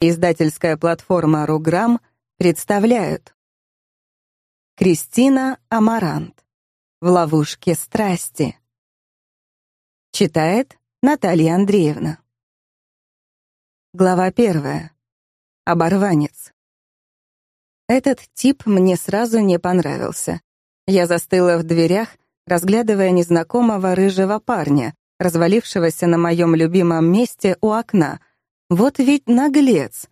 Издательская платформа «Руграм» представляют Кристина Амарант «В ловушке страсти» Читает Наталья Андреевна Глава первая. Оборванец. Этот тип мне сразу не понравился. Я застыла в дверях, разглядывая незнакомого рыжего парня, развалившегося на моем любимом месте у окна — вот ведь наглец.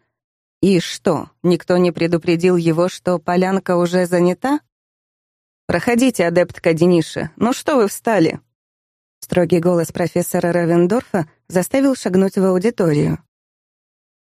И что, никто не предупредил его, что полянка уже занята? «Проходите, адептка Дениша, ну что вы встали?» Строгий голос профессора Равендорфа заставил шагнуть в аудиторию.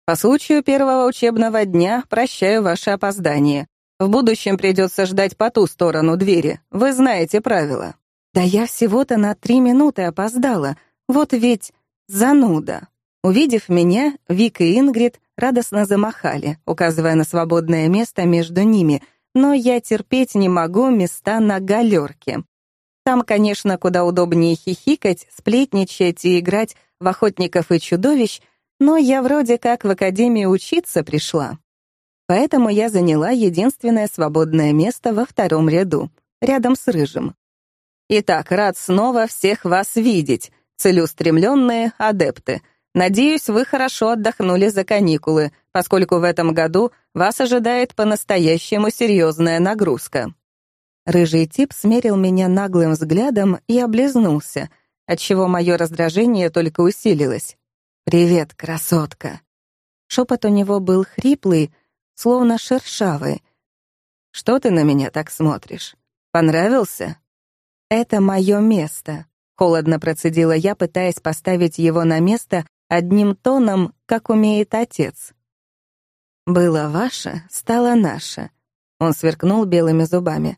«По случаю первого учебного дня прощаю ваше опоздание. В будущем придется ждать по ту сторону двери. Вы знаете правила». «Да я всего-то на три минуты опоздала. Вот ведь зануда». Увидев меня, Вик и Ингрид радостно замахали, указывая на свободное место между ними, но я терпеть не могу места на галерке. Там, конечно, куда удобнее хихикать, сплетничать и играть в охотников и чудовищ, но я вроде как в академии учиться пришла. Поэтому я заняла единственное свободное место во втором ряду, рядом с Рыжим. Итак, рад снова всех вас видеть, целеустремленные адепты — Надеюсь, вы хорошо отдохнули за каникулы, поскольку в этом году вас ожидает по-настоящему серьезная нагрузка». Рыжий тип смерил меня наглым взглядом и облизнулся, отчего мое раздражение только усилилось. «Привет, красотка!» Шепот у него был хриплый, словно шершавый. «Что ты на меня так смотришь? Понравился?» «Это мое место», — холодно процедила я, пытаясь поставить его на место одним тоном, как умеет отец. «Было ваше, стало наше», — он сверкнул белыми зубами,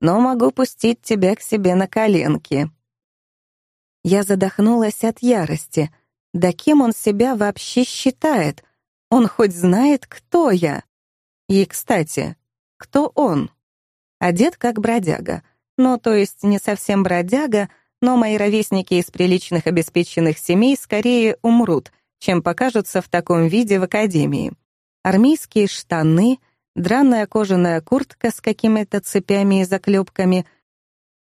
«но могу пустить тебя к себе на коленки». Я задохнулась от ярости. Да кем он себя вообще считает? Он хоть знает, кто я? И, кстати, кто он? Одет как бродяга. Ну, то есть не совсем бродяга, но мои ровесники из приличных обеспеченных семей скорее умрут, чем покажутся в таком виде в академии. Армейские штаны, драная кожаная куртка с какими-то цепями и заклепками,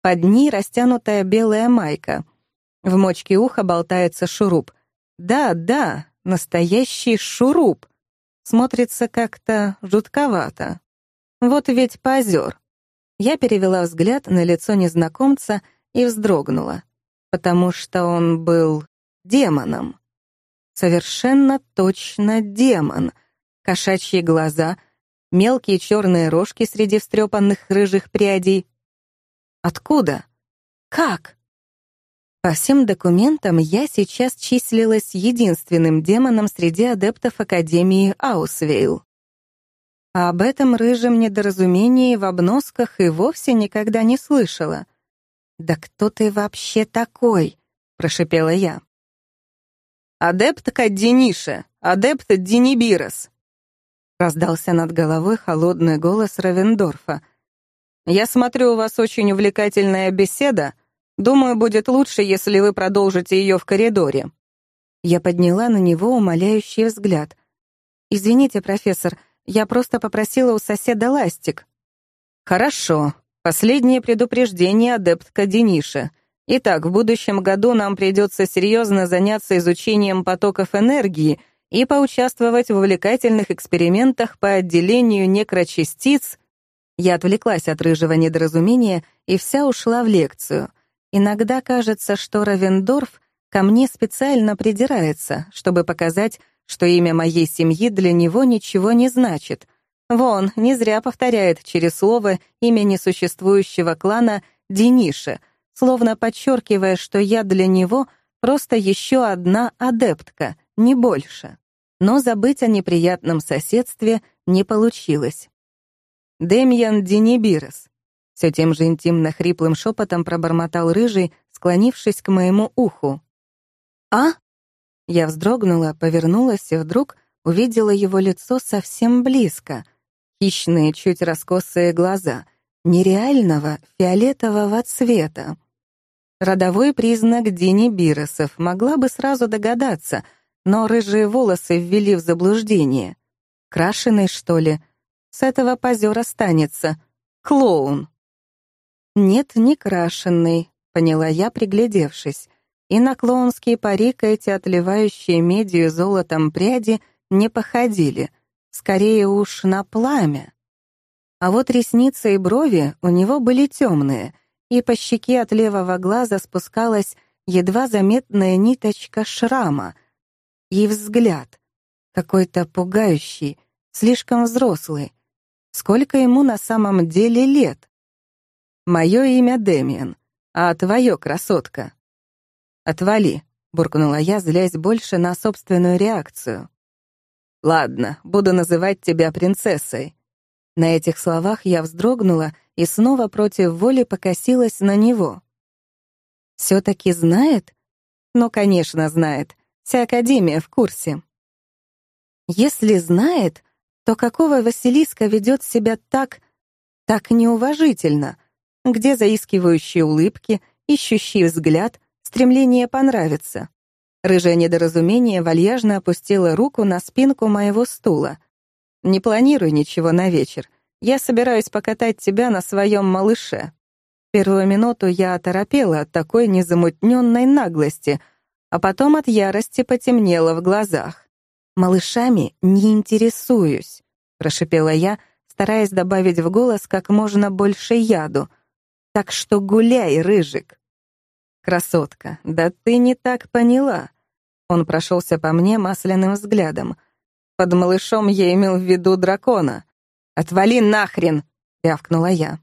под ней растянутая белая майка. В мочке уха болтается шуруп. Да, да, настоящий шуруп. Смотрится как-то жутковато. Вот ведь позер. Я перевела взгляд на лицо незнакомца — и вздрогнула, потому что он был демоном. Совершенно точно демон. Кошачьи глаза, мелкие черные рожки среди встрепанных рыжих прядей. Откуда? Как? По всем документам я сейчас числилась единственным демоном среди адептов Академии Аусвейл. А об этом рыжем недоразумении в обносках и вовсе никогда не слышала. «Да кто ты вообще такой?» — прошипела я. «Адепт Каддениша, адепт Денибирос», — раздался над головой холодный голос Равендорфа. «Я смотрю, у вас очень увлекательная беседа. Думаю, будет лучше, если вы продолжите ее в коридоре». Я подняла на него умоляющий взгляд. «Извините, профессор, я просто попросила у соседа ластик». «Хорошо», Последнее предупреждение адептка Дениша. Итак, в будущем году нам придется серьезно заняться изучением потоков энергии и поучаствовать в увлекательных экспериментах по отделению некрочастиц. Я отвлеклась от рыжего недоразумения и вся ушла в лекцию. Иногда кажется, что Равендорф ко мне специально придирается, чтобы показать, что имя моей семьи для него ничего не значит — Вон, не зря повторяет через слово имя несуществующего клана Дениша, словно подчеркивая, что я для него просто еще одна адептка, не больше. Но забыть о неприятном соседстве не получилось. Демьян Денибирос. Все тем же интимно-хриплым шепотом пробормотал рыжий, склонившись к моему уху. «А?» Я вздрогнула, повернулась и вдруг увидела его лицо совсем близко, хищные, чуть раскосые глаза, нереального фиолетового цвета. Родовой признак Дини Биросов могла бы сразу догадаться, но рыжие волосы ввели в заблуждение. Крашеный, что ли? С этого позер останется. Клоун. Нет, не крашеный, поняла я, приглядевшись. И на клоунский парик эти отливающие медью золотом пряди не походили. Скорее уж на пламя. А вот ресницы и брови у него были темные, и по щеке от левого глаза спускалась едва заметная ниточка шрама. И взгляд. Какой-то пугающий, слишком взрослый. Сколько ему на самом деле лет? Мое имя Дэмиен, а твое, красотка. Отвали, буркнула я, злясь больше на собственную реакцию. Ладно, буду называть тебя принцессой. На этих словах я вздрогнула и снова против воли покосилась на него. Все-таки знает? Ну, конечно, знает. Вся Академия в курсе. Если знает, то какого Василиска ведет себя так... так неуважительно? Где заискивающие улыбки, ищущий взгляд, стремление понравиться? Рыжее недоразумение вальяжно опустила руку на спинку моего стула. «Не планируй ничего на вечер. Я собираюсь покатать тебя на своем малыше». Первую минуту я оторопела от такой незамутненной наглости, а потом от ярости потемнело в глазах. «Малышами не интересуюсь», — прошипела я, стараясь добавить в голос как можно больше яду. «Так что гуляй, Рыжик». «Красотка, да ты не так поняла». Он прошелся по мне масляным взглядом. «Под малышом я имел в виду дракона». «Отвали нахрен!» — рявкнула я.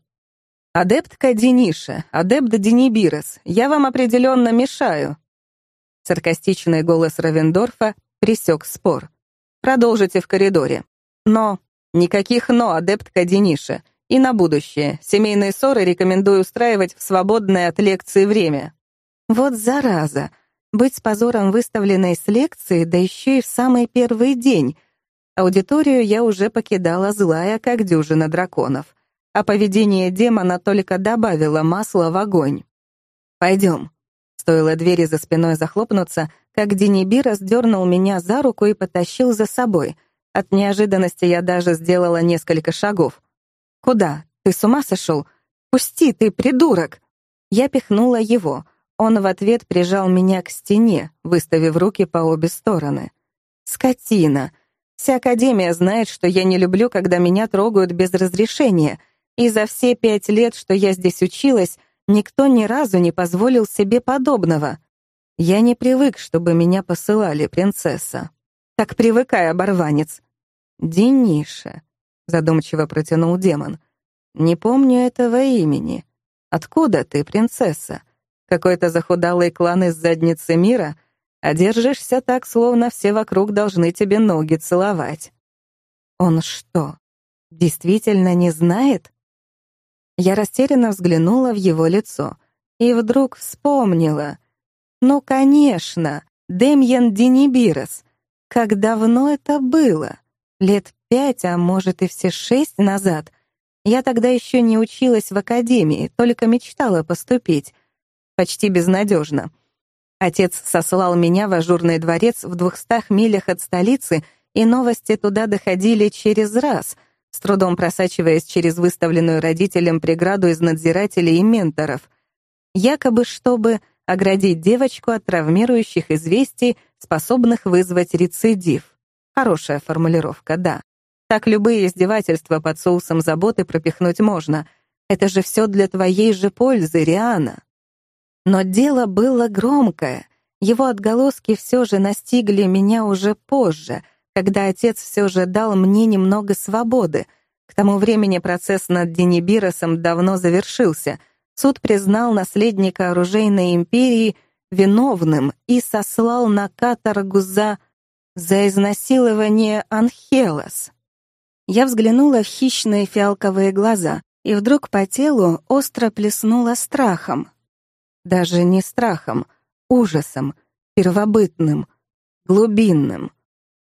«Адептка Дениша, адепт Денибирос, я вам определенно мешаю». Саркастичный голос Равендорфа пресек спор. «Продолжите в коридоре. Но...» «Никаких «но», адептка Дениша. И на будущее. Семейные ссоры рекомендую устраивать в свободное от лекции время». Вот зараза. Быть с позором выставленной с лекции, да еще и в самый первый день. Аудиторию я уже покидала злая, как дюжина драконов. А поведение демона только добавило масла в огонь. «Пойдем». Стоило двери за спиной захлопнуться, как Дениби раздернул меня за руку и потащил за собой. От неожиданности я даже сделала несколько шагов. «Куда? Ты с ума сошел? Пусти, ты придурок!» Я пихнула его. Он в ответ прижал меня к стене, выставив руки по обе стороны. «Скотина! Вся Академия знает, что я не люблю, когда меня трогают без разрешения, и за все пять лет, что я здесь училась, никто ни разу не позволил себе подобного. Я не привык, чтобы меня посылали, принцесса. Так привыкай, оборванец. Дениша, задумчиво протянул демон. Не помню этого имени. Откуда ты, принцесса? Какой-то захудалый клан из задницы мира? А держишься так, словно все вокруг должны тебе ноги целовать. Он что, действительно не знает? Я растерянно взглянула в его лицо и вдруг вспомнила — ну, конечно, Демьян Денибирос. Как давно это было? Лет пять, а может и все шесть назад. Я тогда еще не училась в академии, только мечтала поступить. Почти безнадежно. Отец сослал меня в ажурный дворец в двухстах милях от столицы, и новости туда доходили через раз, с трудом просачиваясь через выставленную родителям преграду из надзирателей и менторов. Якобы чтобы оградить девочку от травмирующих известий, способных вызвать рецидив. Хорошая формулировка, да. Так любые издевательства под соусом заботы пропихнуть можно. Это же все для твоей же пользы, Риана. Но дело было громкое. Его отголоски все же настигли меня уже позже, когда отец все же дал мне немного свободы. К тому времени процесс над Денибиросом давно завершился — суд признал наследника оружейной империи виновным и сослал на каторгу за... за изнасилование Анхелос. Я взглянула в хищные фиалковые глаза, и вдруг по телу остро плеснуло страхом. Даже не страхом, ужасом, первобытным, глубинным.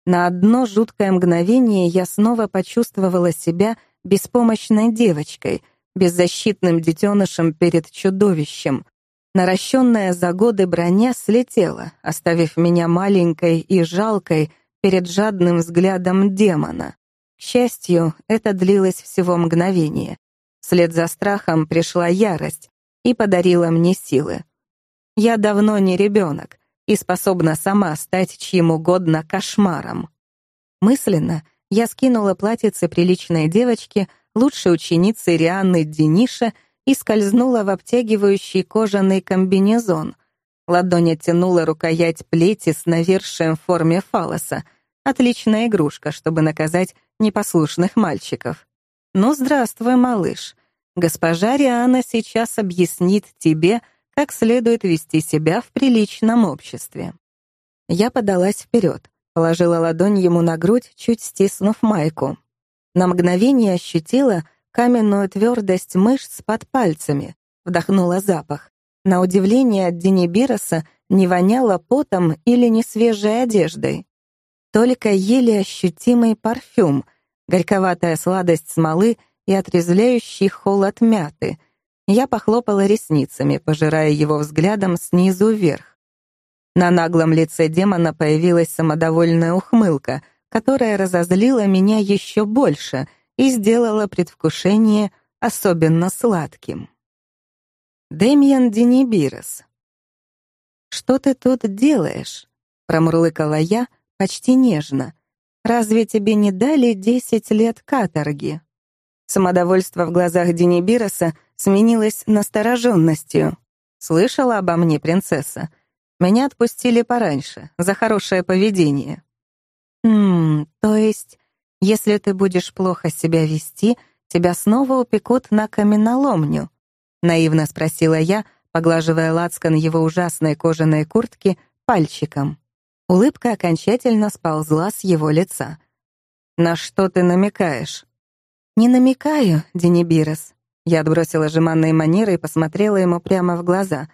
На одно жуткое мгновение я снова почувствовала себя беспомощной девочкой — беззащитным детенышем перед чудовищем. Наращенная за годы броня слетела, оставив меня маленькой и жалкой перед жадным взглядом демона. К счастью, это длилось всего мгновение. Вслед за страхом пришла ярость и подарила мне силы. Я давно не ребенок и способна сама стать чьим угодно кошмаром. Мысленно я скинула платьице приличной девочки, лучшей ученицы Рианны Дениша, и скользнула в обтягивающий кожаный комбинезон. Ладонь оттянула рукоять плети с навершием в форме фалоса. Отличная игрушка, чтобы наказать непослушных мальчиков. «Ну, здравствуй, малыш. Госпожа Риана сейчас объяснит тебе, как следует вести себя в приличном обществе». Я подалась вперед. Положила ладонь ему на грудь, чуть стиснув майку. На мгновение ощутила каменную твердость мышц под пальцами, вдохнула запах. На удивление от Денибироса не воняло потом или несвежей одеждой. Только еле ощутимый парфюм, горьковатая сладость смолы и отрезвляющий холод мяты. Я похлопала ресницами, пожирая его взглядом снизу вверх. На наглом лице демона появилась самодовольная ухмылка, которая разозлила меня еще больше и сделала предвкушение особенно сладким. Демьян Денибирос. «Что ты тут делаешь?» — промурлыкала я почти нежно. «Разве тебе не дали десять лет каторги?» Самодовольство в глазах Денибироса сменилось настороженностью. «Слышала обо мне, принцесса?» Меня отпустили пораньше, за хорошее поведение. «Хм, то есть, если ты будешь плохо себя вести, тебя снова упекут на каменоломню?» — наивно спросила я, поглаживая лацкан его ужасной кожаной куртки пальчиком. Улыбка окончательно сползла с его лица. «На что ты намекаешь?» «Не намекаю, Денибирос». Я отбросила жеманные манеры и посмотрела ему прямо в глаза.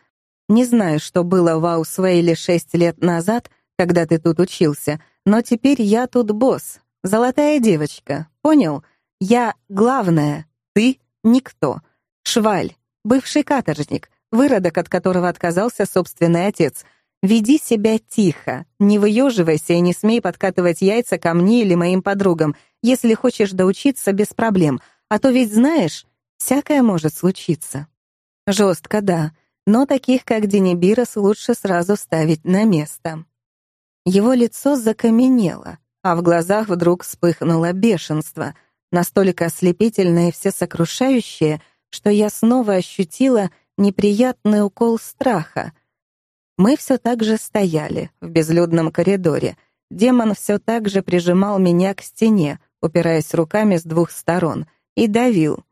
Не знаю, что было в Аусвейле шесть лет назад, когда ты тут учился, но теперь я тут босс, золотая девочка, понял? Я главная, ты — никто. Шваль, бывший каторжник, выродок, от которого отказался собственный отец. Веди себя тихо, не выеживайся и не смей подкатывать яйца ко мне или моим подругам, если хочешь доучиться без проблем, а то ведь знаешь, всякое может случиться. Жестко, да, но таких, как Денибирос, лучше сразу ставить на место. Его лицо закаменело, а в глазах вдруг вспыхнуло бешенство, настолько ослепительное и всесокрушающее, что я снова ощутила неприятный укол страха. Мы все так же стояли в безлюдном коридоре. Демон все так же прижимал меня к стене, упираясь руками с двух сторон, и давил.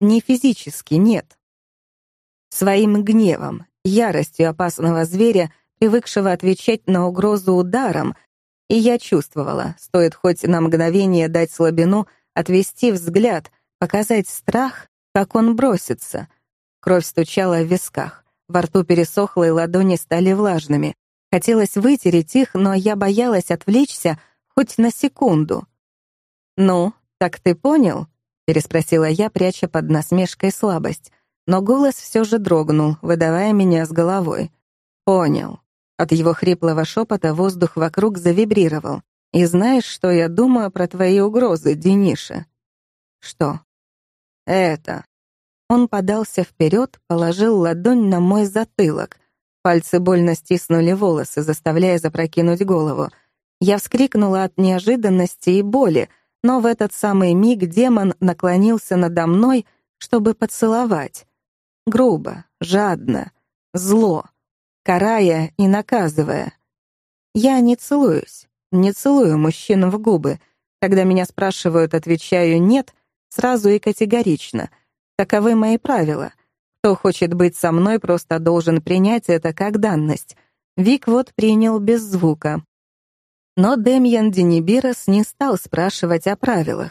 Не физически, нет, Своим гневом, яростью опасного зверя, привыкшего отвечать на угрозу ударом, и я чувствовала, стоит хоть на мгновение дать слабину, отвести взгляд, показать страх, как он бросится. Кровь стучала в висках, во рту пересохло и ладони стали влажными. Хотелось вытереть их, но я боялась отвлечься хоть на секунду. «Ну, так ты понял?» — переспросила я, пряча под насмешкой слабость но голос все же дрогнул, выдавая меня с головой. «Понял». От его хриплого шепота воздух вокруг завибрировал. «И знаешь, что я думаю про твои угрозы, Дениша?» «Что?» «Это». Он подался вперед, положил ладонь на мой затылок. Пальцы больно стиснули волосы, заставляя запрокинуть голову. Я вскрикнула от неожиданности и боли, но в этот самый миг демон наклонился надо мной, чтобы поцеловать грубо, жадно, зло, карая и наказывая. Я не целуюсь, не целую мужчин в губы. Когда меня спрашивают, отвечаю «нет», сразу и категорично. Таковы мои правила. Кто хочет быть со мной, просто должен принять это как данность. Вик вот принял без звука. Но Демьян Денибирос не стал спрашивать о правилах.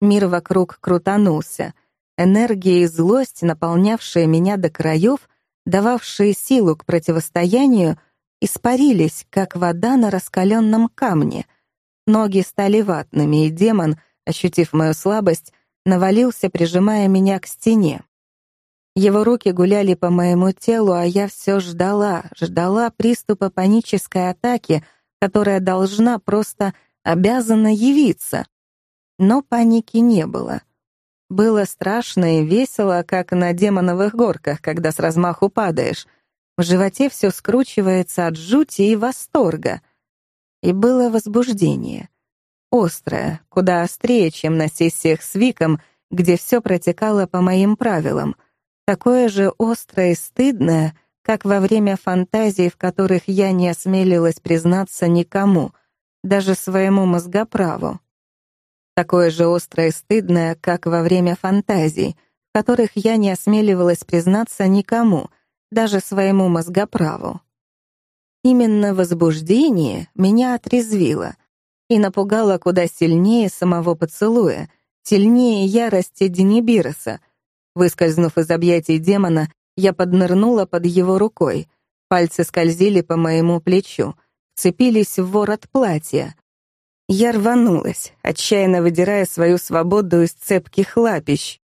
Мир вокруг крутанулся. Энергия и злость, наполнявшие меня до краев, дававшие силу к противостоянию, испарились, как вода на раскаленном камне. Ноги стали ватными, и демон, ощутив мою слабость, навалился, прижимая меня к стене. Его руки гуляли по моему телу, а я все ждала, ждала приступа панической атаки, которая должна просто обязана явиться. Но паники не было. Было страшно и весело, как на демоновых горках, когда с размаху падаешь. В животе все скручивается от жути и восторга. И было возбуждение. Острое, куда острее, чем на сессиях с Виком, где все протекало по моим правилам. Такое же острое и стыдное, как во время фантазий, в которых я не осмелилась признаться никому, даже своему мозгоправу. Такое же острое и стыдное, как во время фантазий, в которых я не осмеливалась признаться никому, даже своему мозгоправу. Именно возбуждение меня отрезвило и напугало куда сильнее самого поцелуя, сильнее ярости Денибироса. Выскользнув из объятий демона, я поднырнула под его рукой. Пальцы скользили по моему плечу, цепились в ворот платья. Я рванулась, отчаянно выдирая свою свободу из цепких лапищ.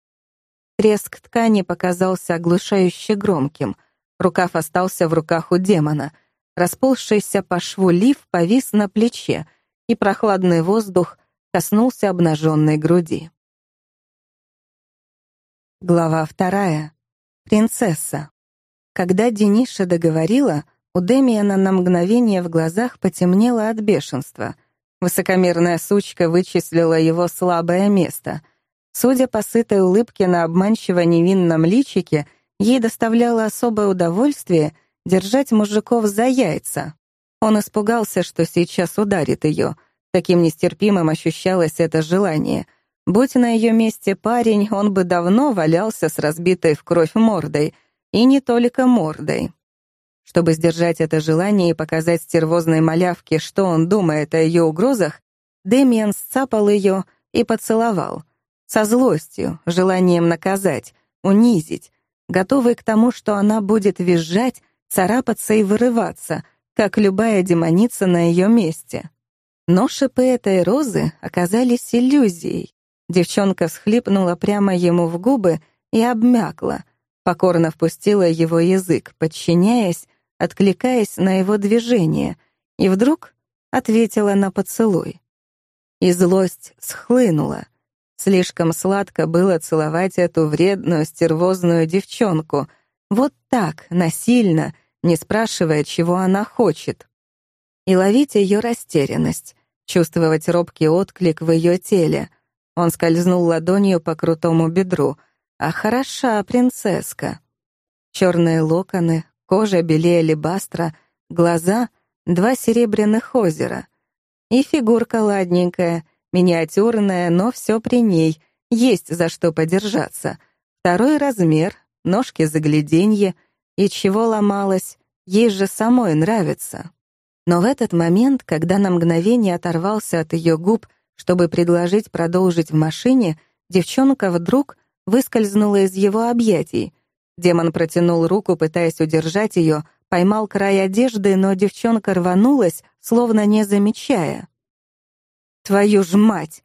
Треск ткани показался оглушающе громким. Рукав остался в руках у демона. Расползшийся по шву лиф повис на плече, и прохладный воздух коснулся обнаженной груди. Глава вторая. Принцесса. Когда Дениша договорила, у Демиана на мгновение в глазах потемнело от бешенства. Высокомерная сучка вычислила его слабое место. Судя по сытой улыбке на обманчиво невинном личике, ей доставляло особое удовольствие держать мужиков за яйца. Он испугался, что сейчас ударит ее. Таким нестерпимым ощущалось это желание — Будь на ее месте парень, он бы давно валялся с разбитой в кровь мордой, и не только мордой. Чтобы сдержать это желание и показать стервозной малявке, что он думает о ее угрозах, Дэмиан сцапал ее и поцеловал. Со злостью, желанием наказать, унизить, готовый к тому, что она будет визжать, царапаться и вырываться, как любая демоница на ее месте. Но шипы этой розы оказались иллюзией. Девчонка всхлипнула прямо ему в губы и обмякла, покорно впустила его язык, подчиняясь, откликаясь на его движение, и вдруг ответила на поцелуй. И злость схлынула. Слишком сладко было целовать эту вредную, стервозную девчонку. Вот так, насильно, не спрашивая, чего она хочет. И ловить ее растерянность, чувствовать робкий отклик в ее теле, он скользнул ладонью по крутому бедру. А хороша принцесска. Черные локоны, кожа белее алебастра, глаза — два серебряных озера. И фигурка ладненькая, миниатюрная, но все при ней, есть за что подержаться. Второй размер, ножки загляденье, и чего ломалось, ей же самой нравится. Но в этот момент, когда на мгновение оторвался от ее губ чтобы предложить продолжить в машине, девчонка вдруг выскользнула из его объятий. Демон протянул руку, пытаясь удержать ее, поймал край одежды, но девчонка рванулась, словно не замечая. «Твою ж мать!»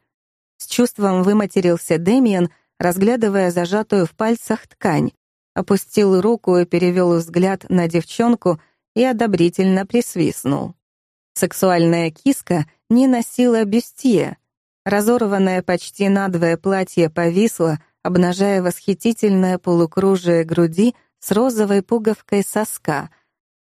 С чувством выматерился Демиан, разглядывая зажатую в пальцах ткань, опустил руку и перевел взгляд на девчонку и одобрительно присвистнул. Сексуальная киска не носила бюстье, Разорванное почти надвое платье повисло, обнажая восхитительное полукружие груди с розовой пуговкой соска.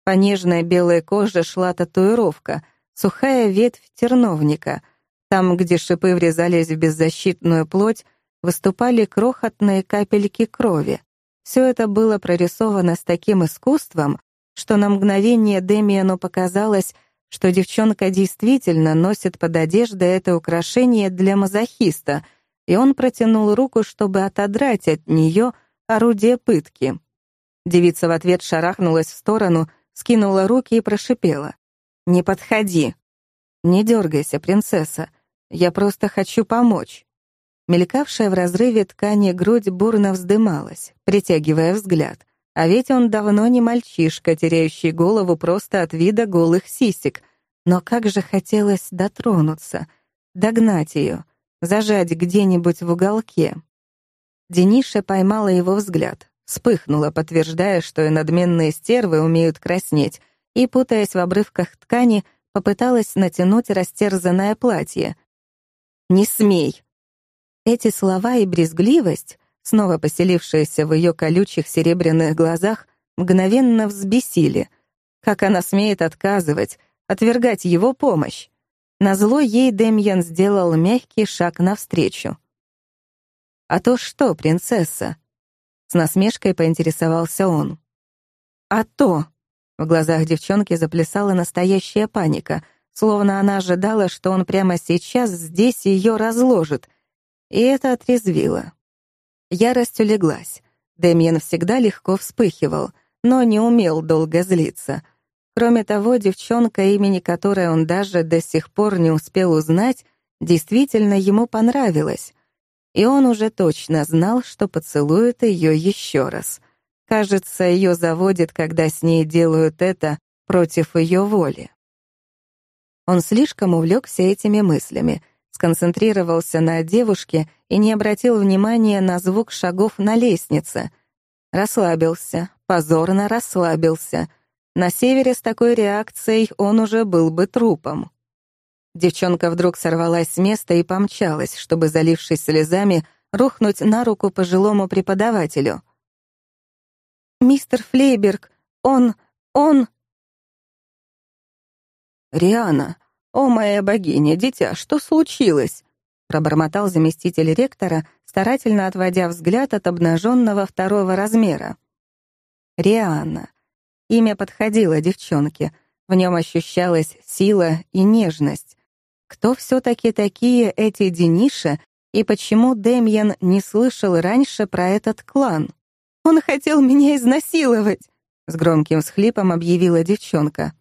По нежной белой коже шла татуировка, сухая ветвь терновника. Там, где шипы врезались в беззащитную плоть, выступали крохотные капельки крови. Все это было прорисовано с таким искусством, что на мгновение Демиану показалось, что девчонка действительно носит под одеждой это украшение для мазохиста, и он протянул руку, чтобы отодрать от нее орудие пытки. Девица в ответ шарахнулась в сторону, скинула руки и прошипела. «Не подходи!» «Не дергайся, принцесса, я просто хочу помочь». Мелькавшая в разрыве ткани грудь бурно вздымалась, притягивая взгляд. А ведь он давно не мальчишка, теряющий голову просто от вида голых сисек. Но как же хотелось дотронуться, догнать ее, зажать где-нибудь в уголке. Дениша поймала его взгляд, вспыхнула, подтверждая, что и надменные стервы умеют краснеть, и, путаясь в обрывках ткани, попыталась натянуть растерзанное платье. «Не смей!» Эти слова и брезгливость, снова поселившиеся в ее колючих серебряных глазах, мгновенно взбесили. Как она смеет отказывать, отвергать его помощь? Назло ей Демьян сделал мягкий шаг навстречу. «А то что, принцесса?» С насмешкой поинтересовался он. «А то!» В глазах девчонки заплясала настоящая паника, словно она ожидала, что он прямо сейчас здесь ее разложит. И это отрезвило. Ярость улеглась. Дэмьен всегда легко вспыхивал, но не умел долго злиться. Кроме того, девчонка, имени которой он даже до сих пор не успел узнать, действительно ему понравилась. И он уже точно знал, что поцелует ее еще раз — Кажется, ее заводит, когда с ней делают это против ее воли. Он слишком увлекся этими мыслями, сконцентрировался на девушке и не обратил внимания на звук шагов на лестнице. Расслабился, позорно расслабился. На севере с такой реакцией он уже был бы трупом. Девчонка вдруг сорвалась с места и помчалась, чтобы, залившись слезами, рухнуть на руку пожилому преподавателю. «Мистер Флейберг, он... он...» «Риана, о моя богиня, дитя, что случилось?» пробормотал заместитель ректора, старательно отводя взгляд от обнаженного второго размера. Риана. Имя подходило девчонке, в нем ощущалась сила и нежность. Кто все-таки такие эти Дениша, и почему Демьян не слышал раньше про этот клан? Он хотел меня изнасиловать!» С громким всхлипом объявила девчонка.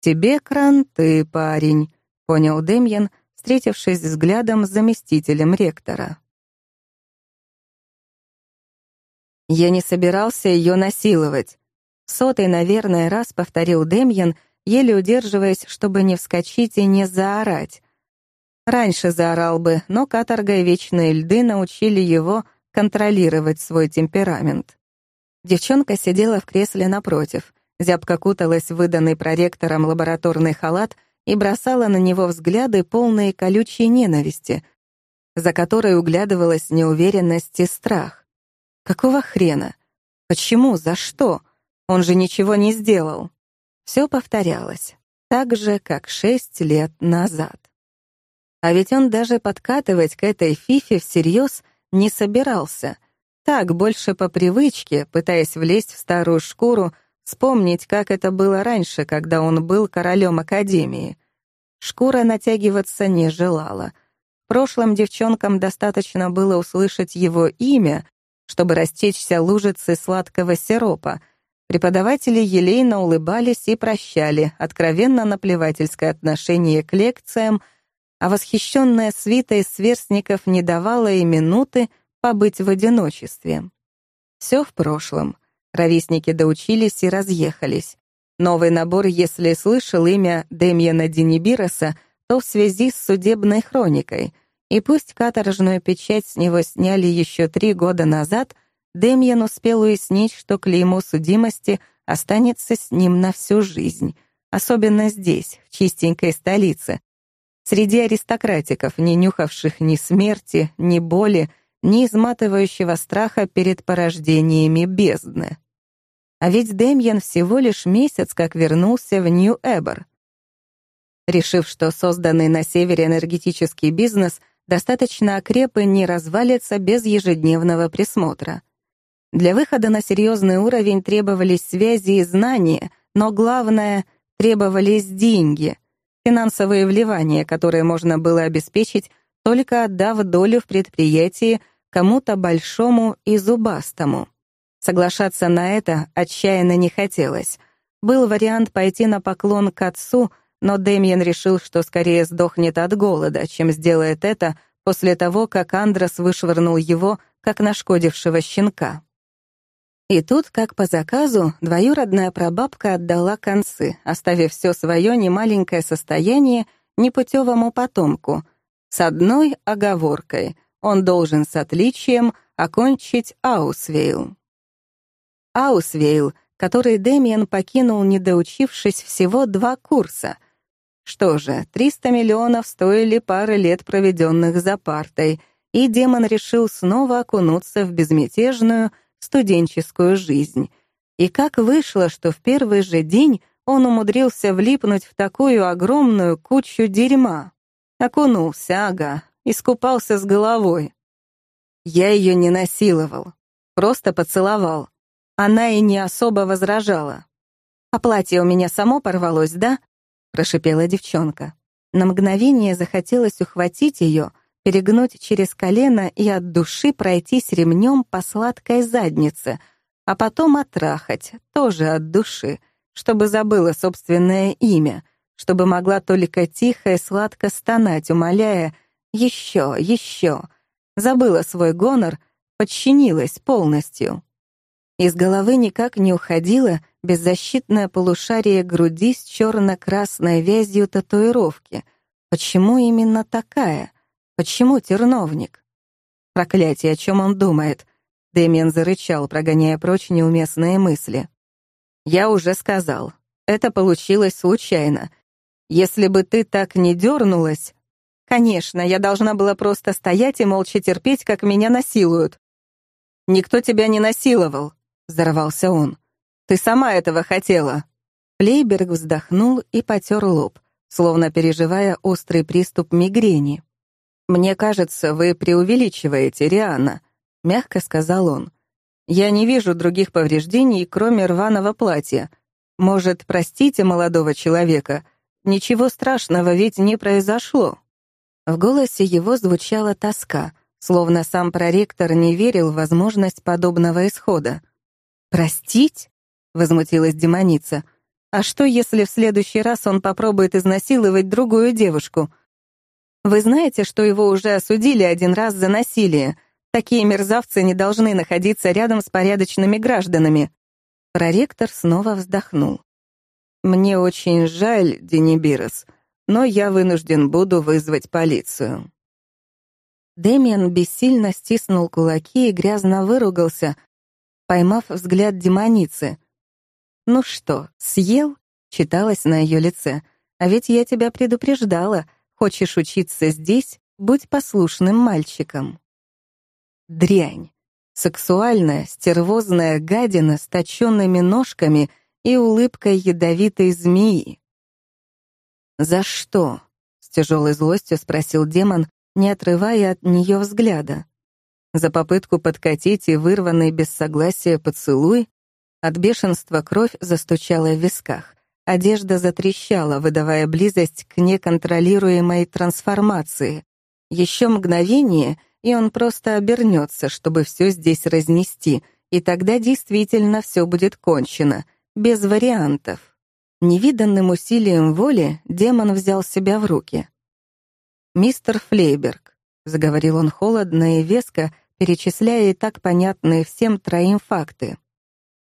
«Тебе кранты, парень», — понял Демьян, встретившись взглядом с заместителем ректора. «Я не собирался ее насиловать», — сотый, наверное, раз повторил Демьян, еле удерживаясь, чтобы не вскочить и не заорать. Раньше заорал бы, но каторга и вечные льды научили его контролировать свой темперамент. Девчонка сидела в кресле напротив, зябко куталась в выданный проректором лабораторный халат и бросала на него взгляды, полные колючей ненависти, за которой углядывалась неуверенность и страх. Какого хрена? Почему? За что? Он же ничего не сделал. Все повторялось, так же, как шесть лет назад. А ведь он даже подкатывать к этой фифе всерьез не собирался. Так, больше по привычке, пытаясь влезть в старую шкуру, вспомнить, как это было раньше, когда он был королем Академии. Шкура натягиваться не желала. В прошлом девчонкам достаточно было услышать его имя, чтобы растечься лужицы сладкого сиропа. Преподаватели елейно улыбались и прощали, откровенно наплевательское отношение к лекциям — а восхищенная свита из сверстников не давала и минуты побыть в одиночестве. Все в прошлом. Ровесники доучились и разъехались. Новый набор, если слышал имя Демьяна Денибироса, то в связи с судебной хроникой. И пусть каторжную печать с него сняли еще три года назад, Демьян успел уяснить, что клеймо судимости останется с ним на всю жизнь, особенно здесь, в чистенькой столице, Среди аристократиков, не нюхавших ни смерти, ни боли, ни изматывающего страха перед порождениями бездны. А ведь Демьян всего лишь месяц как вернулся в Нью-Эбор. Решив, что созданный на севере энергетический бизнес достаточно окреп и не развалится без ежедневного присмотра. Для выхода на серьезный уровень требовались связи и знания, но главное — требовались деньги — финансовые вливания, которые можно было обеспечить, только отдав долю в предприятии кому-то большому и зубастому. Соглашаться на это отчаянно не хотелось. Был вариант пойти на поклон к отцу, но Дэмиен решил, что скорее сдохнет от голода, чем сделает это после того, как Андрес вышвырнул его, как нашкодившего щенка. И тут, как по заказу, двоюродная прабабка отдала концы, оставив все свое немаленькое состояние непутевому потомку, с одной оговоркой — он должен с отличием окончить Аусвейл. Аусвейл, который Дэмиен покинул, не доучившись всего два курса. Что же, 300 миллионов стоили пары лет, проведенных за партой, и демон решил снова окунуться в безмятежную студенческую жизнь. И как вышло, что в первый же день он умудрился влипнуть в такую огромную кучу дерьма. Окунулся, ага, искупался с головой. Я ее не насиловал, просто поцеловал. Она и не особо возражала. «А платье у меня само порвалось, да?» — прошипела девчонка. На мгновение захотелось ухватить ее, перегнуть через колено и от души пройтись ремнем по сладкой заднице, а потом отрахать, тоже от души, чтобы забыла собственное имя, чтобы могла только тихо и сладко стонать, умоляя «еще, еще». Забыла свой гонор, подчинилась полностью. Из головы никак не уходило беззащитное полушарие груди с черно-красной вязью татуировки. Почему именно такая? Почему терновник? Проклятие, о чем он думает? Дэмиан зарычал, прогоняя прочь неуместные мысли. «Я уже сказал. Это получилось случайно. Если бы ты так не дернулась...» «Конечно, я должна была просто стоять и молча терпеть, как меня насилуют». «Никто тебя не насиловал», взорвался он. «Ты сама этого хотела!» Плейберг вздохнул и потер лоб, словно переживая острый приступ мигрени. «Мне кажется, вы преувеличиваете, Риана», — мягко сказал он. «Я не вижу других повреждений, кроме рваного платья. Может, простите молодого человека? Ничего страшного ведь не произошло». В голосе его звучала тоска, словно сам проректор не верил в возможность подобного исхода. «Простить?» — возмутилась демоница. «А что, если в следующий раз он попробует изнасиловать другую девушку? Вы знаете, что его уже осудили один раз за насилие. Такие мерзавцы не должны находиться рядом с порядочными гражданами». Проректор снова вздохнул. «Мне очень жаль, Денибирос, но я вынужден буду вызвать полицию». Дэмиан бессильно стиснул кулаки и грязно выругался, поймав взгляд демоницы. «Ну что, съел?» — читалось на ее лице. «А ведь я тебя предупреждала. Хочешь учиться здесь? Будь послушным мальчиком». Дрянь. Сексуальная, стервозная гадина с точенными ножками и улыбкой ядовитой змеи. «За что?» — с тяжелой злостью спросил демон, не отрывая от нее взгляда. За попытку подкатить и вырванный без согласия поцелуй от бешенства кровь застучала в висках. Одежда затрещала, выдавая близость к неконтролируемой трансформации. Еще мгновение, и он просто обернется, чтобы все здесь разнести, и тогда действительно все будет кончено, без вариантов. Невиданным усилием воли демон взял себя в руки. «Мистер Флейберг», — заговорил он холодно и веско, перечисляя и так понятные всем троим факты.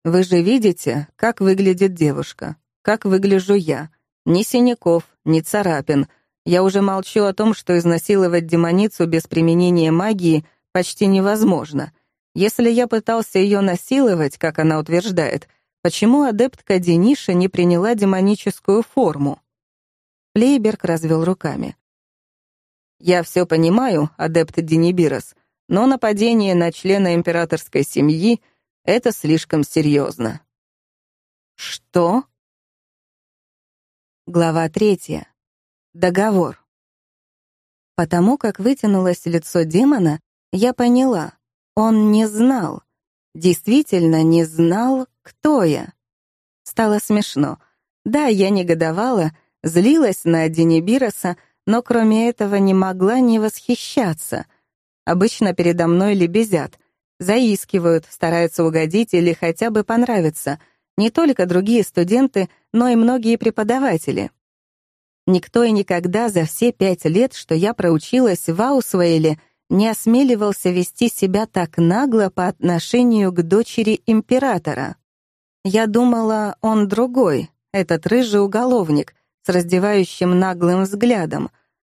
«Вы же видите, как выглядит девушка, как выгляжу я. Ни синяков, ни царапин. Я уже молчу о том, что изнасиловать демоницу без применения магии почти невозможно. Если я пытался ее насиловать, как она утверждает, почему адептка Дениша не приняла демоническую форму?» Плейберг развел руками. «Я все понимаю, адепт Денибирос, но нападение на члена императорской семьи — это слишком серьезно. Что? Глава третья. Договор. Потому как вытянулось лицо демона, я поняла, он не знал, действительно не знал, кто я. Стало смешно. Да, я негодовала, злилась на Денибироса, но кроме этого не могла не восхищаться. Обычно передо мной лебезят, заискивают, стараются угодить или хотя бы понравиться. Не только другие студенты, но и многие преподаватели. Никто и никогда за все пять лет, что я проучилась в Аусвейле, не осмеливался вести себя так нагло по отношению к дочери императора. Я думала, он другой, этот рыжий уголовник, с раздевающим наглым взглядом.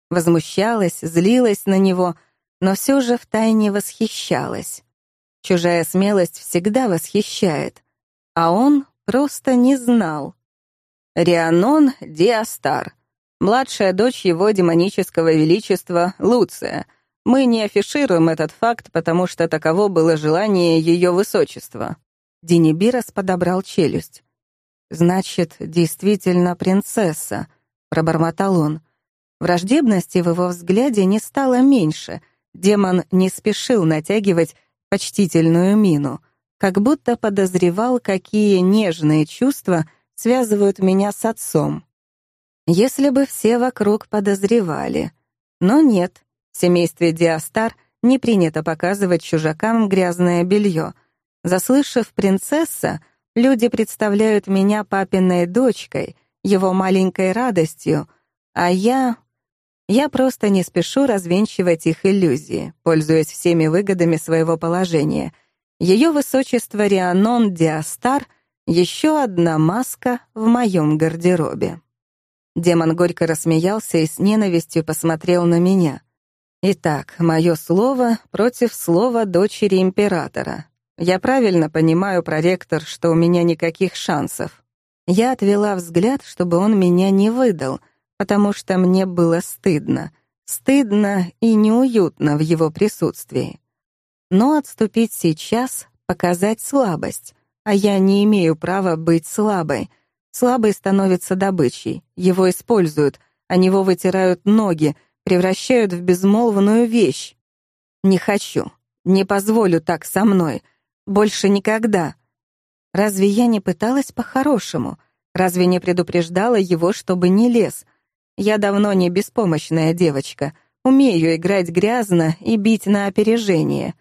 Возмущалась, злилась на него — но все же втайне восхищалась. Чужая смелость всегда восхищает, а он просто не знал. Рианон Диастар, младшая дочь его демонического величества Луция, Мы не афишируем этот факт, потому что таково было желание ее высочества». Динибирос подобрал челюсть. «Значит, действительно принцесса», — пробормотал он. Враждебности в его взгляде не стало меньше. Демон не спешил натягивать почтительную мину, как будто подозревал, какие нежные чувства связывают меня с отцом. Если бы все вокруг подозревали. Но нет, в семействе Диастар не принято показывать чужакам грязное белье. Заслышав «принцесса», люди представляют меня папиной дочкой, его маленькой радостью, а я... Я просто не спешу развенчивать их иллюзии, пользуясь всеми выгодами своего положения. Ее высочество Рианон Диастар — еще одна маска в моем гардеробе. Демон горько рассмеялся и с ненавистью посмотрел на меня. Итак, мое слово против слова дочери императора. Я правильно понимаю, проректор, что у меня никаких шансов. Я отвела взгляд, чтобы он меня не выдал, потому что мне было стыдно. Стыдно и неуютно в его присутствии. Но отступить сейчас — показать слабость, а я не имею права быть слабой — Слабый становится добычей, его используют, о него вытирают ноги, превращают в безмолвную вещь. Не хочу, не позволю так со мной, больше никогда. Разве я не пыталась по-хорошему? Разве не предупреждала его, чтобы не лез? Я давно не беспомощная девочка, умею играть грязно и бить на опережение.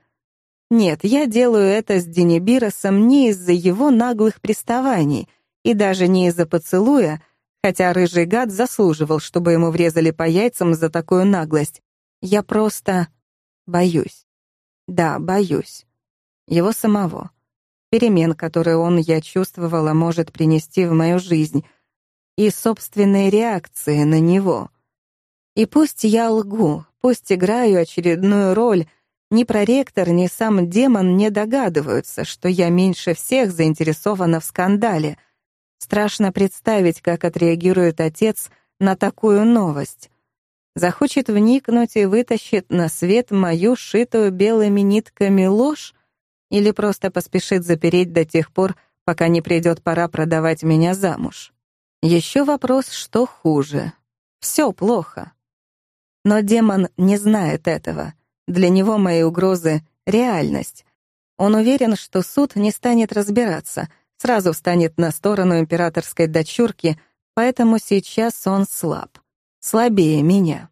Нет, я делаю это с Денибиросом не из-за его наглых приставаний — и даже не из-за поцелуя, хотя рыжий гад заслуживал, чтобы ему врезали по яйцам за такую наглость. Я просто боюсь. Да, боюсь. Его самого. Перемен, которые он, я чувствовала, может принести в мою жизнь. И собственной реакции на него. И пусть я лгу, пусть играю очередную роль, ни проректор, ни сам демон не догадываются, что я меньше всех заинтересована в скандале — Страшно представить, как отреагирует отец на такую новость. Захочет вникнуть и вытащит на свет мою шитую белыми нитками ложь или просто поспешит запереть до тех пор, пока не придет пора продавать меня замуж. Еще вопрос, что хуже. Все плохо. Но демон не знает этого. Для него мои угрозы — реальность. Он уверен, что суд не станет разбираться — сразу встанет на сторону императорской дочурки, поэтому сейчас он слаб. Слабее меня.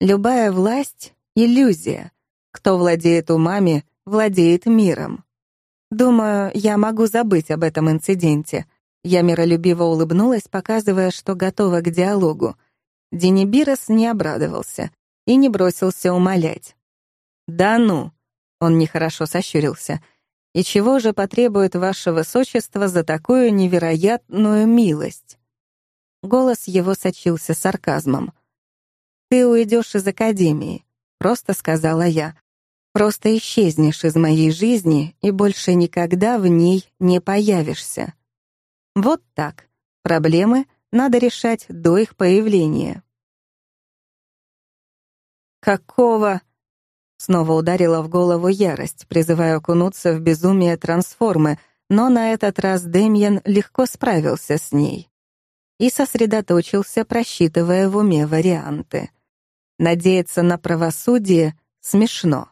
Любая власть — иллюзия. Кто владеет умами, владеет миром. Думаю, я могу забыть об этом инциденте. Я миролюбиво улыбнулась, показывая, что готова к диалогу. Денибирос не обрадовался и не бросился умолять. «Да ну!» — он нехорошо сощурился — и чего же потребует ваше высочество за такую невероятную милость?» Голос его сочился сарказмом. «Ты уйдешь из академии», — просто сказала я. «Просто исчезнешь из моей жизни и больше никогда в ней не появишься». Вот так. Проблемы надо решать до их появления. «Какого?» Снова ударила в голову ярость, призывая окунуться в безумие трансформы, но на этот раз Демьян легко справился с ней и сосредоточился, просчитывая в уме варианты. Надеяться на правосудие смешно.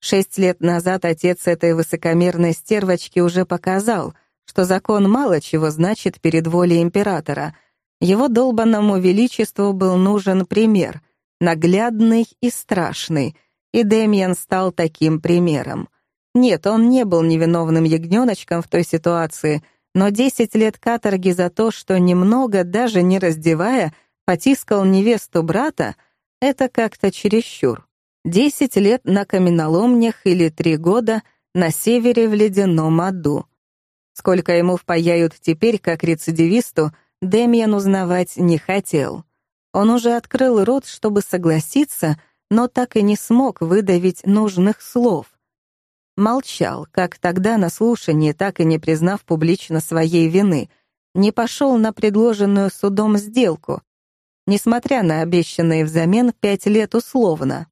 Шесть лет назад отец этой высокомерной стервочки уже показал, что закон мало чего значит перед волей императора. Его долбанному величеству был нужен пример, наглядный и страшный — и Дэмиан стал таким примером. Нет, он не был невиновным ягненочком в той ситуации, но десять лет каторги за то, что немного, даже не раздевая, потискал невесту брата, это как-то чересчур. Десять лет на каменоломнях или три года на севере в ледяном аду. Сколько ему впаяют теперь, как рецидивисту, Дэмиан узнавать не хотел. Он уже открыл рот, чтобы согласиться — но так и не смог выдавить нужных слов. Молчал, как тогда на слушании, так и не признав публично своей вины, не пошел на предложенную судом сделку, несмотря на обещанные взамен пять лет условно.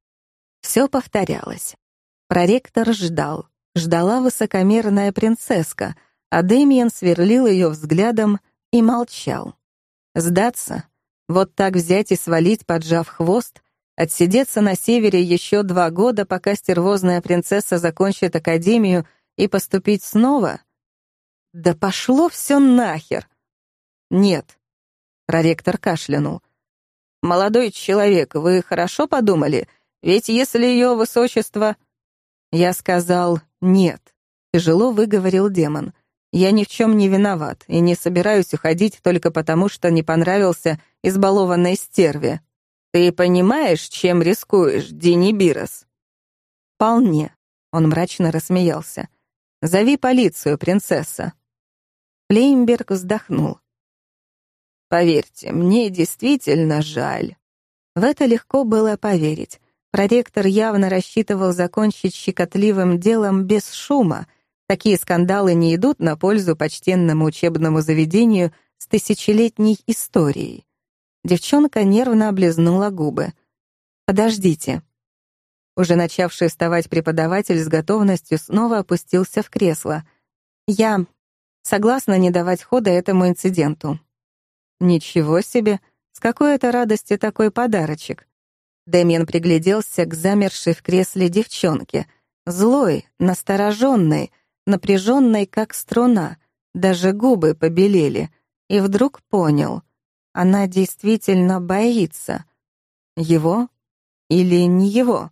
Все повторялось. Проректор ждал. Ждала высокомерная принцесска, а Дэмиен сверлил ее взглядом и молчал. Сдаться? Вот так взять и свалить, поджав хвост? Отсидеться на севере еще два года, пока стервозная принцесса закончит академию, и поступить снова? Да пошло все нахер! Нет. Проректор кашлянул. «Молодой человек, вы хорошо подумали? Ведь если ее высочество...» Я сказал «нет», — тяжело выговорил демон. «Я ни в чем не виноват и не собираюсь уходить только потому, что не понравился избалованной стерве. Ты понимаешь, чем рискуешь, Дини Бирос?» «Вполне», — он мрачно рассмеялся. «Зови полицию, принцесса». Плеймберг вздохнул. Поверьте, мне действительно жаль». В это легко было поверить. Проректор явно рассчитывал закончить щекотливым делом без шума. Такие скандалы не идут на пользу почтенному учебному заведению с тысячелетней историей. Девчонка нервно облизнула губы. «Подождите». Уже начавший вставать преподаватель с готовностью снова опустился в кресло. «Я согласна не давать хода этому инциденту. Ничего себе! С какой это радости такой подарочек? Дэмиан пригляделся к замершей в кресле девчонке. Злой, настороженной, напряженной, как струна. Даже губы побелели. И вдруг понял. Она действительно боится. Его или не его?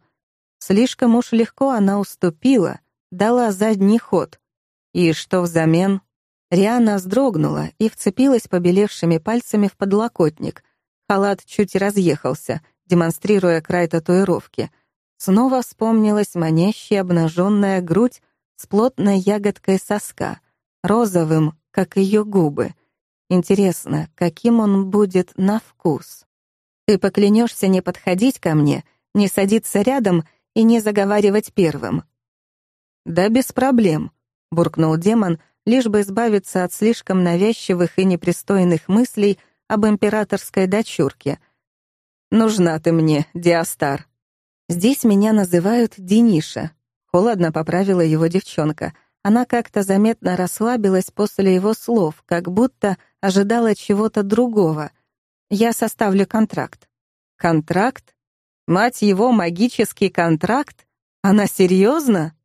Слишком уж легко она уступила, дала задний ход. И что взамен? Риана вздрогнула и вцепилась побелевшими пальцами в подлокотник. Халат чуть разъехался, демонстрируя край татуировки. Снова вспомнилась манящая обнаженная грудь с плотной ягодкой соска, розовым, как ее губы. Интересно, каким он будет на вкус? Ты поклянешься не подходить ко мне, не садиться рядом и не заговаривать первым. «Да без проблем», — буркнул демон, лишь бы избавиться от слишком навязчивых и непристойных мыслей об императорской дочурке. «Нужна ты мне, Диастар». «Здесь меня называют Дениша», — холодно поправила его девчонка. Она как-то заметно расслабилась после его слов, как будто ожидала чего-то другого. «Я составлю контракт». «Контракт? Мать его, магический контракт? Она серьезно?»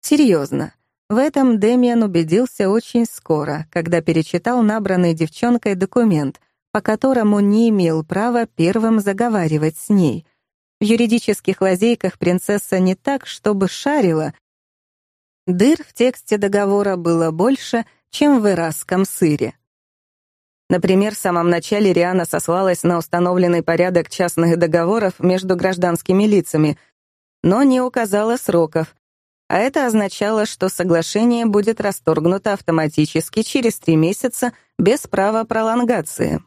«Серьезно. В этом Демиан убедился очень скоро, когда перечитал набранный девчонкой документ, по которому не имел права первым заговаривать с ней. В юридических лазейках принцесса не так, чтобы шарила. Дыр в тексте договора было больше, чем в ирасском сыре. Например, в самом начале Риана сослалась на установленный порядок частных договоров между гражданскими лицами, но не указала сроков, а это означало, что соглашение будет расторгнуто автоматически через три месяца без права пролонгации.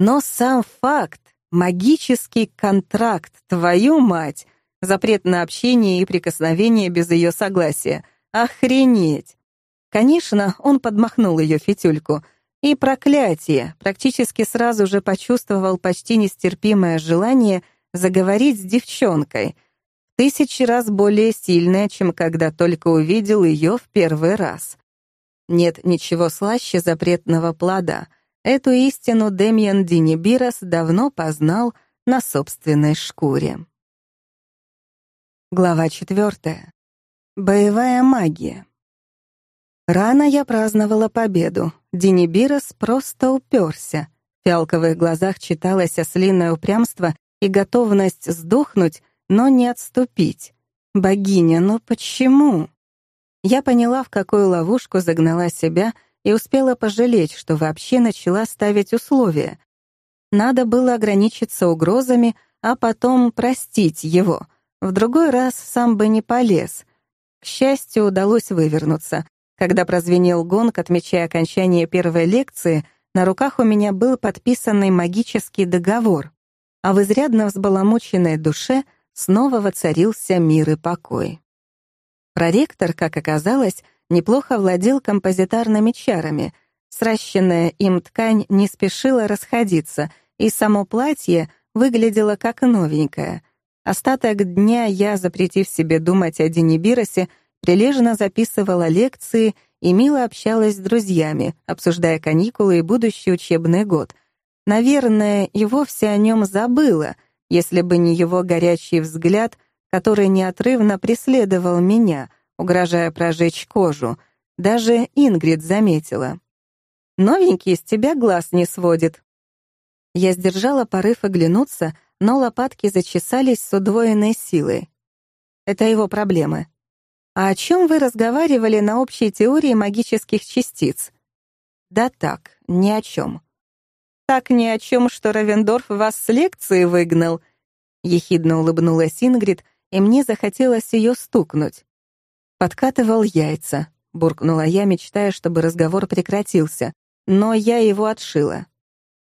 Но сам факт, магический контракт, твою мать, запрет на общение и прикосновение без ее согласия, охренеть! Конечно, он подмахнул ее фитюльку. И проклятие, практически сразу же почувствовал почти нестерпимое желание заговорить с девчонкой — тысячи раз более сильная, чем когда только увидел ее в первый раз. Нет ничего слаще запретного плода. Эту истину Демьян Динибирос давно познал на собственной шкуре. Глава четвертая. Боевая магия. Рано я праздновала победу. Динибирос просто уперся. В фиалковых глазах читалось ослиное упрямство и готовность сдохнуть, но не отступить. Богиня, но почему? Я поняла, в какую ловушку загнала себя и успела пожалеть, что вообще начала ставить условия. Надо было ограничиться угрозами, а потом простить его. В другой раз сам бы не полез. К счастью, удалось вывернуться. Когда прозвенел гонг, отмечая окончание первой лекции, на руках у меня был подписанный магический договор, а в изрядно взбаламученной душе — снова воцарился мир и покой. Проректор, как оказалось, неплохо владел композитарными чарами. Сращенная им ткань не спешила расходиться, и само платье выглядело как новенькое. Остаток дня я, запретив себе думать о Денибиросе, прилежно записывала лекции и мило общалась с друзьями, обсуждая каникулы и будущий учебный год. Наверное, и вовсе о нем забыла, если бы не его горячий взгляд, который неотрывно преследовал меня, угрожая прожечь кожу. Даже Ингрид заметила. «Новенький из тебя глаз не сводит». Я сдержала порыв оглянуться, но лопатки зачесались с удвоенной силой. Это его проблемы. «А о чем вы разговаривали на общей теории магических частиц?» «Да так, ни о чем». «Так ни о чем, что Равендорф вас с лекции выгнал», — ехидно улыбнулась Ингрид, и мне захотелось ее стукнуть. «Подкатывал яйца», — буркнула я, мечтая, чтобы разговор прекратился, но я его отшила.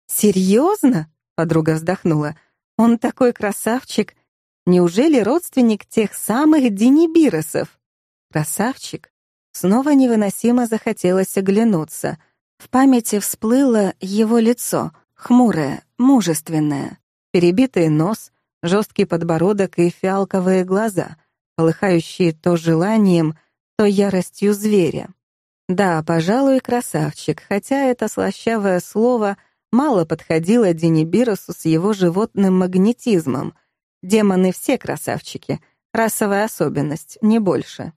«Серьезно?» — подруга вздохнула. «Он такой красавчик. Неужели родственник тех самых Денибиросов?» Красавчик. Снова невыносимо захотелось оглянуться. В памяти всплыло его лицо, хмурое, мужественное, перебитый нос, жесткий подбородок и фиалковые глаза, полыхающие то желанием, то яростью зверя. Да, пожалуй, красавчик, хотя это слащавое слово мало подходило Денибиросу с его животным магнетизмом. Демоны все красавчики, расовая особенность, не больше.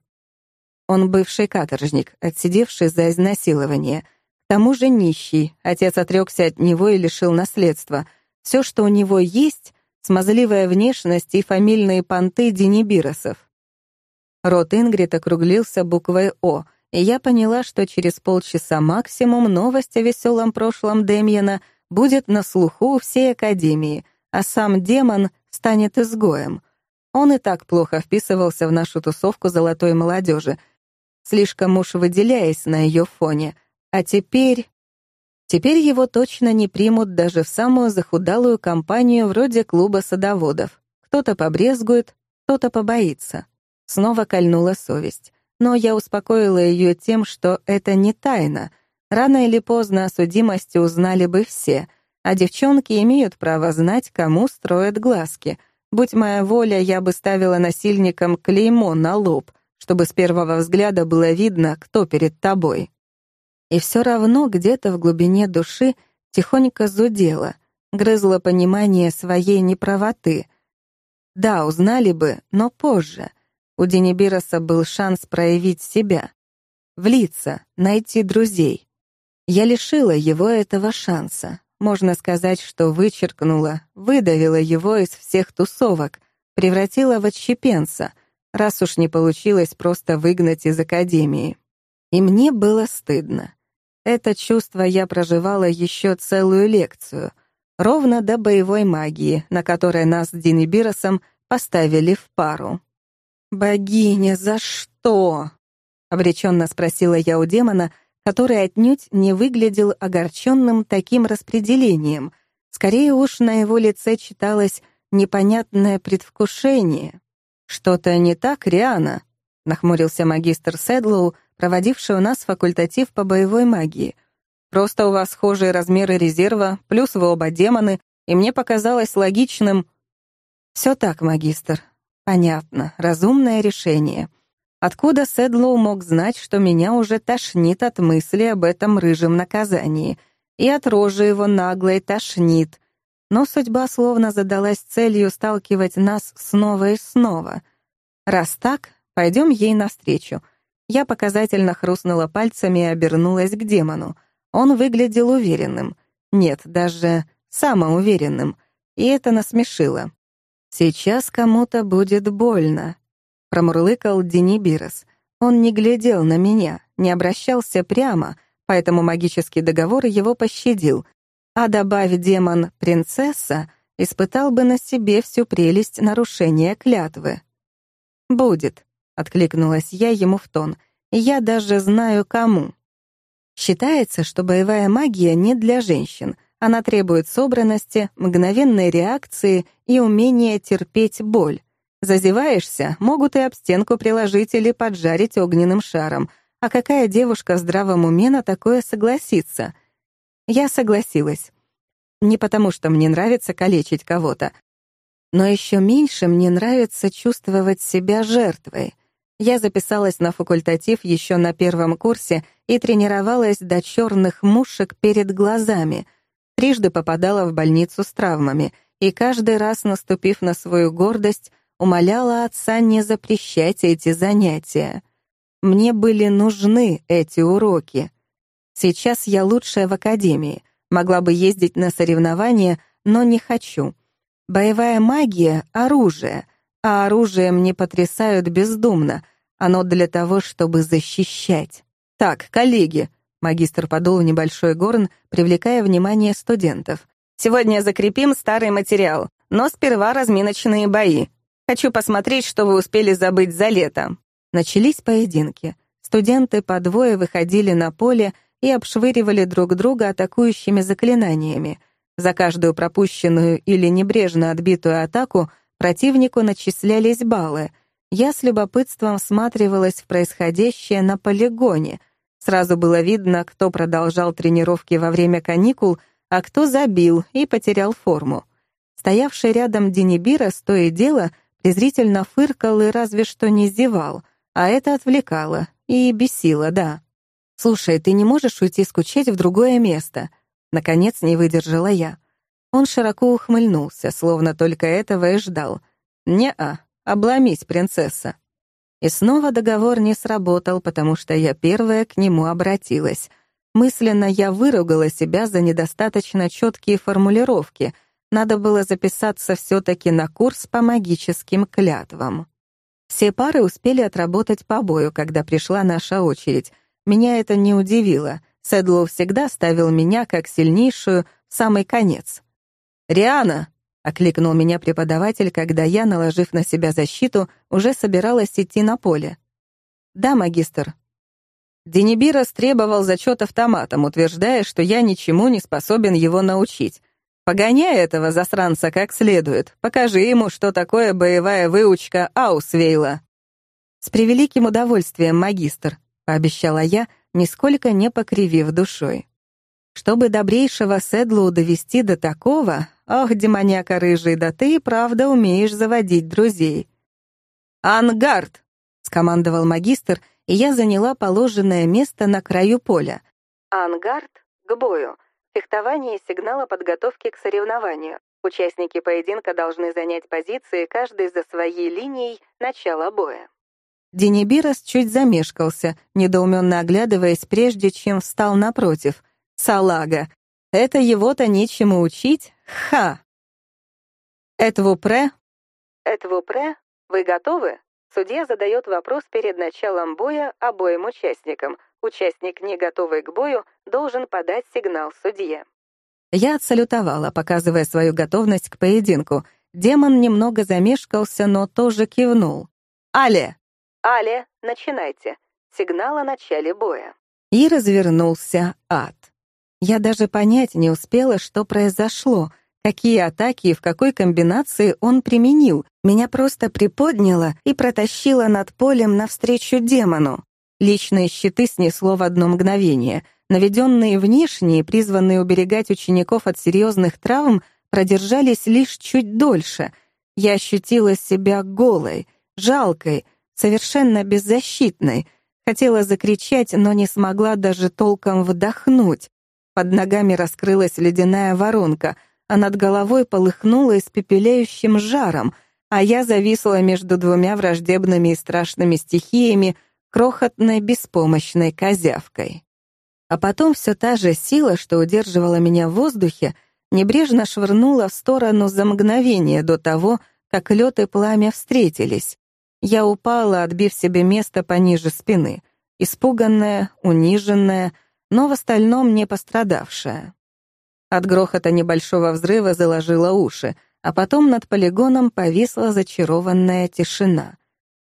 Он бывший каторжник, отсидевший за изнасилование. К тому же нищий, отец отрекся от него и лишил наследства. Все, что у него есть — смазливая внешность и фамильные понты Денибиросов. Рот Ингрид округлился буквой «О», и я поняла, что через полчаса максимум новость о веселом прошлом Демьяна будет на слуху всей Академии, а сам демон станет изгоем. Он и так плохо вписывался в нашу тусовку золотой молодежи — слишком уж выделяясь на ее фоне. А теперь... Теперь его точно не примут даже в самую захудалую компанию вроде клуба садоводов. Кто-то побрезгует, кто-то побоится. Снова кольнула совесть. Но я успокоила ее тем, что это не тайна. Рано или поздно о судимости узнали бы все, а девчонки имеют право знать, кому строят глазки. Будь моя воля, я бы ставила насильникам клеймо на лоб, чтобы с первого взгляда было видно, кто перед тобой. И все равно где-то в глубине души тихонько зудело, грызло понимание своей неправоты. Да, узнали бы, но позже. У Денибироса был шанс проявить себя, влиться, найти друзей. Я лишила его этого шанса. Можно сказать, что вычеркнула, выдавила его из всех тусовок, превратила в отщепенца — раз уж не получилось просто выгнать из академии. И мне было стыдно. Это чувство я проживала еще целую лекцию, ровно до боевой магии, на которой нас с Динибиросом поставили в пару. «Богиня, за что?» — обреченно спросила я у демона, который отнюдь не выглядел огорченным таким распределением. Скорее уж на его лице читалось непонятное предвкушение. «Что-то не так, Риана?» — нахмурился магистр Седлоу, проводивший у нас факультатив по боевой магии. «Просто у вас схожие размеры резерва, плюс вы оба демоны, и мне показалось логичным...» «Все так, магистр. Понятно. Разумное решение. Откуда Седлоу мог знать, что меня уже тошнит от мысли об этом рыжем наказании? И от рожи его наглой тошнит. Но судьба словно задалась целью сталкивать нас снова и снова. Раз так, пойдем ей навстречу. Я показательно хрустнула пальцами и обернулась к демону. Он выглядел уверенным. Нет, даже самоуверенным. И это насмешило. «Сейчас кому-то будет больно», — промурлыкал Денибирос. Он не глядел на меня, не обращался прямо, поэтому магический договор его пощадил, а добавь демон принцесса, испытал бы на себе всю прелесть нарушения клятвы. «Будет», — откликнулась я ему в тон, — «я даже знаю, кому». Считается, что боевая магия не для женщин. Она требует собранности, мгновенной реакции и умения терпеть боль. Зазеваешься, могут и об стенку приложить или поджарить огненным шаром. А какая девушка в здравом уме на такое согласится — я согласилась. Не потому, что мне нравится калечить кого-то. Но еще меньше мне нравится чувствовать себя жертвой. Я записалась на факультатив еще на первом курсе и тренировалась до черных мушек перед глазами. Трижды попадала в больницу с травмами, и каждый раз, наступив на свою гордость, умоляла отца не запрещать эти занятия. Мне были нужны эти уроки. Сейчас я лучшая в академии, могла бы ездить на соревнования, но не хочу. Боевая магия — оружие, а оружием не потрясают бездумно, оно для того, чтобы защищать. Так, коллеги, магистр подул небольшой горн, привлекая внимание студентов. Сегодня закрепим старый материал, но сперва разминочные бои. Хочу посмотреть, что вы успели забыть за лето». Начались поединки. Студенты по двое выходили на поле и обшвыривали друг друга атакующими заклинаниями. За каждую пропущенную или небрежно отбитую атаку противнику начислялись баллы. Я с любопытством всматривалась в происходящее на полигоне. Сразу было видно, кто продолжал тренировки во время каникул, а кто забил и потерял форму. Стоявший рядом Денибира, то и дело — презрительно фыркал и разве что не зевал, а это отвлекало и бесило, да. «Слушай, ты не можешь уйти скучать в другое место?» Наконец не выдержала я. Он широко ухмыльнулся, словно только этого и ждал. «Не-а, обломись, принцесса». И снова договор не сработал, потому что я первая к нему обратилась. Мысленно я выругала себя за недостаточно четкие формулировки — надо было записаться все-таки на курс по магическим клятвам. Все пары успели отработать по бою, когда пришла наша очередь. Меня это не удивило. Седлоу всегда ставил меня как сильнейшую в самый конец. «Риана!» — окликнул меня преподаватель, когда я, наложив на себя защиту, уже собиралась идти на поле. «Да, магистр». Денибирос требовал зачет автоматом, утверждая, что я ничему не способен его научить. Погоняй этого засранца как следует. Покажи ему, что такое боевая выучка Аусвейла». «С превеликим удовольствием, магистр», — пообещала я, нисколько не покривив душой. Чтобы добрейшего Седлу довести до такого, ох, демоняка рыжий, да ты и правда умеешь заводить друзей. «Ангард!» — скомандовал магистр, и я заняла положенное место на краю поля. «Ангард — к бою», Фехтование — сигнал о подготовке к соревнованию. Участники поединка должны занять позиции, каждый за своей линией начала боя. Денибирос чуть замешкался, недоуменно оглядываясь, прежде чем встал напротив. «Салага! Это его-то нечему учить? Ха!» «Этвупре?» «Этвупре? Вы готовы?» Судья задает вопрос перед началом боя обоим участникам. Участник, не готовый к бою, должен подать сигнал судье. Я отсалютовала, показывая свою готовность к поединку. Демон немного замешкался, но тоже кивнул. «Але!» «Але, начинайте. Сигнал о начале боя». И развернулся ад. Я даже понять не успела, что произошло, какие атаки и в какой комбинации он применил. Меня просто приподняло и протащило над полем навстречу демону. Личные щиты снесло в одно мгновение. Наведенные внешние, призванные уберегать учеников от серьезных травм, продержались лишь чуть дольше. Я ощутила себя голой, жалкой, совершенно беззащитной. Хотела закричать, но не смогла даже толком вдохнуть. Под ногами раскрылась ледяная воронка, а над головой полыхнула испепеляющим жаром, а я зависла между двумя враждебными и страшными стихиями, крохотной беспомощной козявкой. А потом все та же сила, что удерживала меня в воздухе, небрежно швырнула в сторону за мгновение до того, как лед и пламя встретились. Я упала, отбив себе место пониже спины, испуганная, униженная, но в остальном не пострадавшая. От грохота небольшого взрыва заложила уши, а потом над полигоном повисла зачарованная тишина.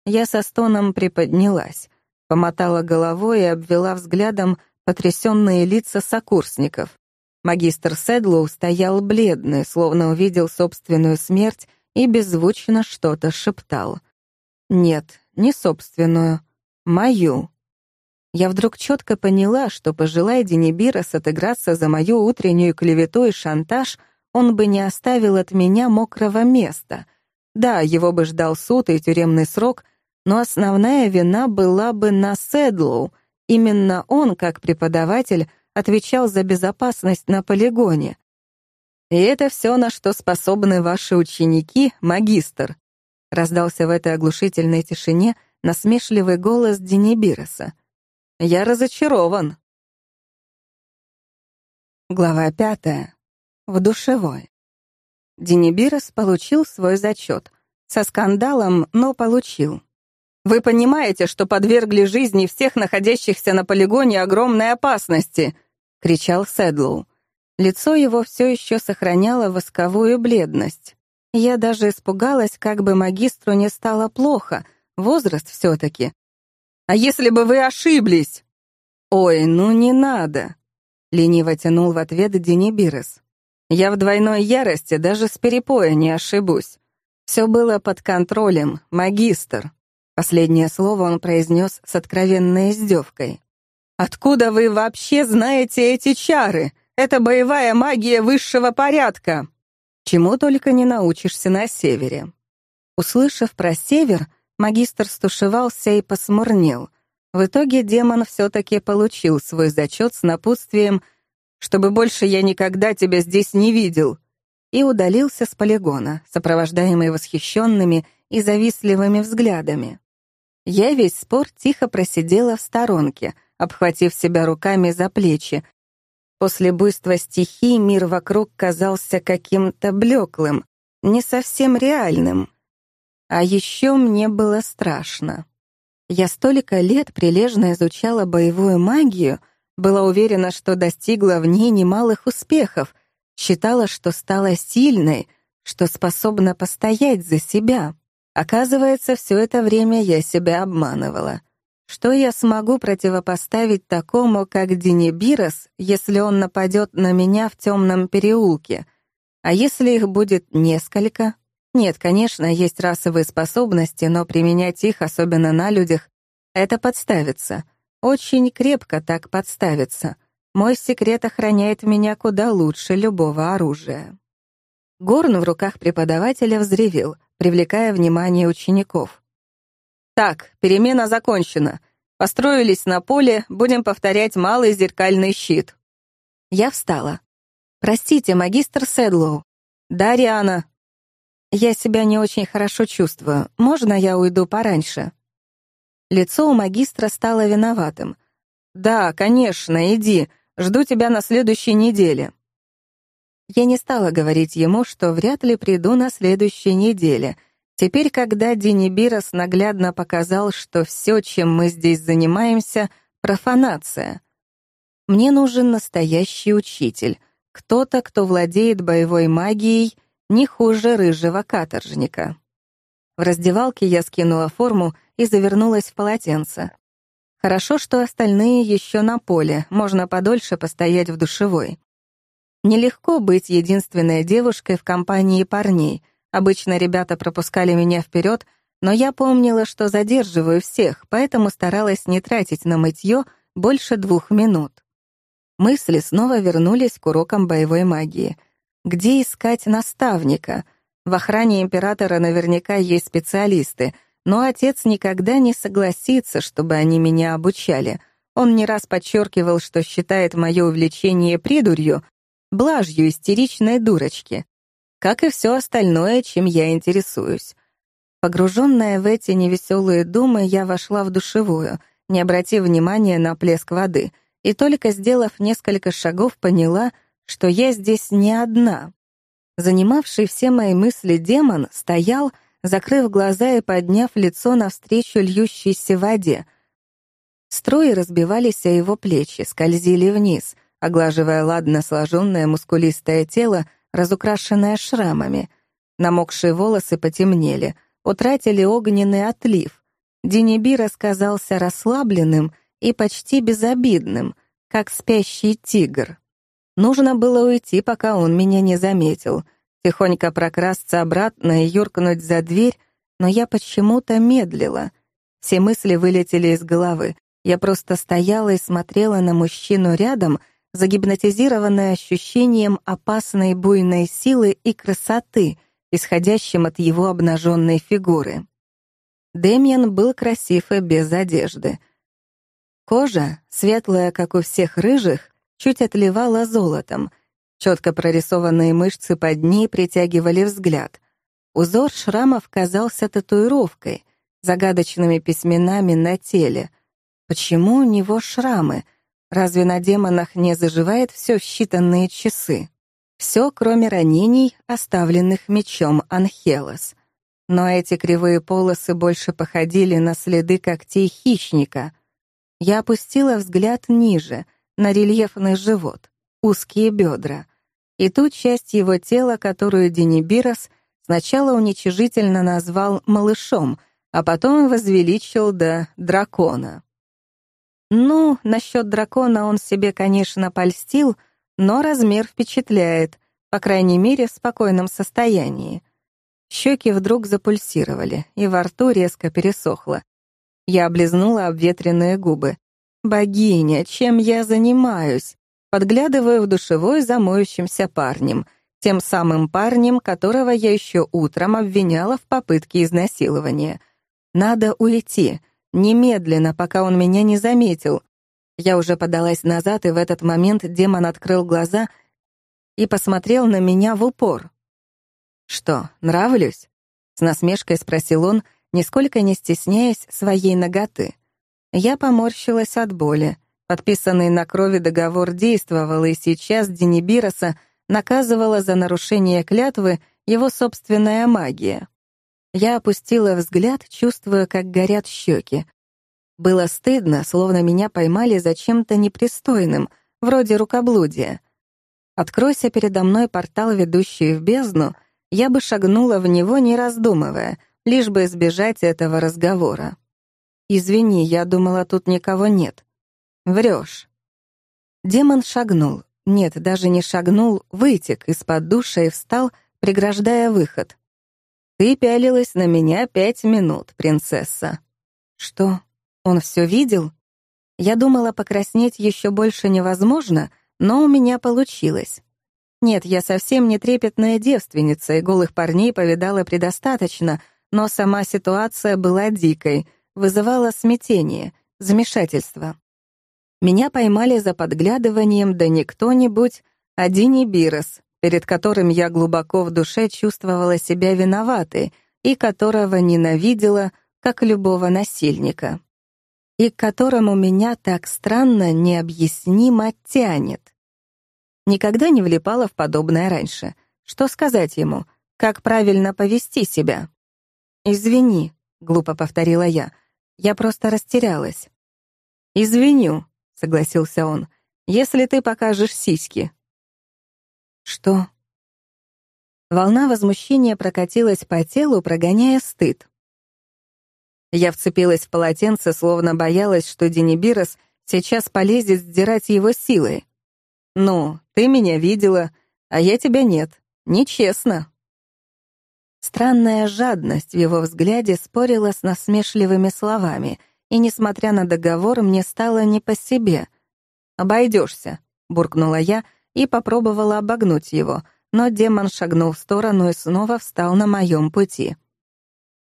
Я со стоном приподнялась. Помотала головой и обвела взглядом потрясенные лица сокурсников. Магистр Седлоу стоял бледный, словно увидел собственную смерть и беззвучно что-то шептал. Нет, не собственную, мою. Я вдруг четко поняла, что, пожелая Денибирос отыграться за мою утреннюю клевету и шантаж, он бы не оставил от меня мокрого места. Да, его бы ждал суд и тюремный срок, но основная вина была бы на Седлоу. Именно он, как преподаватель, отвечал за безопасность на полигоне. «И это все, на что способны ваши ученики, магистр», раздался в этой оглушительной тишине насмешливый голос Денибироса. «Я разочарован». Глава пятая. В душевой. Денибирос получил свой зачет. Со скандалом, но получил. «Вы понимаете, что подвергли жизни всех находящихся на полигоне огромной опасности?» — кричал Седлоу. Лицо его все еще сохраняло восковую бледность. Я даже испугалась, как бы магистру не стало плохо, возраст все-таки. «А если бы вы ошиблись?» «Ой, ну не надо!» — лениво тянул в ответ Денибирос. Я в двойной ярости даже с перепоя не ошибусь. Все было под контролем, магистр. Последнее слово он произнес с откровенной издевкой. «Откуда вы вообще знаете эти чары? Это боевая магия высшего порядка!» Чему только не научишься на севере. Услышав про север, магистр стушевался и посмурнел. В итоге демон все-таки получил свой зачет с напутствием — чтобы больше я никогда тебя здесь не видел!» и удалился с полигона, сопровождаемый восхищенными и завистливыми взглядами. Я весь спор тихо просидела в сторонке, обхватив себя руками за плечи. После буйства стихий мир вокруг казался каким-то блеклым, не совсем реальным. А еще мне было страшно. Я столько лет прилежно изучала боевую магию — была уверена, что достигла в ней немалых успехов, считала, что стала сильной, что способна постоять за себя. Оказывается, все это время я себя обманывала. Что я смогу противопоставить такому, как Денибирос, если он нападет на меня в темном переулке? А если их будет несколько? Нет, конечно, есть расовые способности, но применять их, особенно на людях, это подставиться — очень крепко так подставиться. Мой секрет охраняет меня куда лучше любого оружия. Горн в руках преподавателя взревел, привлекая внимание учеников. «Так, перемена закончена. Построились на поле, будем повторять малый зеркальный щит». Я встала. «Простите, магистр Седлоу». «Да, Риана». «Я себя не очень хорошо чувствую. Можно я уйду пораньше?» Лицо у магистра стало виноватым. «Да, конечно, иди. Жду тебя на следующей неделе». Я не стала говорить ему, что вряд ли приду на следующей неделе. Теперь, когда Денибирос наглядно показал, что все, чем мы здесь занимаемся, — профанация. Мне нужен настоящий учитель, кто-то, кто владеет боевой магией не хуже рыжего каторжника. В раздевалке я скинула форму и завернулась в полотенце. Хорошо, что остальные еще на поле, можно подольше постоять в душевой. Нелегко быть единственной девушкой в компании парней. Обычно ребята пропускали меня вперед, но я помнила, что задерживаю всех, поэтому старалась не тратить на мытье больше двух минут. Мысли снова вернулись к урокам боевой магии. Где искать наставника? В охране императора наверняка есть специалисты — но отец никогда не согласится, чтобы они меня обучали. Он не раз подчеркивал, что считает мое увлечение придурью, блажью истеричной дурочки, как и все остальное, чем я интересуюсь. Погруженная в эти невеселые думы, я вошла в душевую, не обратив внимания на плеск воды, и только сделав несколько шагов, поняла, что я здесь не одна. Занимавший все мои мысли демон стоял, закрыв глаза и подняв лицо навстречу льющейся воде. Струи разбивались о его плечи, скользили вниз, оглаживая ладно сложенное мускулистое тело, разукрашенное шрамами. Намокшие волосы потемнели, утратили огненный отлив. Денеби рассказался расслабленным и почти безобидным, как спящий тигр. Нужно было уйти, пока он меня не заметил — тихонько прокрасться обратно и юркнуть за дверь, но я почему-то медлила. Все мысли вылетели из головы. Я просто стояла и смотрела на мужчину рядом, загипнотизированная ощущением опасной буйной силы и красоты, исходящим от его обнаженной фигуры. Демьян был красив и без одежды. Кожа, светлая, как у всех рыжих, чуть отливала золотом. Четко прорисованные мышцы под ней притягивали взгляд. Узор шрамов казался татуировкой, загадочными письменами на теле. Почему у него шрамы? Разве на демонах не заживает все в считанные часы? Все, кроме ранений, оставленных мечом Анхелос. Но эти кривые полосы больше походили на следы когтей хищника. Я опустила взгляд ниже, на рельефный живот, узкие бедра, и ту часть его тела, которую Денибирос сначала уничижительно назвал «малышом», а потом возвеличил до дракона. Ну, насчет дракона он себе, конечно, польстил, но размер впечатляет, по крайней мере, в спокойном состоянии. Щеки вдруг запульсировали, и во рту резко пересохло. Я облизнула обветренные губы. «Богиня, чем я занимаюсь?» Подглядываю в душевой за моющимся парнем, тем самым парнем, которого я еще утром обвиняла в попытке изнасилования. Надо уйти, немедленно, пока он меня не заметил. Я уже подалась назад, и в этот момент демон открыл глаза и посмотрел на меня в упор. «Что, нравлюсь?» — с насмешкой спросил он, нисколько не стесняясь своей ноготы. Я поморщилась от боли. Подписанный на крови договор действовал, и сейчас Денибироса наказывала за нарушение клятвы его собственная магия. Я опустила взгляд, чувствуя, как горят щеки. Было стыдно, словно меня поймали за чем-то непристойным, вроде рукоблудия. Откройся передо мной портал, ведущий в бездну, я бы шагнула в него, не раздумывая, лишь бы избежать этого разговора. «Извини, я думала, тут никого нет». «Врешь». Демон шагнул. Нет, даже не шагнул, вытек из-под душа и встал, преграждая выход. «Ты пялилась на меня пять минут, принцесса». «Что, он все видел?» Я думала, покраснеть еще больше невозможно, но у меня получилось. Нет, я совсем не трепетная девственница, и голых парней повидала предостаточно, но сама ситуация была дикой, вызывала смятение, замешательство. Меня поймали за подглядыванием, да не кто-нибудь, а Дини Бирос, перед которым я глубоко в душе чувствовала себя виноватой и которого ненавидела, как любого насильника. И к которому меня так странно, необъяснимо тянет. Никогда не влипала в подобное раньше. Что сказать ему? Как правильно повести себя? «Извини», — глупо повторила я, — я просто растерялась. «Извиню», — согласился он, — «если ты покажешь сиськи». «Что?» Волна возмущения прокатилась по телу, прогоняя стыд. Я вцепилась в полотенце, словно боялась, что Денибирос сейчас полезет сдирать его силой. «Ну, ты меня видела, а я тебя нет. Нечестно». Странная жадность в его взгляде спорила с насмешливыми словами, и, несмотря на договор, мне стало не по себе. «Обойдешься», — буркнула я и попробовала обогнуть его, но демон шагнул в сторону и снова встал на моем пути.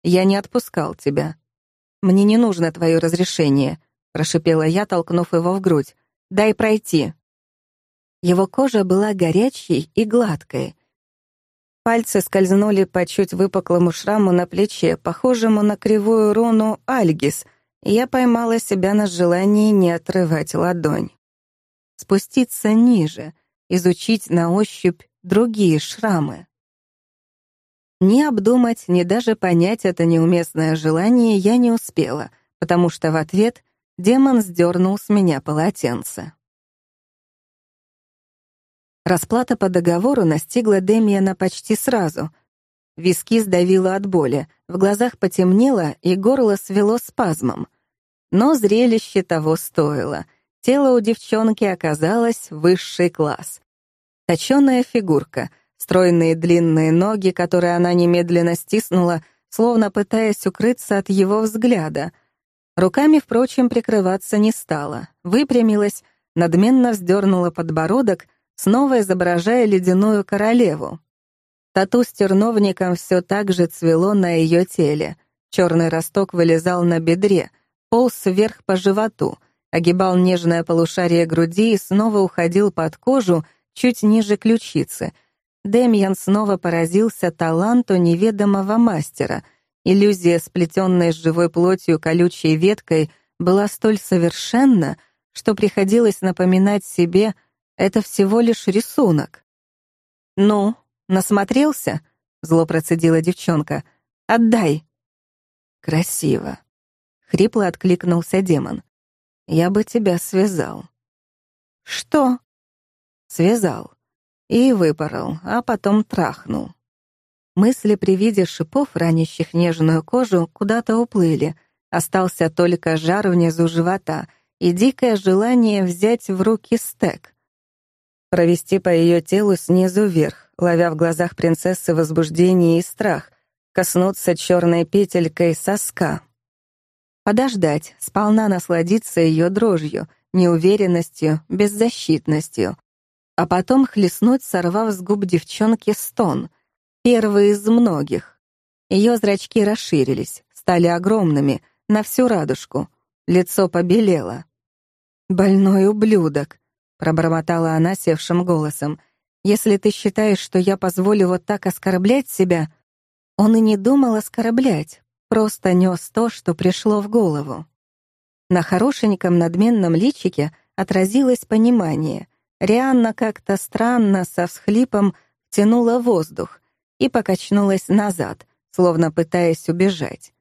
«Я не отпускал тебя. Мне не нужно твое разрешение», — прошипела я, толкнув его в грудь. «Дай пройти». Его кожа была горячей и гладкой, Пальцы скользнули по чуть выпуклому шраму на плече, похожему на кривую руну Альгис, и я поймала себя на желании не отрывать ладонь. Спуститься ниже, изучить на ощупь другие шрамы. Ни обдумать, ни даже понять это неуместное желание я не успела, потому что в ответ демон сдернул с меня полотенце. Расплата по договору настигла Демиана почти сразу. Виски сдавило от боли, в глазах потемнело и горло свело спазмом. Но зрелище того стоило. Тело у девчонки оказалось высший класс. Точёная фигурка, стройные длинные ноги, которые она немедленно стиснула, словно пытаясь укрыться от его взгляда. Руками, впрочем, прикрываться не стала. Выпрямилась, надменно вздернула подбородок — снова изображая ледяную королеву. Тату с терновником все так же цвело на ее теле. Черный росток вылезал на бедре, полз вверх по животу, огибал нежное полушарие груди и снова уходил под кожу чуть ниже ключицы. Демьян снова поразился таланту неведомого мастера. Иллюзия, сплетенная с живой плотью колючей веткой, была столь совершенна, что приходилось напоминать себе «это всего лишь рисунок». «Ну, насмотрелся?» — зло процедила девчонка. «Отдай!» «Красиво!» — хрипло откликнулся демон. «Я бы тебя связал». «Что?» «Связал. И выпорол, а потом трахнул». Мысли при виде шипов, ранящих нежную кожу, куда-то уплыли. Остался только жар внизу живота и дикое желание взять в руки стек. Провести по ее телу снизу вверх, ловя в глазах принцессы возбуждение и страх, коснуться черной петелькой соска. Подождать, сполна насладиться ее дрожью, неуверенностью, беззащитностью. А потом хлестнуть, сорвав с губ девчонки стон. Первый из многих. Ее зрачки расширились, стали огромными, на всю радужку. Лицо побелело. «Больной ублюдок», — пробормотала она севшим голосом. «Если ты считаешь, что я позволю вот так оскорблять себя...» Он и не думал оскорблять, просто нес то, что пришло в голову. На хорошеньком надменном личике отразилось понимание. Рианна как-то странно со всхлипом тянула воздух и покачнулась назад, словно пытаясь убежать.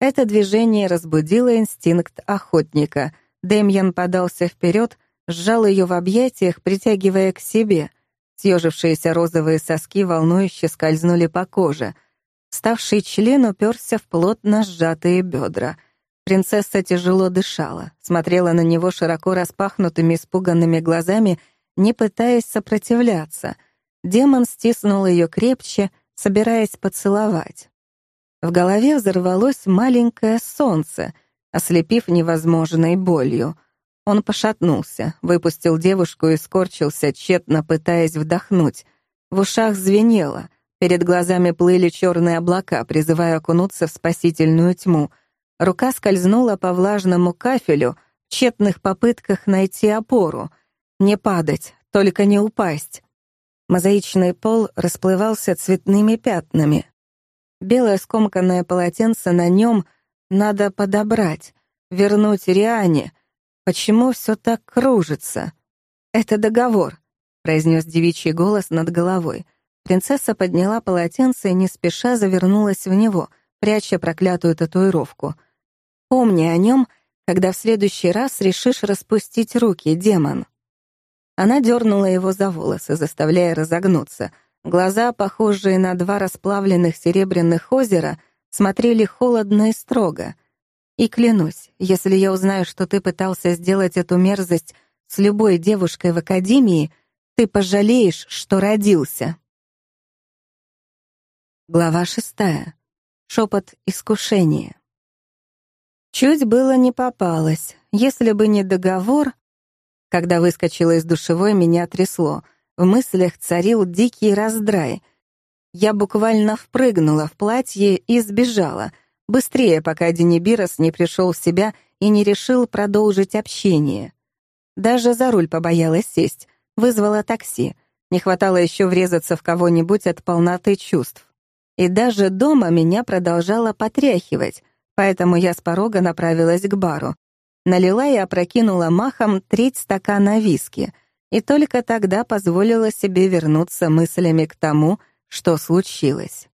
Это движение разбудило инстинкт охотника. Демьян подался вперед, сжал ее в объятиях, притягивая к себе. Съежившиеся розовые соски волнующе скользнули по коже — Ставший член уперся в плотно сжатые бедра. Принцесса тяжело дышала, смотрела на него широко распахнутыми испуганными глазами, не пытаясь сопротивляться. Демон стиснул ее крепче, собираясь поцеловать. В голове взорвалось маленькое солнце, ослепив невозможной болью. Он пошатнулся, выпустил девушку и скорчился, тщетно пытаясь вдохнуть. В ушах звенело — Перед глазами плыли черные облака, призывая окунуться в спасительную тьму. Рука скользнула по влажному кафелю в тщетных попытках найти опору. Не падать, только не упасть. Мозаичный пол расплывался цветными пятнами. Белое скомканное полотенце на нем надо подобрать, вернуть Риане. Почему все так кружится? Это договор, произнес девичий голос над головой. Принцесса подняла полотенце и не спеша завернулась в него, пряча проклятую татуировку. «Помни о нем, когда в следующий раз решишь распустить руки, демон». Она дернула его за волосы, заставляя разогнуться. Глаза, похожие на два расплавленных серебряных озера, смотрели холодно и строго. «И клянусь, если я узнаю, что ты пытался сделать эту мерзость с любой девушкой в академии, ты пожалеешь, что родился». Глава шестая. Шепот искушения. Чуть было не попалось. Если бы не договор... Когда выскочила из душевой, меня трясло. В мыслях царил дикий раздрай. Я буквально впрыгнула в платье и сбежала. Быстрее, пока Денибирос не пришел в себя и не решил продолжить общение. Даже за руль побоялась сесть. Вызвала такси. Не хватало еще врезаться в кого-нибудь от полноты чувств. И даже дома меня продолжало потряхивать, поэтому я с порога направилась к бару. Налила и опрокинула махом треть стакана виски, и только тогда позволила себе вернуться мыслями к тому, что случилось.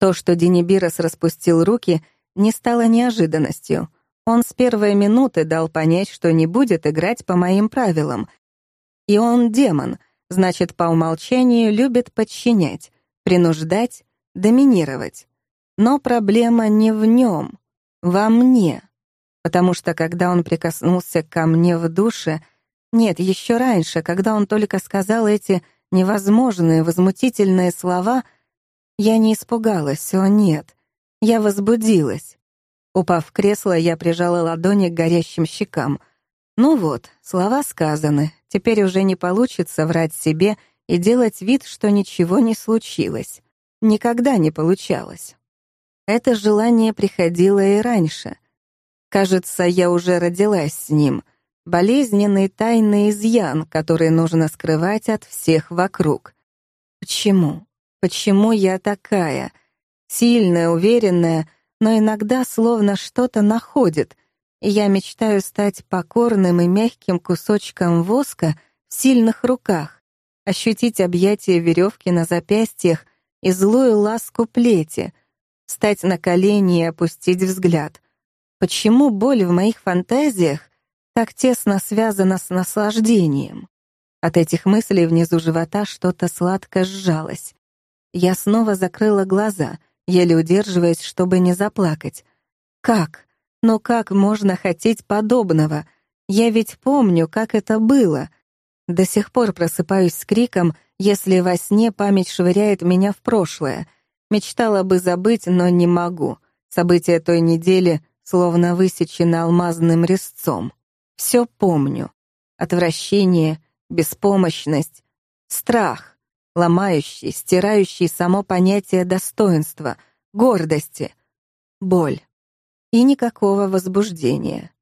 То, что Денибирос распустил руки, не стало неожиданностью. Он с первой минуты дал понять, что не будет играть по моим правилам. И он демон, значит, по умолчанию любит подчинять, принуждать доминировать. Но проблема не в нем, во мне. Потому что когда он прикоснулся ко мне в душе, нет, еще раньше, когда он только сказал эти невозможные, возмутительные слова, я не испугалась, о нет, я возбудилась. Упав в кресло, я прижала ладони к горящим щекам. Ну вот, слова сказаны, теперь уже не получится врать себе и делать вид, что ничего не случилось. никогда не получалось. Это желание приходило и раньше. Кажется, я уже родилась с ним. Болезненный тайный изъян, который нужно скрывать от всех вокруг. Почему? Почему я такая? Сильная, уверенная, но иногда словно что-то находит, я мечтаю стать покорным и мягким кусочком воска в сильных руках, ощутить объятия веревки на запястьях и злую ласку плети, встать на колени и опустить взгляд. Почему боль в моих фантазиях так тесно связана с наслаждением? От этих мыслей внизу живота что-то сладко сжалось. Я снова закрыла глаза, еле удерживаясь, чтобы не заплакать. Как? Но как можно хотеть подобного? Я ведь помню, как это было. До сих пор просыпаюсь с криком, если во сне память швыряет меня в прошлое. Мечтала бы забыть, но не могу. События той недели словно высечены алмазным резцом. Все помню. Отвращение, беспомощность, страх, ломающий, стирающий само понятие достоинства, гордости, боль и никакого возбуждения.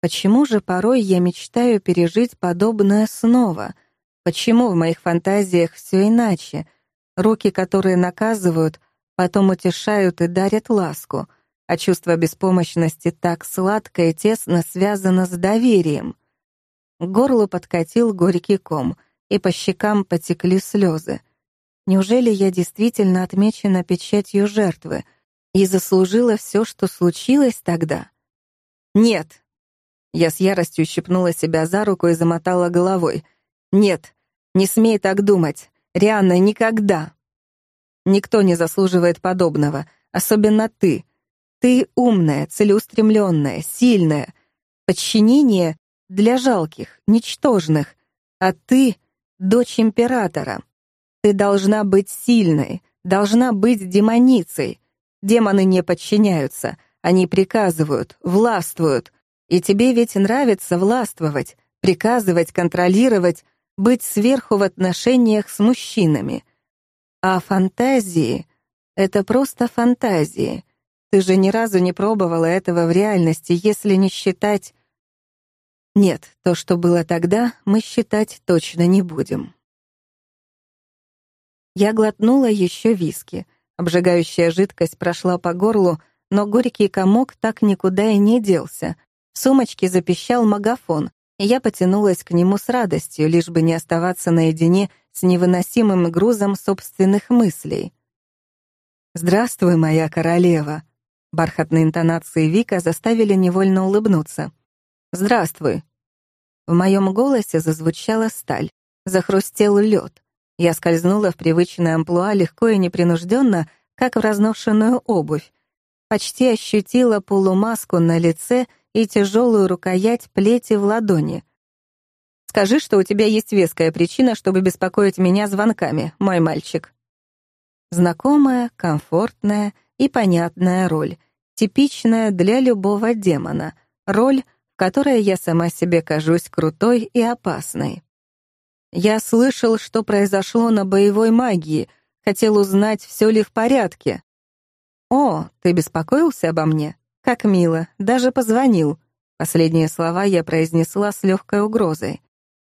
Почему же порой я мечтаю пережить подобное снова? Почему в моих фантазиях все иначе? Руки, которые наказывают, потом утешают и дарят ласку, а чувство беспомощности так сладко и тесно связано с доверием. К горлу подкатил горький ком, и по щекам потекли слезы. Неужели я действительно отмечена печатью жертвы и заслужила все, что случилось тогда? Нет, я с яростью щипнула себя за руку и замотала головой. «Нет, не смей так думать. Рианна, никогда!» «Никто не заслуживает подобного, особенно ты. Ты умная, целеустремленная, сильная. Подчинение для жалких, ничтожных. А ты — дочь императора. Ты должна быть сильной, должна быть демоницей. Демоны не подчиняются, они приказывают, властвуют, и тебе ведь нравится властвовать, приказывать, контролировать, быть сверху в отношениях с мужчинами. А фантазии — это просто фантазии. Ты же ни разу не пробовала этого в реальности, если не считать... Нет, то, что было тогда, мы считать точно не будем. Я глотнула еще виски. Обжигающая жидкость прошла по горлу, но горький комок так никуда и не делся, в сумочке запищал магафон, и я потянулась к нему с радостью, лишь бы не оставаться наедине с невыносимым грузом собственных мыслей. «Здравствуй, моя королева!» Бархатные интонации Вика заставили невольно улыбнуться. «Здравствуй!» В моем голосе зазвучала сталь, захрустел лед. Я скользнула в привычное амплуа легко и непринужденно, как в разношенную обувь. Почти ощутила полумаску на лице и тяжелую рукоять плети в ладони. «Скажи, что у тебя есть веская причина, чтобы беспокоить меня звонками, мой мальчик». Знакомая, комфортная и понятная роль, типичная для любого демона, роль, в которой я сама себе кажусь крутой и опасной. Я слышал, что произошло на боевой магии, хотел узнать, все ли в порядке. «О, ты беспокоился обо мне?» Как мило, даже позвонил. Последние слова я произнесла с легкой угрозой.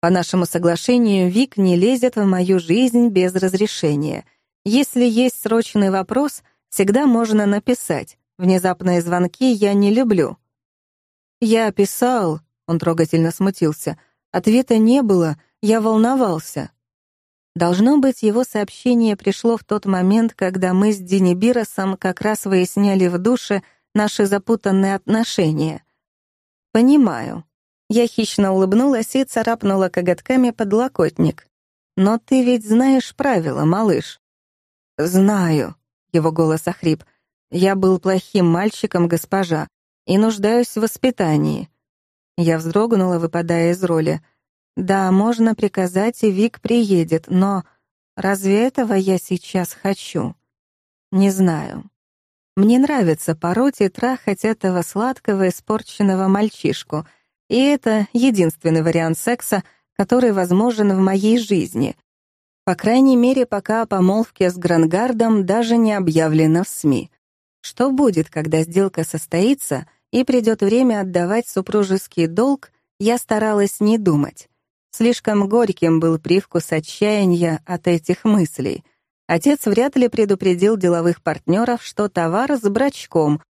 По нашему соглашению, Вик не лезет в мою жизнь без разрешения. Если есть срочный вопрос, всегда можно написать. Внезапные звонки я не люблю. Я писал, он трогательно смутился. Ответа не было, я волновался. Должно быть, его сообщение пришло в тот момент, когда мы с Дини Биросом как раз выясняли в душе, наши запутанные отношения. Понимаю. Я хищно улыбнулась и царапнула коготками подлокотник. Но ты ведь знаешь правила, малыш. Знаю. Его голос охрип. Я был плохим мальчиком, госпожа, и нуждаюсь в воспитании. Я вздрогнула, выпадая из роли. Да, можно приказать, и Вик приедет, но разве этого я сейчас хочу? Не знаю. Мне нравится пороть и трахать этого сладкого испорченного мальчишку, и это единственный вариант секса, который возможен в моей жизни. По крайней мере, пока о помолвке с Грангардом даже не объявлено в СМИ. Что будет, когда сделка состоится и придет время отдавать супружеский долг, я старалась не думать. Слишком горьким был привкус отчаяния от этих мыслей. Отец вряд ли предупредил деловых партнеров, что товар с брачком,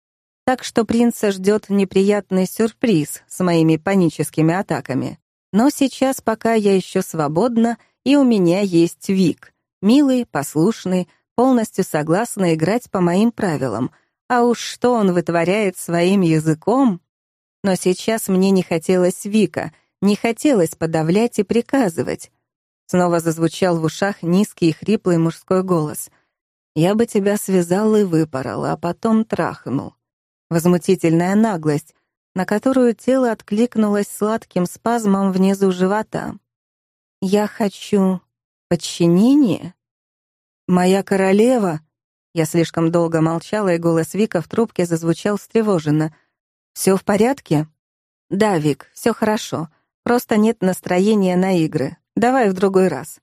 так что принца ждет неприятный сюрприз с моими паническими атаками. Но сейчас, пока я еще свободна, и у меня есть Вик. Милый, послушный, полностью согласный играть по моим правилам. А уж что он вытворяет своим языком? Но сейчас мне не хотелось Вика, не хотелось подавлять и приказывать. Снова зазвучал в ушах низкий и хриплый мужской голос. «Я бы тебя связал и выпорол, а потом трахнул». Возмутительная наглость, на которую тело откликнулось сладким спазмом внизу живота. «Я хочу подчинение?» «Моя королева?» Я слишком долго молчала, и голос Вика в трубке зазвучал встревоженно. «Все в порядке?» «Да, Вик, все хорошо. Просто нет настроения на игры. Давай в другой раз».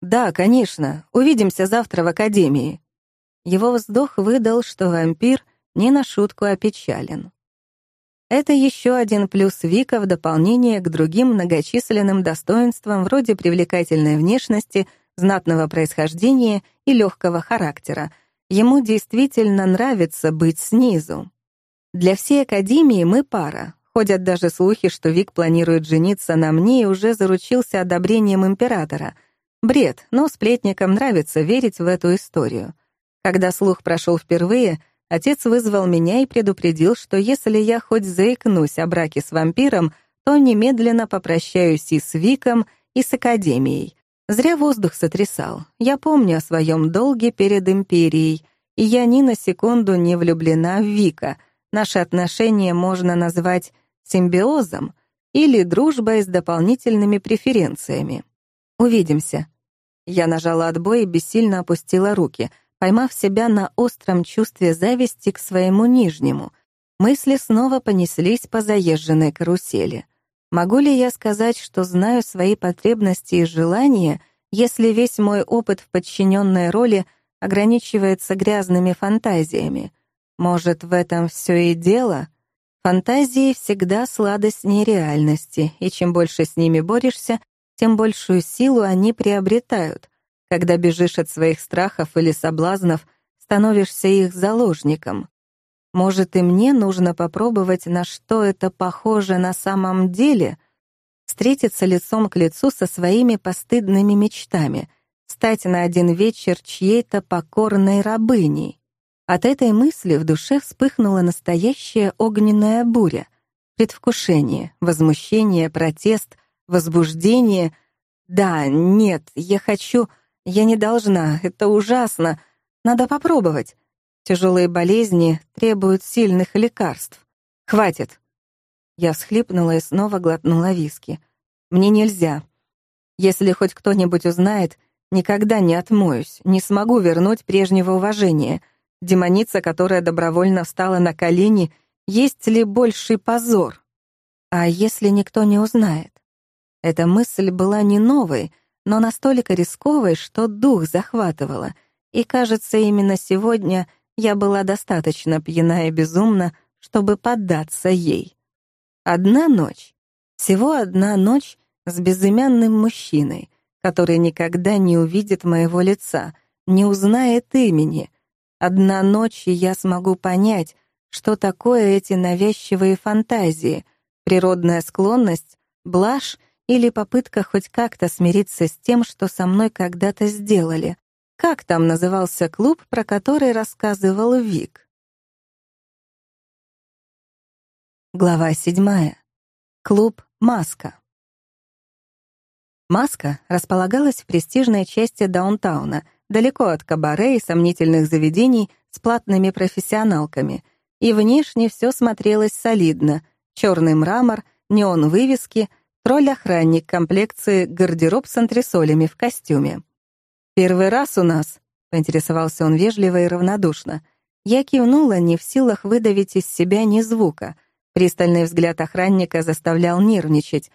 «Да, конечно. Увидимся завтра в академии». Его вздох выдал, что вампир не на шутку опечален. Это еще один плюс Вика в дополнение к другим многочисленным достоинствам вроде привлекательной внешности, знатного происхождения и легкого характера. Ему действительно нравится быть снизу. Для всей Академии мы пара. Ходят даже слухи, что Вик планирует жениться на мне и уже заручился одобрением императора. Бред, но сплетникам нравится верить в эту историю. Когда слух прошел впервые — Отец вызвал меня и предупредил, что если я хоть заикнусь о браке с вампиром, то немедленно попрощаюсь и с Виком, и с Академией. Зря воздух сотрясал. Я помню о своем долге перед Империей, и я ни на секунду не влюблена в Вика. Наши отношения можно назвать симбиозом или дружбой с дополнительными преференциями. Увидимся. Я нажала отбой и бессильно опустила руки — поймав себя на остром чувстве зависти к своему нижнему. Мысли снова понеслись по заезженной карусели. Могу ли я сказать, что знаю свои потребности и желания, если весь мой опыт в подчиненной роли ограничивается грязными фантазиями? Может, в этом все и дело? Фантазии всегда сладостнее реальности, и чем больше с ними борешься, тем большую силу они приобретают. Когда бежишь от своих страхов или соблазнов, становишься их заложником. Может, и мне нужно попробовать, на что это похоже на самом деле, встретиться лицом к лицу со своими постыдными мечтами, стать на один вечер чьей-то покорной рабыней. От этой мысли в душе вспыхнула настоящая огненная буря. Предвкушение, возмущение, протест, возбуждение. Да, нет, я хочу я не должна, это ужасно. Надо попробовать. Тяжелые болезни требуют сильных лекарств. Хватит. Я всхлипнула и снова глотнула виски. Мне нельзя. Если хоть кто-нибудь узнает, никогда не отмоюсь, не смогу вернуть прежнего уважения. Демоница, которая добровольно встала на колени, есть ли больший позор? А если никто не узнает? Эта мысль была не новой, но настолько рисковой, что дух захватывало. И, кажется, именно сегодня я была достаточно пьяна и безумна, чтобы поддаться ей. Одна ночь, всего одна ночь с безымянным мужчиной, который никогда не увидит моего лица, не узнает имени. Одна ночь, и я смогу понять, что такое эти навязчивые фантазии, природная склонность, блажь или попытка хоть как-то смириться с тем, что со мной когда-то сделали. Как там назывался клуб, про который рассказывал Вик? Глава седьмая. Клуб «Маска». «Маска» располагалась в престижной части даунтауна, далеко от кабаре и сомнительных заведений с платными профессионалками, и внешне все смотрелось солидно. Черный мрамор, неон-вывески — Тролль-охранник комплекции гардероб с антресолями в костюме. «Первый раз у нас», — поинтересовался он вежливо и равнодушно. Я кивнула, не в силах выдавить из себя ни звука. Пристальный взгляд охранника заставлял нервничать.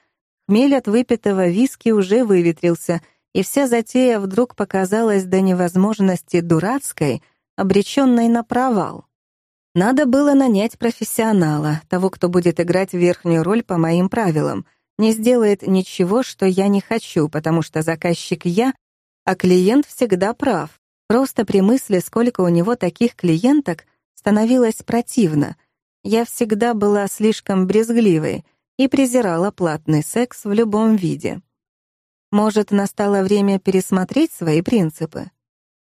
Хмель от выпитого виски уже выветрился, и вся затея вдруг показалась до невозможности дурацкой, обреченной на провал. Надо было нанять профессионала, того, кто будет играть верхнюю роль по моим правилам, не сделает ничего, что я не хочу, потому что заказчик я, а клиент всегда прав. Просто при мысли, сколько у него таких клиенток, становилось противно. Я всегда была слишком брезгливой и презирала платный секс в любом виде. Может, настало время пересмотреть свои принципы?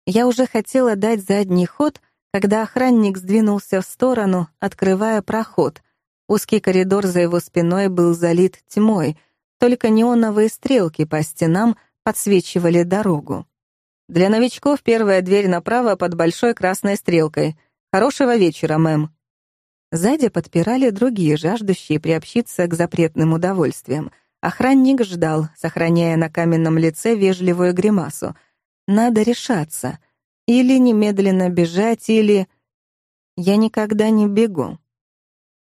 Я уже хотела дать задний ход, когда охранник сдвинулся в сторону, открывая проход. Узкий коридор за его спиной был залит тьмой, только неоновые стрелки по стенам подсвечивали дорогу. Для новичков первая дверь направо под большой красной стрелкой. Хорошего вечера, мэм. Сзади подпирали другие, жаждущие приобщиться к запретным удовольствиям — Охранник ждал, сохраняя на каменном лице вежливую гримасу. Надо решаться. Или немедленно бежать, или... Я никогда не бегу.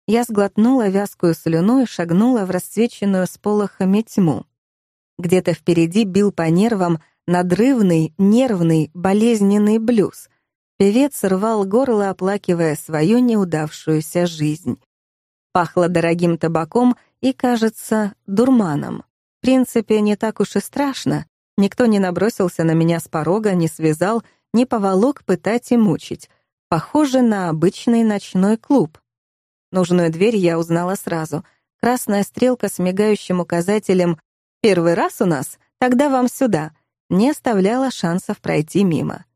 Я сглотнула вязкую слюну и шагнула в расцвеченную с полохами тьму. Где-то впереди бил по нервам надрывный, нервный, болезненный блюз. Певец рвал горло, оплакивая свою неудавшуюся жизнь. Пахло дорогим табаком и, кажется, дурманом. В принципе, не так уж и страшно. Никто не набросился на меня с порога, не связал, не поволок пытать и мучить. Похоже на обычный ночной клуб. Нужную дверь я узнала сразу. Красная стрелка с мигающим указателем «Первый раз у нас? Тогда вам сюда» не оставляла шансов пройти мимо.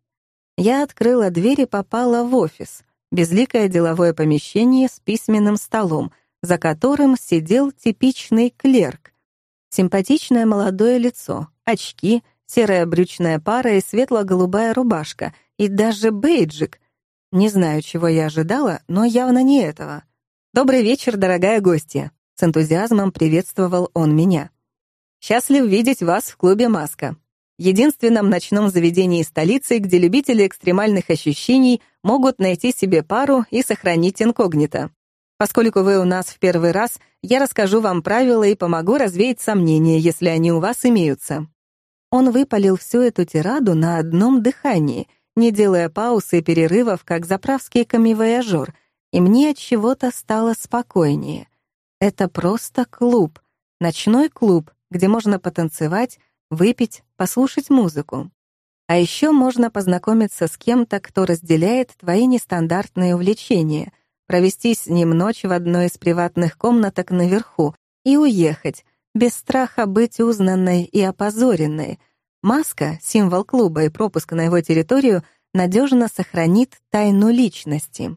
Я открыла дверь и попала в офис. Безликое деловое помещение с письменным столом — за которым сидел типичный клерк. Симпатичное молодое лицо, очки, серая брючная пара и светло-голубая рубашка, и даже бейджик. Не знаю, чего я ожидала, но явно не этого. «Добрый вечер, дорогая гостья!» С энтузиазмом приветствовал он меня. «Счастлив видеть вас в клубе «Маска», единственном ночном заведении столицы, где любители экстремальных ощущений могут найти себе пару и сохранить инкогнито. Поскольку вы у нас в первый раз, я расскажу вам правила и помогу развеять сомнения, если они у вас имеются». Он выпалил всю эту тираду на одном дыхании, не делая пауз и перерывов, как заправский камевояжер, и мне от чего-то стало спокойнее. Это просто клуб, ночной клуб, где можно потанцевать, выпить, послушать музыку. А еще можно познакомиться с кем-то, кто разделяет твои нестандартные увлечения — провести с ним ночь в одной из приватных комнаток наверху и уехать, без страха быть узнанной и опозоренной. Маска, символ клуба и пропуск на его территорию, надежно сохранит тайну личности.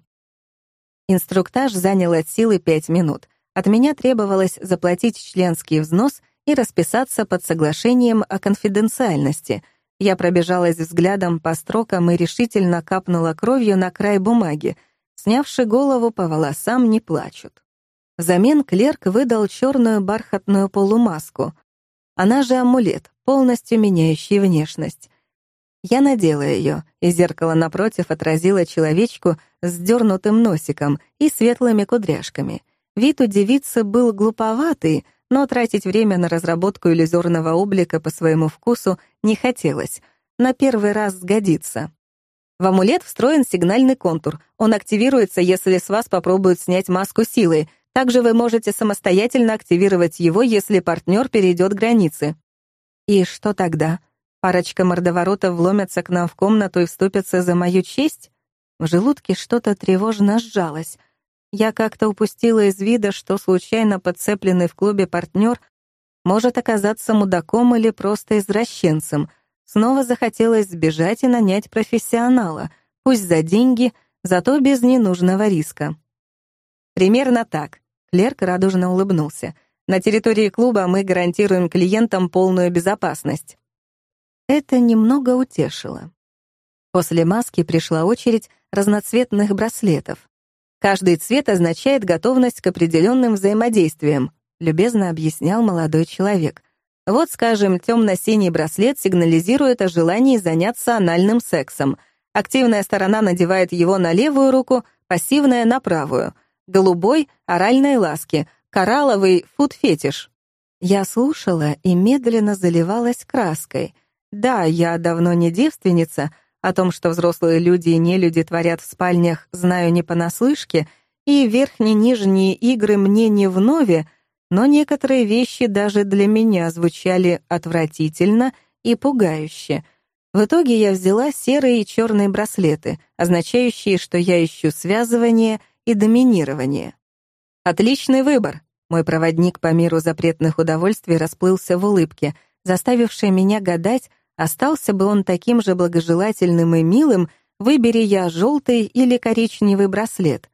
Инструктаж занял от силы пять минут. От меня требовалось заплатить членский взнос и расписаться под соглашением о конфиденциальности. Я пробежалась взглядом по строкам и решительно капнула кровью на край бумаги — Снявши голову по волосам, не плачут. Взамен клерк выдал черную бархатную полумаску. Она же амулет, полностью меняющий внешность. Я надела ее, и зеркало напротив отразило человечку с дернутым носиком и светлыми кудряшками. Вид у девицы был глуповатый, но тратить время на разработку иллюзорного облика по своему вкусу не хотелось. На первый раз сгодится. В амулет встроен сигнальный контур. Он активируется, если с вас попробуют снять маску силы. Также вы можете самостоятельно активировать его, если партнер перейдет границы. И что тогда? Парочка мордоворотов вломятся к нам в комнату и вступятся за мою честь? В желудке что-то тревожно сжалось. Я как-то упустила из вида, что случайно подцепленный в клубе партнер может оказаться мудаком или просто извращенцем — Снова захотелось сбежать и нанять профессионала, пусть за деньги, зато без ненужного риска. Примерно так. Клерк радужно улыбнулся. На территории клуба мы гарантируем клиентам полную безопасность. Это немного утешило. После маски пришла очередь разноцветных браслетов. Каждый цвет означает готовность к определенным взаимодействиям, любезно объяснял молодой человек. Вот, скажем, темно-синий браслет сигнализирует о желании заняться анальным сексом. Активная сторона надевает его на левую руку, пассивная — на правую. Голубой — оральные ласки, коралловый — фуд-фетиш. Я слушала и медленно заливалась краской. Да, я давно не девственница, о том, что взрослые люди и нелюди творят в спальнях, знаю не понаслышке, и верхние-нижние игры мне не вновь, но некоторые вещи даже для меня звучали отвратительно и пугающе. В итоге я взяла серые и черные браслеты, означающие, что я ищу связывание и доминирование. Отличный выбор. Мой проводник по миру запретных удовольствий расплылся в улыбке, заставившей меня гадать, остался бы он таким же благожелательным и милым, выбери я желтый или коричневый браслет.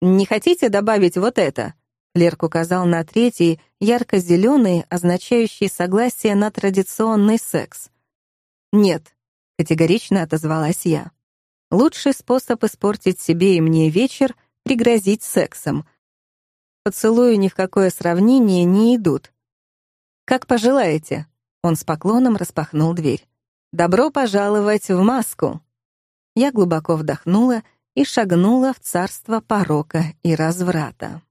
«Не хотите добавить вот это?» Клерк указал на третий, ярко-зеленый, означающий согласие на традиционный секс. «Нет», — категорично отозвалась я. «Лучший способ испортить себе и мне вечер — пригрозить сексом. Поцелуи ни в какое сравнение не идут. «Как пожелаете», — он с поклоном распахнул дверь. «Добро пожаловать в маску!» Я глубоко вдохнула и шагнула в царство порока и разврата.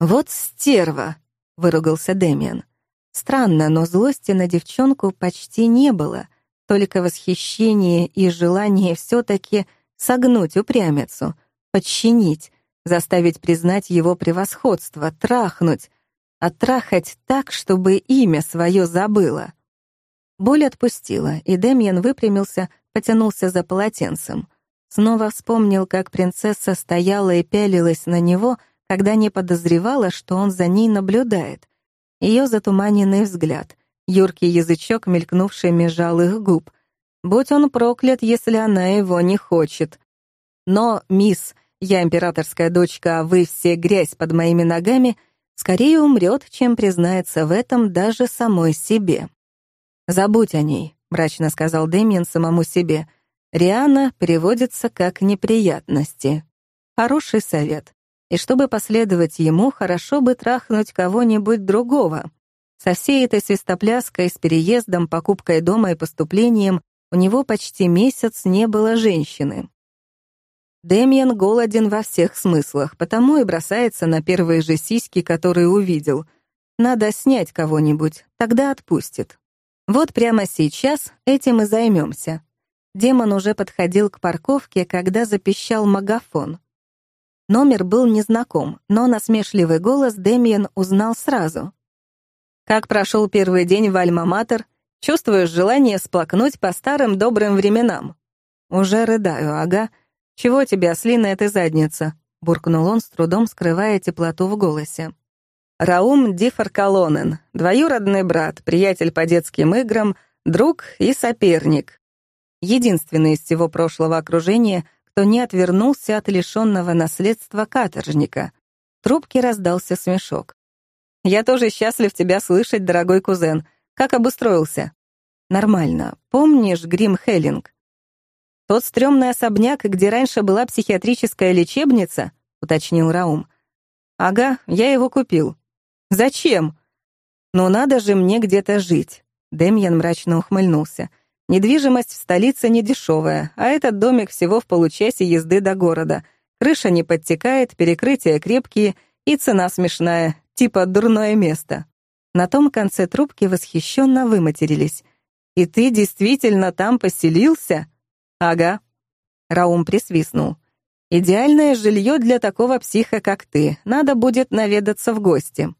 «Вот стерва!» — выругался Дэмиан. Странно, но злости на девчонку почти не было, только восхищение и желание все-таки согнуть упрямицу, подчинить, заставить признать его превосходство, трахнуть, оттрахать так, чтобы имя свое забыло. Боль отпустила, и Демьян выпрямился, потянулся за полотенцем. Снова вспомнил, как принцесса стояла и пялилась на него, когда не подозревала, что он за ней наблюдает. Ее затуманенный взгляд, юркий язычок, мелькнувший межал губ. Будь он проклят, если она его не хочет. Но, мисс, я императорская дочка, а вы все грязь под моими ногами, скорее умрет, чем признается в этом даже самой себе. «Забудь о ней», — мрачно сказал Дэмиен самому себе. «Риана переводится как «неприятности». Хороший совет. И чтобы последовать ему, хорошо бы трахнуть кого-нибудь другого. Со всей этой свистопляской, с переездом, покупкой дома и поступлением у него почти месяц не было женщины. Дэмиен голоден во всех смыслах, потому и бросается на первые же сиськи, которые увидел. Надо снять кого-нибудь, тогда отпустит. Вот прямо сейчас этим и займемся. Демон уже подходил к парковке, когда запищал магафон. Номер был незнаком, но насмешливый голос Дэмиен узнал сразу. «Как прошел первый день в Альма-Матер? Чувствуешь желание сплакнуть по старым добрым временам?» «Уже рыдаю, ага», «Чего тебе, ослиная ты задница?» — буркнул он, с трудом скрывая теплоту в голосе. Раум Дифаркалонен, двоюродный брат, приятель по детским играм, друг и соперник. Единственный из всего прошлого окружения, кто не отвернулся от лишенного наследства каторжника. Трубке раздался смешок. «Я тоже счастлив тебя слышать, дорогой кузен. Как обустроился?» «Нормально. Помнишь Грим Хеллинг?» «Тот стрёмный особняк, где раньше была психиатрическая лечебница?» — уточнил Раум. «Ага, я его купил». «Зачем?» «Ну надо же мне где-то жить», — Демьян мрачно ухмыльнулся. «Недвижимость в столице не дешевая, а этот домик всего в получасе езды до города. Крыша не подтекает, перекрытия крепкие и цена смешная, типа дурное место». На том конце трубки восхищенно выматерились. «И ты действительно там поселился?» «Ага». Раум присвистнул. «Идеальное жилье для такого психа, как ты. Надо будет наведаться в гости».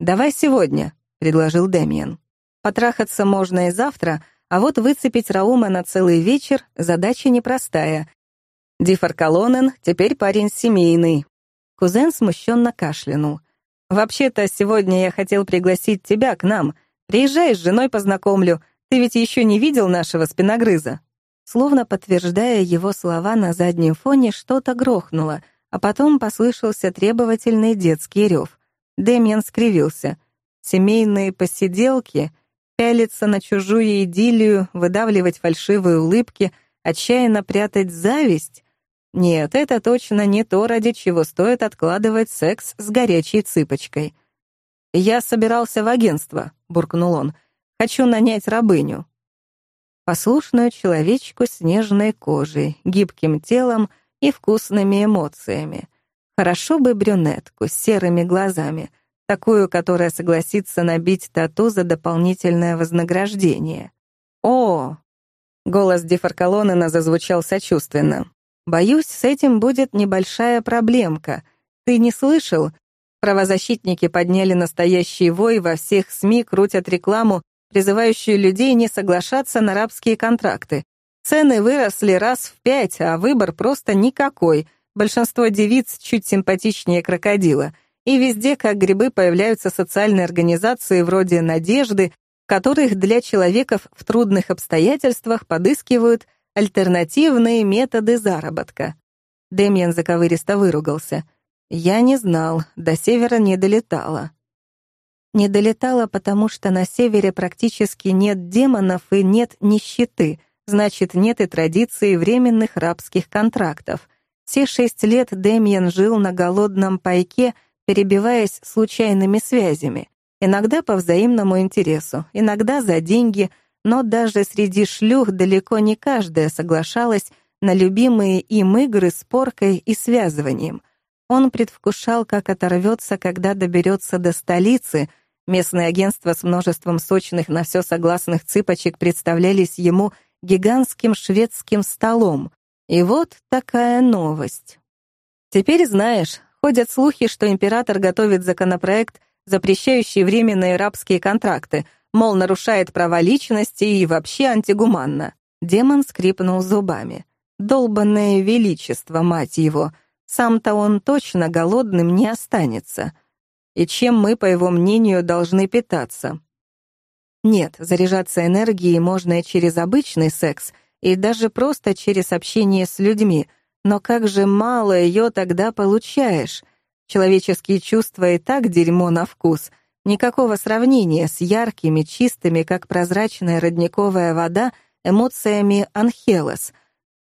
«Давай сегодня», — предложил Дэмиен. «Потрахаться можно и завтра, а вот выцепить Раума на целый вечер — задача непростая. Дифар Колонен теперь парень семейный». Кузен смущенно кашлянул. «Вообще-то, сегодня я хотел пригласить тебя к нам. Приезжай с женой познакомлю. Ты ведь еще не видел нашего спиногрыза?» Словно подтверждая его слова на заднем фоне, что-то грохнуло, а потом послышался требовательный детский рев. Дэмиан скривился. Семейные посиделки, пялиться на чужую идиллию, выдавливать фальшивые улыбки, отчаянно прятать зависть. Нет, это точно не то, ради чего стоит откладывать секс с горячей цыпочкой. «Я собирался в агентство», — буркнул он. «Хочу нанять рабыню» послушную человечку с нежной кожей, гибким телом и вкусными эмоциями. Хорошо бы брюнетку с серыми глазами, такую, которая согласится набить тату за дополнительное вознаграждение. «О!» — голос Дефаркалонена зазвучал сочувственно. «Боюсь, с этим будет небольшая проблемка. Ты не слышал? Правозащитники подняли настоящий вой, во всех СМИ крутят рекламу, призывающую людей не соглашаться на рабские контракты. Цены выросли раз в пять, а выбор просто никакой. Большинство девиц чуть симпатичнее крокодила. И везде, как грибы, появляются социальные организации вроде «Надежды», в которых для человеков в трудных обстоятельствах подыскивают альтернативные методы заработка. Дэмьен заковыристо выругался. «Я не знал, до севера не долетала». Не долетала, потому что на севере практически нет демонов и нет нищеты — значит, нет и традиции временных рабских контрактов. Все шесть лет Демьян жил на голодном пайке, перебиваясь случайными связями. Иногда по взаимному интересу, иногда за деньги, но даже среди шлюх далеко не каждая соглашалась на любимые им игры с поркой и связыванием. Он предвкушал, как оторвется, когда доберется до столицы. Местные агентства с множеством сочных на все согласных цыпочек представлялись ему гигантским шведским столом. И вот такая новость. Теперь знаешь, ходят слухи, что император готовит законопроект, запрещающий временные рабские контракты, мол, нарушает права личности и вообще антигуманно. Демон скрипнул зубами. Долбанное величество, мать его. Сам-то он точно голодным не останется. И чем мы, по его мнению, должны питаться? Нет, заряжаться энергией можно и через обычный секс, и даже просто через общение с людьми, но как же мало ее тогда получаешь. Человеческие чувства и так дерьмо на вкус. Никакого сравнения с яркими, чистыми, как прозрачная родниковая вода, эмоциями анхелос.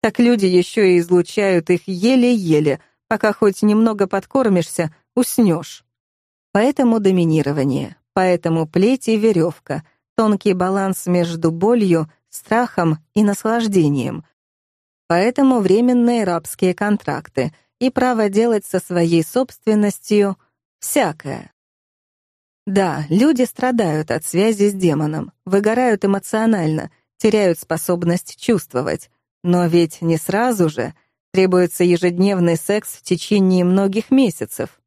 Так люди еще и излучают их еле-еле, пока хоть немного подкормишься, уснешь. Поэтому доминирование, поэтому плеть и веревка — тонкий баланс между болью, страхом и наслаждением. Поэтому временные рабские контракты и право делать со своей собственностью всякое. Да, люди страдают от связи с демоном, выгорают эмоционально, теряют способность чувствовать. Но ведь не сразу же. Требуется ежедневный секс в течение многих месяцев.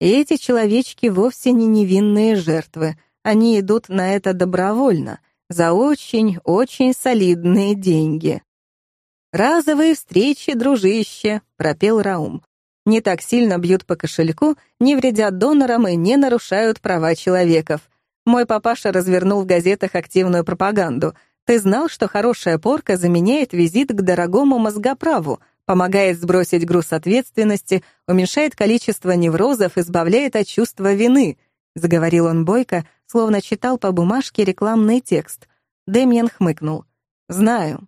Эти человечки вовсе не невинные жертвы — они идут на это добровольно, за очень-очень солидные деньги. «Разовые встречи, дружище», — пропел Раум. «Не так сильно бьют по кошельку, не вредят донорам и не нарушают права человеков. Мой папаша развернул в газетах активную пропаганду. Ты знал, что хорошая порка заменяет визит к дорогому мозгоправу, помогает сбросить груз ответственности, уменьшает количество неврозов, избавляет от чувства вины —— заговорил он бойко, словно читал по бумажке рекламный текст. Дэмьен хмыкнул. «Знаю».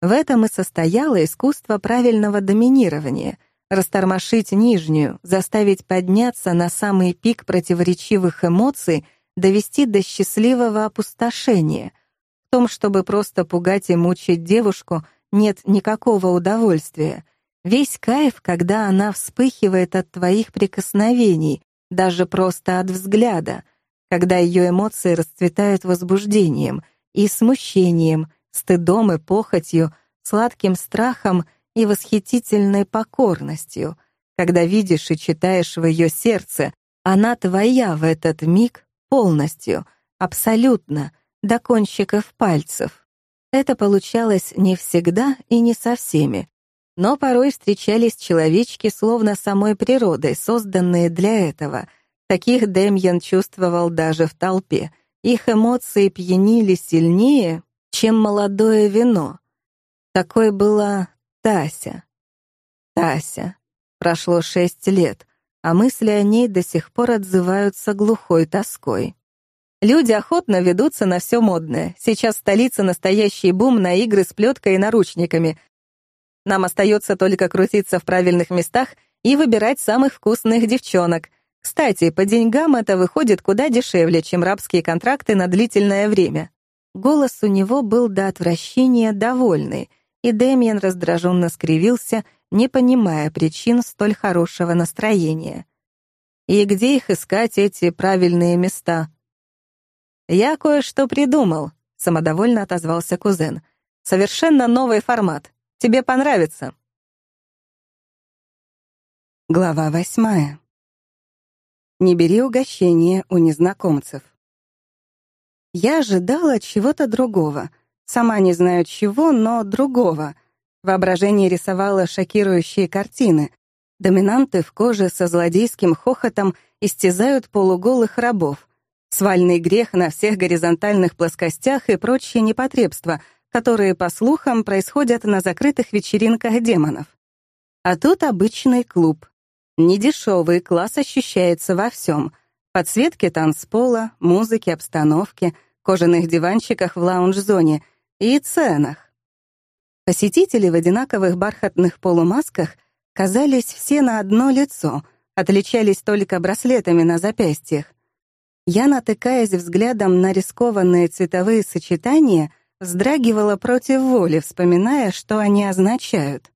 В этом и состояло искусство правильного доминирования — растормошить нижнюю, заставить подняться на самый пик противоречивых эмоций, довести до счастливого опустошения. В том, чтобы просто пугать и мучить девушку, нет никакого удовольствия. Весь кайф, когда она вспыхивает от твоих прикосновений, даже просто от взгляда, когда ее эмоции расцветают возбуждением и смущением, стыдом и похотью, сладким страхом и восхитительной покорностью, когда видишь и читаешь в ее сердце, она твоя в этот миг полностью, абсолютно, до кончиков пальцев. Это получалось не всегда и не со всеми, но порой встречались человечки словно самой природой, созданные для этого. Таких Демьян чувствовал даже в толпе. Их эмоции пьянили сильнее, чем молодое вино. Такой была Тася. Тася. Прошло шесть лет, а мысли о ней до сих пор отзываются глухой тоской. Люди охотно ведутся на все модное. Сейчас в столице настоящий бум на игры с плеткой и наручниками, нам остается только крутиться в правильных местах и выбирать самых вкусных девчонок. Кстати, по деньгам это выходит куда дешевле, чем рабские контракты на длительное время. Голос у него был до отвращения довольный, и Дэмиен раздраженно скривился, не понимая причин столь хорошего настроения. И где их искать, эти правильные места? «Я кое-что придумал», — самодовольно отозвался кузен. «Совершенно новый формат. Тебе понравится». Глава восьмая. Не бери угощения у незнакомцев. Я ожидала чего-то другого. Сама не знаю чего, но другого. Воображение рисовало шокирующие картины. Доминанты в коже со злодейским хохотом истязают полуголых рабов. Свальный грех на всех горизонтальных плоскостях и прочие непотребства, которые, по слухам, происходят на закрытых вечеринках демонов. А тут обычный клуб. Недешевый класс ощущается во всем. Подсветки танцпола, музыки, обстановки, кожаных диванчиках в лаунж-зоне и ценах. Посетители в одинаковых бархатных полумасках казались все на одно лицо, отличались только браслетами на запястьях. Я, натыкаясь взглядом на рискованные цветовые сочетания, вздрагивала против воли, вспоминая, что они означают.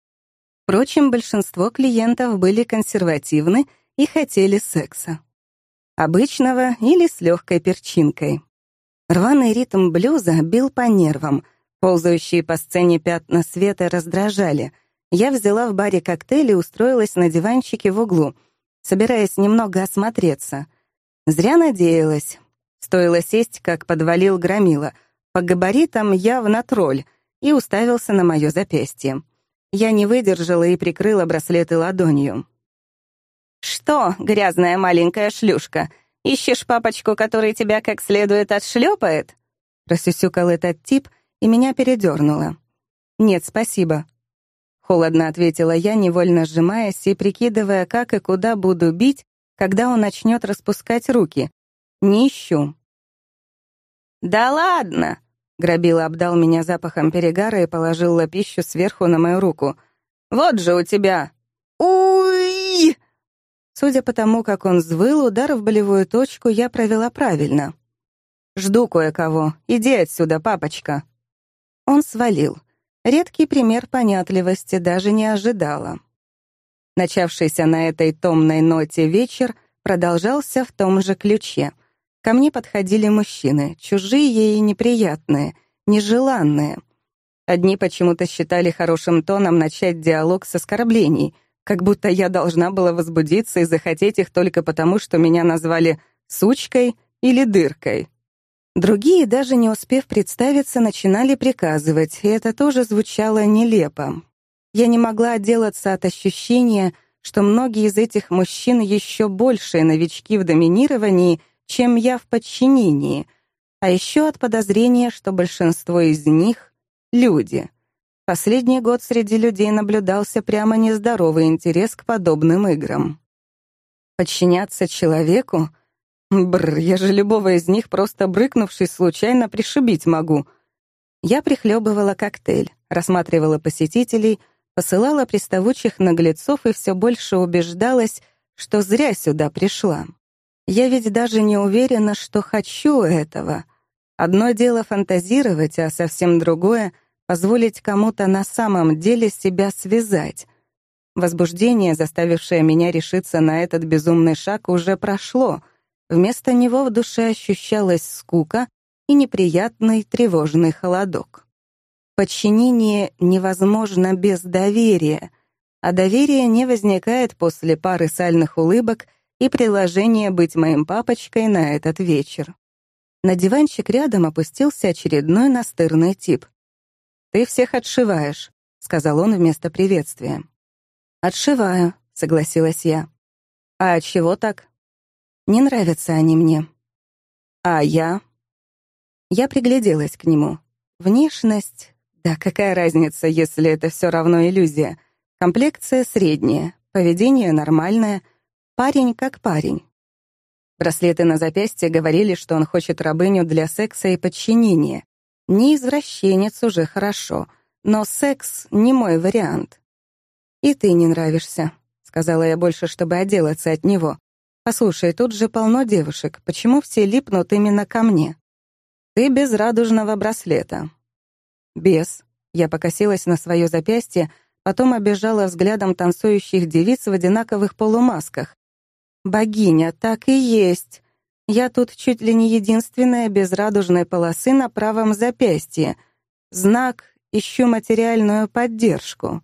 Впрочем, большинство клиентов были консервативны и хотели секса. Обычного или с легкой перчинкой. Рваный ритм блюза бил по нервам, ползающие по сцене пятна света раздражали. Я взяла в баре коктейль и устроилась на диванчике в углу, собираясь немного осмотреться — Зря надеялась. Стоило сесть, как подвалил громила. По габаритам явно тролль и уставился на мое запястье. Я не выдержала и прикрыла браслеты ладонью. «Что, грязная маленькая шлюшка, ищешь папочку, который тебя как следует отшлепает?» Просюсюкал этот тип, и меня передернуло. «Нет, спасибо». Холодно ответила я, невольно сжимаясь и прикидывая, как и куда буду бить, когда он начнет распускать руки. Не ищу. «Да ладно!» — Грабила обдал меня запахом перегара и положил лапищу сверху на мою руку. «Вот же у тебя!» «Уй!» Судя по тому, как он взвыл, удар в болевую точку я провела правильно. «Жду кое-кого. Иди отсюда, папочка». Он свалил. Редкий пример понятливости даже не ожидала. Начавшийся на этой томной ноте вечер продолжался в том же ключе. Ко мне подходили мужчины, чужие и неприятные, нежеланные. Одни почему-то считали хорошим тоном начать диалог с оскорблений, как будто я должна была возбудиться и захотеть их только потому, что меня назвали «сучкой» или «дыркой». Другие, даже не успев представиться, начинали приказывать, и это тоже звучало нелепо, я не могла отделаться от ощущения, что многие из этих мужчин еще большие новички в доминировании, чем я в подчинении, а еще от подозрения, что большинство из них — люди. Последний год среди людей наблюдался прямо нездоровый интерес к подобным играм. Подчиняться человеку? Бррр, я же любого из них, просто брыкнувшись, случайно пришибить могу. Я прихлебывала коктейль, рассматривала посетителей — посылала приставучих наглецов и все больше убеждалась, что зря сюда пришла. Я ведь даже не уверена, что хочу этого. Одно дело фантазировать, а совсем другое — позволить кому-то на самом деле себя связать. Возбуждение, заставившее меня решиться на этот безумный шаг, уже прошло. Вместо него в душе ощущалась скука и неприятный тревожный холодок. Подчинение невозможно без доверия, а доверие не возникает после пары сальных улыбок и приложения быть моим папочкой на этот вечер. На диванчик рядом опустился очередной настырный тип. «Ты всех отшиваешь», — сказал он вместо приветствия. «Отшиваю», — согласилась я. «А чего так?» «Не нравятся они мне». «А я?» Я пригляделась к нему. Внешность да какая разница, если это все равно иллюзия? Комплекция средняя, поведение нормальное, парень как парень. Браслеты на запястье говорили, что он хочет рабыню для секса и подчинения. Не извращенец уже хорошо, но секс — не мой вариант. «И ты не нравишься», — сказала я больше, чтобы отделаться от него. «Послушай, тут же полно девушек. Почему все липнут именно ко мне?» «Ты без радужного браслета. Без. Я покосилась на свое запястье, потом обежала взглядом танцующих девиц в одинаковых полумасках. Богиня, так и есть. Я тут чуть ли не единственная без радужной полосы на правом запястье. Знак «Ищу материальную поддержку».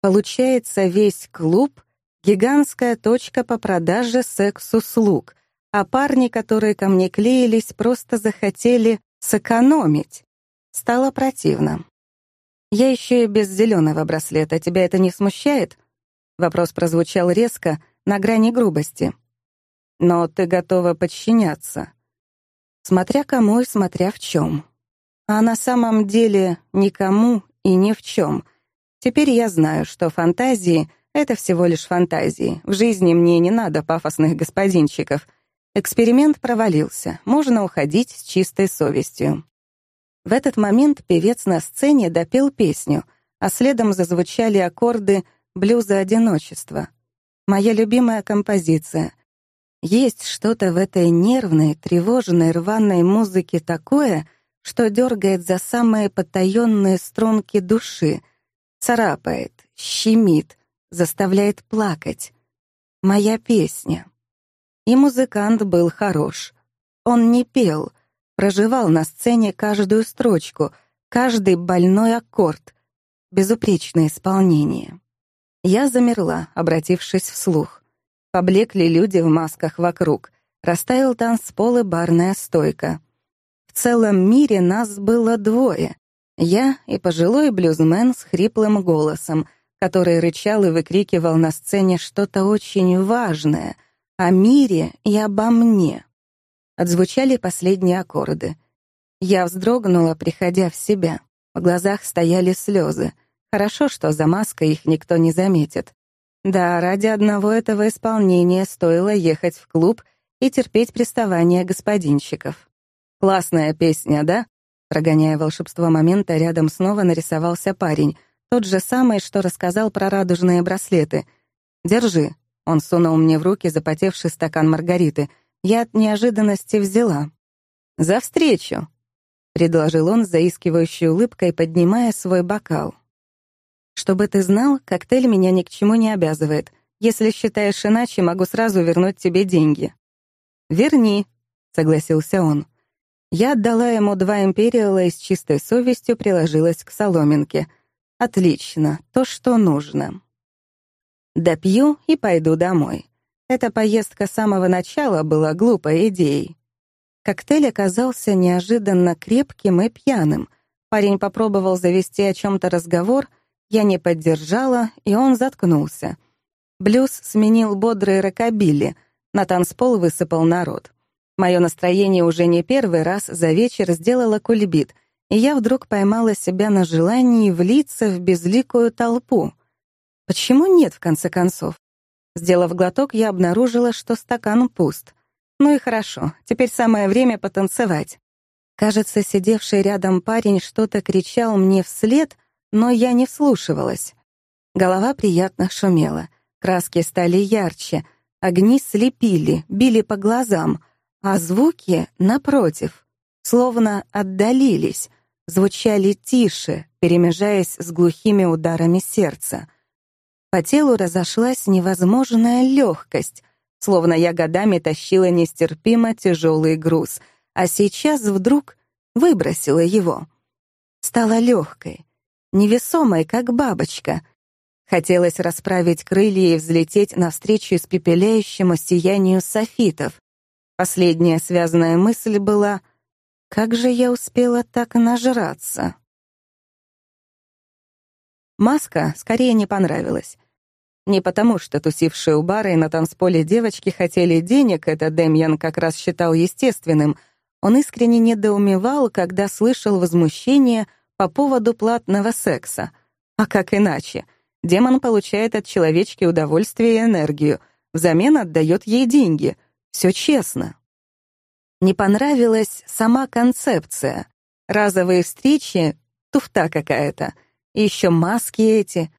Получается, весь клуб — гигантская точка по продаже секс-услуг, а парни, которые ко мне клеились, просто захотели сэкономить. Стало противно. «Я еще и без зеленого браслета. Тебя это не смущает?» Вопрос прозвучал резко, на грани грубости. «Но ты готова подчиняться?» Смотря кому и смотря в чем. А на самом деле никому и ни в чем. Теперь я знаю, что фантазии — это всего лишь фантазии. В жизни мне не надо пафосных господинчиков. Эксперимент провалился. Можно уходить с чистой совестью. В этот момент певец на сцене допел песню, а следом зазвучали аккорды блюза одиночества. Моя любимая композиция. Есть что-то в этой нервной, тревожной, рваной музыке такое, что дергает за самые потаенные струнки души, царапает, щемит, заставляет плакать. Моя песня. И музыкант был хорош. Он не пел — проживал на сцене каждую строчку, каждый больной аккорд, безупречное исполнение. Я замерла, обратившись вслух. Поблекли люди в масках вокруг, растаял танцпол и барная стойка. В целом мире нас было двое. Я и пожилой блюзмен с хриплым голосом, который рычал и выкрикивал на сцене что-то очень важное о мире и обо мне. Отзвучали последние аккорды. Я вздрогнула, приходя в себя. В глазах стояли слезы. Хорошо, что за маской их никто не заметит. Да, ради одного этого исполнения стоило ехать в клуб и терпеть приставания господинщиков. «Классная песня, да?» Прогоняя волшебство момента, рядом снова нарисовался парень, тот же самый, что рассказал про радужные браслеты. «Держи». Он сунул мне в руки запотевший стакан маргариты — я от неожиданности взяла. «За встречу!» — предложил он с заискивающей улыбкой, поднимая свой бокал. «Чтобы ты знал, коктейль меня ни к чему не обязывает. Если считаешь иначе, могу сразу вернуть тебе деньги». «Верни», — согласился он. Я отдала ему два империала и с чистой совестью приложилась к соломинке. «Отлично, то, что нужно». Допью и пойду домой. Эта поездка с самого начала была глупой идеей. Коктейль оказался неожиданно крепким и пьяным. Парень попробовал завести о чем-то разговор, я не поддержала, и он заткнулся. Блюз сменил бодрые рокобили, на танцпол высыпал народ. Мое настроение уже не первый раз за вечер сделало кульбит, и я вдруг поймала себя на желании влиться в безликую толпу. Почему нет, в конце концов? Сделав глоток, я обнаружила, что стакан пуст. Ну и хорошо, теперь самое время потанцевать. Кажется, сидевший рядом парень что-то кричал мне вслед, но я не вслушивалась. Голова приятно шумела, краски стали ярче, огни слепили, били по глазам, а звуки, напротив, словно отдалились, звучали тише, перемежаясь с глухими ударами сердца — по телу разошлась невозможная легкость, словно я годами тащила нестерпимо тяжелый груз, а сейчас вдруг выбросила его. Стала легкой, невесомой, как бабочка. Хотелось расправить крылья и взлететь навстречу испепеляющему сиянию софитов. Последняя связанная мысль была «Как же я успела так нажраться?» Маска скорее не понравилась. Не потому, что тусившие у бара и на танцполе девочки хотели денег, это Демьян как раз считал естественным. Он искренне недоумевал, когда слышал возмущение по поводу платного секса. А как иначе? Демон получает от человечки удовольствие и энергию, взамен отдает ей деньги. Все честно. Не понравилась сама концепция. Разовые встречи — туфта какая-то — и еще маски эти.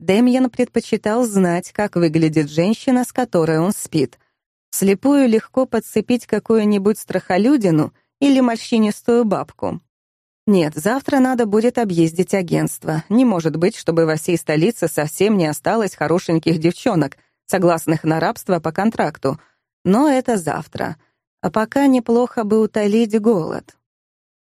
Демьян предпочитал знать, как выглядит женщина, с которой он спит. Слепую легко подцепить какую-нибудь страхолюдину или морщинистую бабку. Нет, завтра надо будет объездить агентство. Не может быть, чтобы во всей столице совсем не осталось хорошеньких девчонок, согласных на рабство по контракту, но это завтра. А пока неплохо бы утолить голод.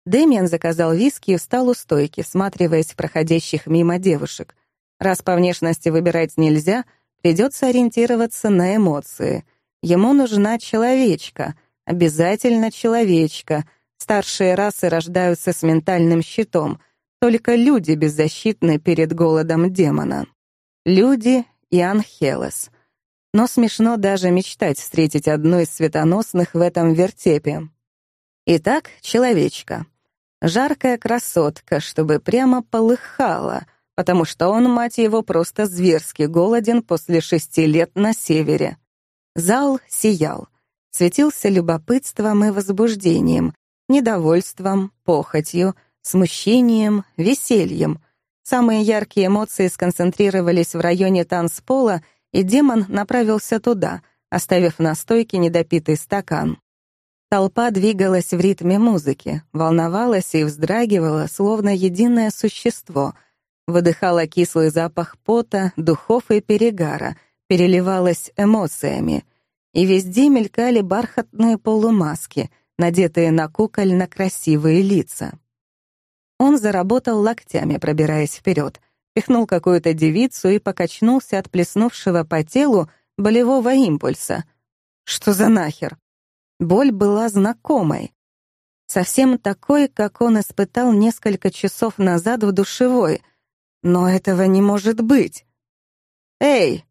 Дэмиан заказал виски и встал у стойки, всматриваясь в проходящих мимо девушек. Раз по внешности выбирать нельзя, придется ориентироваться на эмоции. Ему нужна человечка, обязательно человечка. Старшие расы рождаются с ментальным щитом, только люди беззащитны перед голодом демона. Люди и Анхелос. Но смешно даже мечтать встретить одну из светоносных в этом вертепе. Итак, человечка. Жаркая красотка, чтобы прямо полыхала, потому что он, мать его, просто зверски голоден после шести лет на севере. Зал сиял, светился любопытством и возбуждением, недовольством, похотью, смущением, весельем. Самые яркие эмоции сконцентрировались в районе танцпола, и демон направился туда, оставив на стойке недопитый стакан. Толпа двигалась в ритме музыки, волновалась и вздрагивала, словно единое существо, выдыхала кислый запах пота, духов и перегара, переливалась эмоциями. И везде мелькали бархатные полумаски, надетые на кукольно красивые лица. Он заработал локтями, пробираясь вперед, пихнул какую-то девицу и покачнулся от плеснувшего по телу болевого импульса. Что за нахер? Боль была знакомой. Совсем такой, как он испытал несколько часов назад в душевой. Но этого не может быть. «Эй!»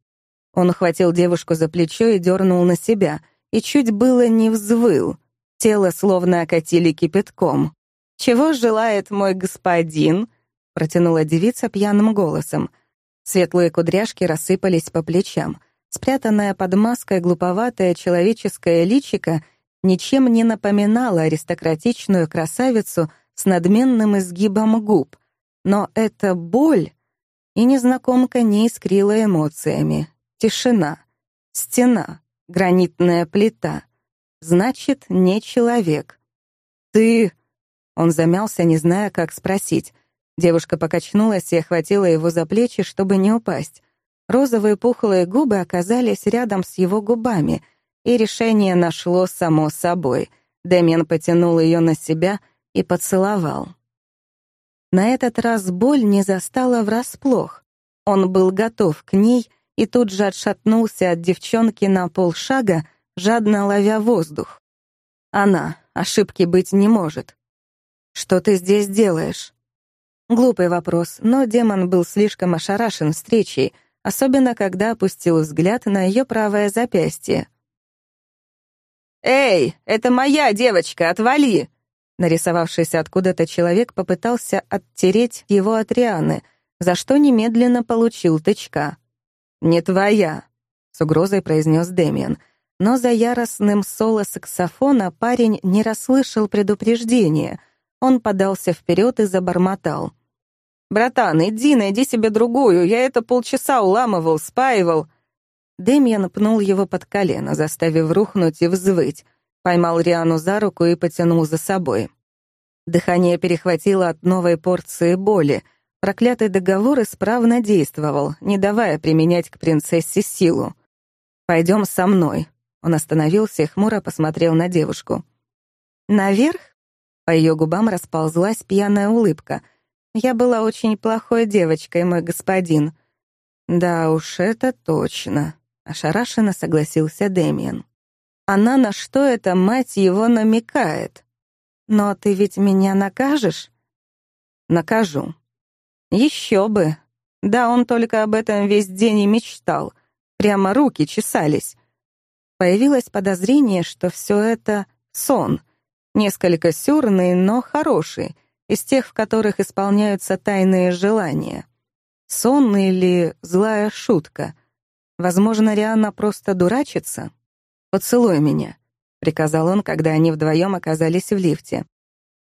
Он ухватил девушку за плечо и дернул на себя, и чуть было не взвыл. Тело словно окатили кипятком. «Чего желает мой господин?» — протянула девица пьяным голосом. Светлые кудряшки рассыпались по плечам. Спрятанная под маской глуповатое человеческое личико — ничем не напоминала аристократичную красавицу с надменным изгибом губ, но эта боль и незнакомка не искрила эмоциями. Тишина, стена, гранитная плита. Значит, не человек. «Ты...» Он замялся, не зная, как спросить. Девушка покачнулась и охватила его за плечи, чтобы не упасть. Розовые пухлые губы оказались рядом с его губами — и решение нашло само собой. Дэмиан потянул ее на себя и поцеловал. На этот раз боль не застала врасплох. Он был готов к ней и тут же отшатнулся от девчонки на полшага, жадно ловя воздух. Она, ошибки быть не может. «Что ты здесь делаешь?» Глупый вопрос, но демон был слишком ошарашен встречей, особенно когда опустил взгляд на ее правое запястье. «Эй, это моя девочка, отвали!» Нарисовавшийся откуда-то человек попытался оттереть его от Рианы, за что немедленно получил тычка. «Не твоя», — с угрозой произнес Дэмиан. Но за яростным соло саксофона парень не расслышал предупреждения. Он подался вперед и забормотал. «Братан, иди, найди себе другую, я это полчаса уламывал, спаивал». Демьян пнул его под колено, заставив рухнуть и взвыть. Поймал Риану за руку и потянул за собой. Дыхание перехватило от новой порции боли. Проклятый договор исправно действовал, не давая применять к принцессе силу. «Пойдем со мной». Он остановился и хмуро посмотрел на девушку. «Наверх?» По ее губам расползлась пьяная улыбка. «Я была очень плохой девочкой, мой господин». «Да уж, это точно», Ошарашенно согласился Дэмиен. Она на что это, мать его, намекает? Но ты ведь меня накажешь? Накажу. Еще бы. Да, он только об этом весь день и мечтал. Прямо руки чесались. Появилось подозрение, что все это сон. Несколько сюрный, но хороший, из тех, в которых исполняются тайные желания. Сон или злая шутка — Возможно, Рианна просто дурачится. «Поцелуй меня», — приказал он, когда они вдвоем оказались в лифте.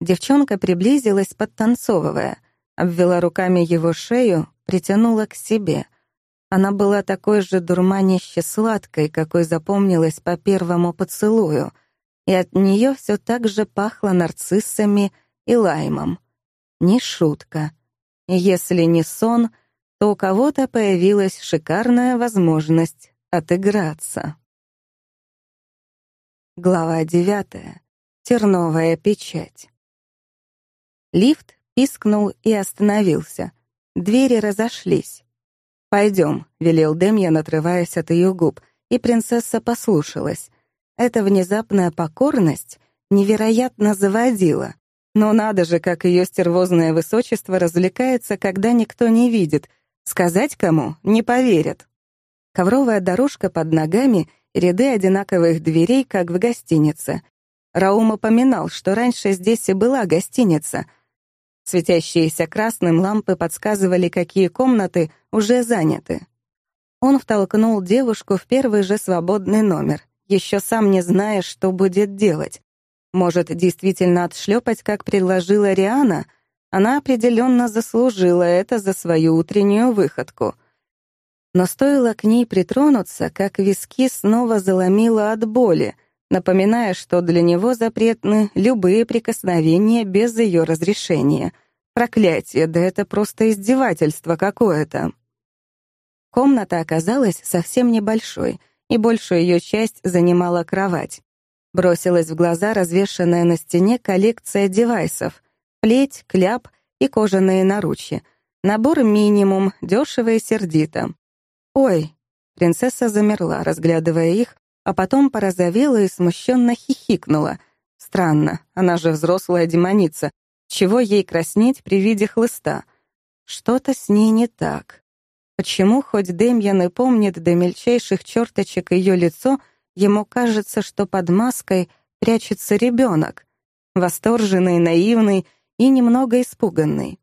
Девчонка приблизилась, подтанцовывая, обвела руками его шею, притянула к себе. Она была такой же дурманище сладкой, какой запомнилась по первому поцелую, и от нее все так же пахло нарциссами и лаймом. Не шутка. Если не сон — то у кого-то появилась шикарная возможность отыграться. Глава девятая. Терновая печать. Лифт пискнул и остановился. Двери разошлись. «Пойдем», — велел Демьян, отрываясь от ее губ, и принцесса послушалась. Эта внезапная покорность невероятно заводила. Но надо же, как ее стервозное высочество развлекается, когда никто не видит. Сказать кому — не поверят. Ковровая дорожка под ногами ряды одинаковых дверей, как в гостинице. Раум упоминал, что раньше здесь и была гостиница. Светящиеся красным лампы подсказывали, какие комнаты уже заняты. Он втолкнул девушку в первый же свободный номер, еще сам не зная, что будет делать. Может, действительно отшлепать, как предложила Риана? Она определенно заслужила это за свою утреннюю выходку. Но стоило к ней притронуться, как виски снова заломило от боли, напоминая, что для него запретны любые прикосновения без ее разрешения. Проклятие, да это просто издевательство какое-то. Комната оказалась совсем небольшой, и большую ее часть занимала кровать. Бросилась в глаза развешанная на стене коллекция девайсов — плеть, кляп и кожаные наручи. Набор минимум, дешево и сердито. «Ой!» — принцесса замерла, разглядывая их, а потом порозовела и смущенно хихикнула. Странно, она же взрослая демоница. Чего ей краснеть при виде хлыста? Что-то с ней не так. Почему, хоть Демьян и помнит до мельчайших черточек ее лицо, Ему кажется, что под маской прячется ребенок, восторженный, наивный и немного испуганный.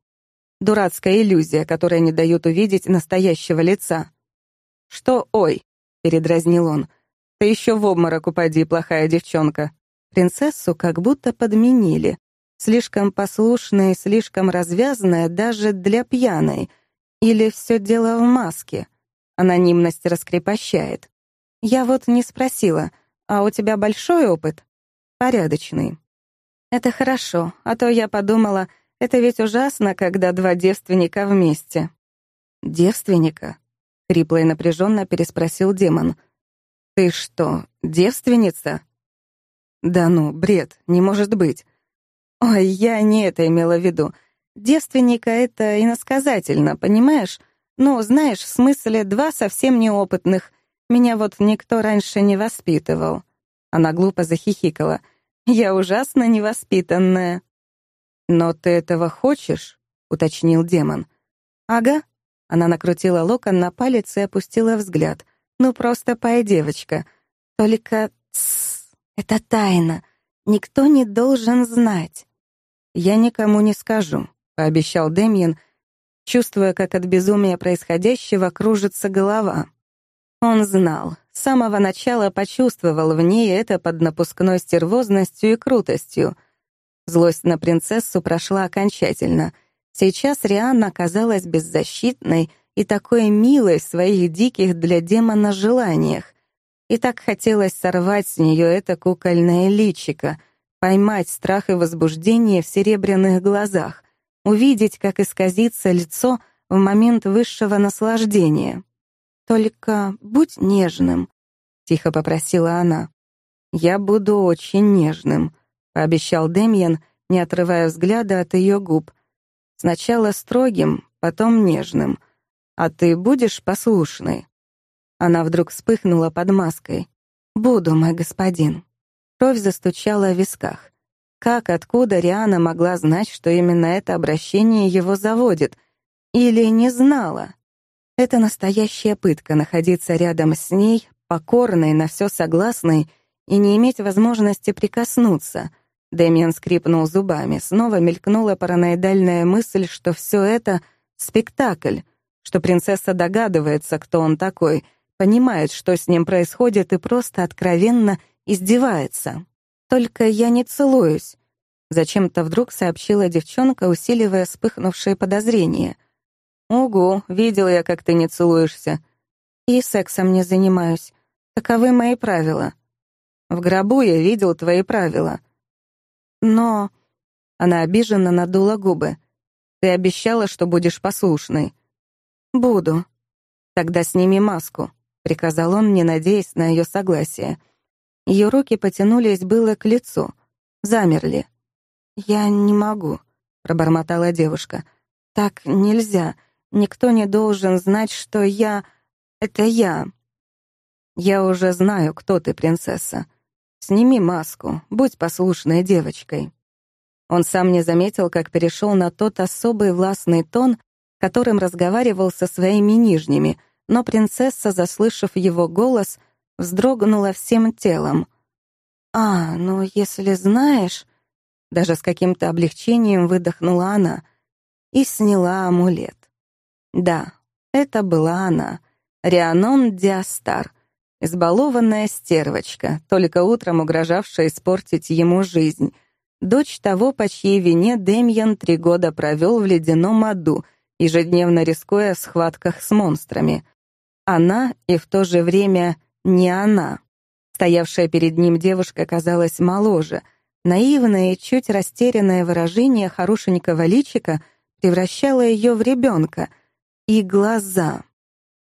Дурацкая иллюзия, которая не дает увидеть настоящего лица. «Что, ой?» — передразнил он. «Ты еще в обморок упади, плохая девчонка». Принцессу как будто подменили. Слишком послушная и слишком развязанная даже для пьяной. Или все дело в маске. Анонимность раскрепощает. Я вот не спросила, а у тебя большой опыт? Порядочный. Это хорошо, а то я подумала, это ведь ужасно, когда два девственника вместе. Девственника? Хрипло и напряженно переспросил демон. Ты что, девственница? Да ну, бред, не может быть. Ой, я не это имела в виду. Девственника — это иносказательно, понимаешь? Ну, знаешь, в смысле два совсем неопытных, меня вот никто раньше не воспитывал». Она глупо захихикала. «Я ужасно невоспитанная». «Но ты этого хочешь?» — уточнил демон. «Ага». Она накрутила локон на палец и опустила взгляд. «Ну просто пой, девочка. Только... Тссс, это тайна. Никто не должен знать». «Я никому не скажу», — пообещал Демьян, чувствуя, как от безумия происходящего кружится голова. Он знал, с самого начала почувствовал в ней это под напускной стервозностью и крутостью. Злость на принцессу прошла окончательно. Сейчас Рианна казалась беззащитной и такой милой в своих диких для демона желаниях. И так хотелось сорвать с нее это кукольное личико, поймать страх и возбуждение в серебряных глазах, увидеть, как исказится лицо в момент высшего наслаждения. «Только будь нежным», — тихо попросила она. «Я буду очень нежным», — пообещал Демьян, не отрывая взгляда от ее губ. «Сначала строгим, потом нежным. А ты будешь послушной?» Она вдруг вспыхнула под маской. «Буду, мой господин». Кровь застучала в висках. Как, откуда Риана могла знать, что именно это обращение его заводит? Или не знала? Это настоящая пытка — находиться рядом с ней, покорной, на все согласной, и не иметь возможности прикоснуться. Дэмиан скрипнул зубами. Снова мелькнула параноидальная мысль, что все это — спектакль, что принцесса догадывается, кто он такой, понимает, что с ним происходит, и просто откровенно издевается. «Только я не целуюсь», — зачем-то вдруг сообщила девчонка, усиливая вспыхнувшие подозрения — «Угу, видел я, как ты не целуешься. И сексом не занимаюсь. Таковы мои правила. В гробу я видел твои правила. Но...» Она обиженно надула губы. «Ты обещала, что будешь послушной». «Буду». «Тогда сними маску», — приказал он, не надеясь на ее согласие. Ее руки потянулись было к лицу, замерли. «Я не могу», — пробормотала девушка. «Так нельзя. Никто не должен знать, что я... Это я». «Я уже знаю, кто ты, принцесса. Сними маску, будь послушной девочкой». Он сам не заметил, как перешел на тот особый властный тон, которым разговаривал со своими нижними, но принцесса, заслышав его голос, вздрогнула всем телом. «А, ну если знаешь...» Даже с каким-то облегчением выдохнула она и сняла амулет. Да, это была она, Рианон Диастар, избалованная стервочка, только утром угрожавшая испортить ему жизнь, дочь того, по чьей вине Демьян три года провел в ледяном аду, ежедневно рискуя в схватках с монстрами. Она и в то же время не она. Стоявшая перед ним девушка казалась моложе. Наивное и чуть растерянное выражение хорошенького личика превращало ее в ребенка. И глаза.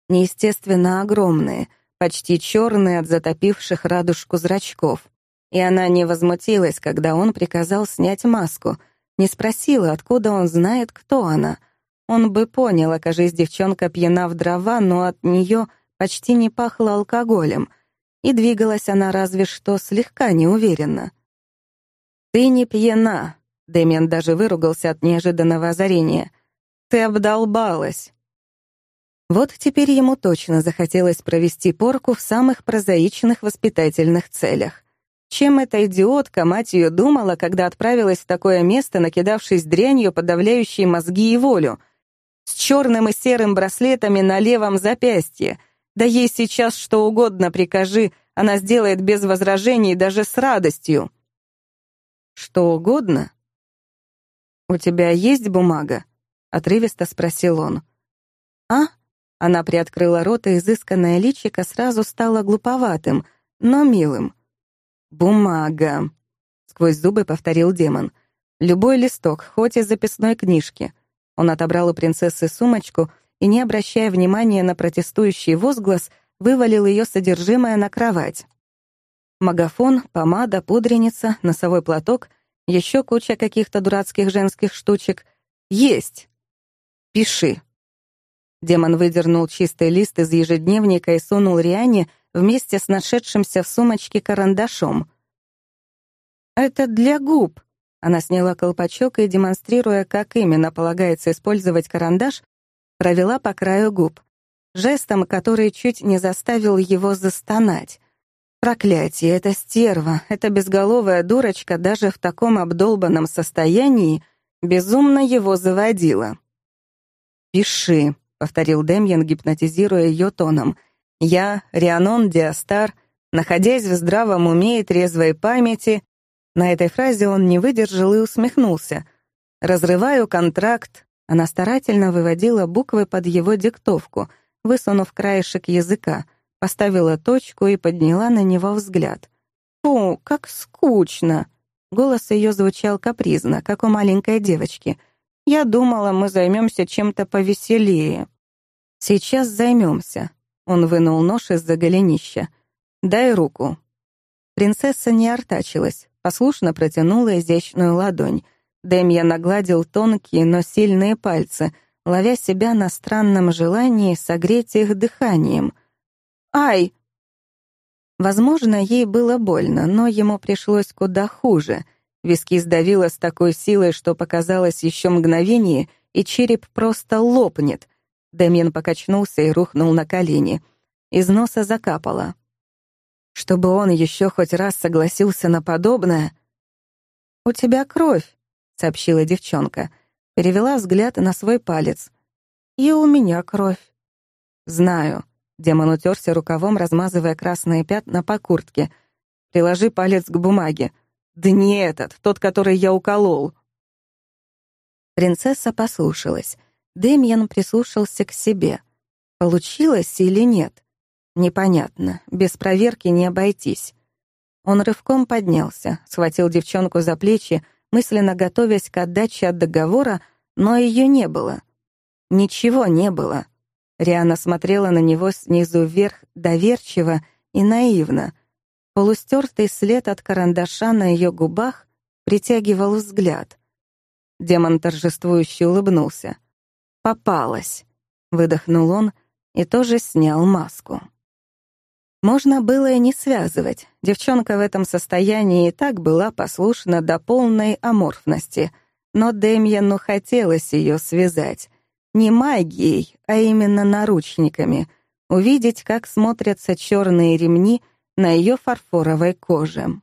Неестественно огромные, почти черные от затопивших радужку зрачков. И она не возмутилась, когда он приказал снять маску, не спросила, откуда он знает, кто она. Он бы понял, окажись девчонка пьяна в дрова, но от нее почти не пахло алкоголем, и двигалась она разве что слегка неуверенно. «Ты не пьяна», — Дэмиан даже выругался от неожиданного озарения. «Ты обдолбалась». Вот теперь ему точно захотелось провести порку в самых прозаичных воспитательных целях. Чем эта идиотка, мать ее, думала, когда отправилась в такое место, накидавшись дрянью, подавляющей мозги и волю? С черным и серым браслетами на левом запястье. Да ей сейчас что угодно прикажи, она сделает без возражений, даже с радостью. Что угодно? «У тебя есть бумага?» — отрывисто спросил он. «А?» Она приоткрыла рот, и изысканное личико сразу стало глуповатым, но милым. «Бумага», — сквозь зубы повторил демон. «Любой листок, хоть из записной книжки». Он отобрал у принцессы сумочку и, не обращая внимания на протестующий возглас, вывалил ее содержимое на кровать. Магафон, помада, пудреница, носовой платок, еще куча каких-то дурацких женских штучек. Есть! Пиши. Демон выдернул чистый лист из ежедневника и сунул Риане вместе с нашедшимся в сумочке карандашом. «Это для губ», она сняла колпачок и, демонстрируя, как именно полагается использовать карандаш, провела по краю губ, жестом, который чуть не заставил его застонать. Проклятие, это стерва, эта безголовая дурочка даже в таком обдолбанном состоянии безумно его заводила. «Пиши», — повторил Демьян, гипнотизируя ее тоном — я, Рианон Диастар, находясь в здравом уме и трезвой памяти, на этой фразе он не выдержал и усмехнулся. «Разрываю контракт». Она старательно выводила буквы под его диктовку, высунув краешек языка, поставила точку и подняла на него взгляд. «Фу, как скучно!» Голос ее звучал капризно, как у маленькой девочки. «Я думала, мы займемся чем-то повеселее». «Сейчас займемся», он вынул нож из-за голенища. «Дай руку». Принцесса не артачилась, послушно протянула изящную ладонь. Демья нагладил тонкие, но сильные пальцы, ловя себя на странном желании согреть их дыханием. «Ай!» Возможно, ей было больно, но ему пришлось куда хуже. Виски сдавило с такой силой, что показалось еще мгновение, и череп просто лопнет. Дэмьен покачнулся и рухнул на колени. Из носа закапало. Чтобы он еще хоть раз согласился на подобное... «У тебя кровь», — сообщила девчонка. Перевела взгляд на свой палец. «И у меня кровь». «Знаю». Демон утерся рукавом, размазывая красные пятна по куртке. «Приложи палец к бумаге». «Да не этот, тот, который я уколол». Принцесса послушалась. Демьян прислушался к себе. Получилось или нет? Непонятно, без проверки не обойтись. Он рывком поднялся, схватил девчонку за плечи, мысленно готовясь к отдаче от договора, но ее не было. Ничего не было. Риана смотрела на него снизу вверх доверчиво и наивно. Полустертый след от карандаша на ее губах притягивал взгляд. Демон торжествующе улыбнулся. «Попалась!» — выдохнул он и тоже снял маску. Можно было и не связывать. Девчонка в этом состоянии и так была послушна до полной аморфности. Но Демьяну хотелось ее связать. Не магией, а именно наручниками. Увидеть, как смотрятся черные ремни на ее фарфоровой коже.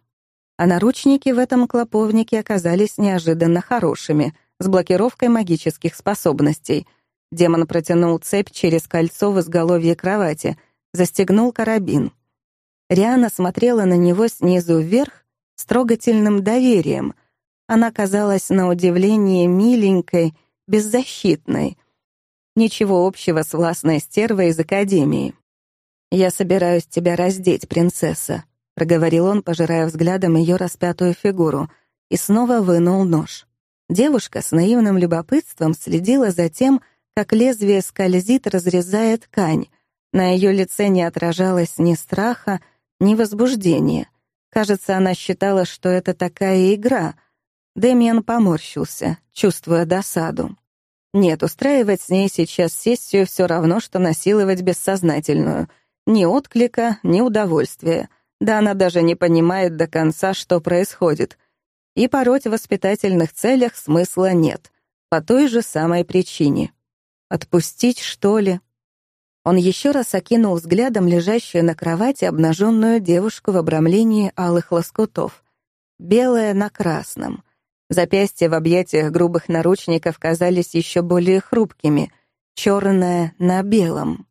А наручники в этом клоповнике оказались неожиданно хорошими, с блокировкой магических способностей. Демон протянул цепь через кольцо в изголовье кровати — застегнул карабин. Риана смотрела на него снизу вверх с трогательным доверием. Она казалась на удивление миленькой, беззащитной. Ничего общего с властной стервой из Академии. «Я собираюсь тебя раздеть, принцесса», — проговорил он, пожирая взглядом ее распятую фигуру, и снова вынул нож. Девушка с наивным любопытством следила за тем, как лезвие скользит, разрезая ткань, на ее лице не отражалось ни страха, ни возбуждения. Кажется, она считала, что это такая игра. Дэмиан поморщился, чувствуя досаду. Нет, устраивать с ней сейчас сессию все равно, что насиловать бессознательную. Ни отклика, ни удовольствия. Да она даже не понимает до конца, что происходит. И пороть в воспитательных целях смысла нет. По той же самой причине. Отпустить, что ли? Он еще раз окинул взглядом лежащую на кровати обнаженную девушку в обрамлении алых лоскутов. Белая на красном. Запястья в объятиях грубых наручников казались еще более хрупкими, черная на белом.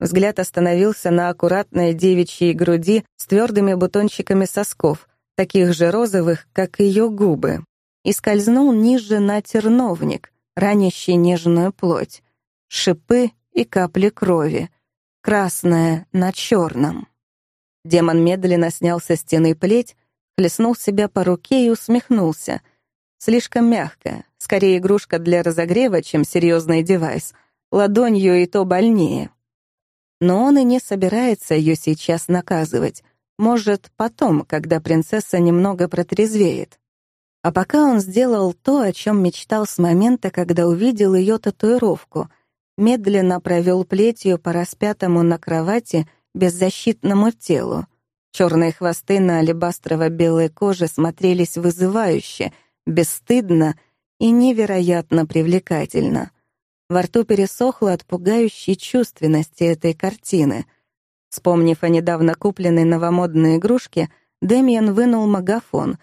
Взгляд остановился на аккуратной девичьей груди с твердыми бутончиками сосков, таких же розовых, как ее губы, и скользнул ниже на терновник, ранящий нежную плоть. Шипы и капли крови, красная на черном. Демон медленно снял со стены плеть, хлестнул себя по руке и усмехнулся. Слишком мягкая, скорее игрушка для разогрева, чем серьезный девайс. Ладонью и то больнее. Но он и не собирается ее сейчас наказывать. Может, потом, когда принцесса немного протрезвеет. А пока он сделал то, о чем мечтал с момента, когда увидел ее татуировку — медленно провел плетью по распятому на кровати беззащитному телу. Черные хвосты на алебастрово-белой коже смотрелись вызывающе, бесстыдно и невероятно привлекательно. Во рту пересохло от пугающей чувственности этой картины. Вспомнив о недавно купленной новомодной игрушке, Дэмиан вынул магафон,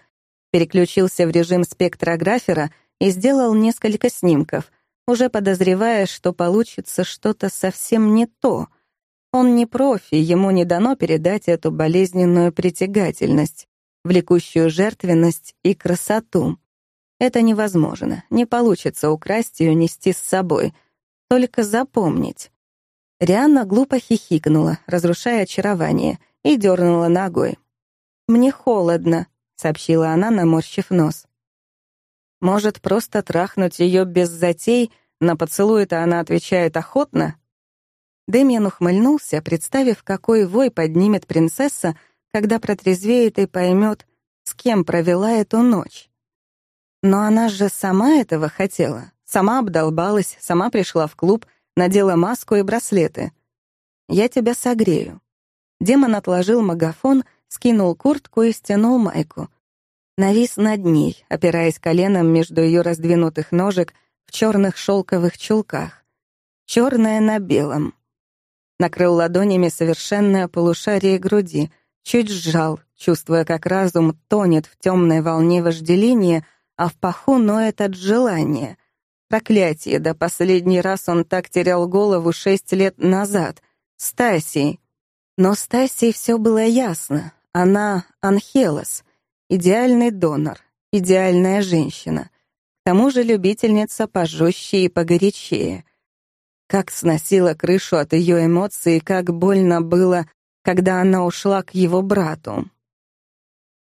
переключился в режим спектрографера и сделал несколько снимков — уже подозревая, что получится что-то совсем не то. Он не профи, ему не дано передать эту болезненную притягательность, влекущую жертвенность и красоту. Это невозможно, не получится украсть и унести с собой, только запомнить. Рианна глупо хихикнула, разрушая очарование, и дернула ногой. «Мне холодно», — сообщила она, наморщив нос. Может, просто трахнуть ее без затей, на поцелуй-то она отвечает охотно? Дэмиан ухмыльнулся, представив, какой вой поднимет принцесса, когда протрезвеет и поймет, с кем провела эту ночь. Но она же сама этого хотела, сама обдолбалась, сама пришла в клуб, надела маску и браслеты. «Я тебя согрею». Демон отложил магафон, скинул куртку и стянул майку — навис над ней, опираясь коленом между ее раздвинутых ножек в черных шелковых чулках. Черное на белом. Накрыл ладонями совершенное полушарие груди, чуть сжал, чувствуя, как разум тонет в темной волне вожделения, а в паху ноет от желания. Проклятие, да последний раз он так терял голову шесть лет назад. Стасей. Но Стасей все было ясно. Она — Анхелос — Идеальный донор, идеальная женщина. К тому же любительница пожестче и погорячее. Как сносила крышу от ее эмоций, как больно было, когда она ушла к его брату.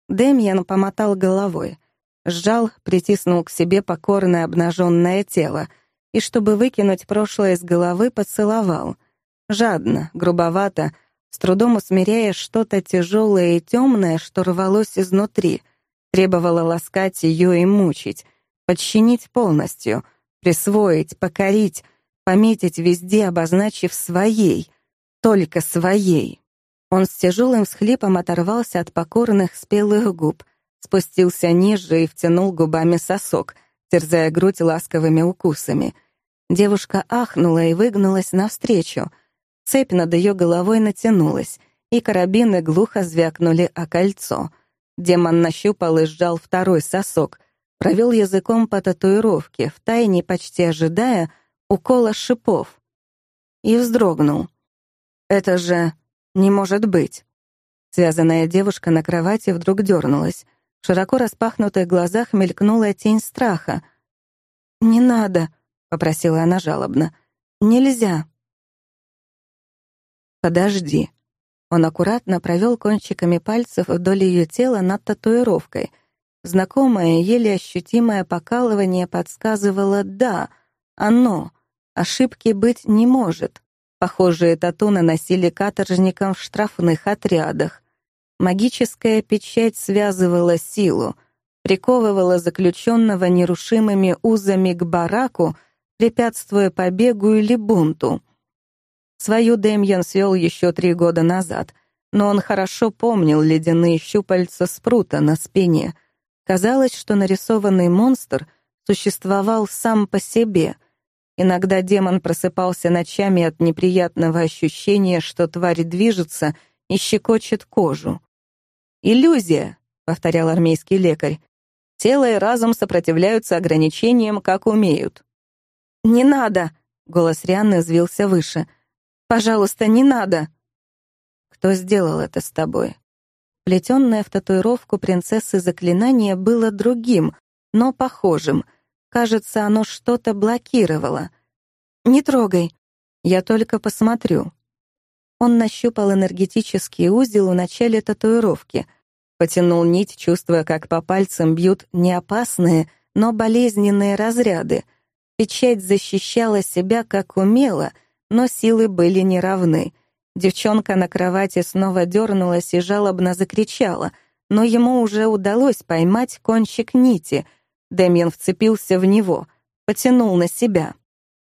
Демьян помотал головой, сжал, притиснул к себе покорное обнаженное тело и, чтобы выкинуть прошлое из головы, поцеловал. Жадно, грубовато, с трудом усмиряя что-то тяжелое и темное, что рвалось изнутри, требовало ласкать ее и мучить, подчинить полностью, присвоить, покорить, пометить везде, обозначив своей, только своей. Он с тяжелым всхлипом оторвался от покорных спелых губ, спустился ниже и втянул губами сосок, терзая грудь ласковыми укусами. Девушка ахнула и выгнулась навстречу. Цепь над ее головой натянулась, и карабины глухо звякнули о кольцо. Демон нащупал и сжал второй сосок, провел языком по татуировке, втайне почти ожидая укола шипов. И вздрогнул. «Это же не может быть!» Связанная девушка на кровати вдруг дернулась. В широко распахнутых глазах мелькнула тень страха. «Не надо», — попросила она жалобно. «Нельзя». «Подожди». Он аккуратно провел кончиками пальцев вдоль ее тела над татуировкой. Знакомое, еле ощутимое покалывание подсказывало «да», «оно». Ошибки быть не может. Похожие тату наносили каторжникам в штрафных отрядах. Магическая печать связывала силу, приковывала заключенного нерушимыми узами к бараку, препятствуя побегу или бунту. Свою Демьян свел еще три года назад, но он хорошо помнил ледяные щупальца спрута на спине. Казалось, что нарисованный монстр существовал сам по себе. Иногда демон просыпался ночами от неприятного ощущения, что тварь движется и щекочет кожу. «Иллюзия», — повторял армейский лекарь. «Тело и разум сопротивляются ограничениям, как умеют». «Не надо!» — голос Рианны взвился выше. «Пожалуйста, не надо!» «Кто сделал это с тобой?» Плетенное в татуировку принцессы заклинание было другим, но похожим. Кажется, оно что-то блокировало. «Не трогай. Я только посмотрю». Он нащупал энергетический узел в начале татуировки, потянул нить, чувствуя, как по пальцам бьют не опасные, но болезненные разряды. Печать защищала себя как умела, но силы были неравны. Девчонка на кровати снова дернулась и жалобно закричала, но ему уже удалось поймать кончик нити. Дэмьен вцепился в него, потянул на себя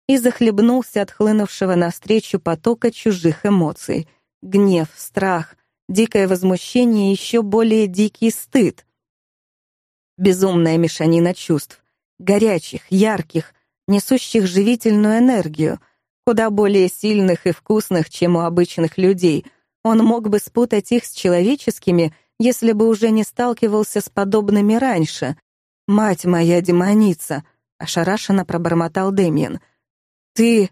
и захлебнулся от хлынувшего навстречу потока чужих эмоций. Гнев, страх, дикое возмущение и еще более дикий стыд. Безумная мешанина чувств, горячих, ярких, несущих живительную энергию, куда более сильных и вкусных, чем у обычных людей. Он мог бы спутать их с человеческими, если бы уже не сталкивался с подобными раньше. «Мать моя демоница!» — ошарашенно пробормотал Дэмиен — «Ты...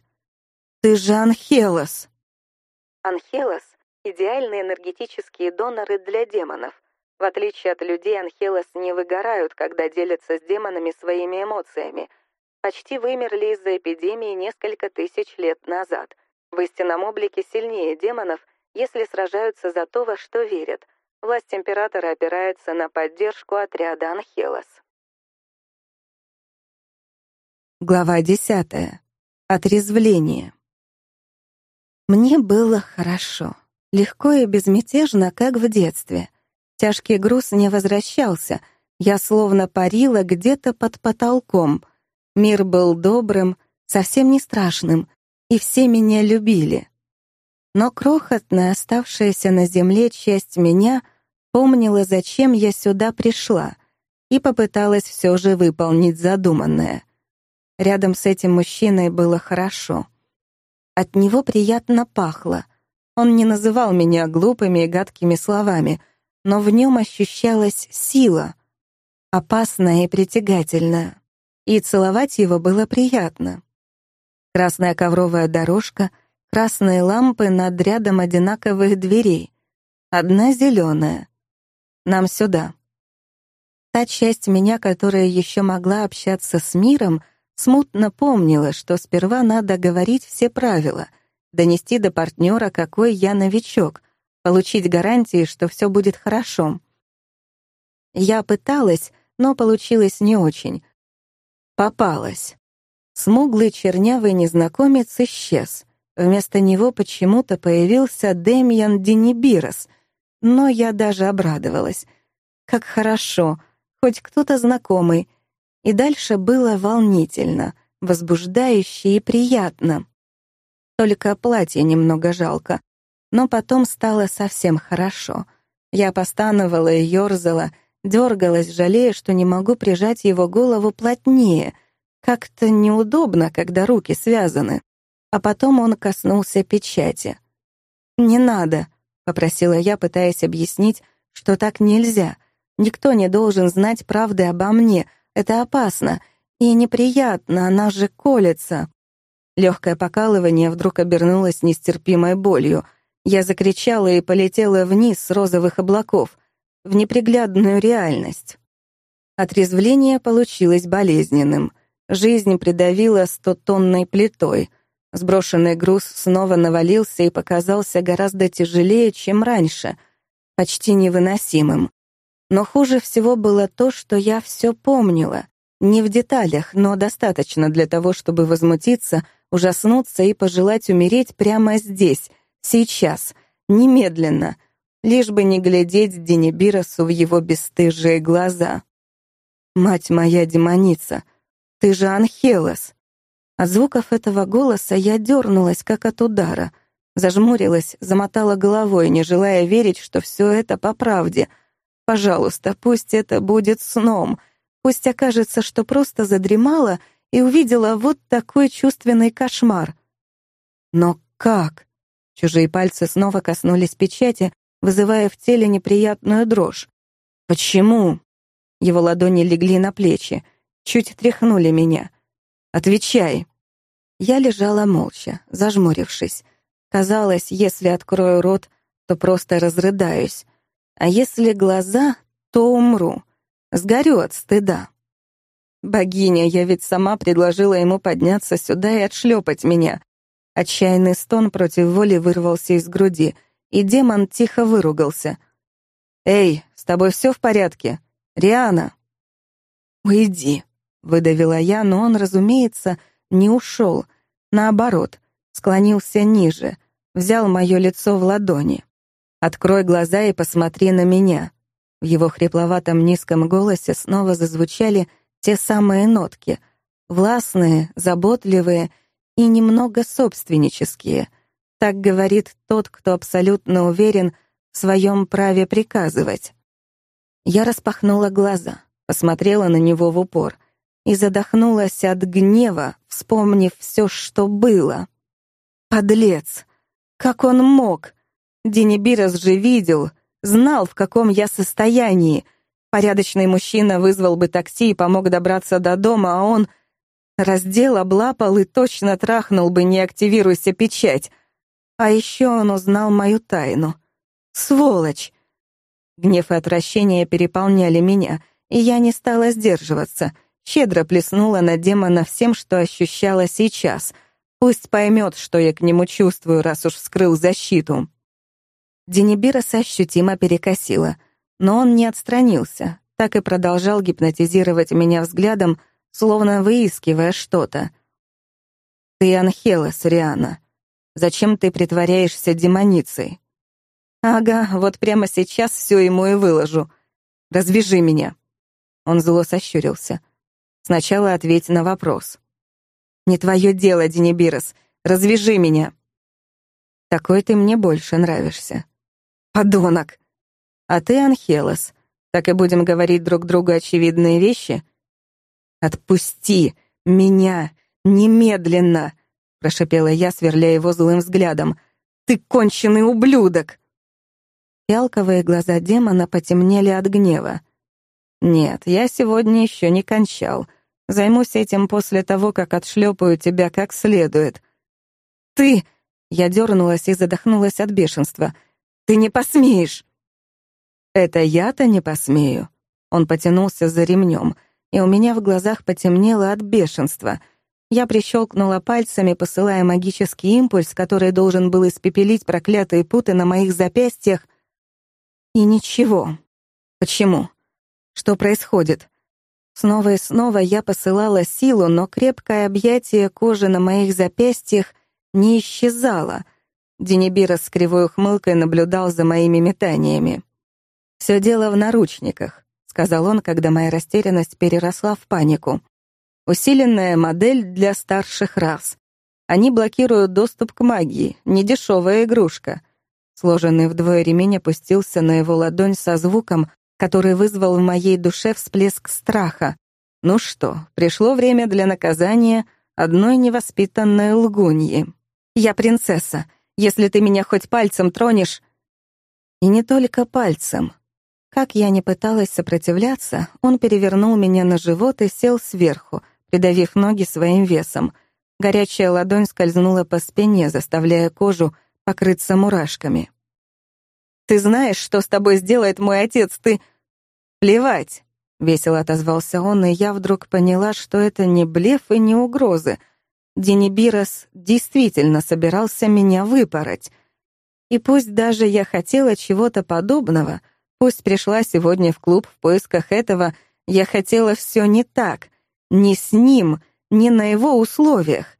ты же Анхелос!» Анхелос — идеальные энергетические доноры для демонов. В отличие от людей, Анхелос не выгорают, когда делятся с демонами своими эмоциями. Почти вымерли из-за эпидемии несколько тысяч лет назад. В истинном облике сильнее демонов, если сражаются за то, во что верят. Власть императора опирается на поддержку отряда Анхелос. Глава десятая. Отрезвление. Мне было хорошо. Легко и безмятежно, как в детстве. Тяжкий груз не возвращался. Я словно парила где-то под потолком. Мир был добрым, совсем не страшным, и все меня любили. Но крохотная, оставшаяся на земле часть меня помнила, зачем я сюда пришла, и попыталась все же выполнить задуманное — Рядом с этим мужчиной было хорошо. От него приятно пахло. Он не называл меня глупыми и гадкими словами, но в нем ощущалась сила, опасная и притягательная. И целовать его было приятно. Красная ковровая дорожка, красные лампы над рядом одинаковых дверей. Одна зеленая. Нам сюда. Та часть меня, которая еще могла общаться с миром, Смутно помнила, что сперва надо говорить все правила, донести до партнера, какой я новичок, получить гарантии, что все будет хорошо. Я пыталась, но получилось не очень. Попалась. Смуглый чернявый незнакомец исчез. Вместо него почему-то появился Демьян Денибирос, но я даже обрадовалась. Как хорошо, хоть кто-то знакомый. И дальше было волнительно, возбуждающе и приятно. Только платье немного жалко. Но потом стало совсем хорошо. Я постановала и ёрзала, дергалась, жалея, что не могу прижать его голову плотнее. Как-то неудобно, когда руки связаны а потом он коснулся печати. «Не надо», — попросила я, пытаясь объяснить, что так нельзя. Никто не должен знать правды обо мне. Это опасно и неприятно, она же колется. Легкое покалывание вдруг обернулось нестерпимой болью. Я закричала и полетела вниз с розовых облаков, в неприглядную реальность. Отрезвление получилось болезненным. Жизнь придавила стотонной плитой — Сброшенный груз снова навалился и показался гораздо тяжелее, чем раньше, почти невыносимым. Но хуже всего было то, что я все помнила. Не в деталях, но достаточно для того, чтобы возмутиться, ужаснуться и пожелать умереть прямо здесь, сейчас, немедленно, лишь бы не глядеть Денибиросу в его бесстыжие глаза. «Мать моя демоница, ты же Анхелос!» От звуков этого голоса я дернулась, как от удара. Зажмурилась, замотала головой, не желая верить, что все это по правде. Пожалуйста, пусть это будет сном. Пусть окажется, что просто задремала и увидела вот такой чувственный кошмар. Но как? Чужие пальцы снова коснулись печати, вызывая в теле неприятную дрожь. Почему? Его ладони легли на плечи, чуть тряхнули меня. Отвечай!» Я лежала молча, зажмурившись. Казалось, если открою рот, то просто разрыдаюсь. А если глаза, то умру. Сгорю от стыда. Богиня, я ведь сама предложила ему подняться сюда и отшлепать меня. Отчаянный стон против воли вырвался из груди, и демон тихо выругался. «Эй, с тобой все в порядке? Риана!» «Уйди!» Выдавила я, но он, разумеется, не ушел. Наоборот, склонился ниже, взял мое лицо в ладони. «Открой глаза и посмотри на меня». В его хрипловатом низком голосе снова зазвучали те самые нотки, властные, заботливые и немного собственнические. Так говорит тот, кто абсолютно уверен в своем праве приказывать. Я распахнула глаза, посмотрела на него в упор и задохнулась от гнева, вспомнив все, что было. Подлец! Как он мог? Денибирос же видел, знал, в каком я состоянии. Порядочный мужчина вызвал бы такси и помог добраться до дома, а он раздел, облапал и точно трахнул бы, не активируйся печать. А еще он узнал мою тайну. Сволочь! Гнев и отвращение переполняли меня, и я не стала сдерживаться — щедро плеснула на демона всем, что ощущала сейчас. Пусть поймет, что я к нему чувствую, раз уж вскрыл защиту. Денибираса ощутимо перекосила, но он не отстранился, так и продолжал гипнотизировать меня взглядом, словно выискивая что-то. «Ты Анхелос, Риана. Зачем ты притворяешься демоницей?» «Ага, вот прямо сейчас все ему и выложу. Развяжи меня». Он зло сощурился. Сначала ответь на вопрос. «Не твое дело, Денибирос. Развяжи меня». «Такой ты мне больше нравишься». «Подонок!» «А ты Анхелос. Так и будем говорить друг другу очевидные вещи?» «Отпусти меня немедленно!» — прошипела я, сверляя его злым взглядом. «Ты конченый ублюдок!» Фиалковые глаза демона потемнели от гнева. «Нет, я сегодня еще не кончал. Займусь этим после того, как отшлепаю тебя как следует». «Ты...» — я дернулась и задохнулась от бешенства. «Ты не посмеешь!» «Это я-то не посмею». Он потянулся за ремнем, и у меня в глазах потемнело от бешенства. Я прищелкнула пальцами, посылая магический импульс, который должен был испепелить проклятые путы на моих запястьях. И ничего. Почему? Что происходит? Снова и снова я посылала силу, но крепкое объятие кожи на моих запястьях не исчезала. Денибира с кривой ухмылкой наблюдал за моими метаниями. «Все дело в наручниках», — сказал он, когда моя растерянность переросла в панику. «Усиленная модель для старших рас. Они блокируют доступ к магии, недешевая игрушка». Сложенный вдвое ремень опустился на его ладонь со звуком, который вызвал в моей душе всплеск страха. Ну что, пришло время для наказания одной невоспитанной лгуньи. «Я принцесса. Если ты меня хоть пальцем тронешь...» И не только пальцем. Как я не пыталась сопротивляться, он перевернул меня на живот и сел сверху, придавив ноги своим весом. Горячая ладонь скользнула по спине, заставляя кожу покрыться мурашками. «Ты знаешь, что с тобой сделает мой отец? Ты...» «Плевать!» — весело отозвался он, и я вдруг поняла, что это не блеф и не угрозы. Денибирос действительно собирался меня выпороть. И пусть даже я хотела чего-то подобного, пусть пришла сегодня в клуб в поисках этого, я хотела все не так, не с ним, не на его условиях.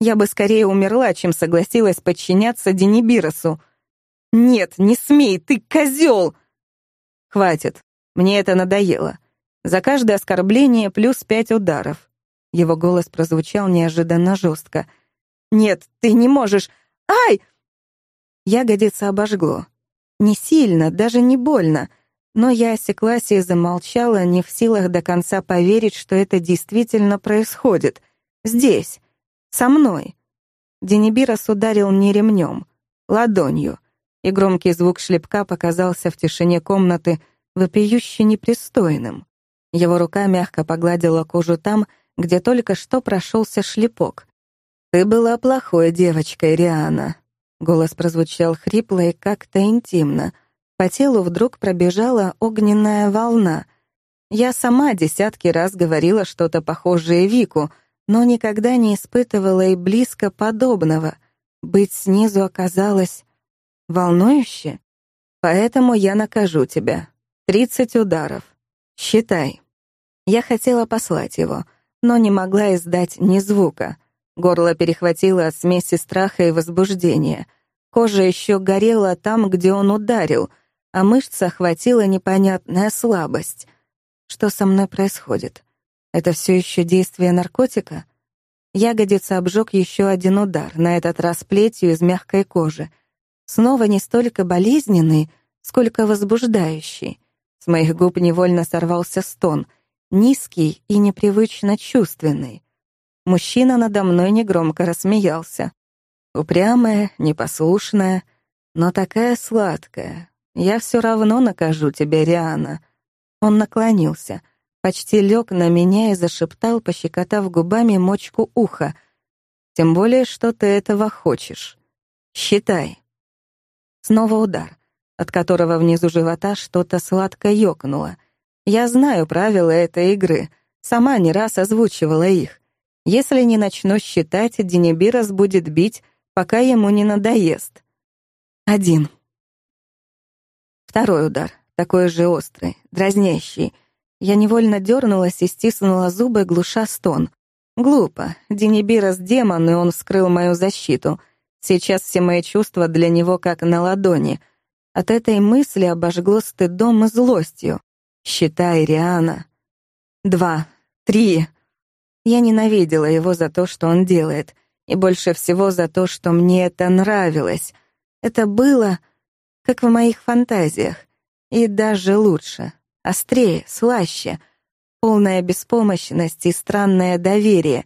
Я бы скорее умерла, чем согласилась подчиняться Денибиросу. «Нет, не смей, ты козел!» «Хватит, мне это надоело. За каждое оскорбление плюс пять ударов». Его голос прозвучал неожиданно жестко. «Нет, ты не можешь! Ай!» Ягодица обожгло. Не сильно, даже не больно, но я осеклась и замолчала, не в силах до конца поверить, что это действительно происходит. Здесь, со мной. Денибирос ударил не ремнем, ладонью, и громкий звук шлепка показался в тишине комнаты вопиюще непристойным. Его рука мягко погладила кожу там, где только что прошелся шлепок. «Ты была плохой девочкой, Риана». Голос прозвучал хрипло и как-то интимно. По телу вдруг пробежала огненная волна. Я сама десятки раз говорила что-то похожее Вику, но никогда не испытывала и близко подобного. Быть снизу оказалось волнующе. Поэтому я накажу тебя. Тридцать ударов. Считай. Я хотела послать его, но не могла издать ни звука. Горло перехватило от смеси страха и возбуждения. Кожа еще горела там, где он ударил, а мышц охватила непонятная слабость. Что со мной происходит? Это все еще действие наркотика? Ягодица обжег еще один удар, на этот раз плетью из мягкой кожи. Снова не столько болезненный, сколько возбуждающий. С моих губ невольно сорвался стон — низкий и непривычно чувственный. Мужчина надо мной негромко рассмеялся. Упрямая, непослушная, но такая сладкая. Я все равно накажу тебя, Риана. Он наклонился, почти лег на меня и зашептал, пощекотав губами мочку уха. Тем более, что ты этого хочешь. Считай. Снова удар, от которого внизу живота что-то сладко ёкнуло — я знаю правила этой игры, сама не раз озвучивала их. Если не начну считать, Денибирос будет бить, пока ему не надоест. Один. Второй удар, такой же острый, дразнящий. Я невольно дернулась и стиснула зубы, глуша стон. Глупо. Денибирос — демон, и он вскрыл мою защиту. Сейчас все мои чувства для него как на ладони. От этой мысли обожгло стыдом и злостью. Считай, Риана. Два, три. Я ненавидела его за то, что он делает, и больше всего за то, что мне это нравилось. Это было как в моих фантазиях, и даже лучше, острее, слаще, полная беспомощность и странное доверие.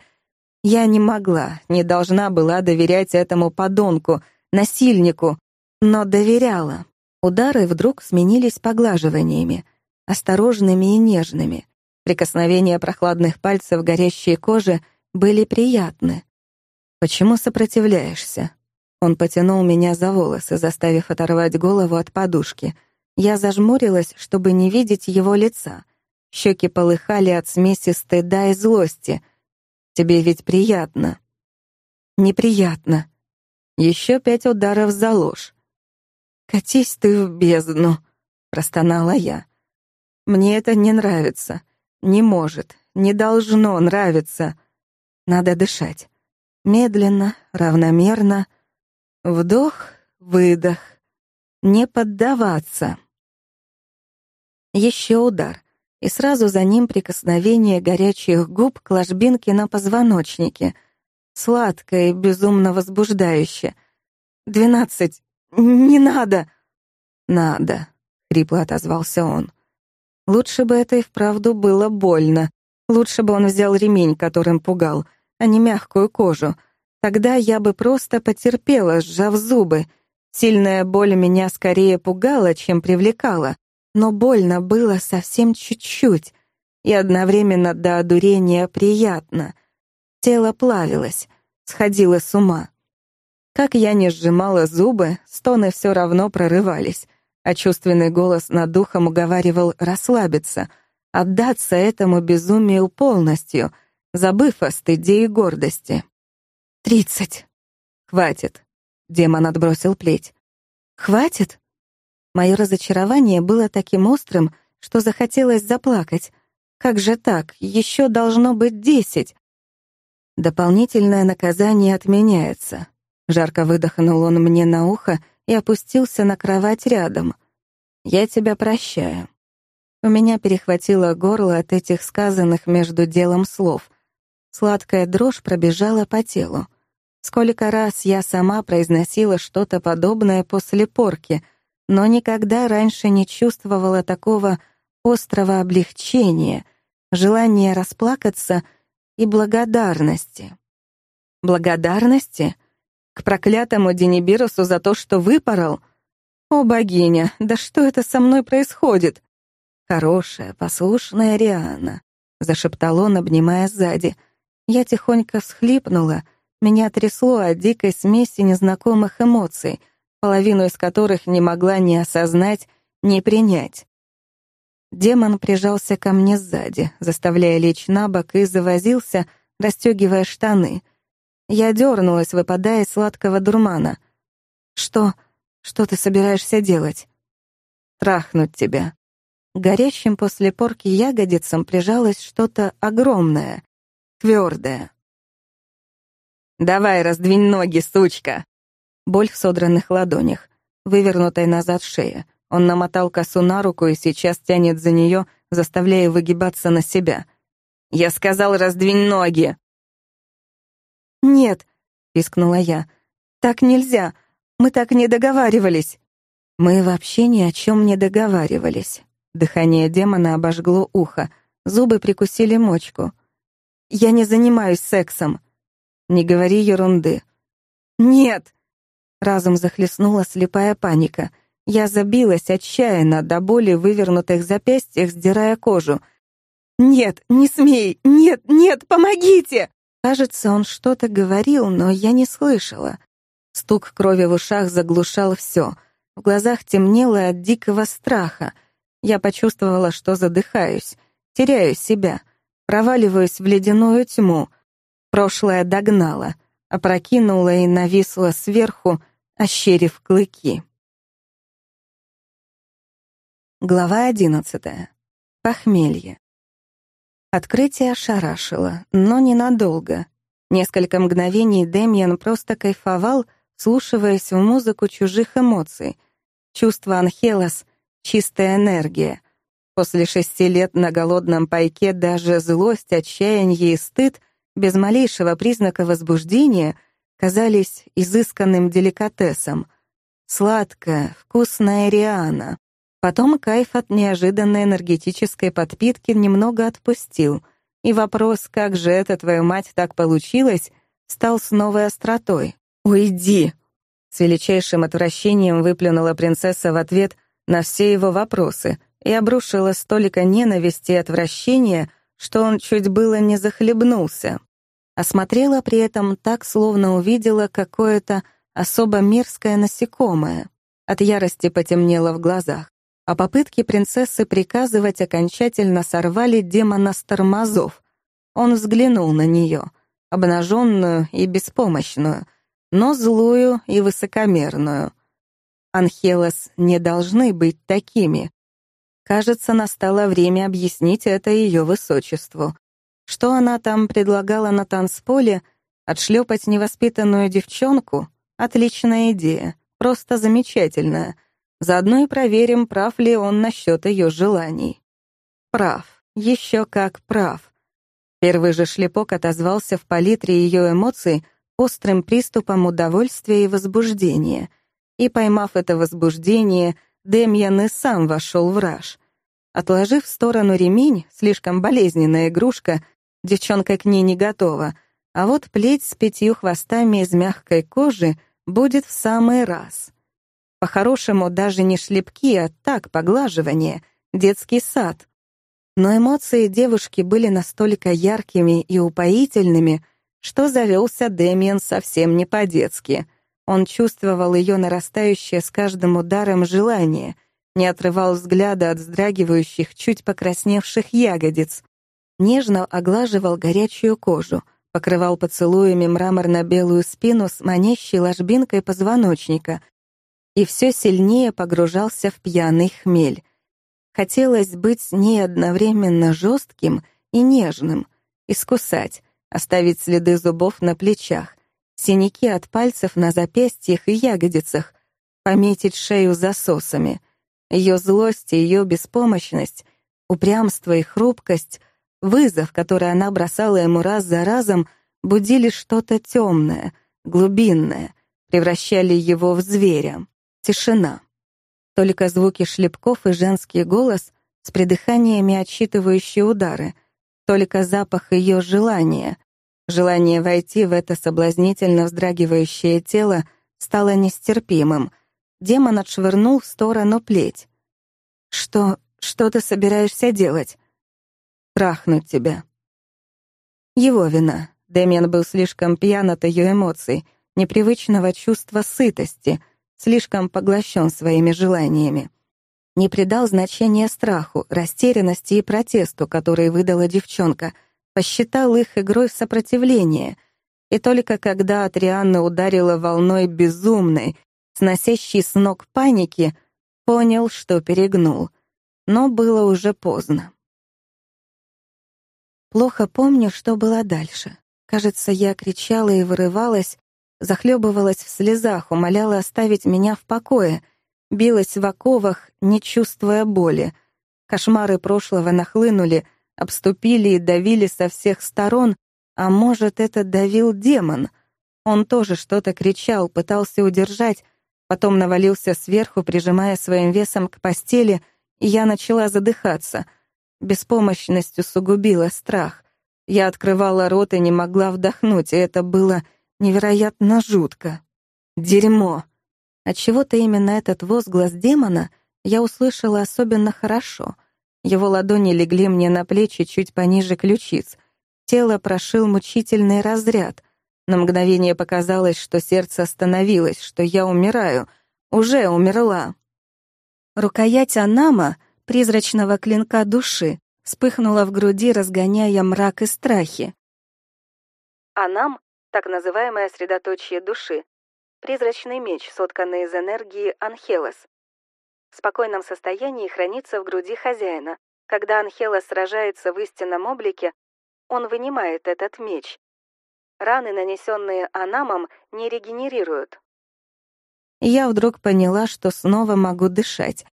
Я не могла, не должна была доверять этому подонку, насильнику, но доверяла. Удары вдруг сменились поглаживаниями — осторожными и нежными. Прикосновения прохладных пальцев горящей кожи были приятны. «Почему сопротивляешься?» Он потянул меня за волосы, заставив оторвать голову от подушки. Я зажмурилась, чтобы не видеть его лица. Щеки полыхали от смеси стыда и злости. «Тебе ведь приятно». «Неприятно». Еще пять ударов за ложь. «Катись ты в бездну», — простонала я. Мне это не нравится. Не может, не должно нравиться. Надо дышать. Медленно, равномерно. Вдох, выдох. Не поддаваться. Еще удар, и сразу за ним прикосновение горячих губ к ложбинке на позвоночнике. Сладко и безумно возбуждающе. «Двенадцать! Не надо!» «Надо!» — хрипло отозвался он. Лучше бы это и вправду было больно. Лучше бы он взял ремень, которым пугал, а не мягкую кожу. Тогда я бы просто потерпела, сжав зубы. Сильная боль меня скорее пугала, чем привлекала. Но больно было совсем чуть-чуть. И одновременно до одурения приятно. Тело плавилось, сходило с ума. Как я не сжимала зубы, стоны все равно прорывались а чувственный голос над духом уговаривал расслабиться, отдаться этому безумию полностью, забыв о стыде и гордости. «Тридцать!» «Хватит!» — демон отбросил плеть. «Хватит?» Мое разочарование было таким острым, что захотелось заплакать. Как же так? Еще должно быть десять. Дополнительное наказание отменяется. Жарко выдохнул он мне на ухо и опустился на кровать рядом. «Я тебя прощаю». У меня перехватило горло от этих сказанных между делом слов. Сладкая дрожь пробежала по телу. Сколько раз я сама произносила что-то подобное после порки, но никогда раньше не чувствовала такого острого облегчения, желания расплакаться и благодарности. Благодарности — к проклятому Денибирусу за то, что выпорол? О, богиня, да что это со мной происходит? Хорошая, послушная Риана, зашептал он, обнимая сзади. Я тихонько всхлипнула, меня трясло от дикой смеси незнакомых эмоций, половину из которых не могла ни осознать, ни принять. Демон прижался ко мне сзади, заставляя лечь на бок и завозился, расстегивая штаны. Я дернулась, выпадая из сладкого дурмана. «Что? Что ты собираешься делать?» «Трахнуть тебя». Горящим после порки ягодицам прижалось что-то огромное, твердое. «Давай, раздвинь ноги, сучка!» Боль в содранных ладонях, вывернутой назад шея. Он намотал косу на руку и сейчас тянет за нее, заставляя выгибаться на себя. «Я сказал, раздвинь ноги!» «Нет», — пискнула я, — «так нельзя, мы так не договаривались». Мы вообще ни о чем не договаривались. Дыхание демона обожгло ухо, зубы прикусили мочку. «Я не занимаюсь сексом». «Не говори ерунды». «Нет!» Разум захлестнула слепая паника. Я забилась отчаянно, до боли вывернутых запястьях, сдирая кожу. «Нет, не смей! Нет, нет, помогите!» Кажется, он что-то говорил, но я не слышала. Стук крови в ушах заглушал все. В глазах темнело от дикого страха. Я почувствовала, что задыхаюсь, теряю себя, проваливаюсь в ледяную тьму. Прошлое догнало, опрокинуло и нависло сверху, ощерив клыки. Глава одиннадцатая. Похмелье. Открытие ошарашило, но ненадолго. Несколько мгновений Дэмиан просто кайфовал, слушаясь в музыку чужих эмоций. Чувство Анхелос — чистая энергия. После шести лет на голодном пайке даже злость, отчаяние и стыд, без малейшего признака возбуждения, казались изысканным деликатесом. Сладкая, вкусная Риана. Потом кайф от неожиданной энергетической подпитки немного отпустил, и вопрос, как же это, твою мать, так получилось, стал с новой остротой. «Уйди!» С величайшим отвращением выплюнула принцесса в ответ на все его вопросы и обрушила столько ненависти и отвращения, что он чуть было не захлебнулся. Осмотрела при этом так, словно увидела какое-то особо мерзкое насекомое. От ярости потемнело в глазах а попытки принцессы приказывать окончательно сорвали демона с тормозов. Он взглянул на нее, обнаженную и беспомощную, но злую и высокомерную. Анхелос не должны быть такими. Кажется, настало время объяснить это ее высочеству. Что она там предлагала на танцполе, Отшлепать невоспитанную девчонку — отличная идея, просто замечательная. Заодно и проверим, прав ли он насчет ее желаний. Прав, еще как прав. Первый же шлепок отозвался в палитре ее эмоций острым приступом удовольствия и возбуждения. И, поймав это возбуждение, Демьян и сам вошел в раж. Отложив в сторону ремень, слишком болезненная игрушка, девчонка к ней не готова, а вот плеть с пятью хвостами из мягкой кожи будет в самый раз. По-хорошему, даже не шлепки, а так, поглаживание, детский сад. Но эмоции девушки были настолько яркими и упоительными, что завелся Дэмиен совсем не по-детски. Он чувствовал ее нарастающее с каждым ударом желание — не отрывал взгляда от вздрагивающих, чуть покрасневших ягодиц, нежно оглаживал горячую кожу, покрывал поцелуями мраморно-белую спину с манящей ложбинкой позвоночника и все сильнее погружался в пьяный хмель. Хотелось быть с ней одновременно жестким и нежным, искусать, оставить следы зубов на плечах, синяки от пальцев на запястьях и ягодицах, пометить шею засосами — ее злость и ее беспомощность, упрямство и хрупкость, вызов, который она бросала ему раз за разом, будили что-то темное, глубинное, превращали его в зверя. Тишина. Только звуки шлепков и женский голос с придыханиями отсчитывающие удары, только запах ее желания. Желание войти в это соблазнительно вздрагивающее тело стало нестерпимым — Демон отшвырнул в сторону плеть. «Что... что ты собираешься делать?» «Трахнуть тебя». Его вина. Дэмиан был слишком пьян от ее эмоций, непривычного чувства сытости, слишком поглощен своими желаниями. Не придал значения страху, растерянности и протесту, которые выдала девчонка, посчитал их игрой в сопротивление. И только когда Атрианна ударила волной безумной, сносящий с ног паники, понял, что перегнул. Но было уже поздно. Плохо помню, что было дальше. Кажется, я кричала и вырывалась, захлебывалась в слезах, умоляла оставить меня в покое, билась в оковах, не чувствуя боли. Кошмары прошлого нахлынули, обступили и давили со всех сторон, а может, это давил демон. Он тоже что-то кричал, пытался удержать, Потом навалился сверху, прижимая своим весом к постели, и я начала задыхаться. Беспомощность усугубила страх. Я открывала рот и не могла вдохнуть, и это было невероятно жутко. Дерьмо. Отчего-то именно этот возглас демона я услышала особенно хорошо. Его ладони легли мне на плечи чуть пониже ключиц. Тело прошил мучительный разряд — на мгновение показалось, что сердце остановилось, что я умираю, уже умерла. Рукоять Анама, призрачного клинка души, вспыхнула в груди, разгоняя мрак и страхи. Анам — так называемое средоточие души, призрачный меч, сотканный из энергии Анхелос. В спокойном состоянии хранится в груди хозяина. Когда Анхелос сражается в истинном облике, он вынимает этот меч, Раны, нанесенные анамом, не регенерируют. Я вдруг поняла, что снова могу дышать.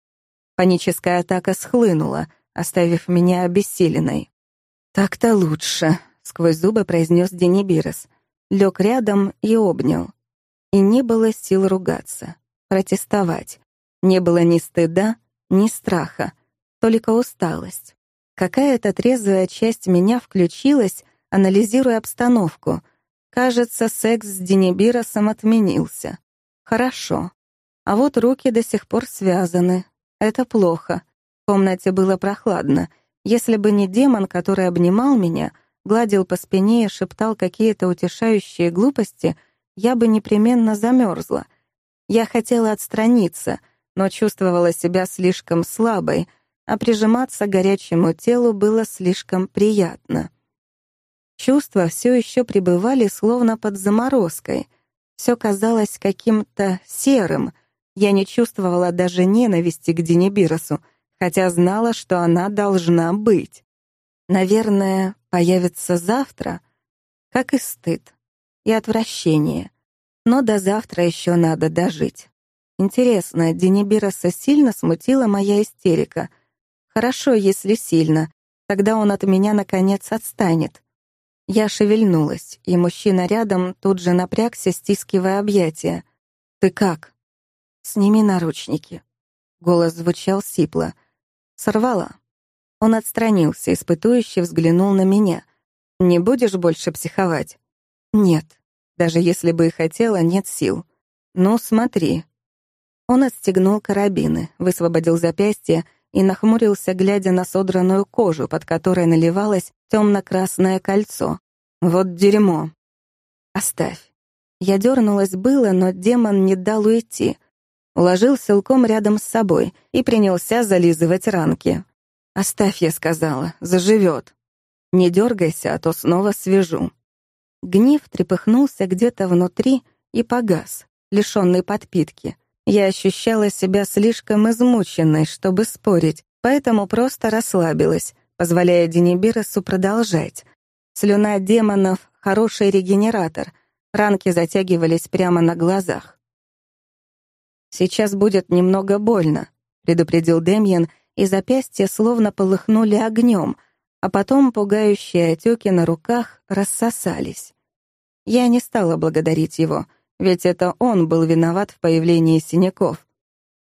Паническая атака схлынула, оставив меня обессиленной. «Так-то лучше», — сквозь зубы произнес Денибирос. Лег рядом и обнял. И не было сил ругаться, протестовать. Не было ни стыда, ни страха, только усталость. Какая-то трезвая часть меня включилась, анализируя обстановку — Кажется, секс с Денибиросом отменился. Хорошо. А вот руки до сих пор связаны. Это плохо. В комнате было прохладно. Если бы не демон, который обнимал меня, гладил по спине и шептал какие-то утешающие глупости, я бы непременно замерзла. Я хотела отстраниться, но чувствовала себя слишком слабой, а прижиматься к горячему телу было слишком приятно. Чувства все еще пребывали словно под заморозкой. Все казалось каким-то серым. Я не чувствовала даже ненависти к Денибиросу, хотя знала, что она должна быть. Наверное, появится завтра, как и стыд. и отвращение. Но до завтра еще надо дожить. Интересно, Денибироса сильно смутила моя истерика. Хорошо, если сильно. Тогда он от меня, наконец, отстанет. Я шевельнулась, и мужчина рядом тут же напрягся, стискивая объятия. «Ты как?» «Сними наручники». Голос звучал сипло. «Сорвала». Он отстранился, испытующе взглянул на меня. «Не будешь больше психовать?» «Нет. Даже если бы и хотела, нет сил. Ну, смотри». Он отстегнул карабины, высвободил запястье и нахмурился, глядя на содранную кожу, под которой наливалось темно-красное кольцо. «Вот дерьмо!» «Оставь». Я дернулась было, но демон не дал уйти. Уложил силком рядом с собой и принялся зализывать ранки. «Оставь», — я сказала, — «заживет». «Не дергайся, а то снова свяжу». Гнев трепыхнулся где-то внутри и погас, лишенный подпитки. Я ощущала себя слишком измученной, чтобы спорить, поэтому просто расслабилась, позволяя Денибиросу продолжать. Слюна демонов — хороший регенератор, ранки затягивались прямо на глазах. «Сейчас будет немного больно», — предупредил Демьян, и запястья словно полыхнули огнем, а потом пугающие отеки на руках рассосались. Я не стала благодарить его, ведь это он был виноват в появлении синяков.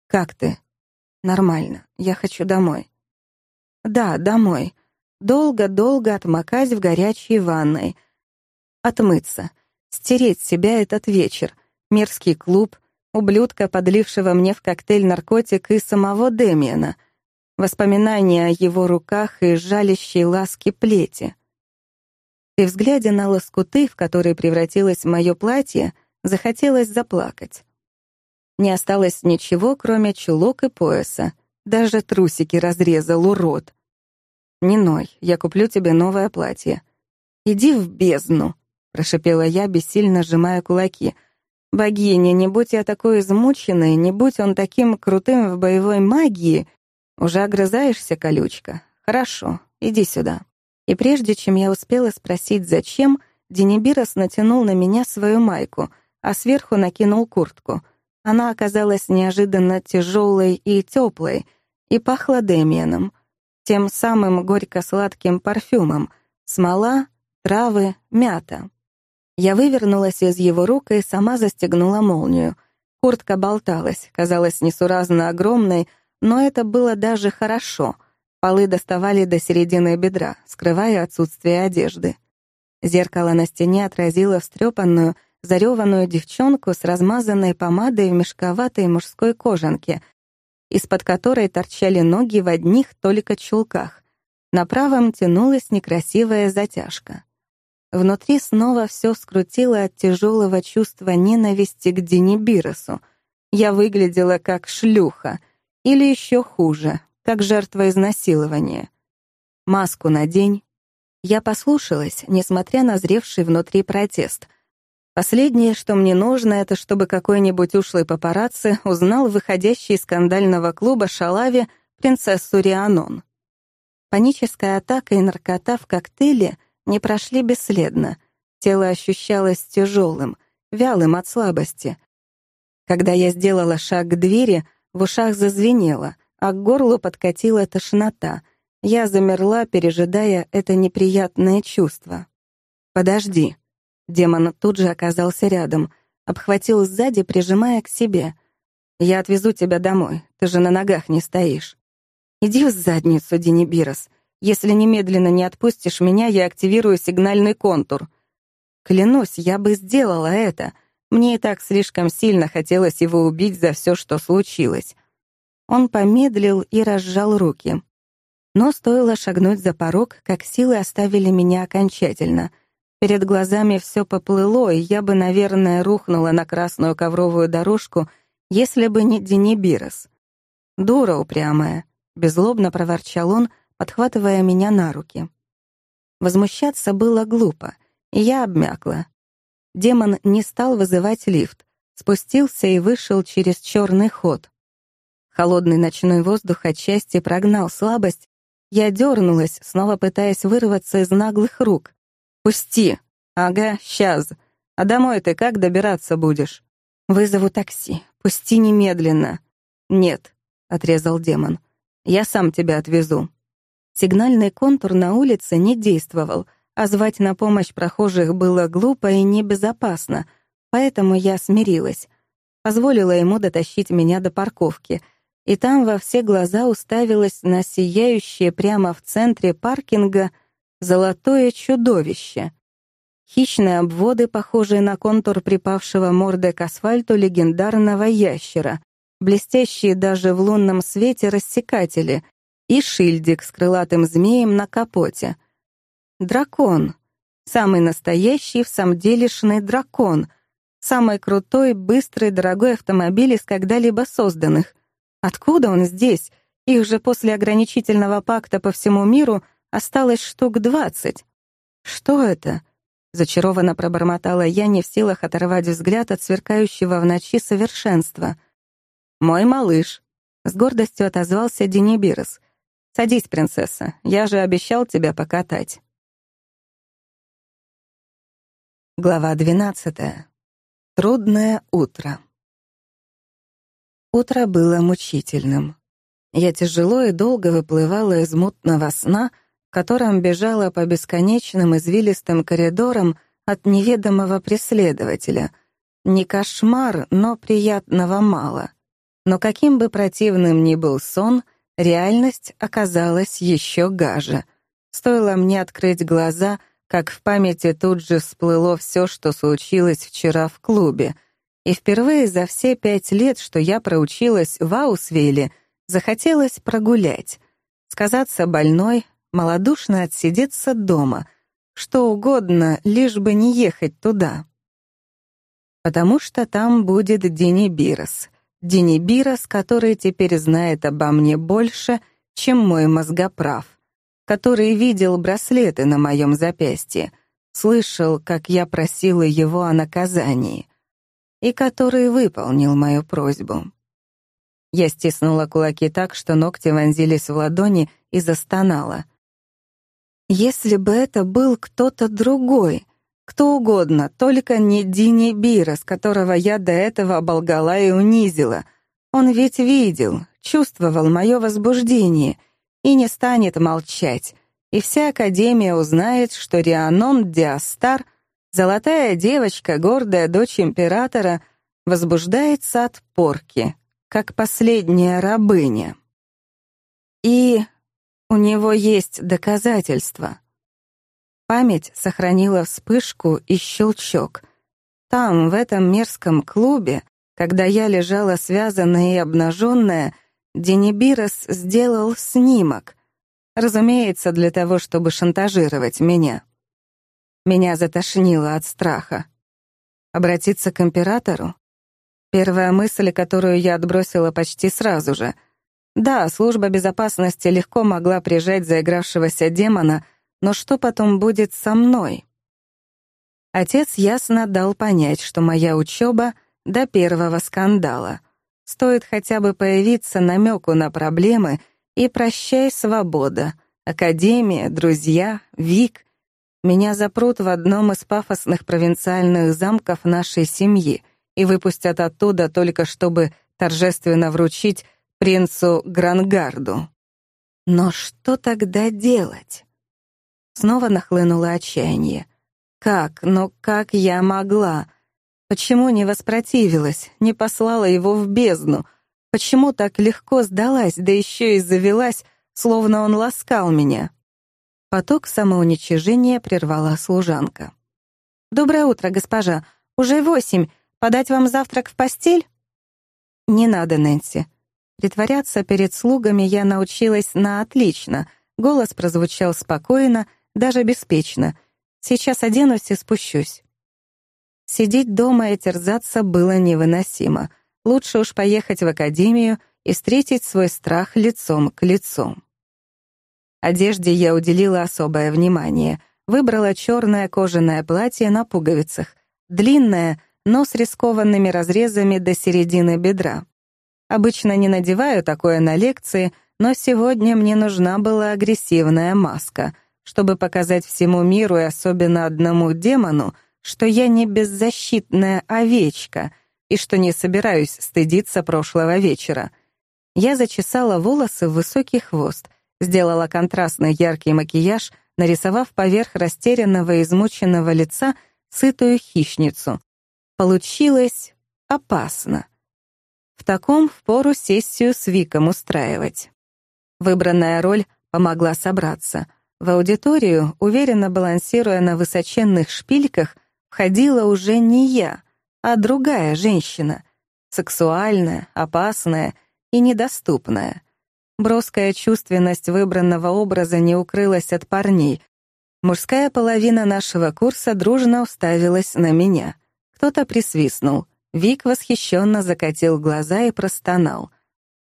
«Как ты?» «Нормально. Я хочу домой». «Да, домой. Долго-долго отмокать в горячей ванной. Отмыться. Стереть себя этот вечер. Мерзкий клуб, ублюдка, подлившего мне в коктейль наркотик и самого Демиана — воспоминания о его руках и жалящей ласки плети. При взгляде на лоскуты, в которые превратилось мое платье, захотелось заплакать. Не осталось ничего, кроме чулок и пояса. Даже трусики разрезал урод. «Не ной, я куплю тебе новое платье». «Иди в бездну», — прошипела я, бессильно сжимая кулаки. «Богиня, не будь я такой измученной, не будь он таким крутым в боевой магии, «Уже огрызаешься, колючка? Хорошо, иди сюда». И прежде чем я успела спросить, зачем, Денибирос натянул на меня свою майку, а сверху накинул куртку. Она оказалась неожиданно тяжелой и теплой, и пахла Демианом, тем самым горько-сладким парфюмом, смола, травы, мята. Я вывернулась из его рук и сама застегнула молнию. Куртка болталась, казалась несуразно огромной, но это было даже хорошо. Полы доставали до середины бедра, скрывая отсутствие одежды. Зеркало на стене отразило встрепанную, зареванную девчонку с размазанной помадой в мешковатой мужской кожанке, из-под которой торчали ноги в одних только чулках. На правом тянулась некрасивая затяжка. Внутри снова все скрутило от тяжелого чувства ненависти к Денибиросу. Я выглядела как шлюха — или еще хуже, как жертва изнасилования. Маску надень. Я послушалась, несмотря на зревший внутри протест. Последнее, что мне нужно, это чтобы какой-нибудь ушлый папарацци узнал выходящий из скандального клуба шалаве принцессу Рианон. Паническая атака и наркота в коктейле не прошли бесследно. Тело ощущалось тяжелым, вялым от слабости. Когда я сделала шаг к двери, в ушах зазвенело, а к горлу подкатила тошнота. Я замерла, пережидая это неприятное чувство. «Подожди». Демон тут же оказался рядом, обхватил сзади, прижимая к себе. «Я отвезу тебя домой, ты же на ногах не стоишь». «Иди в задницу, Денибирос. Если немедленно не отпустишь меня, я активирую сигнальный контур». Клянусь, я бы сделала это — мне и так слишком сильно хотелось его убить за все, что случилось. Он помедлил и разжал руки. Но стоило шагнуть за порог, как силы оставили меня окончательно. Перед глазами все поплыло, и я бы, наверное, рухнула на красную ковровую дорожку, если бы не Денибирос. «Дура упрямая», — беззлобно проворчал он, подхватывая меня на руки. Возмущаться было глупо, и я обмякла, демон не стал вызывать лифт, спустился и вышел через черный ход. Холодный ночной воздух отчасти прогнал слабость. Я дернулась, снова пытаясь вырваться из наглых рук. «Пусти!» «Ага, сейчас!» А домой ты как добираться будешь? Вызову такси. Пусти немедленно. Нет, отрезал демон. Я сам тебя отвезу. Сигнальный контур на улице не действовал, а звать на помощь прохожих было глупо и небезопасно, поэтому я смирилась. Позволила ему дотащить меня до парковки, и там во все глаза уставилась на сияющее прямо в центре паркинга золотое чудовище. Хищные обводы, похожие на контур припавшего мордой к асфальту легендарного ящера, блестящие даже в лунном свете рассекатели и шильдик с крылатым змеем на капоте. Дракон. Самый настоящий в самом делешный дракон. Самый крутой, быстрый, дорогой автомобиль из когда-либо созданных. Откуда он здесь? Их же после ограничительного пакта по всему миру осталось штук двадцать. Что это? Зачарованно пробормотала я, не в силах оторвать взгляд от сверкающего в ночи совершенства. «Мой малыш», — с гордостью отозвался Денибирос. «Садись, принцесса, я же обещал тебя покатать». Глава двенадцатая. Трудное утро. Утро было мучительным. Я тяжело и долго выплывала из мутного сна, в котором бежала по бесконечным извилистым коридорам от неведомого преследователя. Не кошмар, но приятного мало. Но каким бы противным ни был сон, реальность оказалась еще гаже. Стоило мне открыть глаза — как в памяти тут же всплыло все, что случилось вчера в клубе. И впервые за все пять лет, что я проучилась в Аусвейле, захотелось прогулять, сказаться больной, малодушно отсидеться дома, что угодно, лишь бы не ехать туда. Потому что там будет Денибирос. Денибирос, который теперь знает обо мне больше, чем мой мозгоправ который видел браслеты на моем запястье, слышал, как я просила его о наказании, и который выполнил мою просьбу. Я стиснула кулаки так, что ногти вонзились в ладони и застонала. Если бы это был кто-то другой, кто угодно, только не Дини Бира, с которого я до этого оболгала и унизила. Он ведь видел, чувствовал мое возбуждение — и не станет молчать, и вся Академия узнает, что Рианон Диастар, золотая девочка, гордая дочь императора, возбуждается от порки, как последняя рабыня. И у него есть доказательства. Память сохранила вспышку и щелчок. Там, в этом мерзком клубе, когда я лежала связанная и обнаженная, Денибирос сделал снимок. Разумеется, для того, чтобы шантажировать меня. Меня затошнило от страха. Обратиться к императору? Первая мысль, которую я отбросила почти сразу же. Да, служба безопасности легко могла прижать заигравшегося демона, но что потом будет со мной? Отец ясно дал понять, что моя учеба до первого скандала. Стоит хотя бы появиться намеку на проблемы, и прощай, свобода. Академия, друзья, Вик. Меня запрут в одном из пафосных провинциальных замков нашей семьи и выпустят оттуда только чтобы торжественно вручить принцу Грангарду. Но что тогда делать? Снова нахлынуло отчаяние. Как, но как я могла? Почему не воспротивилась, не послала его в бездну? Почему так легко сдалась, да еще и завелась, словно он ласкал меня? Поток самоуничижения прервала служанка. «Доброе утро, госпожа. Уже восемь. Подать вам завтрак в постель?» «Не надо, Нэнси. Притворяться перед слугами я научилась на отлично. Голос прозвучал спокойно, даже беспечно. Сейчас оденусь и спущусь. Сидеть дома и терзаться было невыносимо. Лучше уж поехать в академию и встретить свой страх лицом к лицу. Одежде я уделила особое внимание. Выбрала черное кожаное платье на пуговицах, длинное, но с рискованными разрезами до середины бедра. Обычно не надеваю такое на лекции, но сегодня мне нужна была агрессивная маска, чтобы показать всему миру и особенно одному демону, что я не беззащитная овечка и что не собираюсь стыдиться прошлого вечера. Я зачесала волосы в высокий хвост, сделала контрастный яркий макияж, нарисовав поверх растерянного и измученного лица сытую хищницу. Получилось опасно. В таком впору сессию с Виком устраивать. Выбранная роль помогла собраться. В аудиторию, уверенно балансируя на высоченных шпильках, входила уже не я, а другая женщина. Сексуальная, опасная и недоступная. Броская чувственность выбранного образа не укрылась от парней. Мужская половина нашего курса дружно уставилась на меня. Кто-то присвистнул. Вик восхищенно закатил глаза и простонал.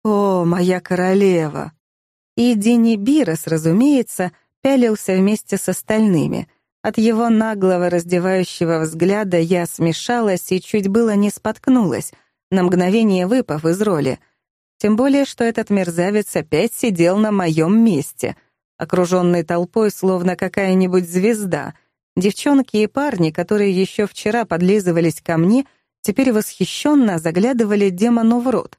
«О, моя королева!» И Дени Бирос, разумеется, пялился вместе с остальными. От его наглого раздевающего взгляда я смешалась и чуть было не споткнулась, на мгновение выпав из роли. Тем более, что этот мерзавец опять сидел на моем месте, окруженный толпой, словно какая-нибудь звезда. Девчонки и парни, которые еще вчера подлизывались ко мне, теперь восхищенно заглядывали демону в рот.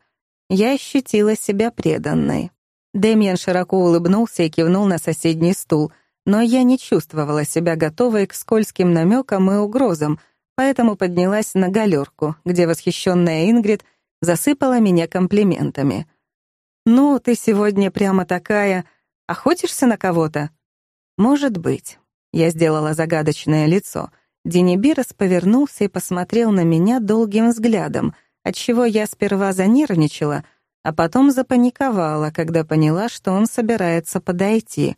Я ощутила себя преданной. Дэмиан широко улыбнулся и кивнул на соседний стул, но я не чувствовала себя готовой к скользким намекам и угрозам, поэтому поднялась на галерку, где восхищенная Ингрид засыпала меня комплиментами. «Ну, ты сегодня прямо такая... Охотишься на кого-то?» «Может быть». Я сделала загадочное лицо. Денибирос повернулся и посмотрел на меня долгим взглядом, отчего я сперва занервничала — а потом запаниковала, когда поняла, что он собирается подойти.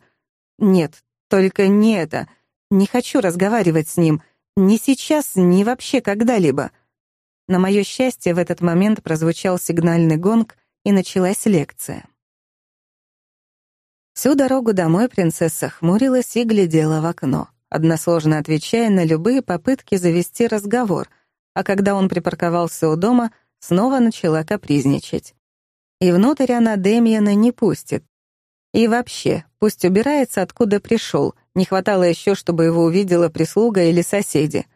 Нет, только не это. Не хочу разговаривать с ним. Ни сейчас, ни вообще когда-либо. На мое счастье, в этот момент прозвучал сигнальный гонг, и началась лекция. Всю дорогу домой принцесса хмурилась и глядела в окно, односложно отвечая на любые попытки завести разговор, а когда он припарковался у дома, снова начала капризничать. И внутрь она Демьяна не пустит. И вообще, пусть убирается, откуда пришел. Не хватало еще, чтобы его увидела прислуга или соседи.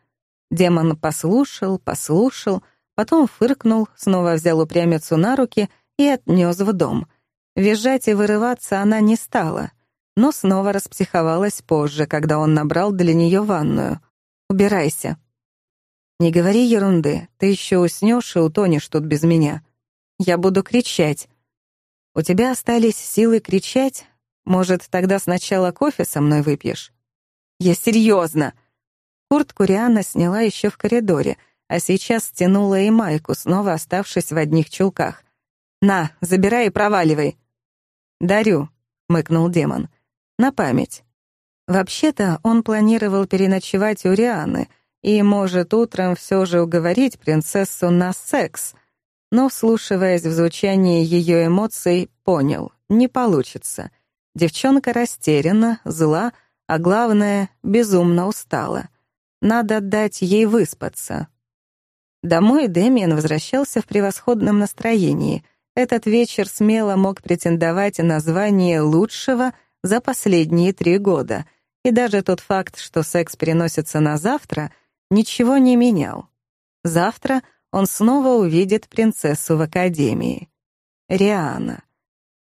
Демон послушал, послушал, потом фыркнул, снова взял упрямицу на руки и отнес в дом. Визжать и вырываться она не стала, но снова распсиховалась позже, когда он набрал для нее ванную. «Убирайся». «Не говори ерунды, ты еще уснешь и утонешь тут без меня», я буду кричать. У тебя остались силы кричать? Может, тогда сначала кофе со мной выпьешь? Я серьезно. Куртку Риана сняла еще в коридоре, а сейчас стянула и майку, снова оставшись в одних чулках. «На, забирай и проваливай». «Дарю», — мыкнул демон. «На память». Вообще-то он планировал переночевать у Рианы и, может, утром все же уговорить принцессу на секс — но, вслушиваясь в звучание ее эмоций, понял — не получится. Девчонка растеряна, зла, а главное — безумно устала. Надо дать ей выспаться. Домой Дэмиан возвращался в превосходном настроении. Этот вечер смело мог претендовать на звание лучшего за последние три года, и даже тот факт, что секс переносится на завтра, ничего не менял. Завтра — он снова увидит принцессу в академии. Риана.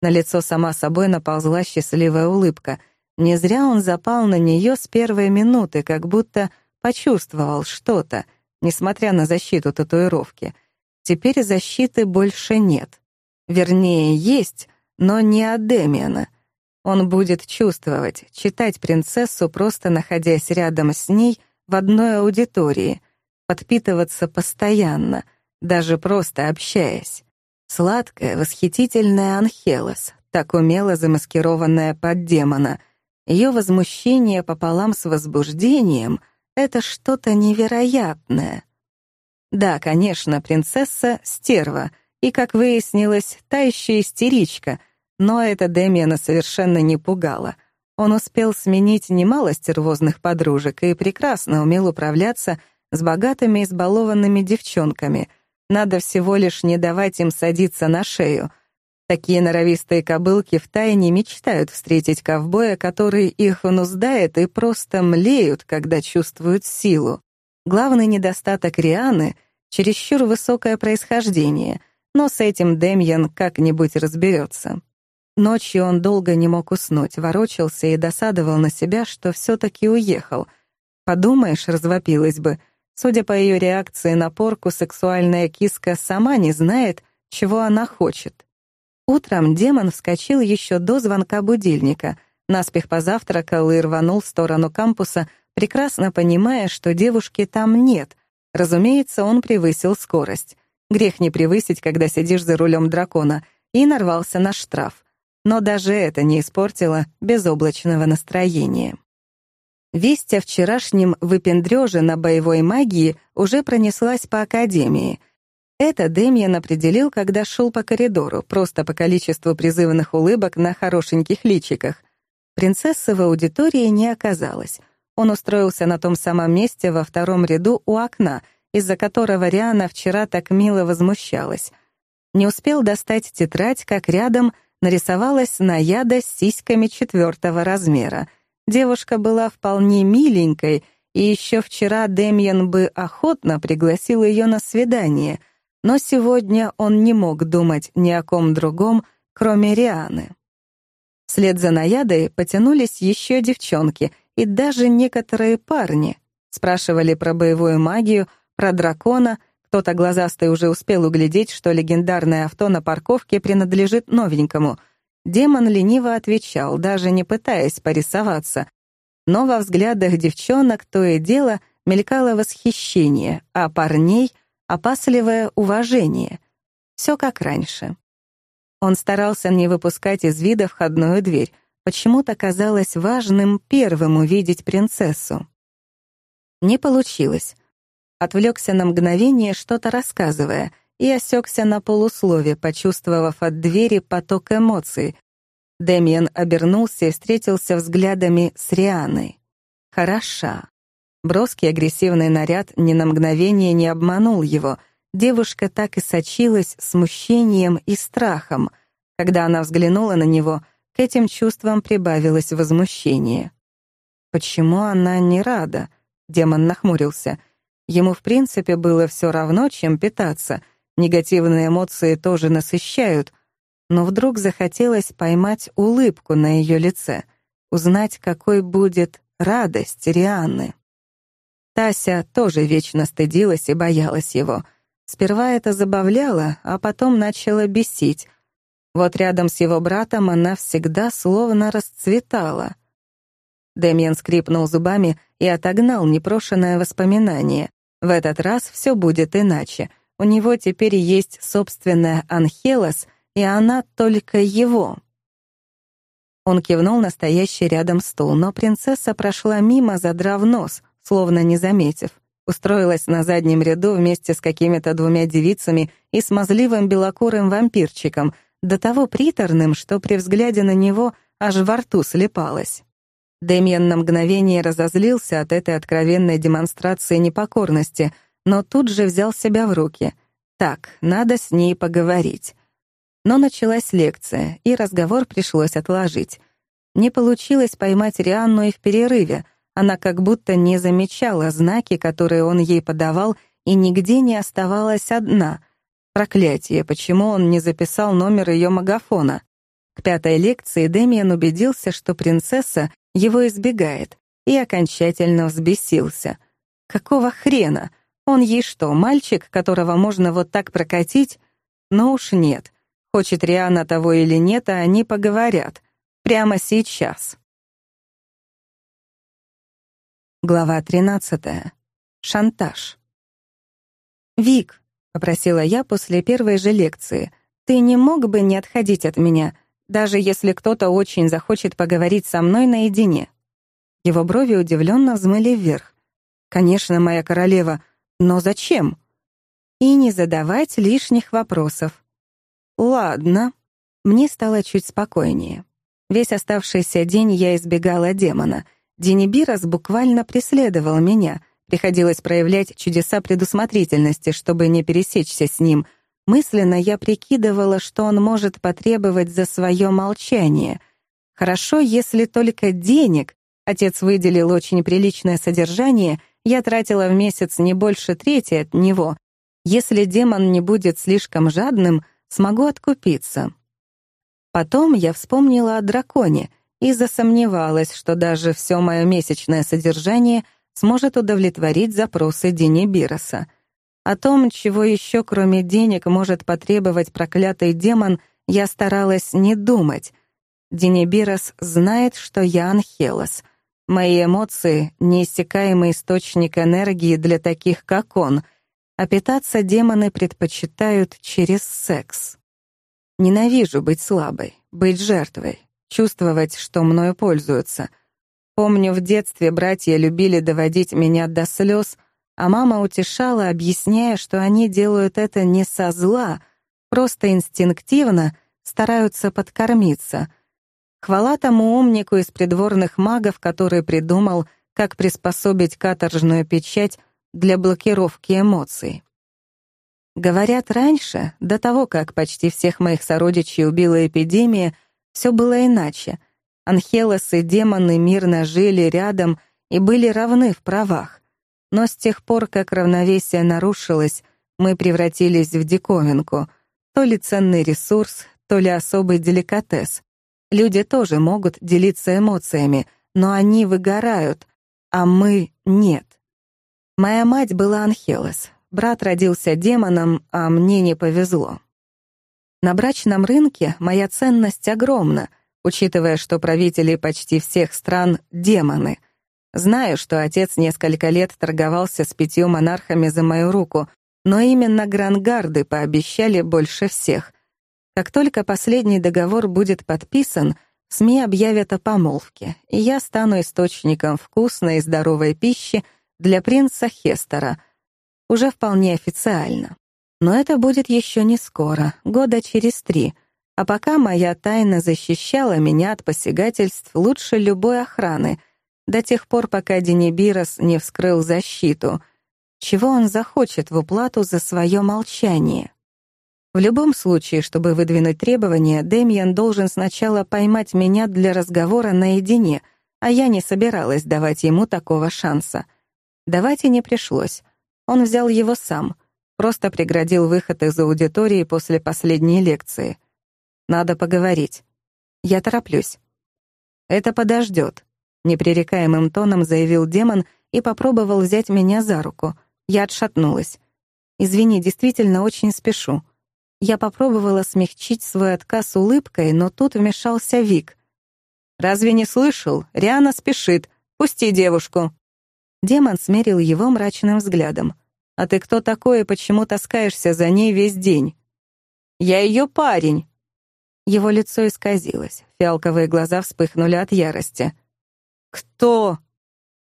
На лицо сама собой наползла счастливая улыбка. Не зря он запал на нее с первой минуты, как будто почувствовал что-то, несмотря на защиту татуировки. Теперь защиты больше нет. Вернее, есть, но не от Демиана. Он будет чувствовать, читать принцессу, просто находясь рядом с ней в одной аудитории, подпитываться постоянно, даже просто общаясь. Сладкая, восхитительная Анхелос, так умело замаскированная под демона. Ее возмущение пополам с возбуждением — это что-то невероятное. Да, конечно, принцесса — стерва, и, как выяснилось, та еще истеричка, но это Демиана совершенно не пугало. Он успел сменить немало стервозных подружек и прекрасно умел управляться — с богатыми избалованными девчонками. Надо всего лишь не давать им садиться на шею. Такие норовистые кобылки втайне мечтают встретить ковбоя, который их внуздает и просто млеют, когда чувствуют силу. Главный недостаток Рианы — чересчур высокое происхождение, но с этим Демьян как-нибудь разберется. Ночью он долго не мог уснуть, ворочался и досадовал на себя, что все-таки уехал. Подумаешь, развопилась бы. Судя по ее реакции на порку, сексуальная киска сама не знает, чего она хочет. Утром демон вскочил еще до звонка будильника, наспех позавтракал и рванул в сторону кампуса, прекрасно понимая, что девушки там нет. Разумеется, он превысил скорость. Грех не превысить, когда сидишь за рулем дракона, и нарвался на штраф но даже это не испортило безоблачного настроения. Весть о вчерашнем выпендрёже на боевой магии уже пронеслась по Академии. Это Демьян определил, когда шел по коридору, просто по количеству призывных улыбок на хорошеньких личиках. Принцессы в аудитории не оказалось. Он устроился на том самом месте во втором ряду у окна, из-за которого Риана вчера так мило возмущалась. Не успел достать тетрадь, как рядом — нарисовалась наяда с сиськами четвертого размера. Девушка была вполне миленькой, и еще вчера Демьян бы охотно пригласил ее на свидание, но сегодня он не мог думать ни о ком другом, кроме Рианы. Вслед за наядой потянулись еще девчонки и даже некоторые парни. Спрашивали про боевую магию, про дракона — кто-то глазастый уже успел углядеть, что легендарное авто на парковке принадлежит новенькому. Демон лениво отвечал, даже не пытаясь порисоваться. Но во взглядах девчонок то и дело мелькало восхищение, а парней — опасливое уважение. Все как раньше. Он старался не выпускать из вида входную дверь. Почему-то казалось важным первым увидеть принцессу. Не получилось отвлекся на мгновение, что-то рассказывая, и осекся на полуслове, почувствовав от двери поток эмоций. Дэмиен обернулся и встретился взглядами с Рианой. Хороша. Броский агрессивный наряд ни на мгновение не обманул его. Девушка так и сочилась смущением и страхом. Когда она взглянула на него, к этим чувствам прибавилось возмущение. «Почему она не рада?» — демон нахмурился — Ему в принципе было все равно, чем питаться. Негативные эмоции тоже насыщают. Но вдруг захотелось поймать улыбку на ее лице, узнать, какой будет радость Рианны. Тася тоже вечно стыдилась и боялась его. Сперва это забавляло, а потом начало бесить. Вот рядом с его братом она всегда словно расцветала. Дэмиен скрипнул зубами и отогнал непрошенное воспоминание. В этот раз все будет иначе. У него теперь есть собственная Анхелос, и она только его. Он кивнул на стоящий рядом стул, но принцесса прошла мимо, задрав нос, словно не заметив. Устроилась на заднем ряду вместе с какими-то двумя девицами и смазливым белокурым вампирчиком, до того приторным, что при взгляде на него аж во рту слепалась. Дэмиан на мгновение разозлился от этой откровенной демонстрации непокорности, но тут же взял себя в руки. Так, надо с ней поговорить. Но началась лекция, и разговор пришлось отложить. Не получилось поймать Рианну и в перерыве. Она как будто не замечала знаки, которые он ей подавал, и нигде не оставалась одна. Проклятие, почему он не записал номер ее магафона? К пятой лекции Дэмиан убедился, что принцесса его избегает, и окончательно взбесился. Какого хрена? Он ей что, мальчик, которого можно вот так прокатить? Но уж нет. Хочет Риана того или нет, а они поговорят. Прямо сейчас. Глава 13. Шантаж. «Вик», — попросила я после первой же лекции, «ты не мог бы не отходить от меня? даже если кто-то очень захочет поговорить со мной наедине. Его брови удивленно взмыли вверх. «Конечно, моя королева, но зачем?» «И не задавать лишних вопросов». «Ладно». Мне стало чуть спокойнее. Весь оставшийся день я избегала демона. Денибирос буквально преследовал меня. Приходилось проявлять чудеса предусмотрительности, чтобы не пересечься с ним — Мысленно я прикидывала, что он может потребовать за свое молчание. Хорошо, если только денег, Отец выделил очень приличное содержание, я тратила в месяц не больше трети от него. Если демон не будет слишком жадным, смогу откупиться. Потом я вспомнила о драконе и засомневалась, что даже все мое месячное содержание сможет удовлетворить запросы Дени Бироса. О том, чего еще кроме денег может потребовать проклятый демон, я старалась не думать. Денибирос знает, что я Анхелос. Мои эмоции — неиссякаемый источник энергии для таких, как он, а питаться демоны предпочитают через секс. Ненавижу быть слабой, быть жертвой, чувствовать, что мною пользуются. Помню, в детстве братья любили доводить меня до слез, а мама утешала, объясняя, что они делают это не со зла, просто инстинктивно стараются подкормиться. Хвала тому умнику из придворных магов, который придумал, как приспособить каторжную печать для блокировки эмоций. Говорят, раньше, до того, как почти всех моих сородичей убила эпидемия, все было иначе. Анхелос и демоны мирно жили рядом и были равны в правах. Но с тех пор, как равновесие нарушилось, мы превратились в диковинку. То ли ценный ресурс, то ли особый деликатес. Люди тоже могут делиться эмоциями, но они выгорают, а мы — нет. Моя мать была Анхелос. Брат родился демоном, а мне не повезло. На брачном рынке моя ценность огромна, учитывая, что правители почти всех стран — демоны. Знаю, что отец несколько лет торговался с пятью монархами за мою руку, но именно грангарды пообещали больше всех. Как только последний договор будет подписан, СМИ объявят о помолвке, и я стану источником вкусной и здоровой пищи для принца Хестера, уже вполне официально. Но это будет еще не скоро, года через три, а пока моя тайна защищала меня от посягательств лучше любой охраны — до тех пор, пока Денибирос не вскрыл защиту. Чего он захочет в уплату за свое молчание? В любом случае, чтобы выдвинуть требования, Демьян должен сначала поймать меня для разговора наедине, а я не собиралась давать ему такого шанса. Давать и не пришлось. Он взял его сам, просто преградил выход из аудитории после последней лекции. Надо поговорить. Я тороплюсь. Это подождет. Непререкаемым тоном заявил демон и попробовал взять меня за руку. Я отшатнулась. «Извини, действительно очень спешу». Я попробовала смягчить свой отказ улыбкой, но тут вмешался Вик. «Разве не слышал? Риана спешит. Пусти девушку». Демон смерил его мрачным взглядом. «А ты кто такой и почему таскаешься за ней весь день?» «Я ее парень». Его лицо исказилось, фиалковые глаза вспыхнули от ярости. «Кто?»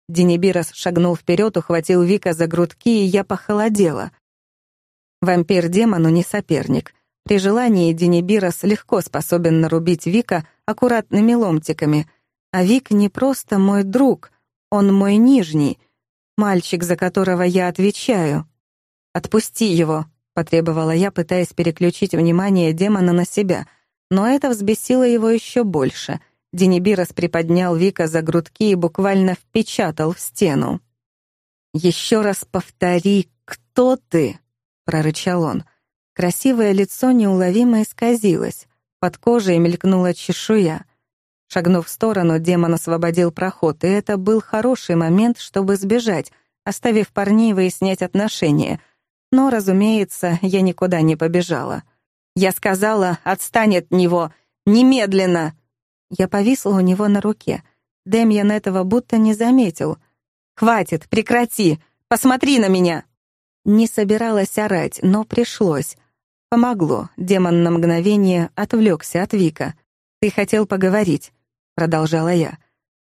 Денибирос шагнул вперед, ухватил Вика за грудки, и я похолодела. Вампир демону не соперник. При желании Денибирос легко способен нарубить Вика аккуратными ломтиками. А Вик не просто мой друг, он мой нижний, мальчик, за которого я отвечаю. «Отпусти его», — потребовала я, пытаясь переключить внимание демона на себя, но это взбесило его еще больше — Денибирос приподнял Вика за грудки и буквально впечатал в стену. «Еще раз повтори, кто ты?» — прорычал он. Красивое лицо неуловимо исказилось. Под кожей мелькнула чешуя. Шагнув в сторону, демон освободил проход, и это был хороший момент, чтобы сбежать, оставив парней выяснять отношения. Но, разумеется, я никуда не побежала. Я сказала, отстань от него, немедленно! Я повисла у него на руке. Демьян этого будто не заметил. «Хватит, прекрати! Посмотри на меня!» Не собиралась орать, но пришлось. Помогло. Демон на мгновение отвлекся от Вика. «Ты хотел поговорить», — продолжала я.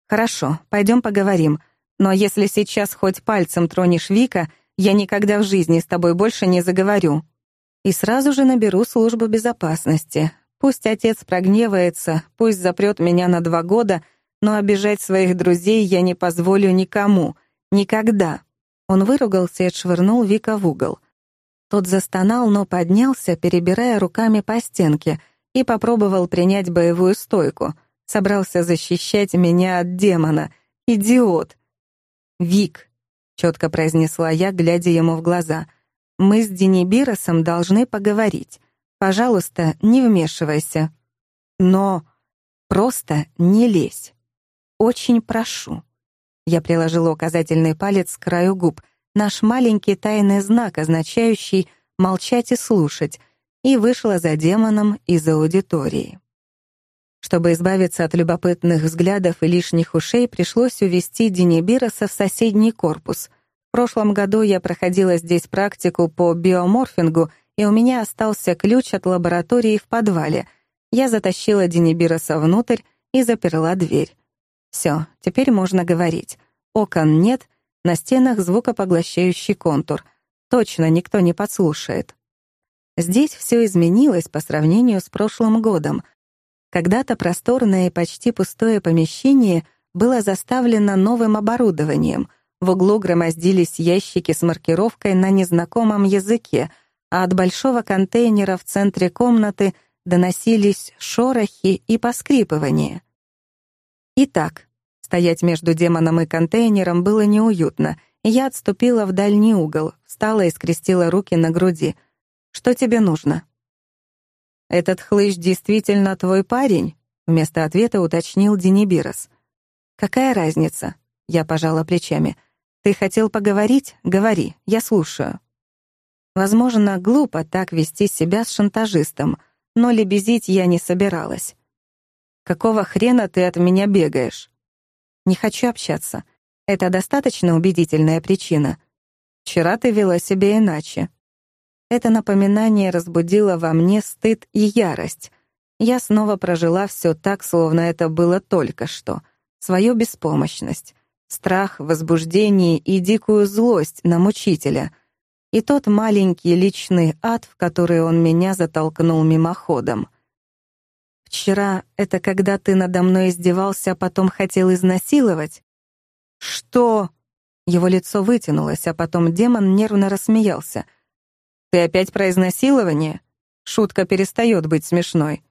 «Хорошо, пойдем поговорим. Но если сейчас хоть пальцем тронешь Вика, я никогда в жизни с тобой больше не заговорю. И сразу же наберу службу безопасности. Пусть отец прогневается, пусть запрет меня на два года, но обижать своих друзей я не позволю никому. Никогда. Он выругался и отшвырнул Вика в угол. Тот застонал, но поднялся, перебирая руками по стенке, и попробовал принять боевую стойку. Собрался защищать меня от демона. Идиот. «Вик», — четко произнесла я, глядя ему в глаза, — «мы с Денибиросом должны поговорить. Пожалуйста, не вмешивайся. Но просто не лезь. Очень прошу». Я приложила указательный палец к краю губ, наш маленький тайный знак, означающий «молчать и слушать», и вышла за демоном из аудитории. Чтобы избавиться от любопытных взглядов и лишних ушей, пришлось увести Денибироса в соседний корпус. В прошлом году я проходила здесь практику по биоморфингу, и у меня остался ключ от лаборатории в подвале. Я затащила Денибироса внутрь и заперла дверь. Все, теперь можно говорить. Окон нет, на стенах звукопоглощающий контур. Точно никто не подслушает. Здесь все изменилось по сравнению с прошлым годом. Когда-то просторное и почти пустое помещение было заставлено новым оборудованием. В углу громоздились ящики с маркировкой на незнакомом языке, а от большого контейнера в центре комнаты доносились шорохи и поскрипывания. Итак, стоять между демоном и контейнером было неуютно, и я отступила в дальний угол, встала и скрестила руки на груди. «Что тебе нужно?» «Этот хлыщ действительно твой парень?» Вместо ответа уточнил Денибирос. «Какая разница?» Я пожала плечами. «Ты хотел поговорить? Говори, я слушаю». Возможно, глупо так вести себя с шантажистом, но лебезить я не собиралась. «Какого хрена ты от меня бегаешь?» «Не хочу общаться. Это достаточно убедительная причина. Вчера ты вела себя иначе. Это напоминание разбудило во мне стыд и ярость. Я снова прожила все так, словно это было только что. Свою беспомощность, страх, возбуждение и дикую злость на мучителя. И тот маленький личный ад, в который он меня затолкнул мимоходом. Вчера это когда ты надо мной издевался, а потом хотел изнасиловать? Что? Его лицо вытянулось, а потом демон нервно рассмеялся — ты опять про изнасилование? Шутка перестает быть смешной.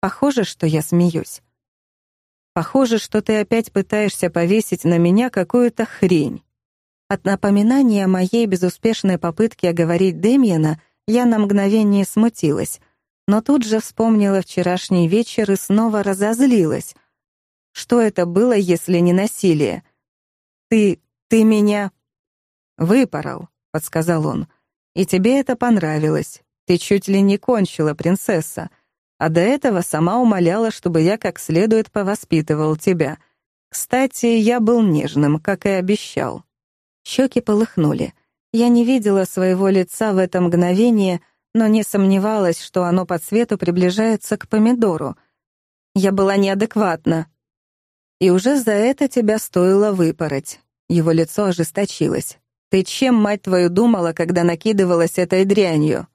Похоже, что я смеюсь. Похоже, что ты опять пытаешься повесить на меня какую-то хрень. От напоминания о моей безуспешной попытке оговорить Демьяна я на мгновение смутилась, но тут же вспомнила вчерашний вечер и снова разозлилась. Что это было, если не насилие? «Ты... ты меня...» «Выпорол», — подсказал он. И тебе это понравилось. Ты чуть ли не кончила, принцесса. А до этого сама умоляла, чтобы я как следует повоспитывал тебя. Кстати, я был нежным, как и обещал». Щеки полыхнули. Я не видела своего лица в это мгновение, но не сомневалась, что оно по цвету приближается к помидору. Я была неадекватна. И уже за это тебя стоило выпороть. Его лицо ожесточилось. «Ты чем, мать твою, думала, когда накидывалась этой дрянью?»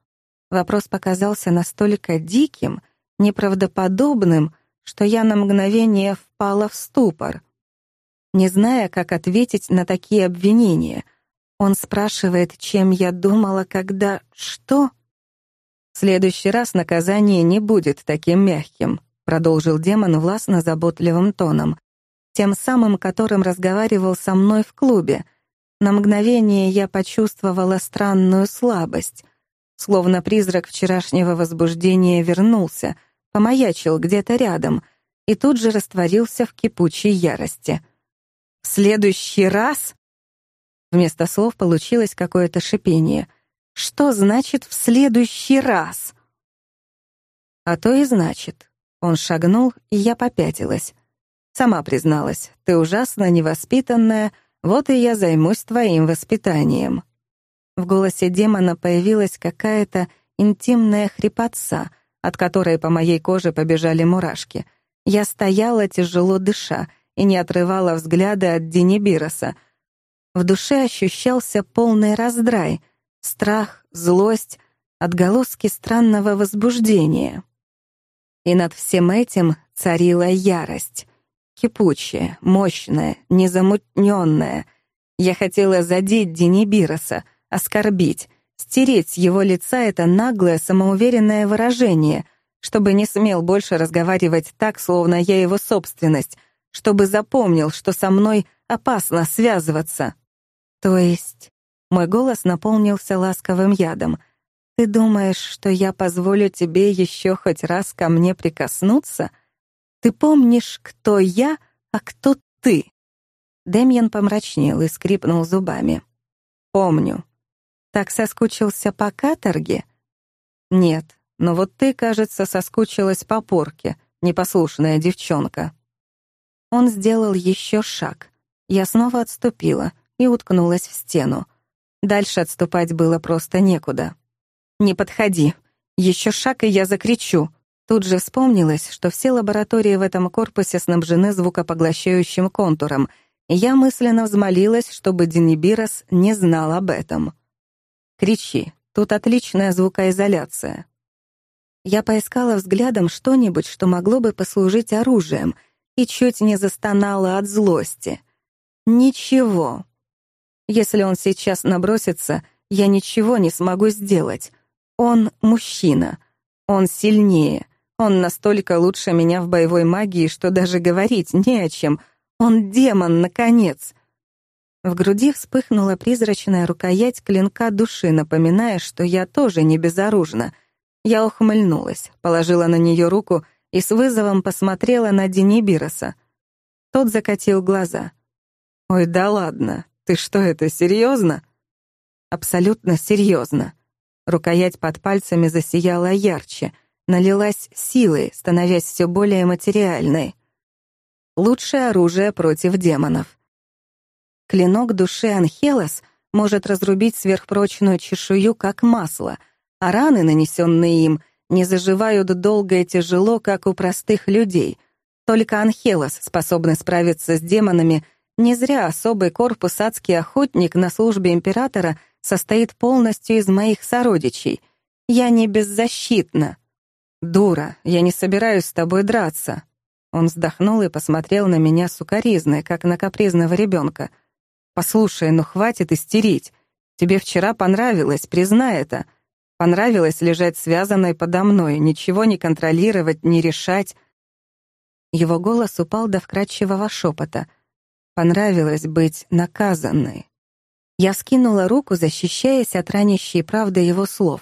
Вопрос показался настолько диким, неправдоподобным, что я на мгновение впала в ступор. Не зная, как ответить на такие обвинения, он спрашивает, чем я думала, когда... Что? «В следующий раз наказание не будет таким мягким», продолжил демон властно заботливым тоном, тем самым, которым разговаривал со мной в клубе — на мгновение я почувствовала странную слабость, словно призрак вчерашнего возбуждения вернулся, помаячил где-то рядом и тут же растворился в кипучей ярости. «В следующий раз?» Вместо слов получилось какое-то шипение. «Что значит «в следующий раз»?» «А то и значит». Он шагнул, и я попятилась. Сама призналась, ты ужасно невоспитанная, вот и я займусь твоим воспитанием». В голосе демона появилась какая-то интимная хрипотца, от которой по моей коже побежали мурашки. Я стояла, тяжело дыша, и не отрывала взгляда от Денибироса. В душе ощущался полный раздрай, страх, злость, отголоски странного возбуждения. И над всем этим царила ярость кипучая, мощная, незамутненная. Я хотела задеть Денибироса, оскорбить, стереть с его лица это наглое, самоуверенное выражение, чтобы не смел больше разговаривать так, словно я его собственность, чтобы запомнил, что со мной опасно связываться. То есть мой голос наполнился ласковым ядом. Ты думаешь, что я позволю тебе еще хоть раз ко мне прикоснуться? Ты помнишь, кто я, а кто ты? Демьян помрачнел и скрипнул зубами. Помню. Так соскучился по каторге? Нет, но вот ты, кажется, соскучилась по порке, непослушная девчонка. Он сделал еще шаг. Я снова отступила и уткнулась в стену. Дальше отступать было просто некуда. «Не подходи. Еще шаг, и я закричу». Тут же вспомнилось, что все лаборатории в этом корпусе снабжены звукопоглощающим контуром, и я мысленно взмолилась, чтобы Денибирос не знал об этом. «Кричи. Тут отличная звукоизоляция». Я поискала взглядом что-нибудь, что могло бы послужить оружием — и чуть не застонала от злости. Ничего. Если он сейчас набросится, я ничего не смогу сделать. Он мужчина. Он сильнее. Он настолько лучше меня в боевой магии, что даже говорить не о чем. Он демон, наконец. В груди вспыхнула призрачная рукоять клинка души, напоминая, что я тоже не безоружна. Я ухмыльнулась, положила на нее руку — и с вызовом посмотрела на Денибироса. Тот закатил глаза. «Ой, да ладно, ты что это, серьезно?» «Абсолютно серьезно». Рукоять под пальцами засияла ярче, налилась силой, становясь все более материальной. Лучшее оружие против демонов. Клинок души Анхелос может разрубить сверхпрочную чешую, как масло, а раны, нанесенные им, не заживают долго и тяжело, как у простых людей. Только Анхелос способны справиться с демонами. Не зря особый корпус «Адский охотник» на службе императора состоит полностью из моих сородичей. Я не беззащитна. «Дура, я не собираюсь с тобой драться». Он вздохнул и посмотрел на меня сукоризной, как на капризного ребенка. «Послушай, ну хватит истерить. Тебе вчера понравилось, признай это. Понравилось лежать связанной подо мной, ничего не контролировать, не решать. Его голос упал до вкрадчивого шепота. Понравилось быть наказанной. Я скинула руку, защищаясь от ранящей правды его слов.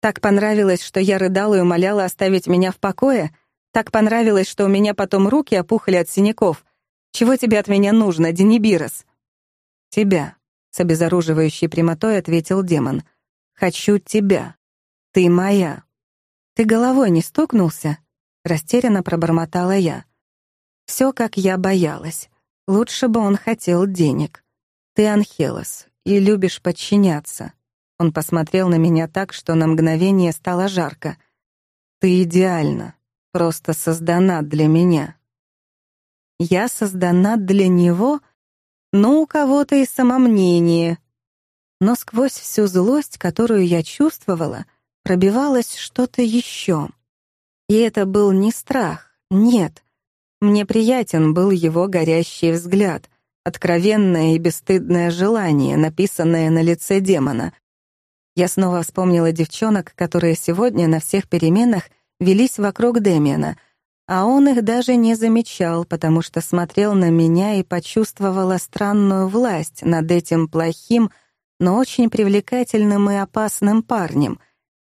Так понравилось, что я рыдала и умоляла оставить меня в покое? Так понравилось, что у меня потом руки опухли от синяков? Чего тебе от меня нужно, Денибирос? Тебя, с обезоруживающей прямотой ответил демон — Хочу тебя. Ты моя. Ты головой не стукнулся? Растерянно пробормотала я. Все, как я боялась. Лучше бы он хотел денег. Ты Анхелос и любишь подчиняться. Он посмотрел на меня так, что на мгновение стало жарко. Ты идеальна, просто создана для меня. Я создана для него? Ну, у кого-то и самомнение, но сквозь всю злость, которую я чувствовала, пробивалось что-то еще. И это был не страх, нет. Мне приятен был его горящий взгляд, откровенное и бесстыдное желание, написанное на лице демона. Я снова вспомнила девчонок, которые сегодня на всех переменах велись вокруг Демиана, а он их даже не замечал, потому что смотрел на меня и почувствовала странную власть над этим плохим, но очень привлекательным и опасным парнем,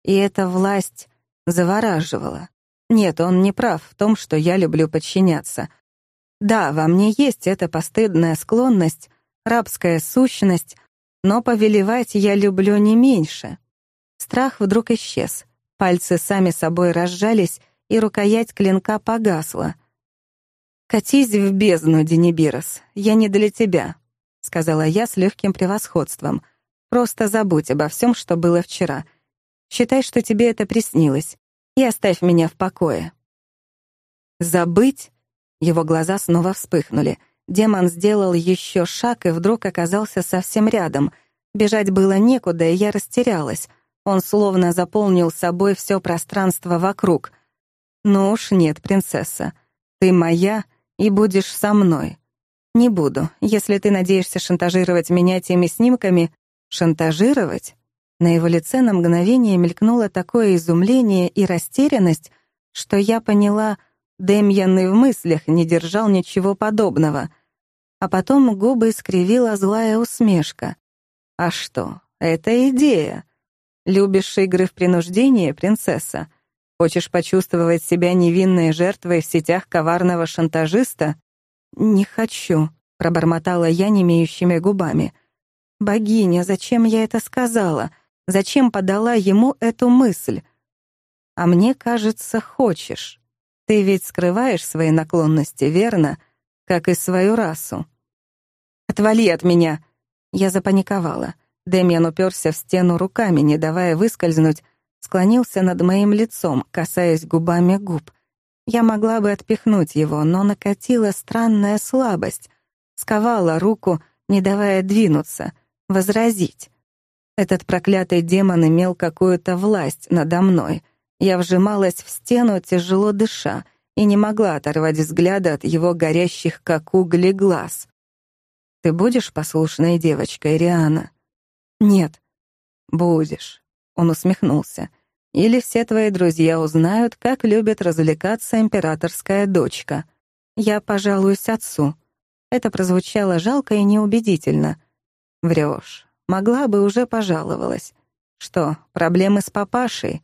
и эта власть завораживала. Нет, он не прав в том, что я люблю подчиняться. Да, во мне есть эта постыдная склонность, рабская сущность, но повелевать я люблю не меньше. Страх вдруг исчез, пальцы сами собой разжались, и рукоять клинка погасла. «Катись в бездну, Денибирос, я не для тебя», — сказала я с легким превосходством — Просто забудь обо всем, что было вчера. Считай, что тебе это приснилось, и оставь меня в покое». «Забыть?» Его глаза снова вспыхнули. Демон сделал еще шаг и вдруг оказался совсем рядом. Бежать было некуда, и я растерялась. Он словно заполнил собой все пространство вокруг. «Ну уж нет, принцесса. Ты моя и будешь со мной. Не буду. Если ты надеешься шантажировать меня теми снимками, Шантажировать? На его лице на мгновение мелькнуло такое изумление и растерянность, что я поняла, Демьян и в мыслях не держал ничего подобного. А потом губы искривила злая усмешка. А что, это идея. Любишь игры в принуждение, принцесса? Хочешь почувствовать себя невинной жертвой в сетях коварного шантажиста? Не хочу, пробормотала я немеющими губами. Богиня, зачем я это сказала? Зачем подала ему эту мысль? А мне кажется, хочешь. Ты ведь скрываешь свои наклонности, верно? Как и свою расу. Отвали от меня! Я запаниковала. Дэмиан уперся в стену руками, не давая выскользнуть, склонился над моим лицом, касаясь губами губ. Я могла бы отпихнуть его, но накатила странная слабость, сковала руку, не давая двинуться, возразить. Этот проклятый демон имел какую-то власть надо мной. Я вжималась в стену, тяжело дыша, и не могла оторвать взгляда от его горящих, как угли, глаз. «Ты будешь послушной девочкой, Риана?» «Нет». «Будешь». Он усмехнулся. «Или все твои друзья узнают, как любит развлекаться императорская дочка. Я пожалуюсь отцу». Это прозвучало жалко и неубедительно. Врешь. Могла бы, уже пожаловалась. Что, проблемы с папашей?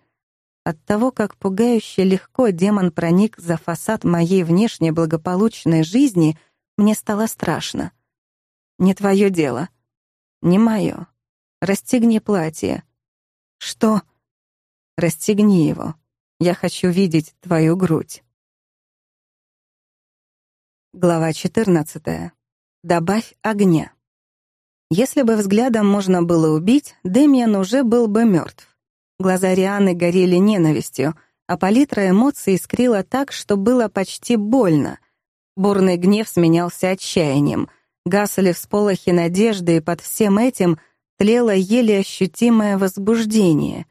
От того, как пугающе легко демон проник за фасад моей внешне благополучной жизни, мне стало страшно. Не твое дело. Не мое. Расстегни платье. Что? Расстегни его. Я хочу видеть твою грудь. Глава 14. Добавь огня. Если бы взглядом можно было убить, Демьян уже был бы мертв. Глаза Рианы горели ненавистью, а палитра эмоций искрила так, что было почти больно. Бурный гнев сменялся отчаянием. Гасли всполохи надежды, и под всем этим тлело еле ощутимое возбуждение.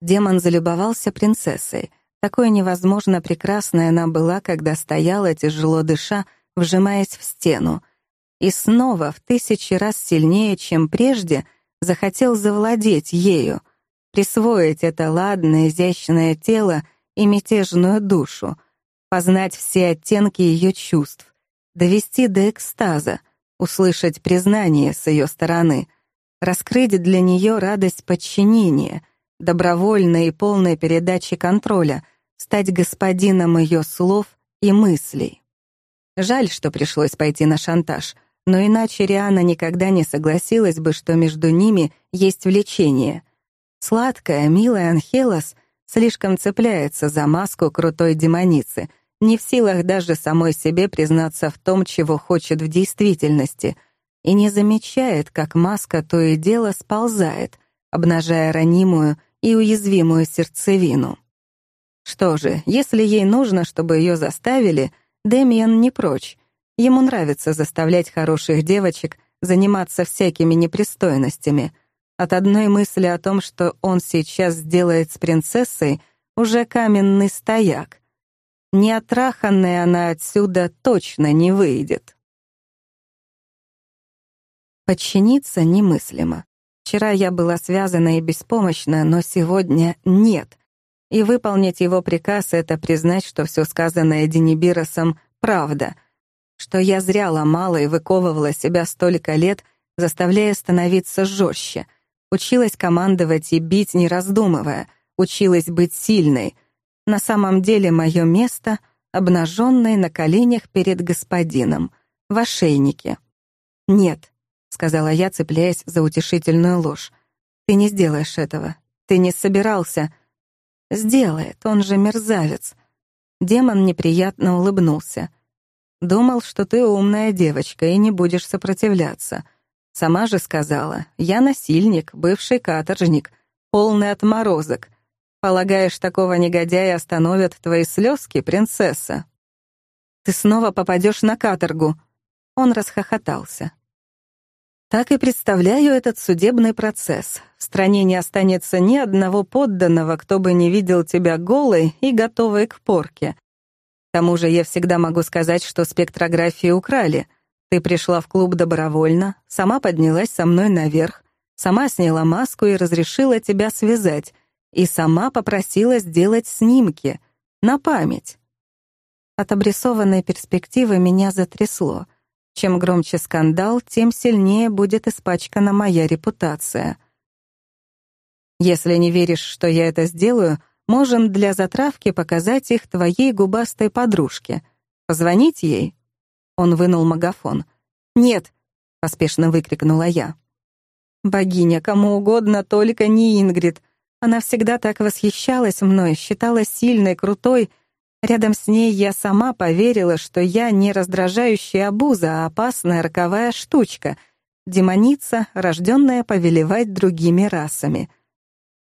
Демон залюбовался принцессой. Такой невозможно прекрасной она была, когда стояла, тяжело дыша, вжимаясь в стену. И снова, в тысячи раз сильнее, чем прежде, захотел завладеть ею, присвоить это ладное, изящное тело и мятежную душу, познать все оттенки ее чувств, довести до экстаза, услышать признание с ее стороны, раскрыть для нее радость подчинения, добровольной и полной передачи контроля, стать господином ее слов и мыслей. Жаль, что пришлось пойти на шантаж, но иначе Риана никогда не согласилась бы, что между ними есть влечение. Сладкая, милая Анхелос слишком цепляется за маску крутой демоницы — не в силах даже самой себе признаться в том, чего хочет в действительности, и не замечает, как маска то и дело сползает, обнажая ранимую и уязвимую сердцевину. Что же, если ей нужно, чтобы ее заставили, Дэмиан не прочь. Ему нравится заставлять хороших девочек заниматься всякими непристойностями. От одной мысли о том, что он сейчас сделает с принцессой, уже каменный стояк — Неотраханная она отсюда точно не выйдет. Подчиниться немыслимо. Вчера я была связана и беспомощна, но сегодня нет. И выполнить его приказ — это признать, что все сказанное Денибиросом — правда, что я зря ломала и выковывала себя столько лет, заставляя становиться жестче, училась командовать и бить, не раздумывая, училась быть сильной — на самом деле мое место — обнаженное на коленях перед господином, в ошейнике. «Нет», — сказала я, цепляясь за утешительную ложь, — «ты не сделаешь этого. Ты не собирался». «Сделает, он же мерзавец». Демон неприятно улыбнулся. «Думал, что ты умная девочка и не будешь сопротивляться. Сама же сказала, я насильник, бывший каторжник, полный отморозок. Полагаешь, такого негодяя остановят твои слезки, принцесса? Ты снова попадешь на каторгу. Он расхохотался. Так и представляю этот судебный процесс. В стране не останется ни одного подданного, кто бы не видел тебя голой и готовой к порке. К тому же я всегда могу сказать, что спектрографии украли. Ты пришла в клуб добровольно, сама поднялась со мной наверх, сама сняла маску и разрешила тебя связать — и сама попросила сделать снимки на память. От обрисованной перспективы меня затрясло. Чем громче скандал, тем сильнее будет испачкана моя репутация. Если не веришь, что я это сделаю, можем для затравки показать их твоей губастой подружке. Позвонить ей?» Он вынул магафон. «Нет!» — поспешно выкрикнула я. «Богиня, кому угодно, только не Ингрид. Она всегда так восхищалась мной, считала сильной, крутой. Рядом с ней я сама поверила, что я не раздражающая обуза, а опасная роковая штучка, демоница, рожденная повелевать другими расами.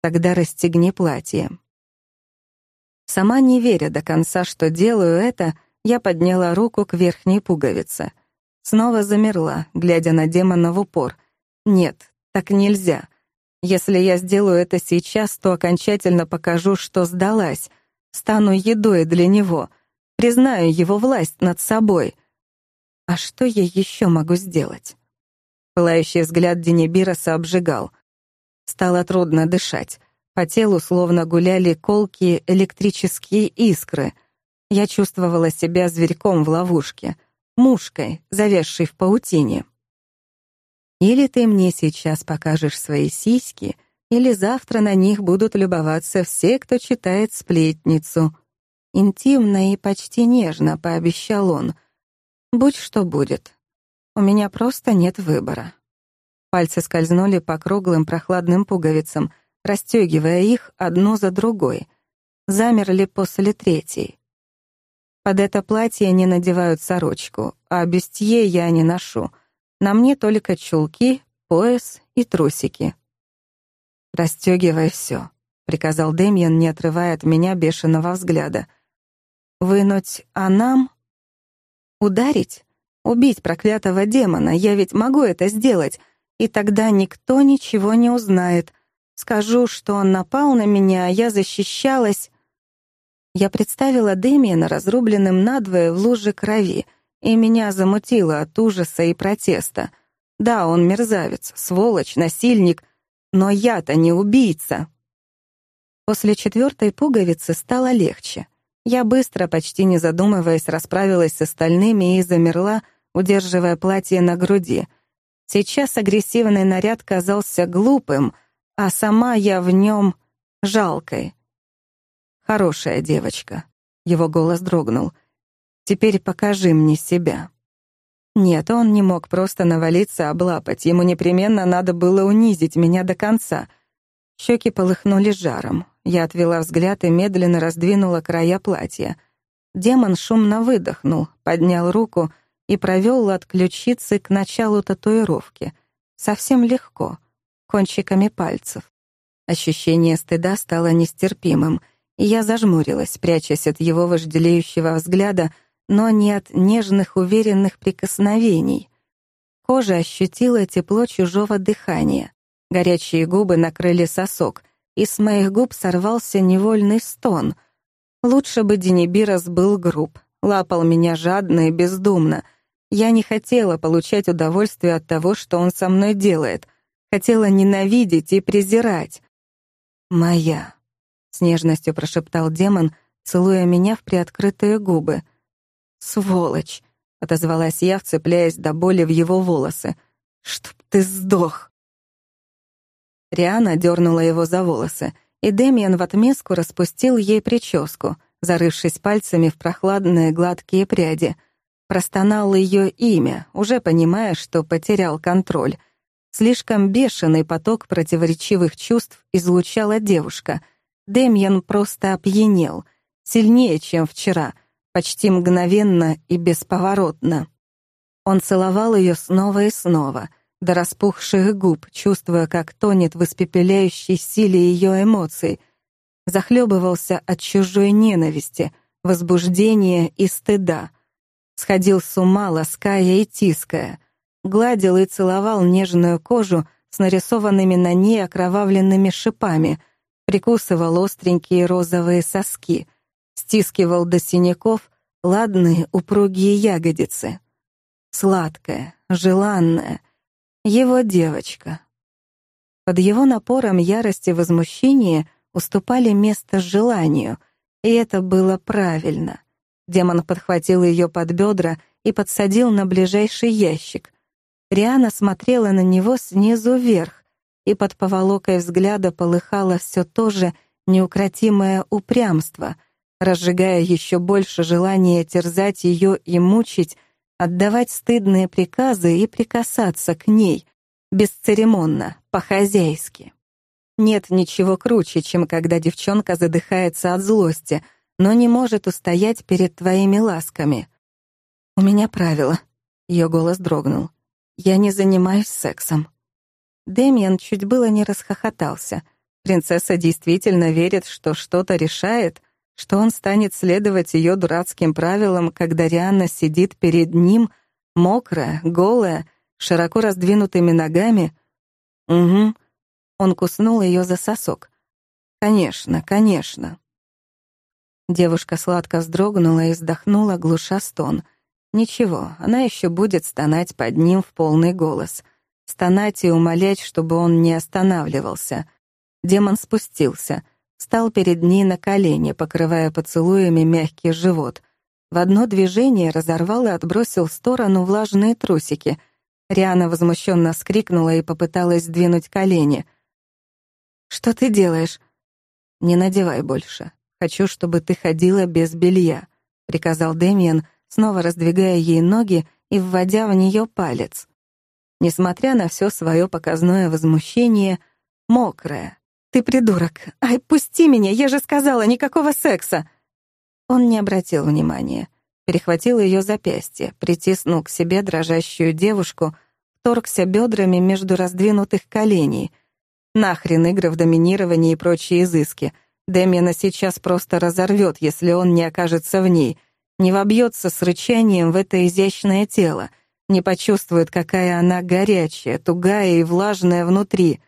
Тогда расстегни платье. Сама не веря до конца, что делаю это, я подняла руку к верхней пуговице. Снова замерла, глядя на демона в упор. Нет, так нельзя. Если я сделаю это сейчас, то окончательно покажу, что сдалась, стану едой для него, признаю его власть над собой. А что я еще могу сделать? Пылающий взгляд Денибироса обжигал. Стало трудно дышать. По телу словно гуляли колкие электрические искры. Я чувствовала себя зверьком в ловушке, мушкой, завязшей в паутине. Или ты мне сейчас покажешь свои сиськи, или завтра на них будут любоваться все, кто читает сплетницу. Интимно и почти нежно пообещал он. Будь что будет. У меня просто нет выбора. Пальцы скользнули по круглым прохладным пуговицам, расстегивая их одну за другой. Замерли после третьей. Под это платье не надевают сорочку, а бюстье я не ношу — на мне только чулки, пояс и трусики. «Расстёгивай всё», — приказал Дэмьен, не отрывая от меня бешеного взгляда. «Вынуть, а нам?» «Ударить? Убить проклятого демона, я ведь могу это сделать, и тогда никто ничего не узнает. Скажу, что он напал на меня, а я защищалась...» Я представила Дэмиена разрубленным надвое в луже крови — и меня замутило от ужаса и протеста. Да, он мерзавец, сволочь, насильник, но я-то не убийца. После четвертой пуговицы стало легче. Я быстро, почти не задумываясь, расправилась с остальными и замерла, удерживая платье на груди. Сейчас агрессивный наряд казался глупым, а сама я в нем жалкой. «Хорошая девочка», — его голос дрогнул. Теперь покажи мне себя». Нет, он не мог просто навалиться, облапать. Ему непременно надо было унизить меня до конца. Щеки полыхнули жаром. Я отвела взгляд и медленно раздвинула края платья. Демон шумно выдохнул, поднял руку и провел от ключицы к началу татуировки. Совсем легко, кончиками пальцев. Ощущение стыда стало нестерпимым, и я зажмурилась, прячась от его вожделеющего взгляда, но не от нежных, уверенных прикосновений. Кожа ощутила тепло чужого дыхания. Горячие губы накрыли сосок, и с моих губ сорвался невольный стон. Лучше бы Денибирос был груб, лапал меня жадно и бездумно. Я не хотела получать удовольствие от того, что он со мной делает. Хотела ненавидеть и презирать. «Моя», — с нежностью прошептал демон, целуя меня в приоткрытые губы. «Сволочь!» — отозвалась я, вцепляясь до боли в его волосы. «Чтоб ты сдох!» Риана дернула его за волосы, и Демиан в отместку распустил ей прическу, зарывшись пальцами в прохладные гладкие пряди. Простонал ее имя, уже понимая, что потерял контроль. Слишком бешеный поток противоречивых чувств излучала девушка. Демьян просто опьянел, сильнее, чем вчера — почти мгновенно и бесповоротно. Он целовал ее снова и снова, до распухших губ, чувствуя, как тонет в испепеляющей силе ее эмоций, захлебывался от чужой ненависти, возбуждения и стыда, сходил с ума, лаская и тиская, гладил и целовал нежную кожу с нарисованными на ней окровавленными шипами, прикусывал остренькие розовые соски — стискивал до синяков ладные упругие ягодицы. Сладкая, желанная, его девочка. Под его напором ярости и возмущения уступали место желанию, и это было правильно. Демон подхватил ее под бедра и подсадил на ближайший ящик. Риана смотрела на него снизу вверх, и под поволокой взгляда полыхало все то же неукротимое упрямство, разжигая еще больше желания терзать ее и мучить, отдавать стыдные приказы и прикасаться к ней, бесцеремонно, по-хозяйски. Нет ничего круче, чем когда девчонка задыхается от злости, но не может устоять перед твоими ласками. «У меня правило», — ее голос дрогнул. «Я не занимаюсь сексом». Дэмиан чуть было не расхохотался. Принцесса действительно верит, что что-то решает, что он станет следовать ее дурацким правилам, когда Рианна сидит перед ним, мокрая, голая, широко раздвинутыми ногами. «Угу». Он куснул ее за сосок. «Конечно, конечно». Девушка сладко вздрогнула и вздохнула, глуша стон. Ничего, она еще будет стонать под ним в полный голос. Стонать и умолять, чтобы он не останавливался. Демон спустился, встал перед ней на колени, покрывая поцелуями мягкий живот. В одно движение разорвал и отбросил в сторону влажные трусики — Риана возмущенно вскрикнула и попыталась сдвинуть колени. «Что ты делаешь?» «Не надевай больше. Хочу, чтобы ты ходила без белья», — приказал Дэмиен, снова раздвигая ей ноги и вводя в нее палец. Несмотря на все свое показное возмущение, мокрая. «Ты придурок! Ай, пусти меня! Я же сказала, никакого секса!» Он не обратил внимания перехватил ее запястье, притиснул к себе дрожащую девушку, торгся бедрами между раздвинутых коленей. Нахрен игры в доминирование и прочие изыски. Дэмиана сейчас просто разорвет, если он не окажется в ней, не вобьется с рычанием в это изящное тело, не почувствует, какая она горячая, тугая и влажная внутри.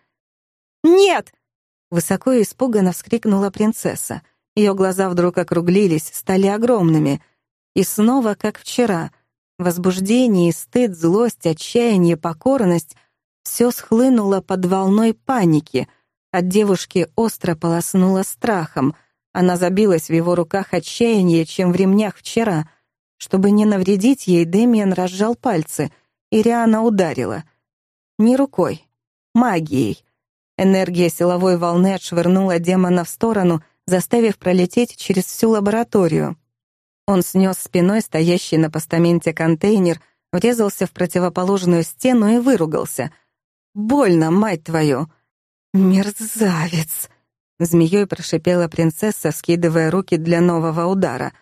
«Нет!» — высоко и испуганно вскрикнула принцесса. Ее глаза вдруг округлились, стали огромными — и снова, как вчера, возбуждение, стыд, злость, отчаяние, покорность — все схлынуло под волной паники. От девушки остро полоснуло страхом. Она забилась в его руках отчаяние, чем в ремнях вчера. Чтобы не навредить ей, Дэмиан разжал пальцы, и Риана ударила. Не рукой, магией. Энергия силовой волны отшвырнула демона в сторону, заставив пролететь через всю лабораторию. Он снес спиной стоящий на постаменте контейнер, врезался в противоположную стену и выругался. «Больно, мать твою!» «Мерзавец!» Змеей прошипела принцесса, скидывая руки для нового удара.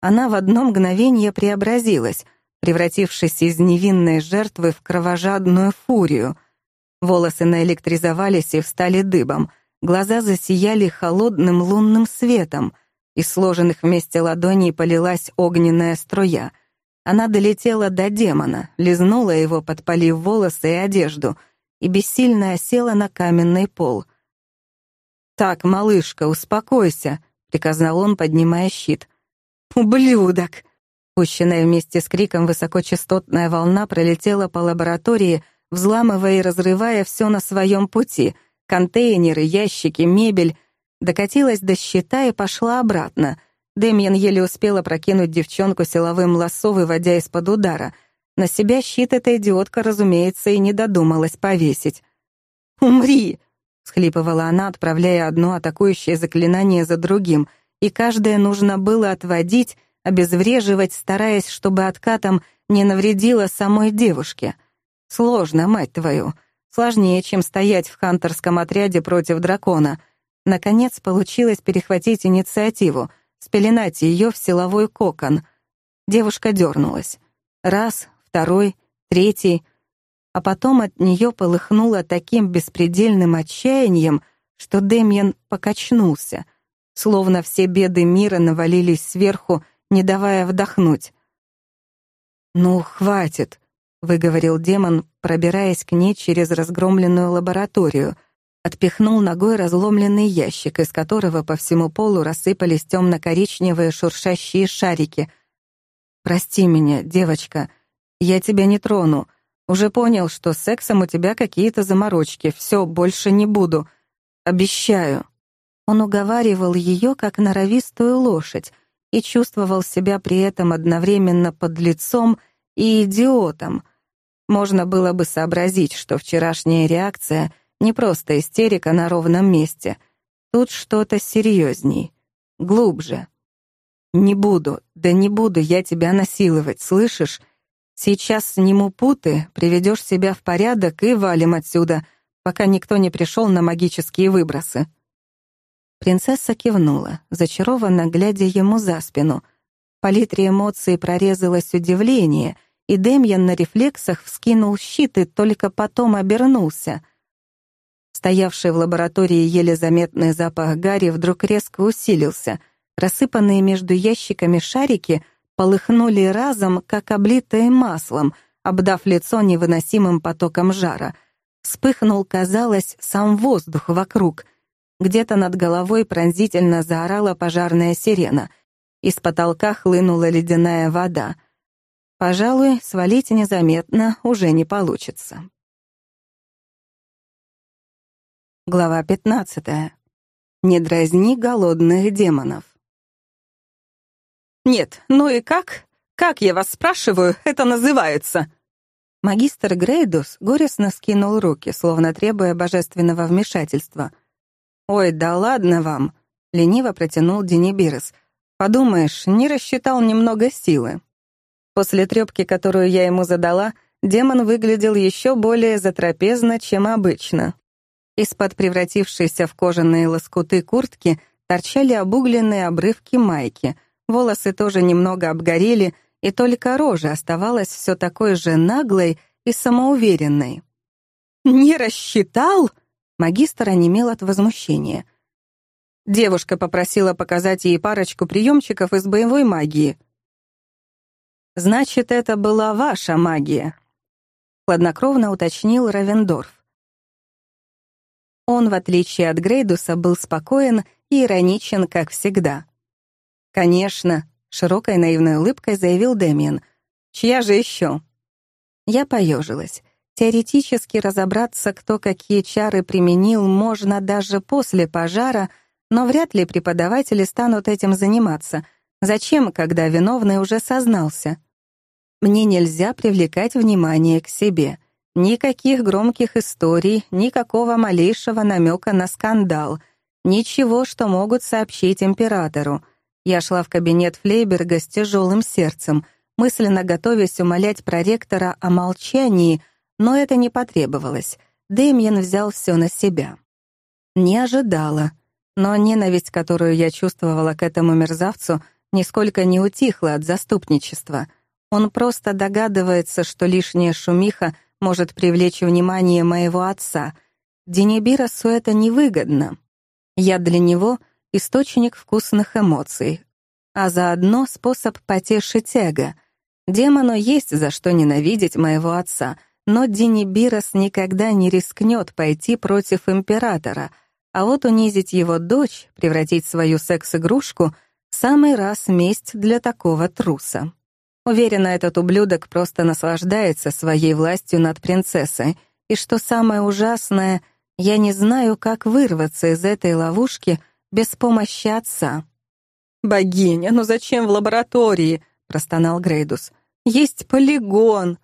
Она в одно мгновение преобразилась, превратившись из невинной жертвы в кровожадную фурию. Волосы наэлектризовались и встали дыбом, глаза засияли холодным лунным светом — из сложенных вместе ладоней полилась огненная струя. Она долетела до демона, лизнула его, подпалив волосы и одежду, и бессильно осела на каменный пол. «Так, малышка, успокойся», — приказал он, поднимая щит. «Ублюдок!» Пущенная вместе с криком высокочастотная волна пролетела по лаборатории, взламывая и разрывая все на своем пути — контейнеры, ящики, мебель — Докатилась до щита и пошла обратно. Дэмьен еле успела прокинуть девчонку силовым лассо, выводя из-под удара. На себя щит эта идиотка, разумеется, и не додумалась повесить. «Умри!» — схлипывала она, отправляя одно атакующее заклинание за другим, и каждое нужно было отводить, обезвреживать, стараясь, чтобы откатом не навредило самой девушке. Сложно, мать твою. Сложнее, чем стоять в хантерском отряде против дракона. Наконец получилось перехватить инициативу, спеленать ее в силовой кокон. Девушка дернулась. Раз, второй, третий. А потом от нее полыхнуло таким беспредельным отчаянием, что Демьян покачнулся, словно все беды мира навалились сверху, не давая вдохнуть. «Ну, хватит», — выговорил демон, пробираясь к ней через разгромленную лабораторию — Отпихнул ногой разломленный ящик, из которого по всему полу рассыпались темно-коричневые шуршащие шарики. «Прости меня, девочка, я тебя не трону. Уже понял, что с сексом у тебя какие-то заморочки. Все, больше не буду. Обещаю». Он уговаривал ее, как норовистую лошадь, и чувствовал себя при этом одновременно подлецом и идиотом. Можно было бы сообразить, что вчерашняя реакция — не просто истерика на ровном месте. Тут что-то серьезней, глубже. «Не буду, да не буду я тебя насиловать, слышишь? Сейчас сниму путы, приведешь себя в порядок и валим отсюда, пока никто не пришел на магические выбросы». Принцесса кивнула, зачарованно глядя ему за спину. Палитре эмоций прорезалось удивление, и Демьян на рефлексах вскинул щит и только потом обернулся. Стоявший в лаборатории еле заметный запах Гарри вдруг резко усилился. Рассыпанные между ящиками шарики полыхнули разом, как облитые маслом, обдав лицо невыносимым потоком жара. Вспыхнул, казалось, сам воздух вокруг — где-то над головой пронзительно заорала пожарная сирена. Из потолка хлынула ледяная вода. Пожалуй, свалить незаметно уже не получится. Глава 15. Не дразни голодных демонов. «Нет, ну и как? Как, я вас спрашиваю, это называется?» Магистр Грейдус горестно скинул руки, словно требуя божественного вмешательства — «Ой, да ладно вам», — лениво протянул Денибирос. «Подумаешь, не рассчитал немного силы». После трёпки, которую я ему задала, демон выглядел еще более затрапезно, чем обычно. Из-под превратившейся в кожаные лоскуты куртки торчали обугленные обрывки майки, волосы тоже немного обгорели, и только рожа оставалась все такой же наглой и самоуверенной. «Не рассчитал?» Магистр онемел от возмущения. Девушка попросила показать ей парочку приемчиков из боевой магии. «Значит, это была ваша магия», — хладнокровно уточнил Равендорф. Он, в отличие от Грейдуса, был спокоен и ироничен, как всегда. «Конечно», — широкой наивной улыбкой заявил Дэмиен. «Чья же еще?» Я поежилась. Теоретически разобраться, кто какие чары применил, можно даже после пожара, но вряд ли преподаватели станут этим заниматься. Зачем, когда виновный уже сознался? Мне нельзя привлекать внимание к себе. Никаких громких историй, никакого малейшего намека на скандал, ничего, что могут сообщить императору. Я шла в кабинет Флейберга с тяжелым сердцем, мысленно готовясь умолять проректора о молчании — но это не потребовалось. Дэмьен взял все на себя. Не ожидала, но ненависть, которую я чувствовала к этому мерзавцу, нисколько не утихла от заступничества. Он просто догадывается, что лишняя шумиха может привлечь внимание моего отца. Денибиросу это невыгодно. Я для него — источник вкусных эмоций, а заодно способ потешить эго. Демону есть за что ненавидеть моего отца — но Динибирос никогда не рискнет пойти против императора, а вот унизить его дочь, превратить свою секс-игрушку — самый раз месть для такого труса. Уверена, этот ублюдок просто наслаждается своей властью над принцессой, и что самое ужасное, я не знаю, как вырваться из этой ловушки без помощи отца. «Богиня, ну зачем в лаборатории?» — простонал Грейдус. «Есть полигон!»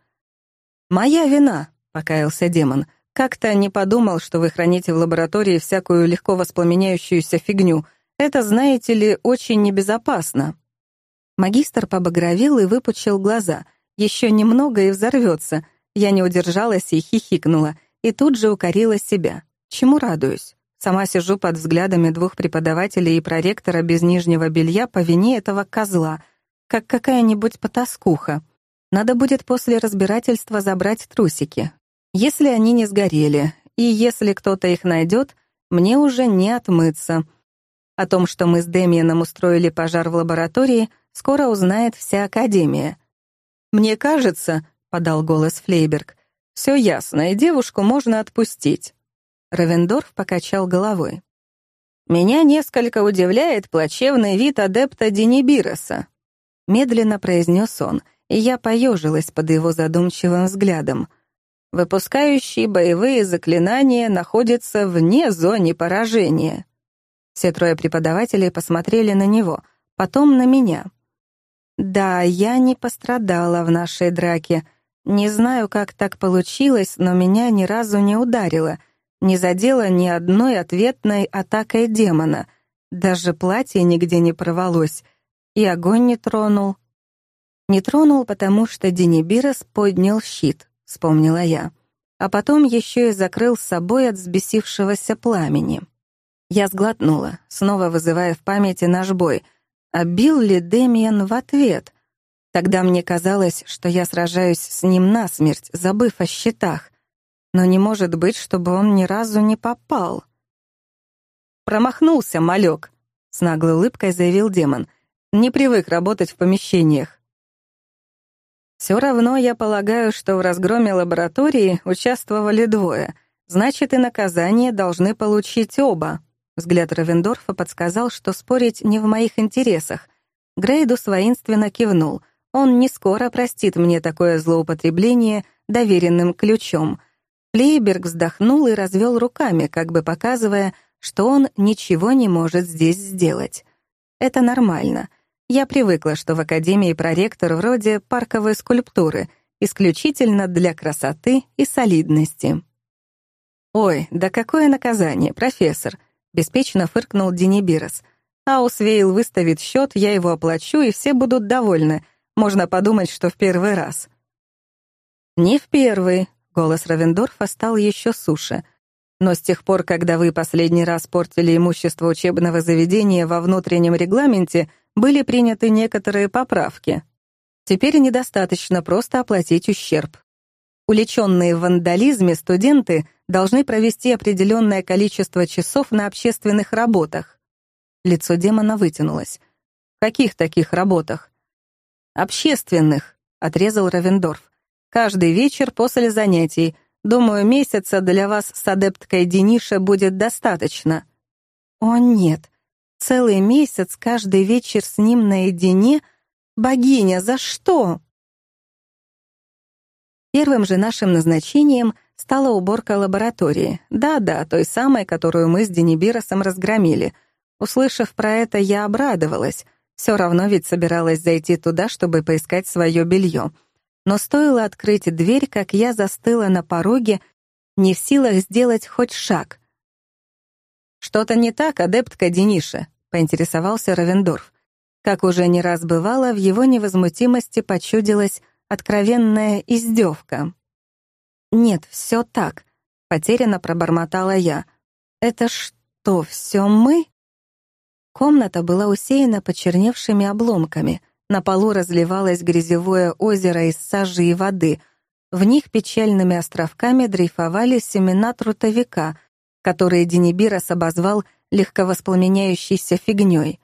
«Моя вина», — покаялся демон. «Как-то не подумал, что вы храните в лаборатории всякую легко воспламеняющуюся фигню. Это, знаете ли, очень небезопасно». Магистр побагровил и выпучил глаза. Еще немного и взорвется. Я не удержалась и хихикнула, и тут же укорила себя. Чему радуюсь? Сама сижу под взглядами двух преподавателей и проректора без нижнего белья по вине этого козла, как какая-нибудь потаскуха. Надо будет после разбирательства забрать трусики. Если они не сгорели, и если кто-то их найдет, мне уже не отмыться. О том, что мы с Демианом устроили пожар в лаборатории, скоро узнает вся Академия. «Мне кажется», — подал голос Флейберг, «все ясно, и девушку можно отпустить». Равендорф покачал головой. «Меня несколько удивляет плачевный вид адепта Денибироса», — медленно произнес он — и я поежилась под его задумчивым взглядом. Выпускающий боевые заклинания находится вне зоны поражения. Все трое преподавателей посмотрели на него, потом на меня. Да, я не пострадала в нашей драке. Не знаю, как так получилось, но меня ни разу не ударило, не задело ни одной ответной атакой демона. Даже платье нигде не порвалось, и огонь не тронул. Не тронул, потому что Денибирос поднял щит, вспомнила я. А потом еще и закрыл с собой от взбесившегося пламени. Я сглотнула, снова вызывая в памяти наш бой — а бил ли Демиан в ответ? Тогда мне казалось, что я сражаюсь с ним насмерть, забыв о щитах. Но не может быть, чтобы он ни разу не попал. «Промахнулся, малек», — с наглой улыбкой заявил демон. «Не привык работать в помещениях». Все равно я полагаю, что в разгроме лаборатории участвовали двое. Значит, и наказание должны получить оба. Взгляд Равендорфа подсказал, что спорить не в моих интересах. Грейдус воинственно кивнул. Он не скоро простит мне такое злоупотребление доверенным ключом. Плейберг вздохнул и развел руками, как бы показывая, что он ничего не может здесь сделать. Это нормально. Я привыкла, что в Академии проректор вроде парковой скульптуры, исключительно для красоты и солидности. «Ой, да какое наказание, профессор!» Беспечно фыркнул Денибирос. «Аусвейл выставит счет, я его оплачу, и все будут довольны. Можно подумать, что в первый раз». «Не в первый», — голос Равендорфа стал еще суше. «Но с тех пор, когда вы последний раз портили имущество учебного заведения во внутреннем регламенте, были приняты некоторые поправки. Теперь недостаточно просто оплатить ущерб. Уличенные в вандализме студенты должны провести определенное количество часов на общественных работах. Лицо демона вытянулось. В каких таких работах? Общественных, отрезал Равендорф. Каждый вечер после занятий. Думаю, месяца для вас с адепткой Дениша будет достаточно. О нет, целый месяц каждый вечер с ним наедине? Богиня, за что? Первым же нашим назначением стала уборка лаборатории. Да-да, той самой, которую мы с Денибиросом разгромили. Услышав про это, я обрадовалась. Все равно ведь собиралась зайти туда, чтобы поискать свое белье. Но стоило открыть дверь, как я застыла на пороге, не в силах сделать хоть шаг. «Что-то не так, адептка Дениша», — поинтересовался Равендорф. Как уже не раз бывало, в его невозмутимости почудилась откровенная издевка. «Нет, все так», — потерянно пробормотала я. «Это что, все мы?» Комната была усеяна почерневшими обломками. На полу разливалось грязевое озеро из сажи и воды. В них печальными островками дрейфовали семена трутовика, которые Денибирос обозвал легковоспламеняющейся фигней.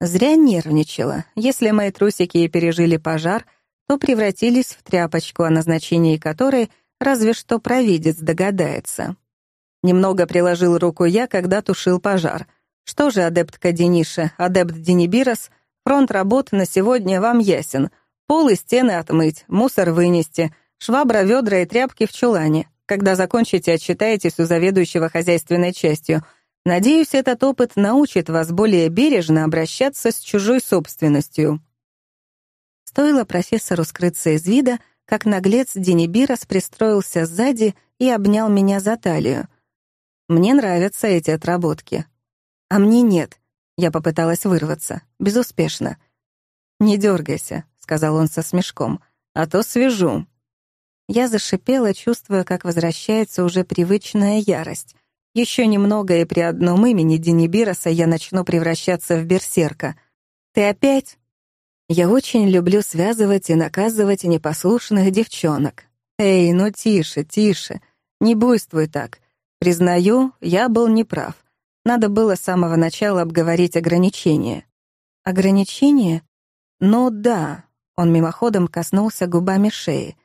Зря нервничала. Если мои трусики и пережили пожар, то превратились в тряпочку, о назначении которой — разве что провидец догадается. Немного приложил руку я, когда тушил пожар. Что же, адептка Дениша, адепт Денибирос, фронт работ на сегодня вам ясен. Пол и стены отмыть, мусор вынести, швабра, ведра и тряпки в чулане. Когда закончите, отчитаетесь у заведующего хозяйственной частью. Надеюсь, этот опыт научит вас более бережно обращаться с чужой собственностью. Стоило профессору скрыться из вида, как наглец Денибирос пристроился сзади и обнял меня за талию. «Мне нравятся эти отработки». «А мне нет». Я попыталась вырваться. Безуспешно. «Не дергайся», — сказал он со смешком, — «а то свяжу». Я зашипела, чувствуя, как возвращается уже привычная ярость. Еще немного, и при одном имени Денибироса я начну превращаться в берсерка. «Ты опять?» Я очень люблю связывать и наказывать непослушных девчонок. Эй, ну тише, тише, не буйствуй так. Признаю, я был неправ. Надо было с самого начала обговорить ограничения. Ограничения? Ну да, он мимоходом коснулся губами шеи.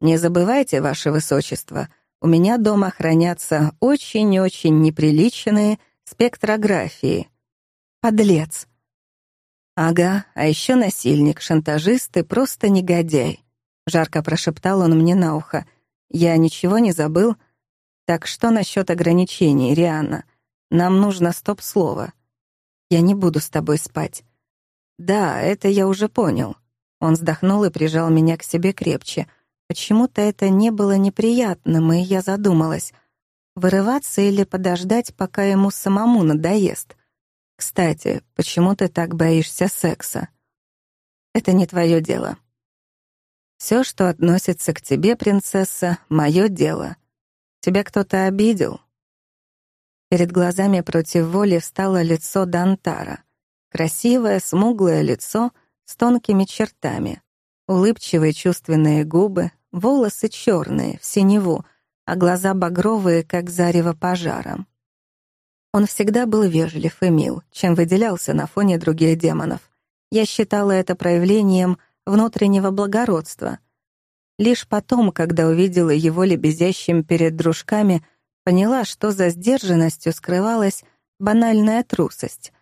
Не забывайте, ваше высочество, у меня дома хранятся очень-очень неприличные спектрографии. Подлец. «Ага, а еще насильник, шантажист и просто негодяй», — жарко прошептал он мне на ухо. «Я ничего не забыл? Так что насчет ограничений, Рианна? Нам нужно стоп-слово». Я не буду с тобой спать. Да, это я уже понял. Он вздохнул и прижал меня к себе крепче. Почему-то это не было неприятным, и я задумалась, вырываться или подождать, пока ему самому надоест. Кстати, почему ты так боишься секса? Это не твое дело. Все, что относится к тебе, принцесса, мое дело. Тебя кто-то обидел? Перед глазами против воли встало лицо Дантара. Красивое, смуглое лицо с тонкими чертами. Улыбчивые чувственные губы, волосы черные, в синеву, а глаза багровые, как зарево пожара. Он всегда был вежлив и мил, чем выделялся на фоне других демонов. Я считала это проявлением внутреннего благородства. Лишь потом, когда увидела его лебезящим перед дружками, поняла, что за сдержанностью скрывалась банальная трусость.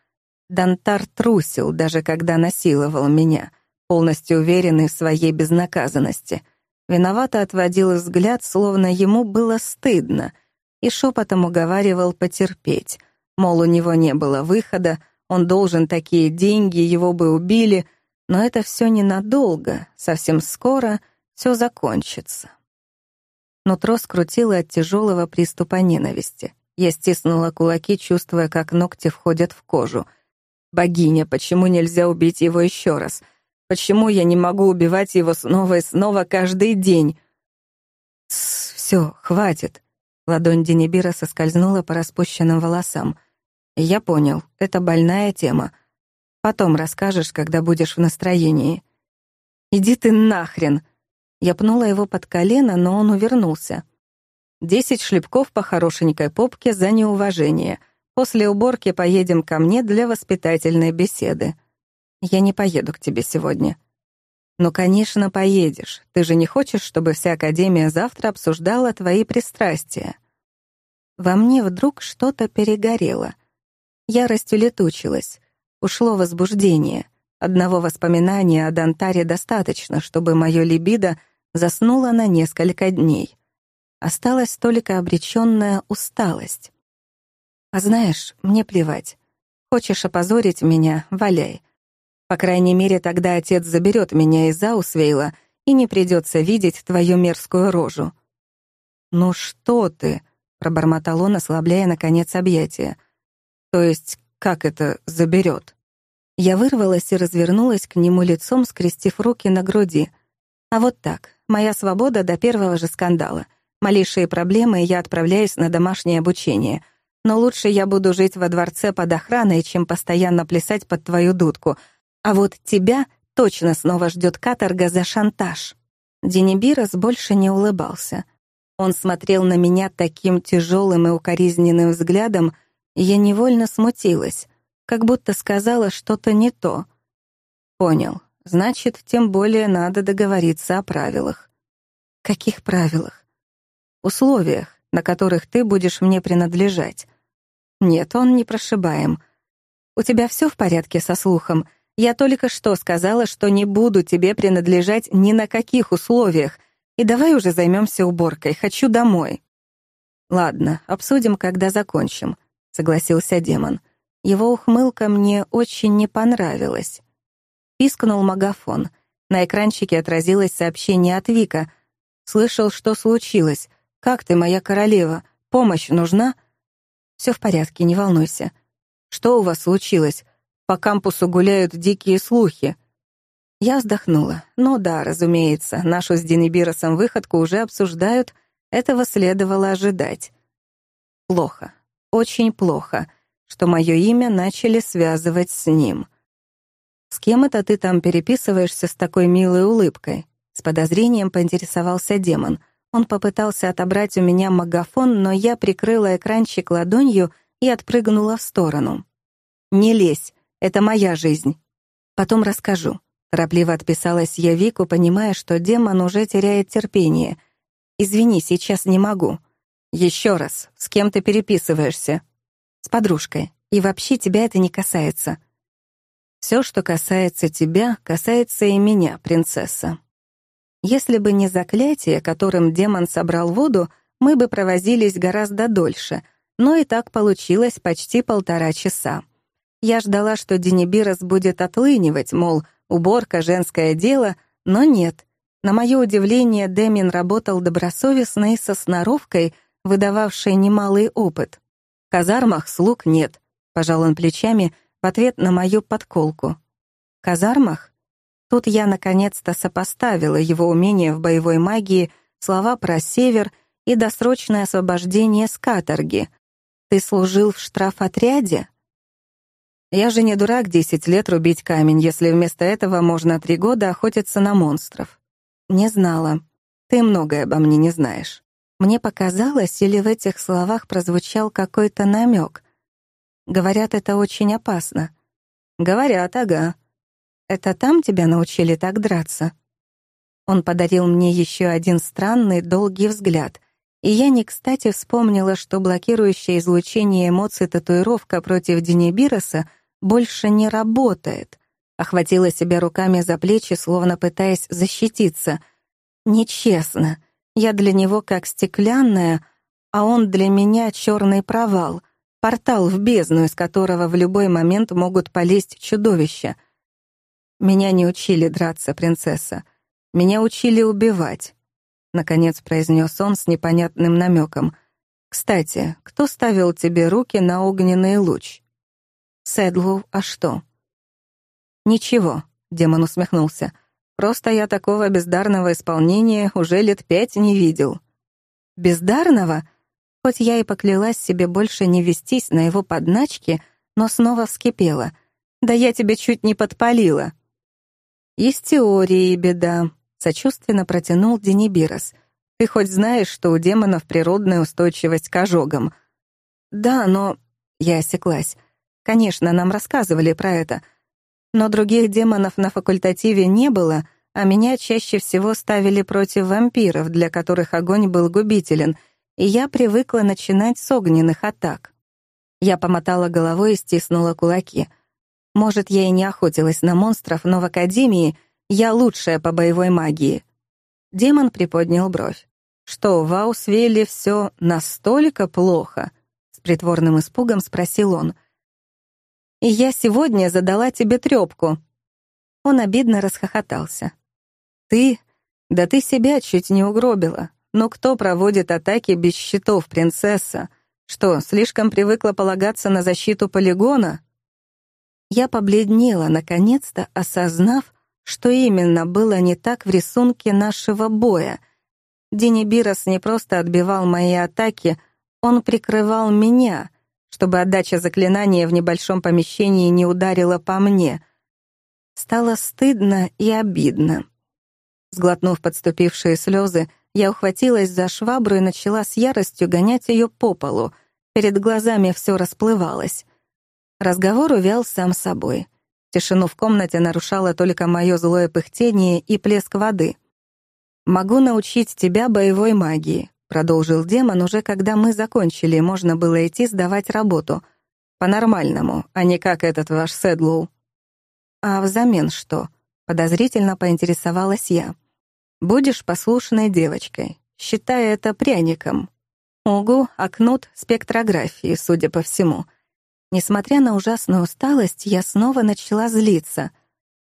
Дантар трусил, даже когда насиловал меня, полностью уверенный в своей безнаказанности. Виновато отводил взгляд, словно ему было стыдно, и шепотом уговаривал потерпеть, мол, у него не было выхода, он должен такие деньги, его бы убили, но это все ненадолго, совсем скоро все закончится. Нутро скрутило от тяжелого приступа ненависти. Я стиснула кулаки, чувствуя, как ногти входят в кожу. «Богиня, почему нельзя убить его еще раз? Почему я не могу убивать его снова и снова каждый день?» «Все, хватит». Ладонь Денибира соскользнула по распущенным волосам. «Я понял, это больная тема. Потом расскажешь, когда будешь в настроении». «Иди ты нахрен!» Я пнула его под колено, но он увернулся. Десять шлепков по хорошенькой попке за неуважение. После уборки поедем ко мне для воспитательной беседы. Я не поеду к тебе сегодня. Ну, конечно, поедешь. Ты же не хочешь, чтобы вся Академия завтра обсуждала твои пристрастия. Во мне вдруг что-то перегорело. Ярость улетучилась. Ушло возбуждение. Одного воспоминания о Дантаре достаточно, чтобы мое либидо заснула на несколько дней. Осталась только обреченная усталость. А знаешь, мне плевать. Хочешь опозорить меня — валяй. По крайней мере, тогда отец заберет меня из Аусвейла и не придется видеть твою мерзкую рожу. «Ну что ты?» — пробормотал он, ослабляя, наконец, объятия. «То есть, как это заберет?» Я вырвалась и развернулась к нему лицом, скрестив руки на груди. А вот так, Моя свобода до первого же скандала. Малейшие проблемы, и я отправляюсь на домашнее обучение. Но лучше я буду жить во дворце под охраной, чем постоянно плясать под твою дудку. А вот тебя точно снова ждет каторга за шантаж». Денибирос больше не улыбался. Он смотрел на меня таким тяжелым и укоризненным взглядом, и я невольно смутилась, как будто сказала что-то не то. Понял. Значит, тем более надо договориться о правилах. Каких правилах? Условиях, на которых ты будешь мне принадлежать. Нет, он не прошибаем. У тебя все в порядке со слухом? Я только что сказала, что не буду тебе принадлежать ни на каких условиях. И давай уже займемся уборкой. Хочу домой. Ладно, обсудим, когда закончим, согласился демон. Его ухмылка мне очень не понравилась. Пискнул магафон. На экранчике отразилось сообщение от Вика. «Слышал, что случилось. Как ты, моя королева? Помощь нужна?» «Все в порядке, не волнуйся. Что у вас случилось? По кампусу гуляют дикие слухи». Я вздохнула. «Ну да, разумеется, нашу с Денибиросом выходку уже обсуждают. Этого следовало ожидать. Плохо, очень плохо, что мое имя начали связывать с ним». «С кем это ты там переписываешься с такой милой улыбкой?» С подозрением поинтересовался демон. Он попытался отобрать у меня магафон, но я прикрыла экранчик ладонью и отпрыгнула в сторону. «Не лезь, это моя жизнь. Потом расскажу». Торопливо отписалась я Вику, понимая, что демон уже теряет терпение. «Извини, сейчас не могу. Еще раз, с кем ты переписываешься?» «С подружкой. И вообще тебя это не касается», все, что касается тебя, касается и меня, принцесса. Если бы не заклятие, которым демон собрал воду, мы бы провозились гораздо дольше, но и так получилось почти полтора часа. Я ждала, что Денибирос будет отлынивать, мол, уборка — женское дело, но нет. На мое удивление, Демин работал добросовестно и со сноровкой, выдававшей немалый опыт. В казармах слуг нет, пожал он плечами в ответ на мою подколку. В казармах? Тут я наконец-то сопоставила его умение в боевой магии, слова про север и досрочное освобождение с каторги. Ты служил в штрафотряде? Я же не дурак десять лет рубить камень, если вместо этого можно три года охотиться на монстров. «Не знала. Ты многое обо мне не знаешь». Мне показалось, или в этих словах прозвучал какой-то намек. Говорят, это очень опасно. Говорят, ага. Это там тебя научили так драться? Он подарил мне еще один странный, долгий взгляд, и я не кстати вспомнила, что блокирующая излучение эмоций татуировка против Денибироса больше не работает. Охватила себя руками за плечи, словно пытаясь защититься. Нечестно. Я для него как стеклянная, а он для меня черный провал, портал в бездну, из которого в любой момент могут полезть чудовища. Меня не учили драться, принцесса. Меня учили убивать. Наконец произнес он с непонятным намеком. «Кстати, кто ставил тебе руки на огненный луч?» «Седлу, а что?» «Ничего», — демон усмехнулся. «Просто я такого бездарного исполнения уже лет пять не видел». «Бездарного?» Хоть я и поклялась себе больше не вестись на его подначки, но снова вскипела. «Да я тебе чуть не подпалила». «И с теорией беда», — сочувственно протянул Денибирос. «Ты хоть знаешь, что у демонов природная устойчивость к ожогам?» «Да, но...» — я осеклась. «Конечно, нам рассказывали про это, но других демонов на факультативе не было, а меня чаще всего ставили против вампиров, для которых огонь был губителен, и я привыкла начинать с огненных атак. Я помотала головой и стиснула кулаки. Может, я и не охотилась на монстров, но в Академии я лучшая по боевой магии. Демон приподнял бровь. «Что, в Аусвелле все настолько плохо?» С притворным испугом спросил он — и я сегодня задала тебе трёпку». Он обидно расхохотался. «Ты? Да ты себя чуть не угробила. Но кто проводит атаки без щитов, принцесса? Что, слишком привыкла полагаться на защиту полигона?» Я побледнела, наконец-то осознав, что именно было не так в рисунке нашего боя. Денибирос не просто отбивал мои атаки, он прикрывал меня — чтобы отдача заклинания в небольшом помещении не ударила по мне. Стало стыдно и обидно. Сглотнув подступившие слезы, я ухватилась за швабру и начала с яростью гонять ее по полу. Перед глазами все расплывалось. Разговор увял сам собой. Тишину в комнате нарушало только мое злое пыхтение и плеск воды. «Могу научить тебя боевой магии», Продолжил демон уже когда мы закончили, можно было идти сдавать работу. По-нормальному, а не как этот ваш Седлоу. А взамен что? Подозрительно поинтересовалась я. Будешь послушной девочкой, считая это пряником. Угу, окнут спектрографии, судя по всему. Несмотря на ужасную усталость, я снова начала злиться.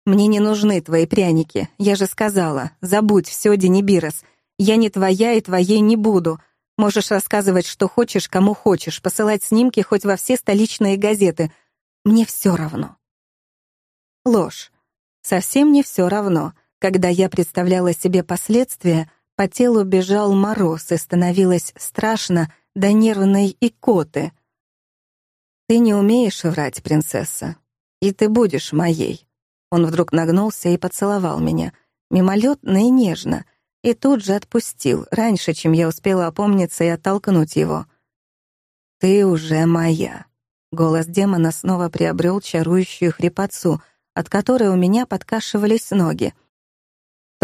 «Мне не нужны твои пряники, я же сказала. Забудь все, Денибирос. Я не твоя и твоей не буду. Можешь рассказывать, что хочешь, кому хочешь, посылать снимки хоть во все столичные газеты. Мне все равно. Ложь. Совсем не все равно. Когда я представляла себе последствия, по телу бежал мороз и становилось страшно до нервной икоты. «Ты не умеешь врать, принцесса, и ты будешь моей». Он вдруг нагнулся и поцеловал меня, мимолетно и нежно, и тут же отпустил, раньше, чем я успела опомниться и оттолкнуть его. «Ты уже моя». Голос демона снова приобрел чарующую хрипотцу, от которой у меня подкашивались ноги.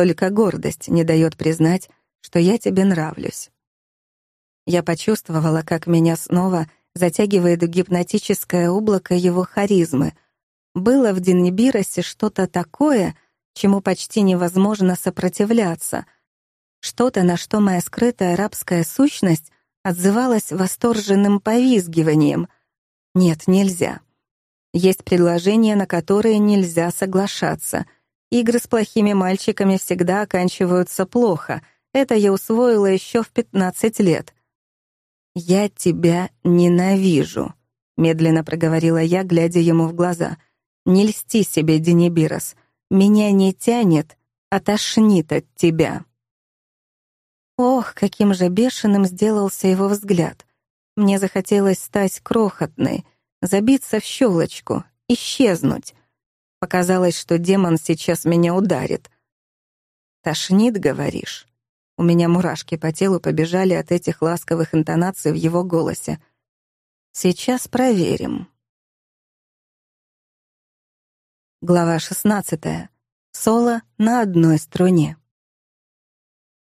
Только гордость не дает признать, что я тебе нравлюсь. Я почувствовала, как меня снова затягивает гипнотическое облако его харизмы. Было в Деннибиросе что-то такое, чему почти невозможно сопротивляться — что-то, на что моя скрытая арабская сущность отзывалась восторженным повизгиванием. Нет, нельзя. Есть предложения, на которые нельзя соглашаться. Игры с плохими мальчиками всегда оканчиваются плохо. Это я усвоила еще в 15 лет. «Я тебя ненавижу», — медленно проговорила я, глядя ему в глаза. «Не льсти себе, Денибирос. Меня не тянет, а тошнит от тебя». Ох, каким же бешеным сделался его взгляд. Мне захотелось стать крохотной, забиться в щелочку, исчезнуть. Показалось, что демон сейчас меня ударит. «Тошнит, говоришь?» У меня мурашки по телу побежали от этих ласковых интонаций в его голосе. «Сейчас проверим». Глава шестнадцатая. Соло на одной струне.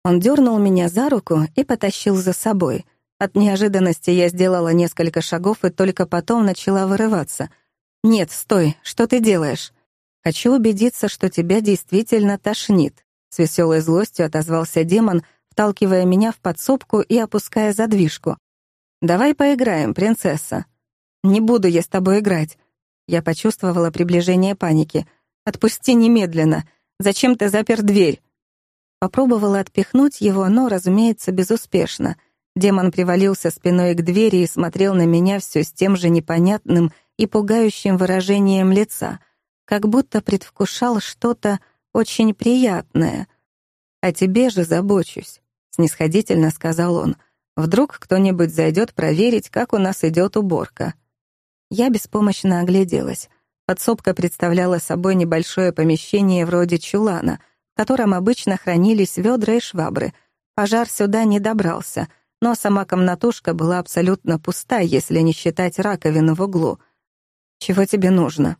Он дернул меня за руку и потащил за собой. От неожиданности я сделала несколько шагов и только потом начала вырываться. «Нет, стой, что ты делаешь?» «Хочу убедиться, что тебя действительно тошнит», — с веселой злостью отозвался демон, вталкивая меня в подсобку и опуская задвижку. «Давай поиграем, принцесса». «Не буду я с тобой играть». Я почувствовала приближение паники. «Отпусти немедленно. Зачем ты запер дверь?» Попробовала отпихнуть его, но, разумеется, безуспешно. Демон привалился спиной к двери и смотрел на меня все с тем же непонятным и пугающим выражением лица, как будто предвкушал что-то очень приятное. «О тебе же забочусь», — снисходительно сказал он. «Вдруг кто-нибудь зайдет проверить, как у нас идет уборка». Я беспомощно огляделась. Подсобка представляла собой небольшое помещение вроде чулана — в котором обычно хранились ведра и швабры. Пожар сюда не добрался, но сама комнатушка была абсолютно пуста, если не считать раковины в углу. «Чего тебе нужно?»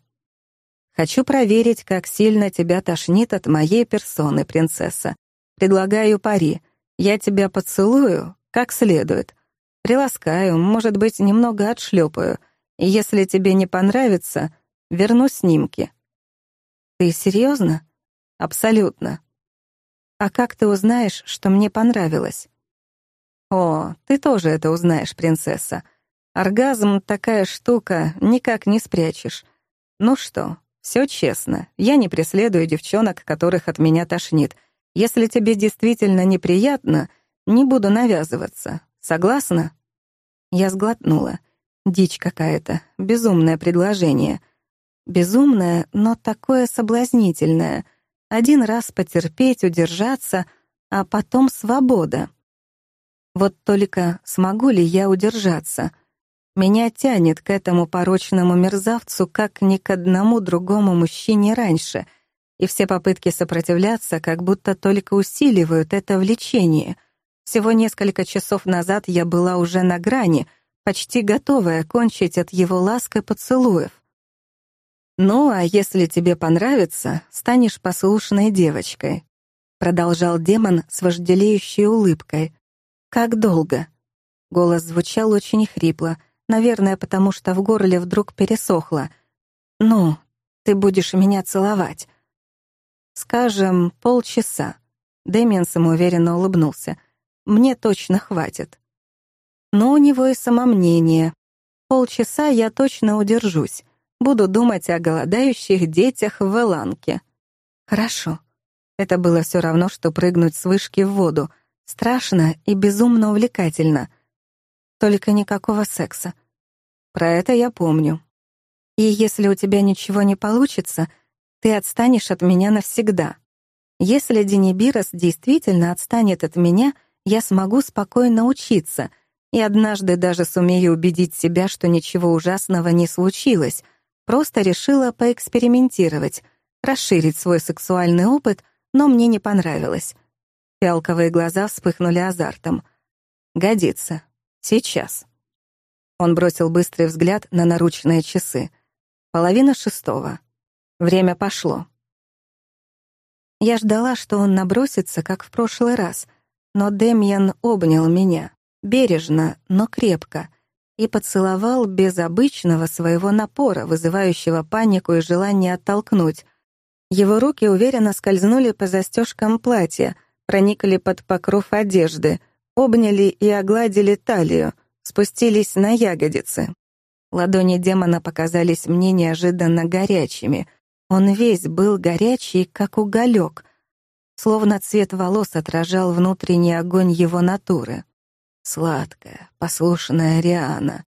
«Хочу проверить, как сильно тебя тошнит от моей персоны, принцесса. Предлагаю пари. Я тебя поцелую, как следует. Приласкаю, может быть, немного отшлепаю. И если тебе не понравится, верну снимки». «Ты серьезно? Абсолютно. А как ты узнаешь, что мне понравилось? О, ты тоже это узнаешь, принцесса. Оргазм — такая штука, никак не спрячешь. Ну что, все честно. Я не преследую девчонок, которых от меня тошнит. Если тебе действительно неприятно, не буду навязываться. Согласна? Я сглотнула. Дичь какая-то, безумное предложение. Безумное, но такое соблазнительное — один раз потерпеть, удержаться, а потом свобода. Вот только смогу ли я удержаться? Меня тянет к этому порочному мерзавцу, как ни к одному другому мужчине раньше, и все попытки сопротивляться как будто только усиливают это влечение. Всего несколько часов назад я была уже на грани, почти готовая кончить от его ласк и поцелуев. «Ну, а если тебе понравится, станешь послушной девочкой», продолжал демон с вожделеющей улыбкой. «Как долго?» Голос звучал очень хрипло, наверное, потому что в горле вдруг пересохло. «Ну, ты будешь меня целовать». «Скажем, полчаса». Дэмиан самоуверенно улыбнулся. «Мне точно хватит». Но у него и самомнение. Полчаса я точно удержусь. Буду думать о голодающих детях в Эланке. Хорошо. Это было все равно, что прыгнуть с вышки в воду. Страшно и безумно увлекательно. Только никакого секса. Про это я помню. И если у тебя ничего не получится, ты отстанешь от меня навсегда. Если Денибирос действительно отстанет от меня, я смогу спокойно учиться, и однажды даже сумею убедить себя, что ничего ужасного не случилось, Просто решила поэкспериментировать, расширить свой сексуальный опыт, но мне не понравилось. Фиалковые глаза вспыхнули азартом. «Годится. Сейчас». Он бросил быстрый взгляд на наручные часы. Половина шестого. Время пошло. Я ждала, что он набросится, как в прошлый раз, но Демьян обнял меня, бережно, но крепко — и поцеловал без обычного своего напора, вызывающего панику и желание оттолкнуть. Его руки уверенно скользнули по застежкам платья, проникли под покров одежды, обняли и огладили талию, спустились на ягодицы. Ладони демона показались мне неожиданно горячими. Он весь был горячий, как уголек, словно цвет волос отражал внутренний огонь его натуры. Сладкая, послушная Риана.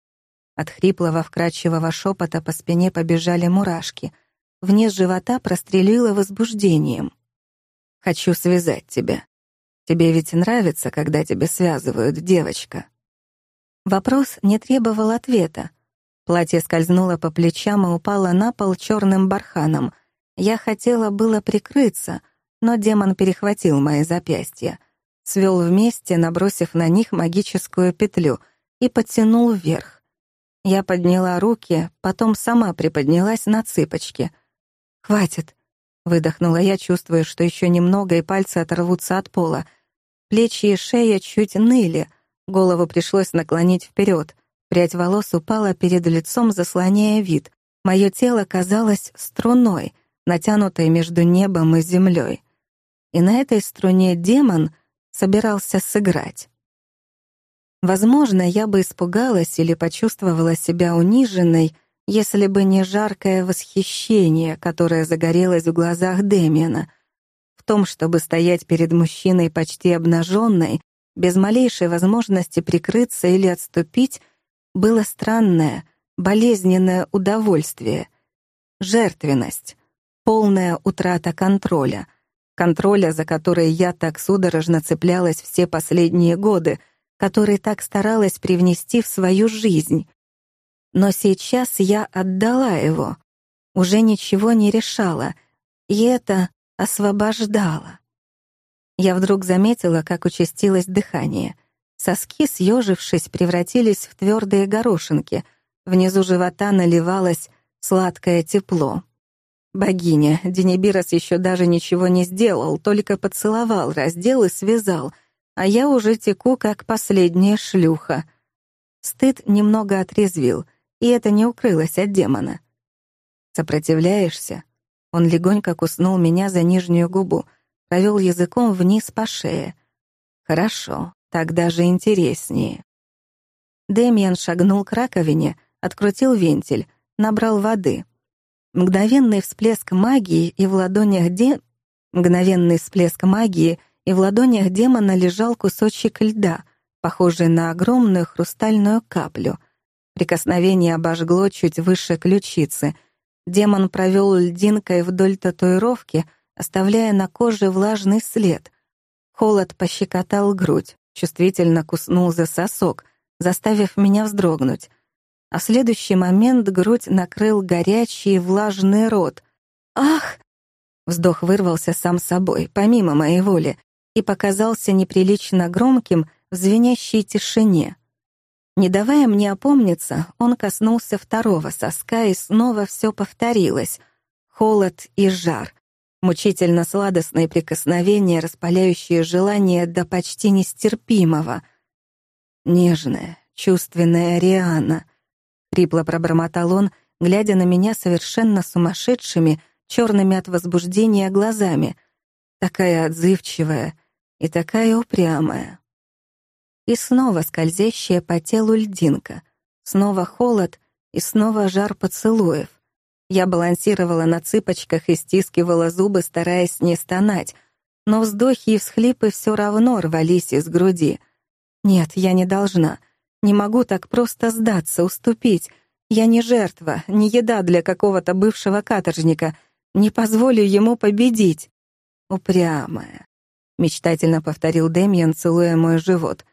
От хриплого вкрадчивого шепота по спине побежали мурашки. Вниз живота прострелило возбуждением. «Хочу связать тебя. Тебе ведь нравится, когда тебя связывают, девочка?» Вопрос не требовал ответа. Платье скользнуло по плечам и упало на пол черным барханом. Я хотела было прикрыться, но демон перехватил мои запястья, свел вместе, набросив на них магическую петлю, и подтянул вверх. Я подняла руки, потом сама приподнялась на цыпочки. «Хватит», — выдохнула я, чувствуя, что еще немного, и пальцы оторвутся от пола. Плечи и шея чуть ныли, голову пришлось наклонить вперед — Прядь волос упала перед лицом, заслоняя вид. Мое тело казалось струной, натянутой между небом и землей. И на этой струне демон собирался сыграть. Возможно, я бы испугалась или почувствовала себя униженной, если бы не жаркое восхищение, которое загорелось в глазах Демиана. В том, чтобы стоять перед мужчиной почти обнаженной, без малейшей возможности прикрыться или отступить, было странное, болезненное удовольствие, жертвенность, полная утрата контроля, контроля, за который я так судорожно цеплялась все последние годы, который так старалась привнести в свою жизнь. Но сейчас я отдала его, уже ничего не решала, и это освобождало. Я вдруг заметила, как участилось дыхание — Соски, съежившись, превратились в твердые горошинки. Внизу живота наливалось сладкое тепло. Богиня, Денибирос еще даже ничего не сделал, только поцеловал, раздел и связал, а я уже теку, как последняя шлюха. Стыд немного отрезвил, и это не укрылось от демона. «Сопротивляешься?» Он легонько куснул меня за нижнюю губу, провел языком вниз по шее. «Хорошо, так даже интереснее. Дэмиан шагнул к раковине, открутил вентиль, набрал воды. Мгновенный всплеск магии и в ладонях де... Мгновенный всплеск магии, и в ладонях демона лежал кусочек льда, похожий на огромную хрустальную каплю. Прикосновение обожгло чуть выше ключицы. Демон провел льдинкой вдоль татуировки, оставляя на коже влажный след. Холод пощекотал грудь чувствительно куснул за сосок, заставив меня вздрогнуть. А в следующий момент грудь накрыл горячий влажный рот. «Ах!» Вздох вырвался сам собой, помимо моей воли, и показался неприлично громким в звенящей тишине. Не давая мне опомниться, он коснулся второго соска, и снова все повторилось. Холод и жар, мучительно сладостные прикосновения, распаляющие желание до почти нестерпимого. «Нежная, чувственная Риана», — хрипло пробормотал он, глядя на меня совершенно сумасшедшими, черными от возбуждения глазами, такая отзывчивая и такая упрямая. И снова скользящая по телу льдинка, снова холод и снова жар поцелуев. Я балансировала на цыпочках и стискивала зубы, стараясь не стонать, но вздохи и всхлипы все равно рвались из груди. Нет, я не должна. Не могу так просто сдаться, уступить. Я не жертва, не еда для какого-то бывшего каторжника. Не позволю ему победить. Упрямая. Мечтательно повторил Демьян, целуя мой живот.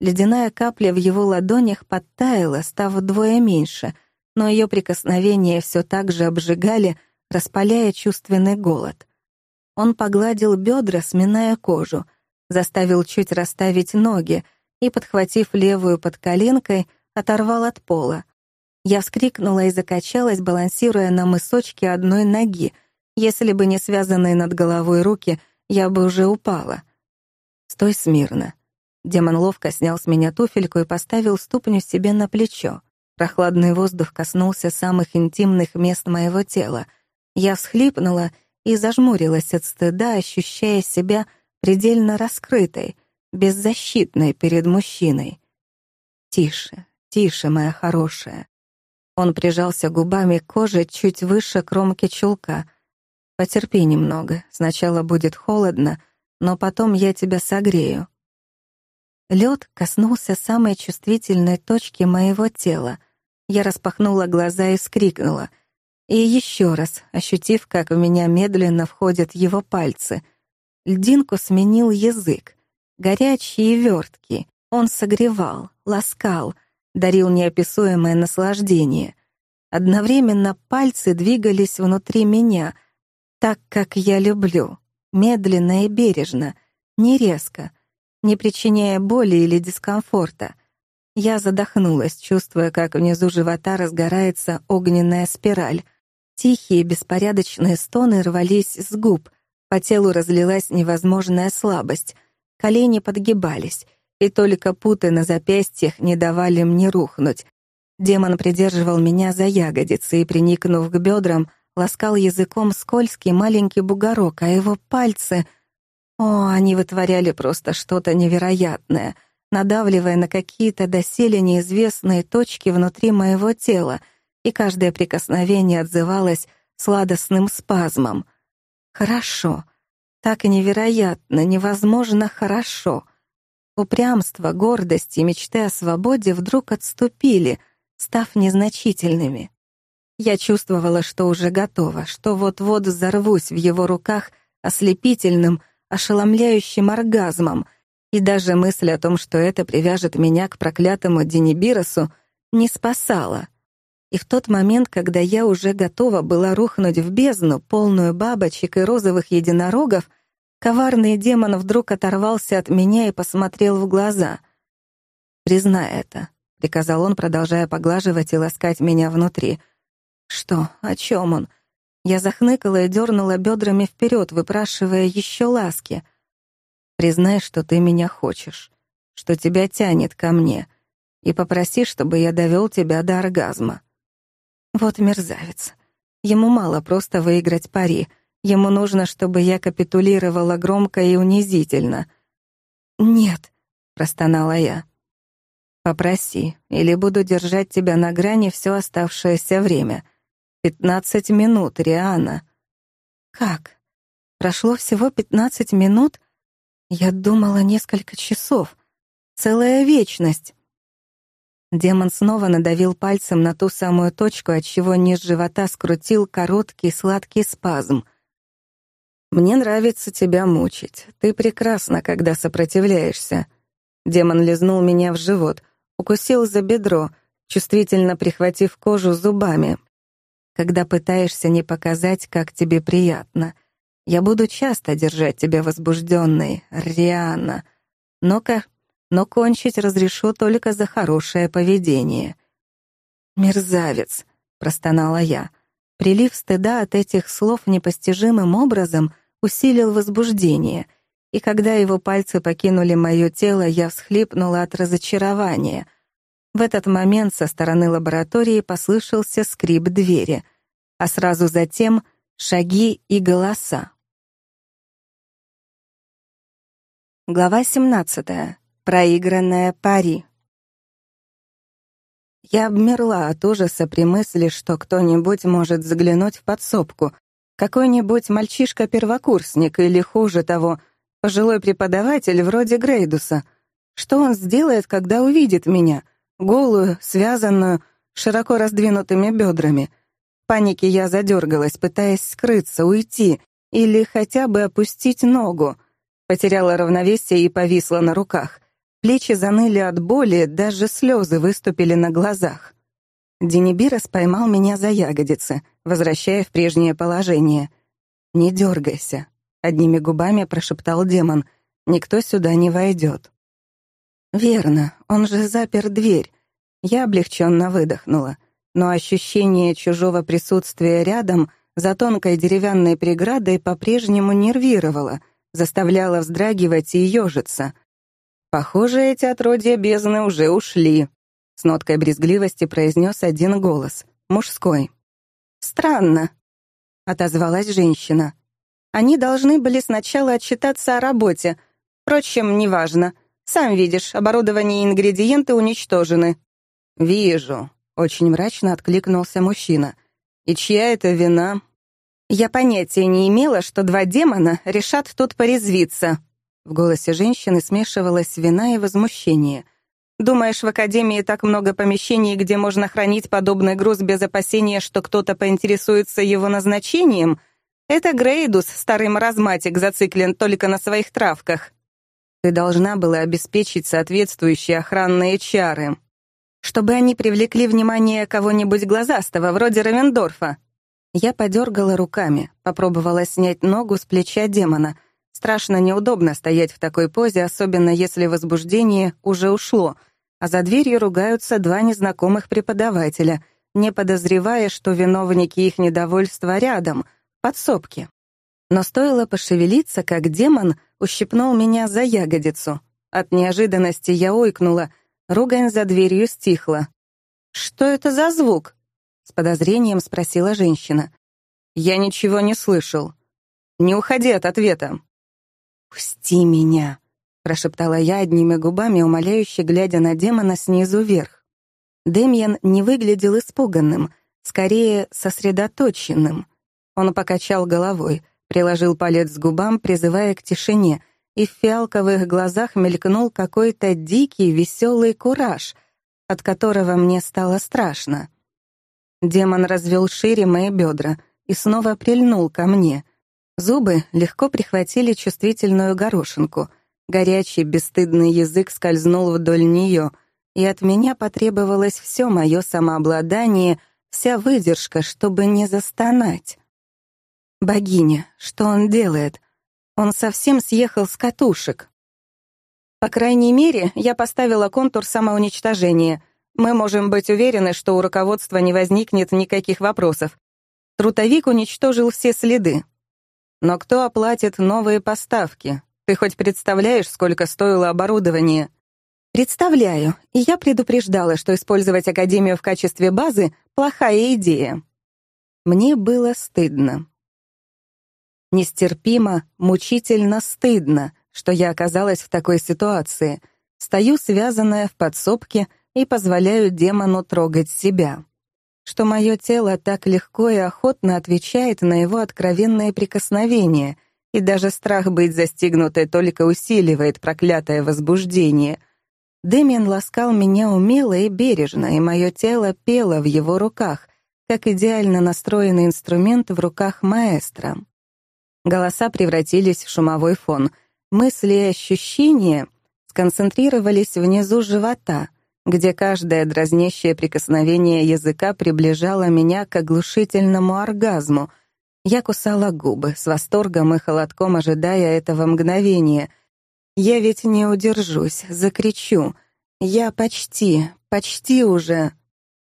Ледяная капля в его ладонях подтаяла, став вдвое меньше — но ее прикосновения все так же обжигали, распаляя чувственный голод. Он погладил бедра, сминая кожу, заставил чуть расставить ноги и, подхватив левую под коленкой, оторвал от пола. Я вскрикнула и закачалась, балансируя на мысочке одной ноги. Если бы не связанные над головой руки, я бы уже упала. «Стой смирно». Демон ловко снял с меня туфельку и поставил ступню себе на плечо. Прохладный воздух коснулся самых интимных мест моего тела. Я всхлипнула и зажмурилась от стыда, ощущая себя предельно раскрытой, беззащитной перед мужчиной. «Тише, тише, моя хорошая». Он прижался губами к коже чуть выше кромки чулка. «Потерпи немного. Сначала будет холодно, но потом я тебя согрею». Лед коснулся самой чувствительной точки моего тела. Я распахнула глаза и скрикнула. И еще раз, ощутив, как в меня медленно входят его пальцы. Льдинку сменил язык. Горячий и верткий. Он согревал, ласкал, дарил неописуемое наслаждение. Одновременно пальцы двигались внутри меня, так, как я люблю, медленно и бережно, не резко, не причиняя боли или дискомфорта. Я задохнулась, чувствуя, как внизу живота разгорается огненная спираль. Тихие, беспорядочные стоны рвались с губ, по телу разлилась невозможная слабость, колени подгибались — и только путы на запястьях не давали мне рухнуть. Демон придерживал меня за ягодицы и, приникнув к бедрам, ласкал языком скользкий маленький бугорок, а его пальцы... О, они вытворяли просто что-то невероятное, надавливая на какие-то доселе неизвестные точки внутри моего тела, и каждое прикосновение отзывалось сладостным спазмом. Хорошо. Так невероятно, невозможно хорошо. Упрямство, гордость и мечты о свободе вдруг отступили, став незначительными. Я чувствовала, что уже готова, что вот-вот взорвусь в его руках ослепительным, ошеломляющим оргазмом, и даже мысль о том, что это привяжет меня к проклятому Денибиросу, не спасала. И в тот момент, когда я уже готова была рухнуть в бездну, полную бабочек и розовых единорогов, Коварный демон вдруг оторвался от меня и посмотрел в глаза. «Признай это», — приказал он, продолжая поглаживать и ласкать меня внутри. «Что? О чем он?» Я захныкала и дернула бедрами вперед, выпрашивая еще ласки. «Признай, что ты меня хочешь, что тебя тянет ко мне, и попроси, чтобы я довел тебя до оргазма». Вот мерзавец. Ему мало просто выиграть пари — Ему нужно, чтобы я капитулировала громко и унизительно. «Нет», — простонала я. «Попроси, или буду держать тебя на грани все оставшееся время. Пятнадцать минут, Риана». «Как? Прошло всего пятнадцать минут? Я думала несколько часов. Целая вечность». Демон снова надавил пальцем на ту самую точку, от чего низ живота скрутил короткий сладкий спазм. Мне нравится тебя мучить. Ты прекрасна, когда сопротивляешься. Демон лизнул меня в живот, укусил за бедро, чувствительно прихватив кожу зубами. Когда пытаешься не показать, как тебе приятно. Я буду часто держать тебя возбужденной, Риана. Но-ка, но кончить разрешу только за хорошее поведение. «Мерзавец», — простонала я. Прилив стыда от этих слов непостижимым образом усилил возбуждение, и когда его пальцы покинули мое тело, я всхлипнула от разочарования. В этот момент со стороны лаборатории послышался скрип двери, а сразу затем шаги и голоса. Глава 17. Проигранная пари. Я обмерла от ужаса при мысли, что кто-нибудь может заглянуть в подсобку, какой-нибудь мальчишка-первокурсник или, хуже того, пожилой преподаватель вроде Грейдуса. Что он сделает, когда увидит меня, голую, связанную, широко раздвинутыми бедрами? В панике я задергалась, пытаясь скрыться, уйти или хотя бы опустить ногу. Потеряла равновесие и повисла на руках. Плечи заныли от боли, даже слезы выступили на глазах. Денибирос поймал меня за ягодицы, возвращая в прежнее положение. «Не дергайся», — одними губами прошептал демон. «Никто сюда не войдет». «Верно, он же запер дверь». Я облегченно выдохнула, но ощущение чужого присутствия рядом за тонкой деревянной преградой по-прежнему нервировало, заставляло вздрагивать и ежиться. Похоже, эти отродья бездны уже ушли, с ноткой брезгливости произнес один голос, мужской. «Странно», — отозвалась женщина. «Они должны были сначала отчитаться о работе. Впрочем, неважно. Сам видишь, оборудование и ингредиенты уничтожены». «Вижу», Очень мрачно откликнулся мужчина. «И чья это вина?» «Я понятия не имела, что два демона решат тут порезвиться». В голосе женщины смешивалась вина и возмущение. «Думаешь, в Академии так много помещений, где можно хранить подобный груз без опасения, что кто-то поинтересуется его назначением? Это Грейдус, старый маразматик, зациклен только на своих травках. Ты должна была обеспечить соответствующие охранные чары, чтобы они привлекли внимание кого-нибудь глазастого, вроде Равендорфа. Я подергала руками, попробовала снять ногу с плеча демона — Страшно неудобно стоять в такой позе, особенно если возбуждение уже ушло, а за дверью ругаются два незнакомых преподавателя, не подозревая, что виновники их недовольства рядом, подсобки. Но стоило пошевелиться, как демон ущипнул меня за ягодицу. От неожиданности я ойкнула, ругань за дверью стихла. «Что это за звук?» — с подозрением спросила женщина. «Я ничего не слышал. Не уходи от ответа». «Пусти меня», — прошептала я одними губами, умоляюще глядя на демона снизу вверх. Демьян не выглядел испуганным, скорее сосредоточенным. Он покачал головой, приложил палец к губам, призывая к тишине, и в фиалковых глазах мелькнул какой-то дикий, веселый кураж, от которого мне стало страшно. Демон развел шире мои бедра и снова прильнул ко мне — Зубы легко прихватили чувствительную горошинку. Горячий, бесстыдный язык скользнул вдоль нее, и от меня потребовалось все мое самообладание, вся выдержка, чтобы не застонать. Богиня, что он делает? Он совсем съехал с катушек. По крайней мере, я поставила контур самоуничтожения. Мы можем быть уверены, что у руководства не возникнет никаких вопросов. Трутовик уничтожил все следы, но кто оплатит новые поставки? Ты хоть представляешь, сколько стоило оборудование? Представляю, и я предупреждала, что использовать Академию в качестве базы — плохая идея. Мне было стыдно. Нестерпимо, мучительно стыдно, что я оказалась в такой ситуации. Стою связанная в подсобке и позволяю демону трогать себя что мое тело так легко и охотно отвечает на его откровенные прикосновения, и даже страх быть застигнутой только усиливает проклятое возбуждение. Дэмиан ласкал меня умело и бережно, и мое тело пело в его руках, как идеально настроенный инструмент в руках маэстро. Голоса превратились в шумовой фон. Мысли и ощущения сконцентрировались внизу живота — где каждое дразнящее прикосновение языка приближало меня к оглушительному оргазму. Я кусала губы, с восторгом и холодком ожидая этого мгновения. Я ведь не удержусь, закричу. Я почти, почти уже...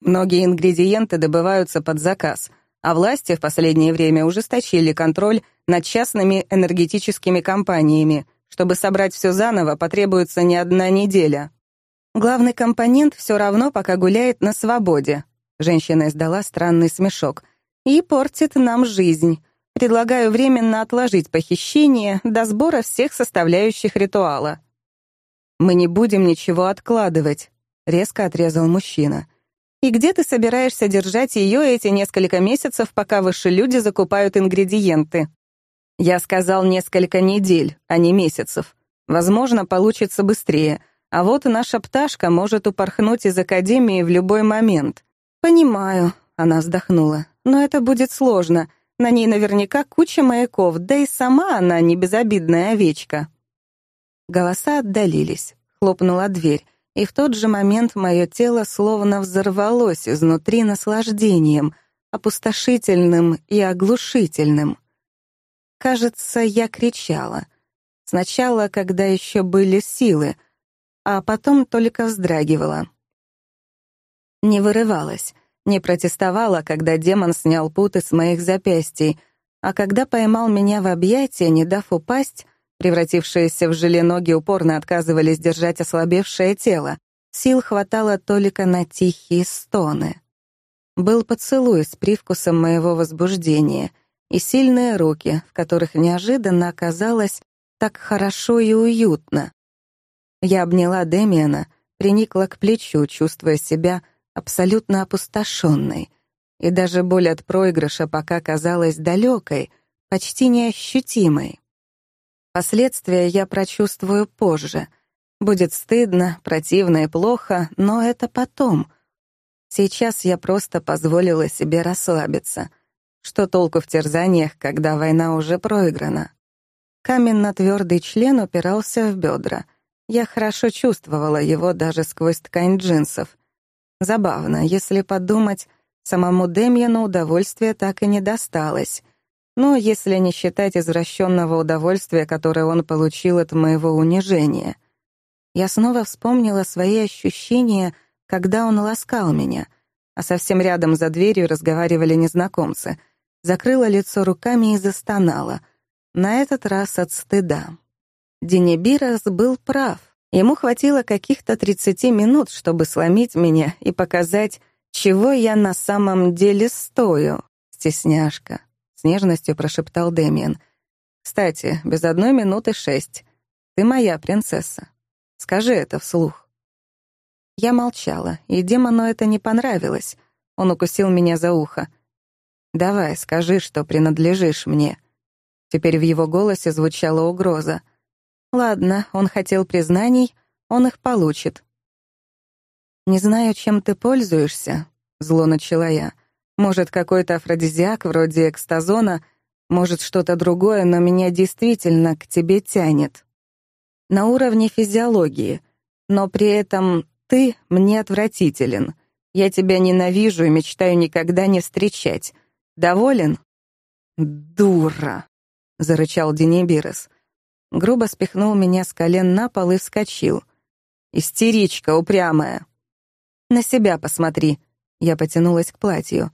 Многие ингредиенты добываются под заказ, а власти в последнее время ужесточили контроль над частными энергетическими компаниями. Чтобы собрать все заново, потребуется не одна неделя. Главный компонент все равно пока гуляет на свободе. Женщина издала странный смешок. И портит нам жизнь. Предлагаю временно отложить похищение до сбора всех составляющих ритуала. Мы не будем ничего откладывать, резко отрезал мужчина. И где ты собираешься держать ее эти несколько месяцев, пока ваши люди закупают ингредиенты? Я сказал несколько недель, а не месяцев. Возможно, получится быстрее — а вот наша пташка может упорхнуть из академии в любой момент. Понимаю, она вздохнула. Но это будет сложно. На ней наверняка куча маяков, да и сама она не безобидная овечка. Голоса отдалились. Хлопнула дверь, и в тот же момент мое тело словно взорвалось изнутри наслаждением, опустошительным и оглушительным. Кажется, я кричала. Сначала, когда еще были силы, а потом только вздрагивала. Не вырывалась, не протестовала, когда демон снял путы с моих запястий, а когда поймал меня в объятия, не дав упасть, превратившиеся в желе ноги упорно отказывались держать ослабевшее тело, сил хватало только на тихие стоны. Был поцелуй с привкусом моего возбуждения и сильные руки, в которых неожиданно оказалось так хорошо и уютно. Я обняла Демиана, приникла к плечу, чувствуя себя абсолютно опустошенной, и даже боль от проигрыша пока казалась далекой, почти неощутимой. Последствия я прочувствую позже. Будет стыдно, противно и плохо, но это потом. Сейчас я просто позволила себе расслабиться. Что толку в терзаниях, когда война уже проиграна? Каменно-твердый член упирался в бедра. Я хорошо чувствовала его даже сквозь ткань джинсов. Забавно, если подумать, самому Демьяну удовольствие так и не досталось. Но если не считать извращенного удовольствия, которое он получил от моего унижения. Я снова вспомнила свои ощущения когда он ласкал меня, а совсем рядом за дверью разговаривали незнакомцы. Закрыла лицо руками и застонала. На этот раз от стыда. Денебирос был прав. Ему хватило каких-то 30 минут, чтобы сломить меня и показать, чего я на самом деле стою. Стесняшка. С нежностью прошептал Дэмиен. «Кстати, без одной минуты шесть. Ты моя принцесса. Скажи это вслух». Я молчала, и демону это не понравилось. Он укусил меня за ухо. «Давай, скажи, что принадлежишь мне». Теперь в его голосе звучала угроза. «Ладно, он хотел признаний, он их получит». «Не знаю, чем ты пользуешься», — зло начала я. «Может, какой-то афродизиак вроде экстазона, может, что-то другое, но меня действительно к тебе тянет. На уровне физиологии, но при этом ты мне отвратителен. Я тебя ненавижу и мечтаю никогда не встречать. Доволен?» «Дура!» — зарычал Денибирос. Грубо спихнул меня с колен на пол и вскочил. «Истеричка упрямая!» «На себя посмотри!» Я потянулась к платью.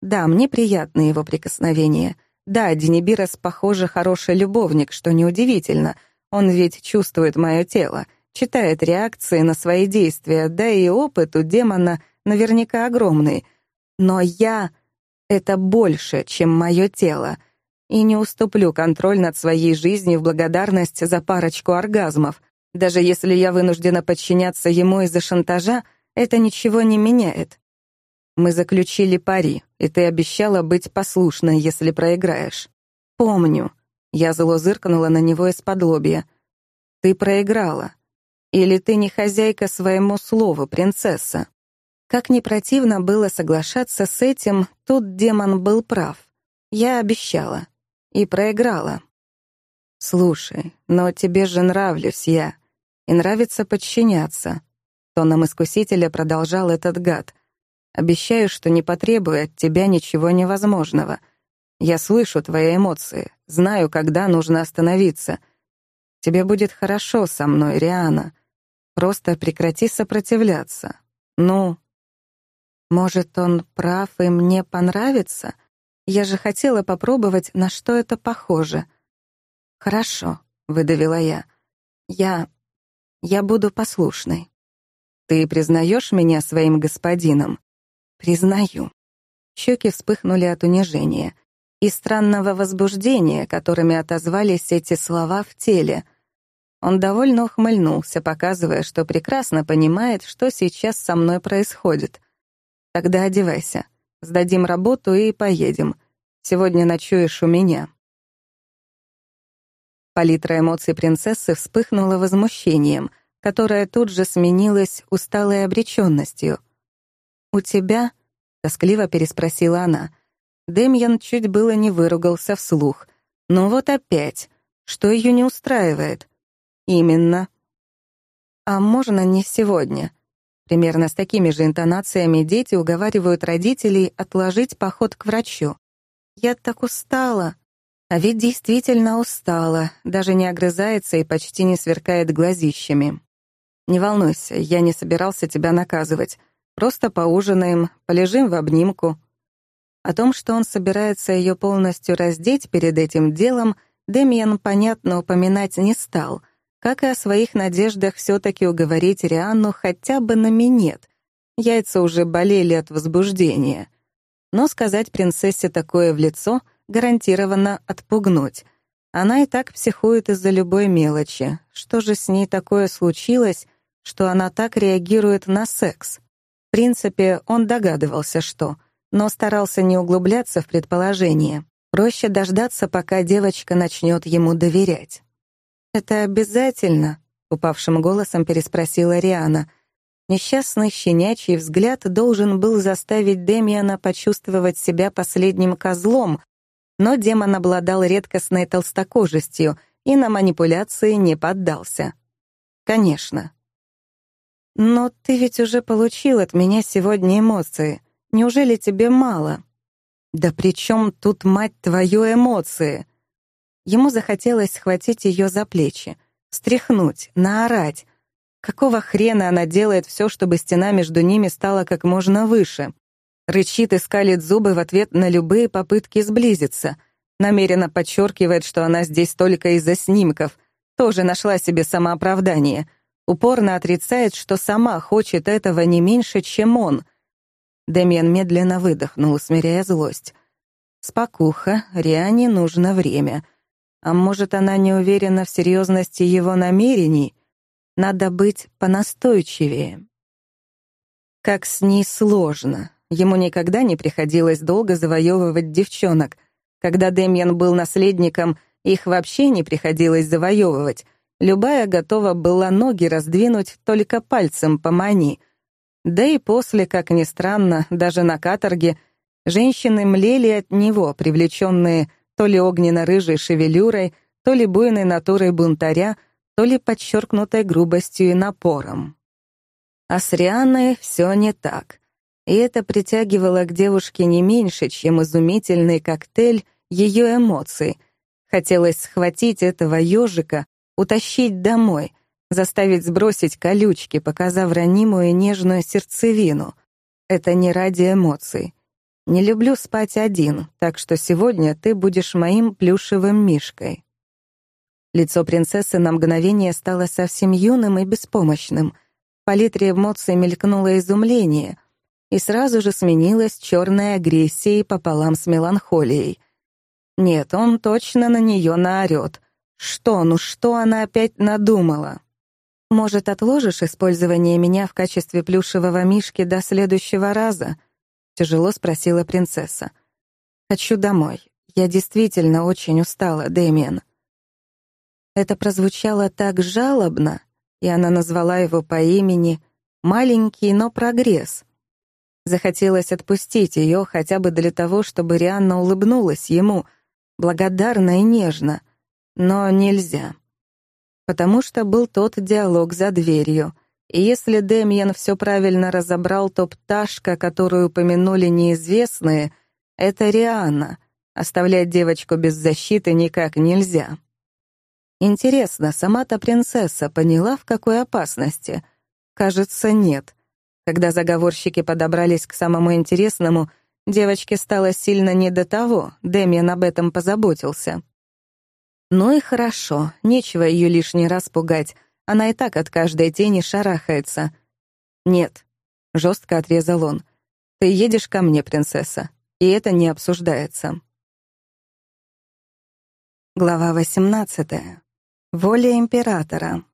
«Да, мне приятно его прикосновение. Да, Денибирос, похоже, хороший любовник, что неудивительно. Он ведь чувствует мое тело читает реакции на свои действия, да и опыт у демона наверняка огромный. Но я — это больше, чем мое тело, и не уступлю контроль над своей жизнью в благодарность за парочку оргазмов. Даже если я вынуждена подчиняться ему из-за шантажа, это ничего не меняет. Мы заключили пари, и ты обещала быть послушной, если проиграешь. Помню. Я зло зыркнула на него из-под лобья. Ты проиграла. Или ты не хозяйка своему слову, принцесса? Как не противно было соглашаться с этим, тут демон был прав. Я обещала. И проиграла. «Слушай, но тебе же нравлюсь я. И нравится подчиняться». Тоном искусителя продолжал этот гад. «Обещаю, что не потребую от тебя ничего невозможного. Я слышу твои эмоции, знаю, когда нужно остановиться. Тебе будет хорошо со мной, Риана. Просто прекрати сопротивляться. Ну, может, он прав и мне понравится? Я же хотела попробовать, на что это похоже. Хорошо, выдавила я. Я... я буду послушной. Ты признаешь меня своим господином? Признаю. Щеки вспыхнули от унижения и странного возбуждения, которыми отозвались эти слова в теле — он довольно ухмыльнулся, показывая, что прекрасно понимает, что сейчас со мной происходит. «Тогда одевайся. Сдадим работу и поедем. Сегодня ночуешь у меня». Палитра эмоций принцессы вспыхнула возмущением, которое тут же сменилось усталой обреченностью. «У тебя?» — тоскливо переспросила она. Демьян чуть было не выругался вслух. «Ну вот опять. Что ее не устраивает?» «Именно». «А можно не сегодня?» Примерно с такими же интонациями дети уговаривают родителей отложить поход к врачу. «Я так устала». А ведь действительно устала, даже не огрызается и почти не сверкает глазищами. «Не волнуйся, я не собирался тебя наказывать. Просто поужинаем, полежим в обнимку». О том, что он собирается ее полностью раздеть перед этим делом, Демиан, понятно, упоминать не стал — как и о своих надеждах все-таки уговорить Рианну хотя бы на минет. Яйца уже болели от возбуждения. Но сказать принцессе такое в лицо гарантированно отпугнуть. Она и так психует из-за любой мелочи. Что же с ней такое случилось, что она так реагирует на секс? принципе, он догадывался, что, но старался не углубляться в предположение. Проще дождаться, пока девочка начнет ему доверять. «Это обязательно?» — упавшим голосом переспросила Риана. Несчастный щенячий взгляд должен был заставить Демиана почувствовать себя последним козлом, но демон обладал редкостной толстокожестью и на манипуляции не поддался. «Конечно». «Но ты ведь уже получил от меня сегодня эмоции. Неужели тебе мало?» «Да при чем тут, мать твою, эмоции?» Ему захотелось схватить ее за плечи, стряхнуть, наорать, Какого хрена она делает все, чтобы стена между ними стала как можно выше? Рычит и скалит зубы в ответ на любые попытки сблизиться. Намеренно подчеркивает, что она здесь только из-за снимков. Тоже нашла себе самооправдание. Упорно отрицает, что сама хочет этого не меньше, чем он. Дэмиан медленно выдохнул, смиряя злость. Спокуха, Риане нужно время. А может, она не уверена в серьезности его намерений? Надо быть понастойчивее. Как с ней сложно. Ему никогда не приходилось долго завоевывать девчонок. Когда Демьян был наследником, их вообще не приходилось завоевывать. Любая готова была ноги раздвинуть только пальцем по мани. Да и после, как ни странно, даже на каторге, женщины млели от него, привлеченные то ли огненно-рыжей шевелюрой, то ли буйной натурой бунтаря, то ли подчеркнутой грубостью и напором. А с Рианой все не так. И это притягивало к девушке не меньше, чем изумительный коктейль ее эмоций. Хотелось схватить этого ежика, утащить домой, заставить сбросить колючки, показав ранимую нежную сердцевину. Это не ради эмоций. Не люблю спать один, так что сегодня ты будешь моим плюшевым мишкой. Лицо принцессы на мгновение стало совсем юным и беспомощным. В палитре эмоций мелькнуло изумление и сразу же сменилось черной агрессией пополам с меланхолией. Нет, он точно на нее наорет. Что, ну что она опять надумала? «Может, отложишь использование меня в качестве плюшевого мишки до следующего раза?» — тяжело спросила принцесса. «Хочу домой. Я действительно очень устала, Дэмиан. Это прозвучало так жалобно, и она назвала его по имени «маленький, но прогресс». Захотелось отпустить ее хотя бы для того, чтобы Рианна улыбнулась ему, благодарно и нежно. Но нельзя. Потому что был тот диалог за дверью. И если Демьян все правильно разобрал, то пташка, которую упомянули неизвестные, — это Рианна. Оставлять девочку без защиты никак нельзя. Интересно, сама-то принцесса поняла, в какой опасности? Кажется, нет. Когда заговорщики подобрались к самому интересному, девочке стало сильно не до того, Дэмиан об этом позаботился. Ну и хорошо, нечего ее лишний раз пугать, она и так от каждой тени шарахается. «Нет», — жестко отрезал он, — «ты едешь ко мне, принцесса, и это не обсуждается». Глава восемнадцатая. Воля императора.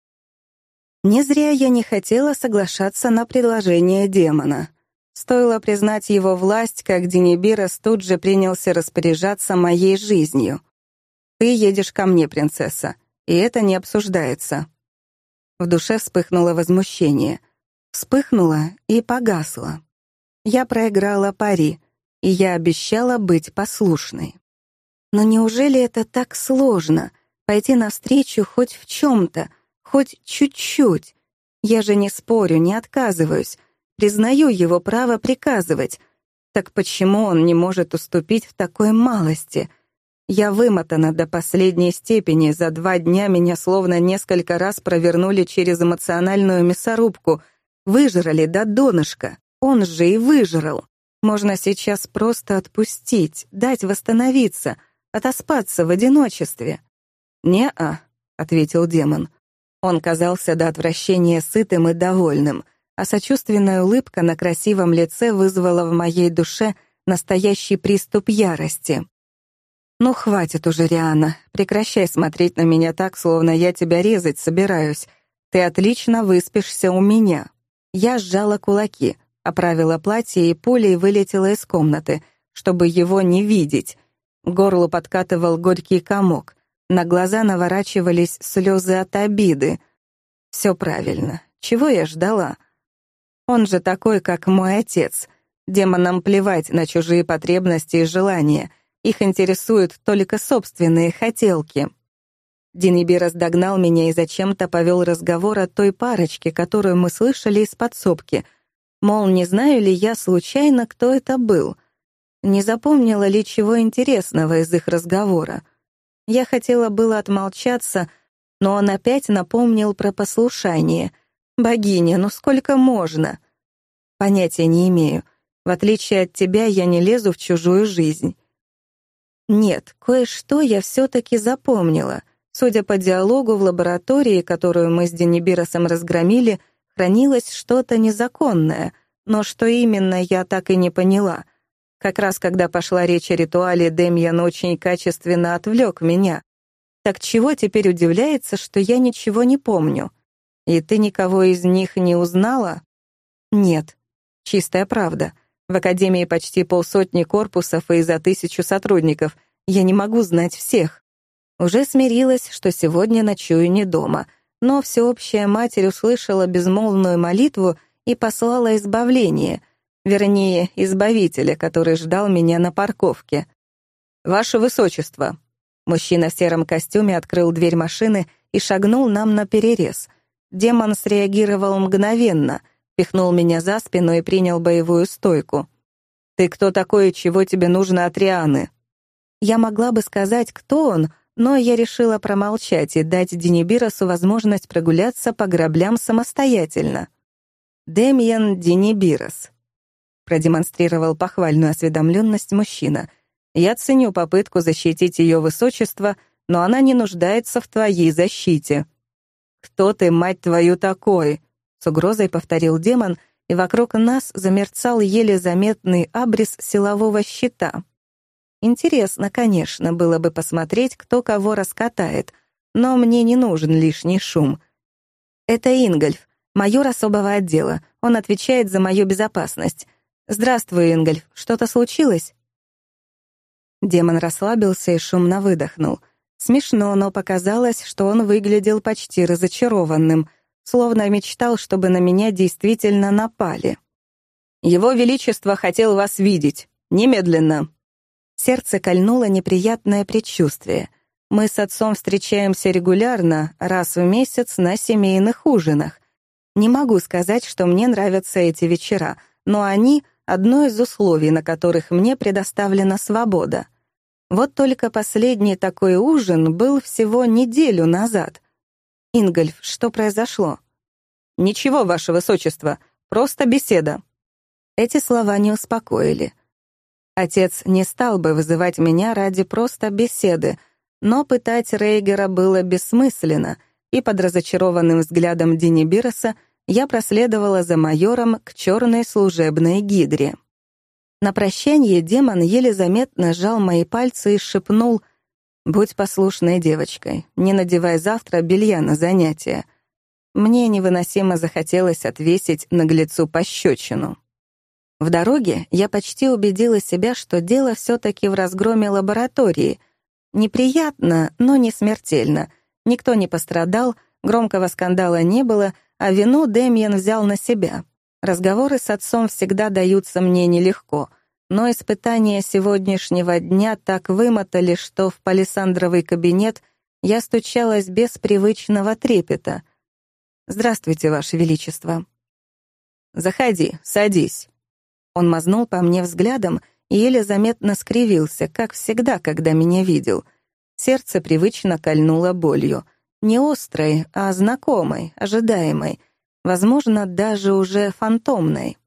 Не зря я не хотела соглашаться на предложение демона. Стоило признать его власть, как Денибирос тут же принялся распоряжаться моей жизнью. «Ты едешь ко мне, принцесса, и это не обсуждается». В душе вспыхнуло возмущение. Вспыхнуло и погасло. Я проиграла пари, и я обещала быть послушной. Но неужели это так сложно — пойти навстречу хоть в чем-то, хоть чуть-чуть. Я же не спорю, не отказываюсь, признаю его право приказывать. Так почему он не может уступить в такой малости? Я вымотана до последней степени, за два дня меня словно несколько раз провернули через эмоциональную мясорубку, выжрали до донышка, он же и выжрал. Можно сейчас просто отпустить, дать восстановиться, отоспаться в одиночестве. «Не-а», — ответил демон. Он казался до отвращения сытым и довольным, а сочувственная улыбка на красивом лице вызвала в моей душе настоящий приступ ярости. «Ну, хватит уже, Риана, прекращай смотреть на меня так, словно я тебя резать собираюсь. Ты отлично выспишься у меня». Я сжала кулаки. оправила платье и пулей вылетела из комнаты, чтобы его не видеть. К горлу подкатывал горький комок. На глаза наворачивались слезы от обиды. Все правильно. Чего я ждала? Он же такой, как мой отец. Демонам плевать на чужие потребности и желания. Их интересуют только собственные хотелки. Диниби раздогнал меня и зачем-то повел разговор о той парочке, которую мы слышали из подсобки. Мол, не знаю ли я случайно, кто это был. Не запомнила ли чего интересного из их разговора. Я хотела было отмолчаться, но он опять напомнил про послушание. «Богиня, ну сколько можно?» Понятия не имею. В отличие от тебя, я не лезу в чужую жизнь. Нет, кое-что я все-таки запомнила. Судя по диалогу в лаборатории, которую мы с Денибиросом разгромили, хранилось что-то незаконное, но что именно, я так и не поняла. Как раз когда пошла речь о ритуале, Демьян очень качественно отвлек меня. Так чего теперь удивляется, что я ничего не помню? И ты никого из них не узнала? Нет. Чистая правда. В Академии почти полсотни корпусов и за тысячу сотрудников. Я не могу знать всех. Уже смирилась, что сегодня ночую не дома, но всеобщая матерь услышала безмолвную молитву и послала избавление — Вернее, избавителя, который ждал меня на парковке. «Ваше Высочество!» Мужчина в сером костюме открыл дверь машины и шагнул нам на перерез. Демон среагировал мгновенно, пихнул меня за спину и принял боевую стойку. «Ты кто такой и чего тебе нужно от Рианы?» Я могла бы сказать, кто он, но я решила промолчать и дать Денибиросу возможность прогуляться по граблям самостоятельно. Демьян Денибирос продемонстрировал похвальную осведомленность мужчина. «Я ценю попытку защитить ее высочество, но она не нуждается в твоей защите». «Кто ты, мать твою, такой?» — с угрозой повторил демон, и вокруг нас замерцал еле заметный абрис силового щита. Интересно, конечно, было бы посмотреть, кто кого раскатает, но мне не нужен лишний шум. Это Ингольф, майор особого отдела. Он отвечает за мою безопасность. «Здравствуй, Ингольф. Что-то случилось?» Демон расслабился и шумно выдохнул. Смешно, но показалось, что он выглядел почти разочарованным, словно мечтал, чтобы на меня действительно напали. «Его Величество хотел вас видеть. Немедленно!» Сердце кольнуло неприятное предчувствие. Мы с отцом встречаемся регулярно, раз в месяц на семейных ужинах. Не могу сказать, что мне нравятся эти вечера, но они одно из условий, на которых мне предоставлена свобода. Вот только последний такой ужин был всего неделю назад. Ингольф, что произошло? «Ничего, ваше высочество, просто беседа». Эти слова не успокоили. Отец не стал бы вызывать меня ради просто беседы, но пытать Рейгера было бессмысленно, и под разочарованным взглядом Дини Бироса я проследовала за майором к черной служебной гидре. На прощание демон еле заметно сжал мои пальцы и шепнул «Будь послушной девочкой, не надевай завтра белья на занятия». Мне невыносимо захотелось отвесить наглецу пощечину. В дороге я почти убедила себя, что дело все-таки в разгроме лаборатории. Неприятно, но не смертельно. Никто не пострадал, громкого скандала не было, а вину Дэмиен взял на себя. Разговоры с отцом всегда даются мне нелегко, но испытания сегодняшнего дня так вымотали, что в палисандровый кабинет я стучалась без привычного трепета. «Здравствуйте, Ваше Величество». «Заходи, садись». Он мазнул по мне взглядом и еле заметно скривился, как всегда, когда меня видел. Сердце привычно кольнуло болью — не острой, а знакомой, ожидаемой, возможно, даже уже фантомной.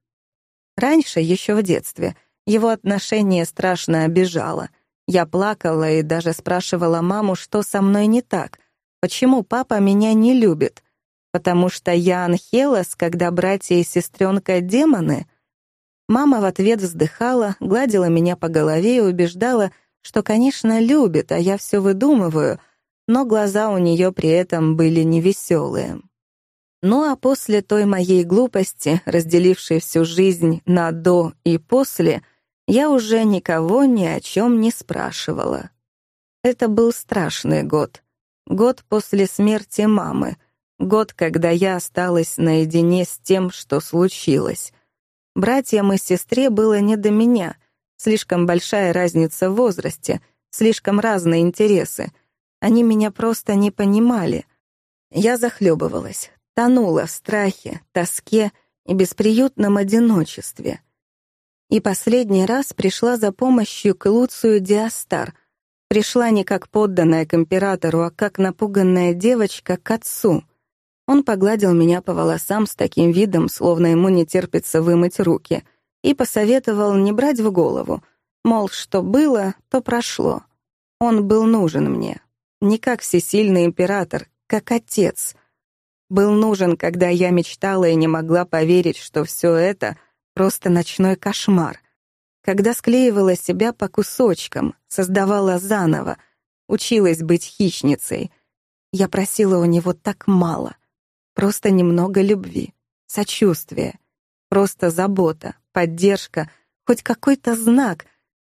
Раньше, еще в детстве, его отношение страшно обижало. Я плакала и даже спрашивала маму, что со мной не так, почему папа меня не любит, потому что я Анхелос, когда братья и сестренка демоны. Мама в ответ вздыхала, гладила меня по голове и убеждала, что, конечно, любит, а я все выдумываю — но глаза у нее при этом были невеселые. Ну а после той моей глупости, разделившей всю жизнь на «до» и «после», я уже никого ни о чем не спрашивала. Это был страшный год. Год после смерти мамы. Год, когда я осталась наедине с тем, что случилось. Братьям и сестре было не до меня. Слишком большая разница в возрасте, слишком разные интересы. Они меня просто не понимали. Я захлебывалась, тонула в страхе, тоске и бесприютном одиночестве. И последний раз пришла за помощью к Луцию Диастар. Пришла не как подданная к императору, а как напуганная девочка к отцу. Он погладил меня по волосам с таким видом, словно ему не терпится вымыть руки, и посоветовал не брать в голову, мол, что было, то прошло. Он был нужен мне. Не как всесильный император, как отец. Был нужен, когда я мечтала и не могла поверить, что все это — просто ночной кошмар. Когда склеивала себя по кусочкам, создавала заново, училась быть хищницей. Я просила у него так мало. Просто немного любви, сочувствия, просто забота, поддержка, хоть какой-то знак.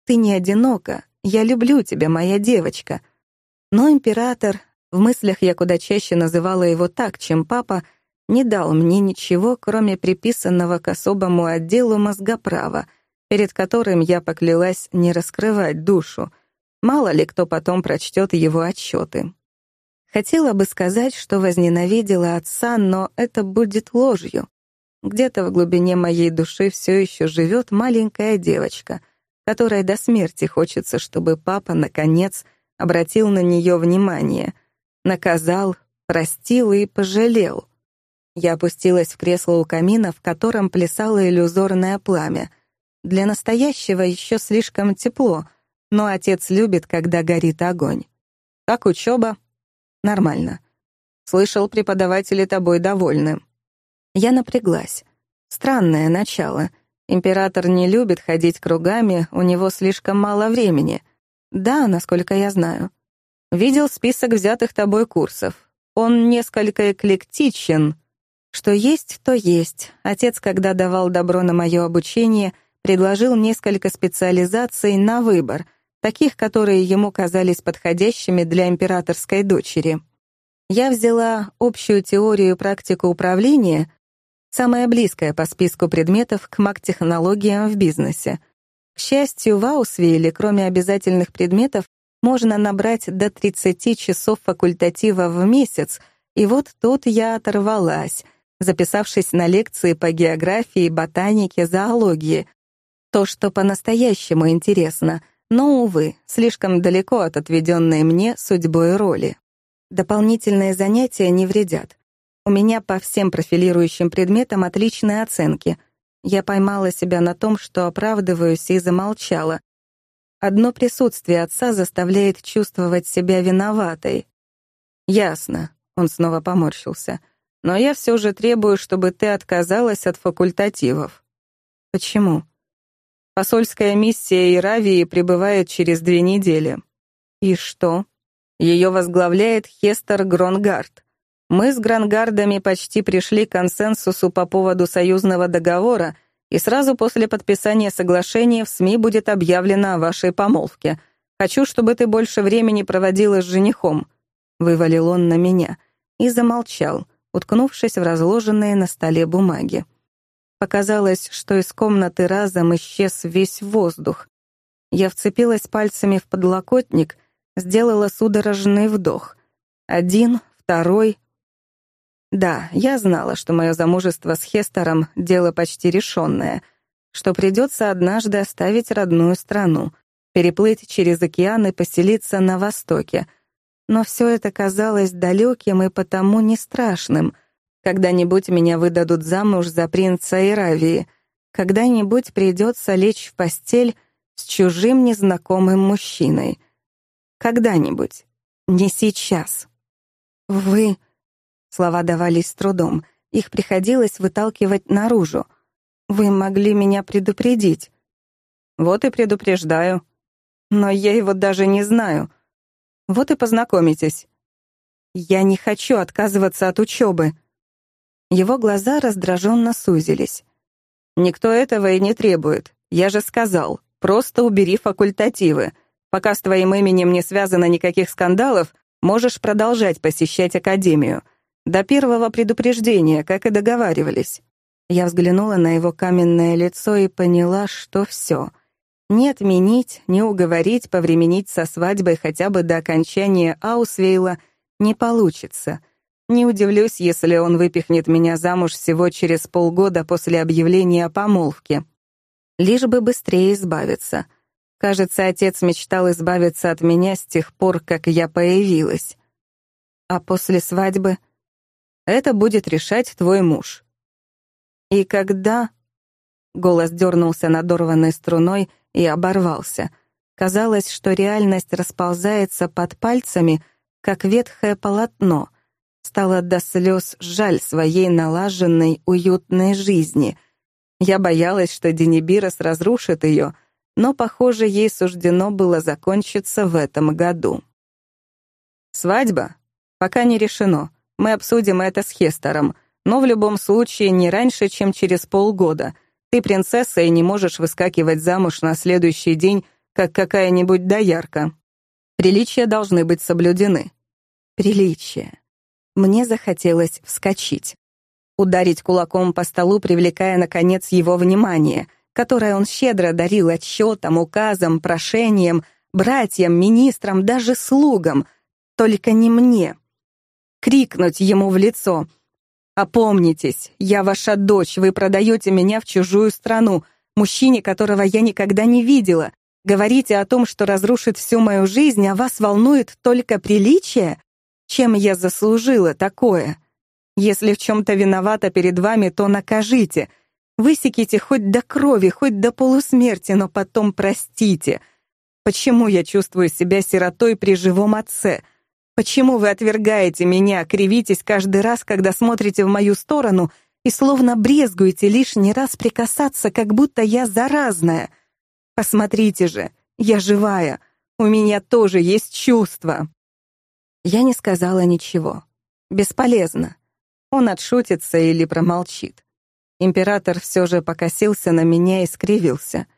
Ты не одинока, я люблю тебя, моя девочка. Но император в мыслях я куда чаще называла его так, чем папа, не дал мне ничего, кроме приписанного к особому отделу мозгоправа, перед которым я поклялась не раскрывать душу. Мало ли кто потом прочтет его отчеты. Хотела бы сказать, что возненавидела отца, но это будет ложью. Где-то в глубине моей души все еще живет маленькая девочка, которой до смерти хочется, чтобы папа, наконец, обратил на нее внимание — наказал, простил и пожалел. Я опустилась в кресло у камина, в котором плясало иллюзорное пламя. Для настоящего еще слишком тепло, но отец любит, когда горит огонь. Как учеба? Нормально. Слышал, преподаватели тобой довольны. Я напряглась. Странное начало. Император не любит ходить кругами, у него слишком мало времени. Да, насколько я знаю. Видел список взятых тобой курсов. Он несколько эклектичен. Что есть, то есть. Отец, когда давал добро на мое обучение, предложил несколько специализаций на выбор, таких, которые ему казались подходящими для императорской дочери. Я взяла общую теорию и практику управления, самая близкая по списку предметов к маг-технологиям в бизнесе. К счастью, в Аусвейле, кроме обязательных предметов, можно набрать до 30 часов факультатива в месяц, и вот тут я оторвалась, записавшись на лекции по географии, ботанике, зоологии. То, что по-настоящему интересно, но, увы, слишком далеко от отведенной мне судьбой роли. Дополнительные занятия не вредят. У меня по всем профилирующим предметам отличные оценки. Я поймала себя на том, что оправдываюсь и замолчала, Одно присутствие отца заставляет чувствовать себя виноватой. «Ясно», — он снова поморщился. «Но я все же требую, чтобы ты отказалась от факультативов». «Почему?» «Посольская миссия Иравии прибывает через две недели». «И что?» Ее возглавляет Хестер Гронгард. Мы с Гронгардами почти пришли к консенсусу по поводу союзного договора — и сразу после подписания соглашения в СМИ будет объявлено о вашей помолвке. Хочу, чтобы ты больше времени проводила с женихом», — вывалил он на меня и замолчал, уткнувшись в разложенные на столе бумаги. Показалось, что из комнаты разом исчез весь воздух. Я вцепилась пальцами в подлокотник, сделала судорожный вдох. Один, второй, да, я знала, что мое замужество с Хестером — дело почти решенное, что придется однажды оставить родную страну, переплыть через океан и поселиться на Востоке. Но все это казалось далеким и потому не страшным. Когда-нибудь меня выдадут замуж за принца Иравии, когда-нибудь придется лечь в постель с чужим незнакомым мужчиной. Когда-нибудь. Не сейчас. «Вы...» Слова давались с трудом. Их приходилось выталкивать наружу. «Вы могли меня предупредить». «Вот и предупреждаю». «Но я его даже не знаю». «Вот и познакомитесь». «Я не хочу отказываться от учебы». Его глаза раздраженно сузились. «Никто этого и не требует. Я же сказал, просто убери факультативы. Пока с твоим именем не связано никаких скандалов, можешь продолжать посещать академию. До первого предупреждения, как и договаривались». Я взглянула на его каменное лицо и поняла, что все. Не отменить, не уговорить, повременить со свадьбой хотя бы до окончания Аусвейла не получится. Не удивлюсь, если он выпихнет меня замуж всего через полгода после объявления о помолвке. Лишь бы быстрее избавиться. Кажется, отец мечтал избавиться от меня с тех пор, как я появилась. А после свадьбы это будет решать твой муж. И когда... Голос дернулся надорванной струной и оборвался. Казалось, что реальность расползается под пальцами, как ветхое полотно. Стало до слез жаль своей налаженной, уютной жизни. Я боялась, что Денибирос разрушит ее, но, похоже, ей суждено было закончиться в этом году. «Свадьба? Пока не решено. Мы обсудим это с Хестером, но в любом случае не раньше, чем через полгода. Ты принцесса и не можешь выскакивать замуж на следующий день, как какая-нибудь доярка. Приличия должны быть соблюдены. Приличия. Мне захотелось вскочить. Ударить кулаком по столу, привлекая, наконец, его внимание, которое он щедро дарил отчетам, указам, прошениям, братьям, министрам, даже слугам. Только не мне крикнуть ему в лицо. «Опомнитесь, я ваша дочь, вы продаете меня в чужую страну, мужчине, которого я никогда не видела. Говорите о том, что разрушит всю мою жизнь, а вас волнует только приличие? Чем я заслужила такое? Если в чем-то виновата перед вами, то накажите. Высеките хоть до крови, хоть до полусмерти, но потом простите. Почему я чувствую себя сиротой при живом отце?» Почему вы отвергаете меня, кривитесь каждый раз, когда смотрите в мою сторону и словно брезгуете лишний раз прикасаться, как будто я заразная? Посмотрите же, я живая, у меня тоже есть чувства. Я не сказала ничего. Бесполезно. Он отшутится или промолчит. Император все же покосился на меня и скривился.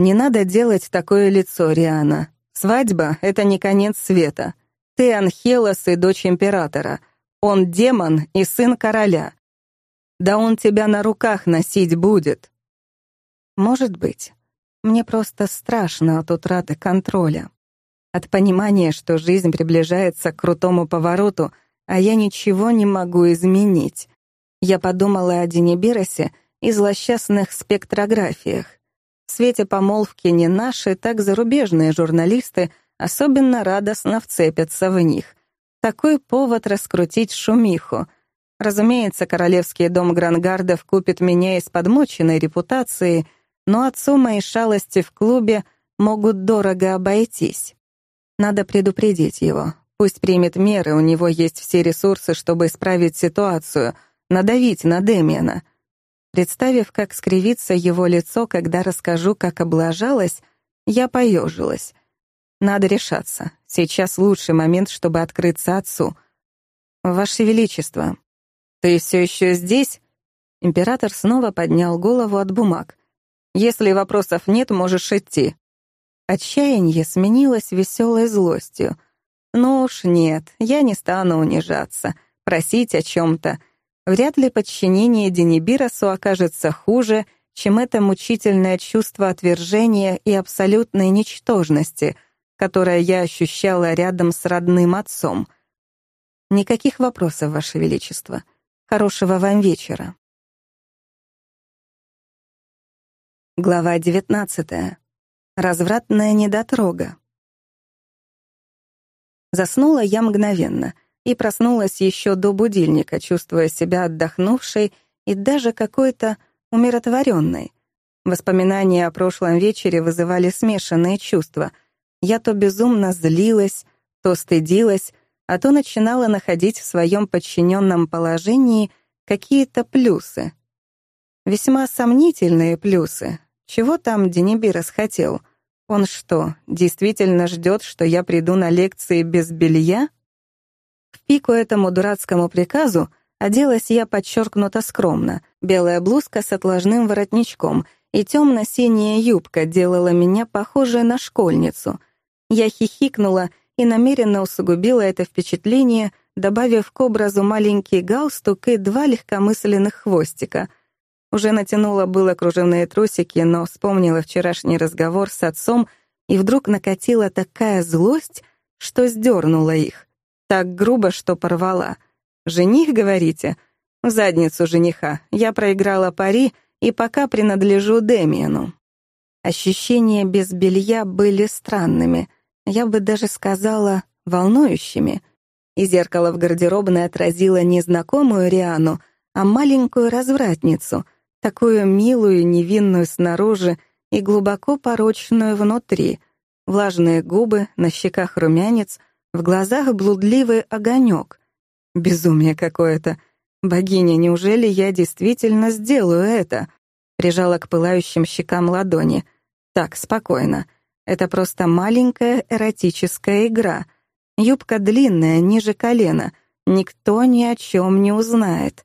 «Не надо делать такое лицо, Риана. Свадьба — это не конец света. Ты Анхелос и дочь императора. Он демон и сын короля. Да он тебя на руках носить будет. Может быть. Мне просто страшно от утраты контроля. От понимания, что жизнь приближается к крутому повороту, а я ничего не могу изменить. Я подумала о Денибиросе и злосчастных спектрографиях. В свете помолвки не наши, так зарубежные журналисты — особенно радостно вцепятся в них. Такой повод раскрутить шумиху. Разумеется, королевский дом Грангардов купит меня из подмоченной репутации, но отцу мои шалости в клубе могут дорого обойтись. Надо предупредить его. Пусть примет меры, у него есть все ресурсы, чтобы исправить ситуацию, надавить на Демиана. Представив, как скривится его лицо, когда расскажу, как облажалась, я поежилась. Надо решаться. Сейчас лучший момент, чтобы открыться отцу. Ваше Величество, ты все еще здесь? Император снова поднял голову от бумаг. Если вопросов нет, можешь идти. Отчаяние сменилось веселой злостью. Ну уж нет, я не стану унижаться, просить о чем-то. Вряд ли подчинение Денибиросу окажется хуже, чем это мучительное чувство отвержения и абсолютной ничтожности — которое я ощущала рядом с родным отцом. Никаких вопросов, Ваше Величество. Хорошего вам вечера. Глава девятнадцатая. Развратная недотрога. Заснула я мгновенно и проснулась еще до будильника, чувствуя себя отдохнувшей и даже какой-то умиротворенной. Воспоминания о прошлом вечере вызывали смешанные чувства — я то безумно злилась, то стыдилась, а то начинала находить в своем подчиненном положении какие-то плюсы. Весьма сомнительные плюсы. Чего там Денибирос хотел? Он что, действительно ждет, что я приду на лекции без белья? В пику этому дурацкому приказу Оделась я подчеркнуто скромно. Белая блузка с отложным воротничком и темно-синяя юбка делала меня похожей на школьницу. Я хихикнула и намеренно усугубила это впечатление, добавив к образу маленький галстук и два легкомысленных хвостика. Уже натянула было кружевные трусики, но вспомнила вчерашний разговор с отцом, и вдруг накатила такая злость, что сдернула их. Так грубо, что порвала. «Жених, говорите?» «В задницу жениха. Я проиграла пари и пока принадлежу Демиану». Ощущения без белья были странными, я бы даже сказала, волнующими. И зеркало в гардеробной отразило не знакомую Риану, а маленькую развратницу, такую милую, невинную снаружи и глубоко порочную внутри. Влажные губы, на щеках румянец, в глазах блудливый огонек. Безумие какое-то. Богиня, неужели я действительно сделаю это? Прижала к пылающим щекам ладони. Так, спокойно. Это просто маленькая эротическая игра. Юбка длинная, ниже колена. Никто ни о чем не узнает.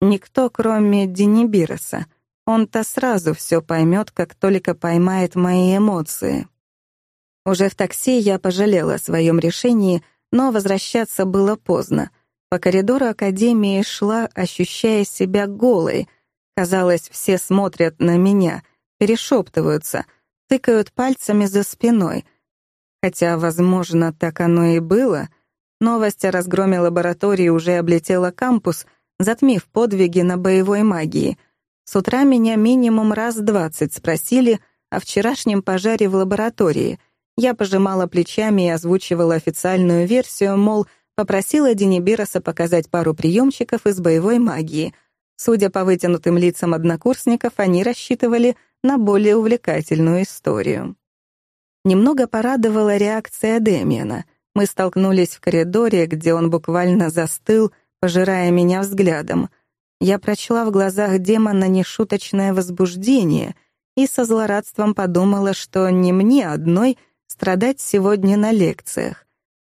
Никто, кроме Денибироса. Он-то сразу все поймет, как только поймает мои эмоции. Уже в такси я пожалела о своем решении, но возвращаться было поздно. По коридору академии шла, ощущая себя голой. Казалось, все смотрят на меня, перешептываются, тыкают пальцами за спиной. Хотя, возможно, так оно и было. Новость о разгроме лаборатории уже облетела кампус, затмив подвиги на боевой магии. С утра меня минимум раз двадцать спросили о вчерашнем пожаре в лаборатории — я пожимала плечами и озвучивала официальную версию, мол, попросила Денибироса показать пару приемчиков из боевой магии. Судя по вытянутым лицам однокурсников, они рассчитывали на более увлекательную историю. Немного порадовала реакция Демиана. Мы столкнулись в коридоре, где он буквально застыл, пожирая меня взглядом. Я прочла в глазах демона нешуточное возбуждение и со злорадством подумала, что не мне одной — страдать сегодня на лекциях.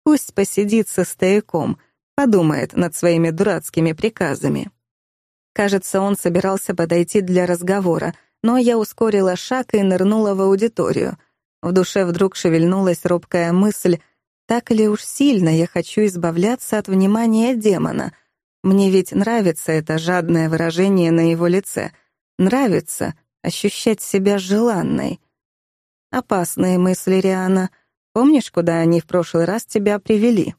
Пусть посидит со стояком, подумает над своими дурацкими приказами. Кажется, он собирался подойти для разговора, но я ускорила шаг и нырнула в аудиторию. В душе вдруг шевельнулась робкая мысль, так ли уж сильно я хочу избавляться от внимания демона. Мне ведь нравится это жадное выражение на его лице. Нравится ощущать себя желанной. Опасные мысли, Риана. Помнишь, куда они в прошлый раз тебя привели?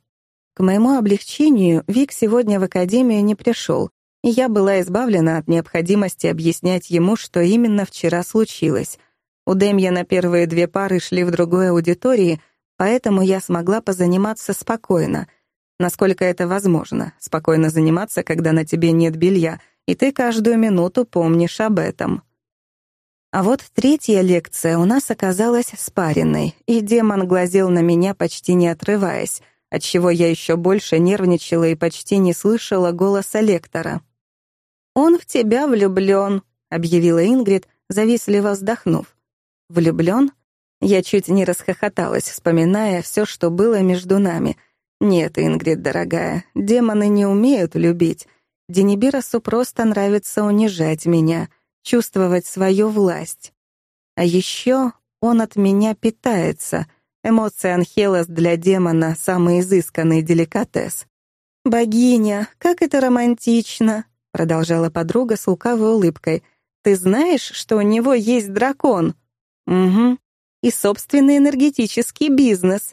К моему облегчению Вик сегодня в академию не пришел, я была избавлена от необходимости объяснять ему, что именно вчера случилось. У Демьяна первые две пары шли в другой аудитории, поэтому я смогла позаниматься спокойно. Насколько это возможно, спокойно заниматься, когда на тебе нет белья, и ты каждую минуту помнишь об этом. А вот третья лекция у нас оказалась спаренной, и демон глазел на меня, почти не отрываясь, отчего я еще больше нервничала и почти не слышала голоса лектора. «Он в тебя влюблен», — объявила Ингрид, завистливо вздохнув. «Влюблен?» Я чуть не расхохоталась, вспоминая все, что было между нами. «Нет, Ингрид, дорогая, демоны не умеют любить. Денибиросу просто нравится унижать меня чувствовать свою власть. А еще он от меня питается. Эмоции Анхелос для демона — самый изысканный деликатес. «Богиня, как это романтично!» — продолжала подруга с лукавой улыбкой. «Ты знаешь, что у него есть дракон?» «Угу. И собственный энергетический бизнес».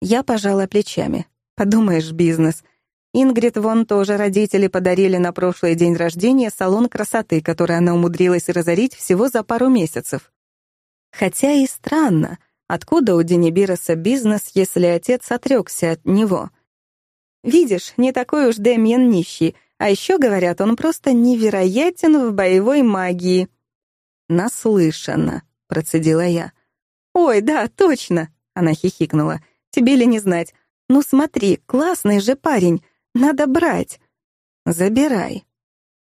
Я пожала плечами. «Подумаешь, бизнес — Ингрид вон тоже родители подарили на прошлый день рождения салон красоты, который она умудрилась разорить всего за пару месяцев. Хотя и странно, откуда у Денибироса бизнес, если отец отрекся от него? Видишь, не такой уж Дэмьен нищий, а еще, говорят, он просто невероятен в боевой магии. «Наслышана», — процедила я. «Ой, да, точно», — она хихикнула. «Тебе ли не знать? Ну смотри, классный же парень. Надо брать. Забирай.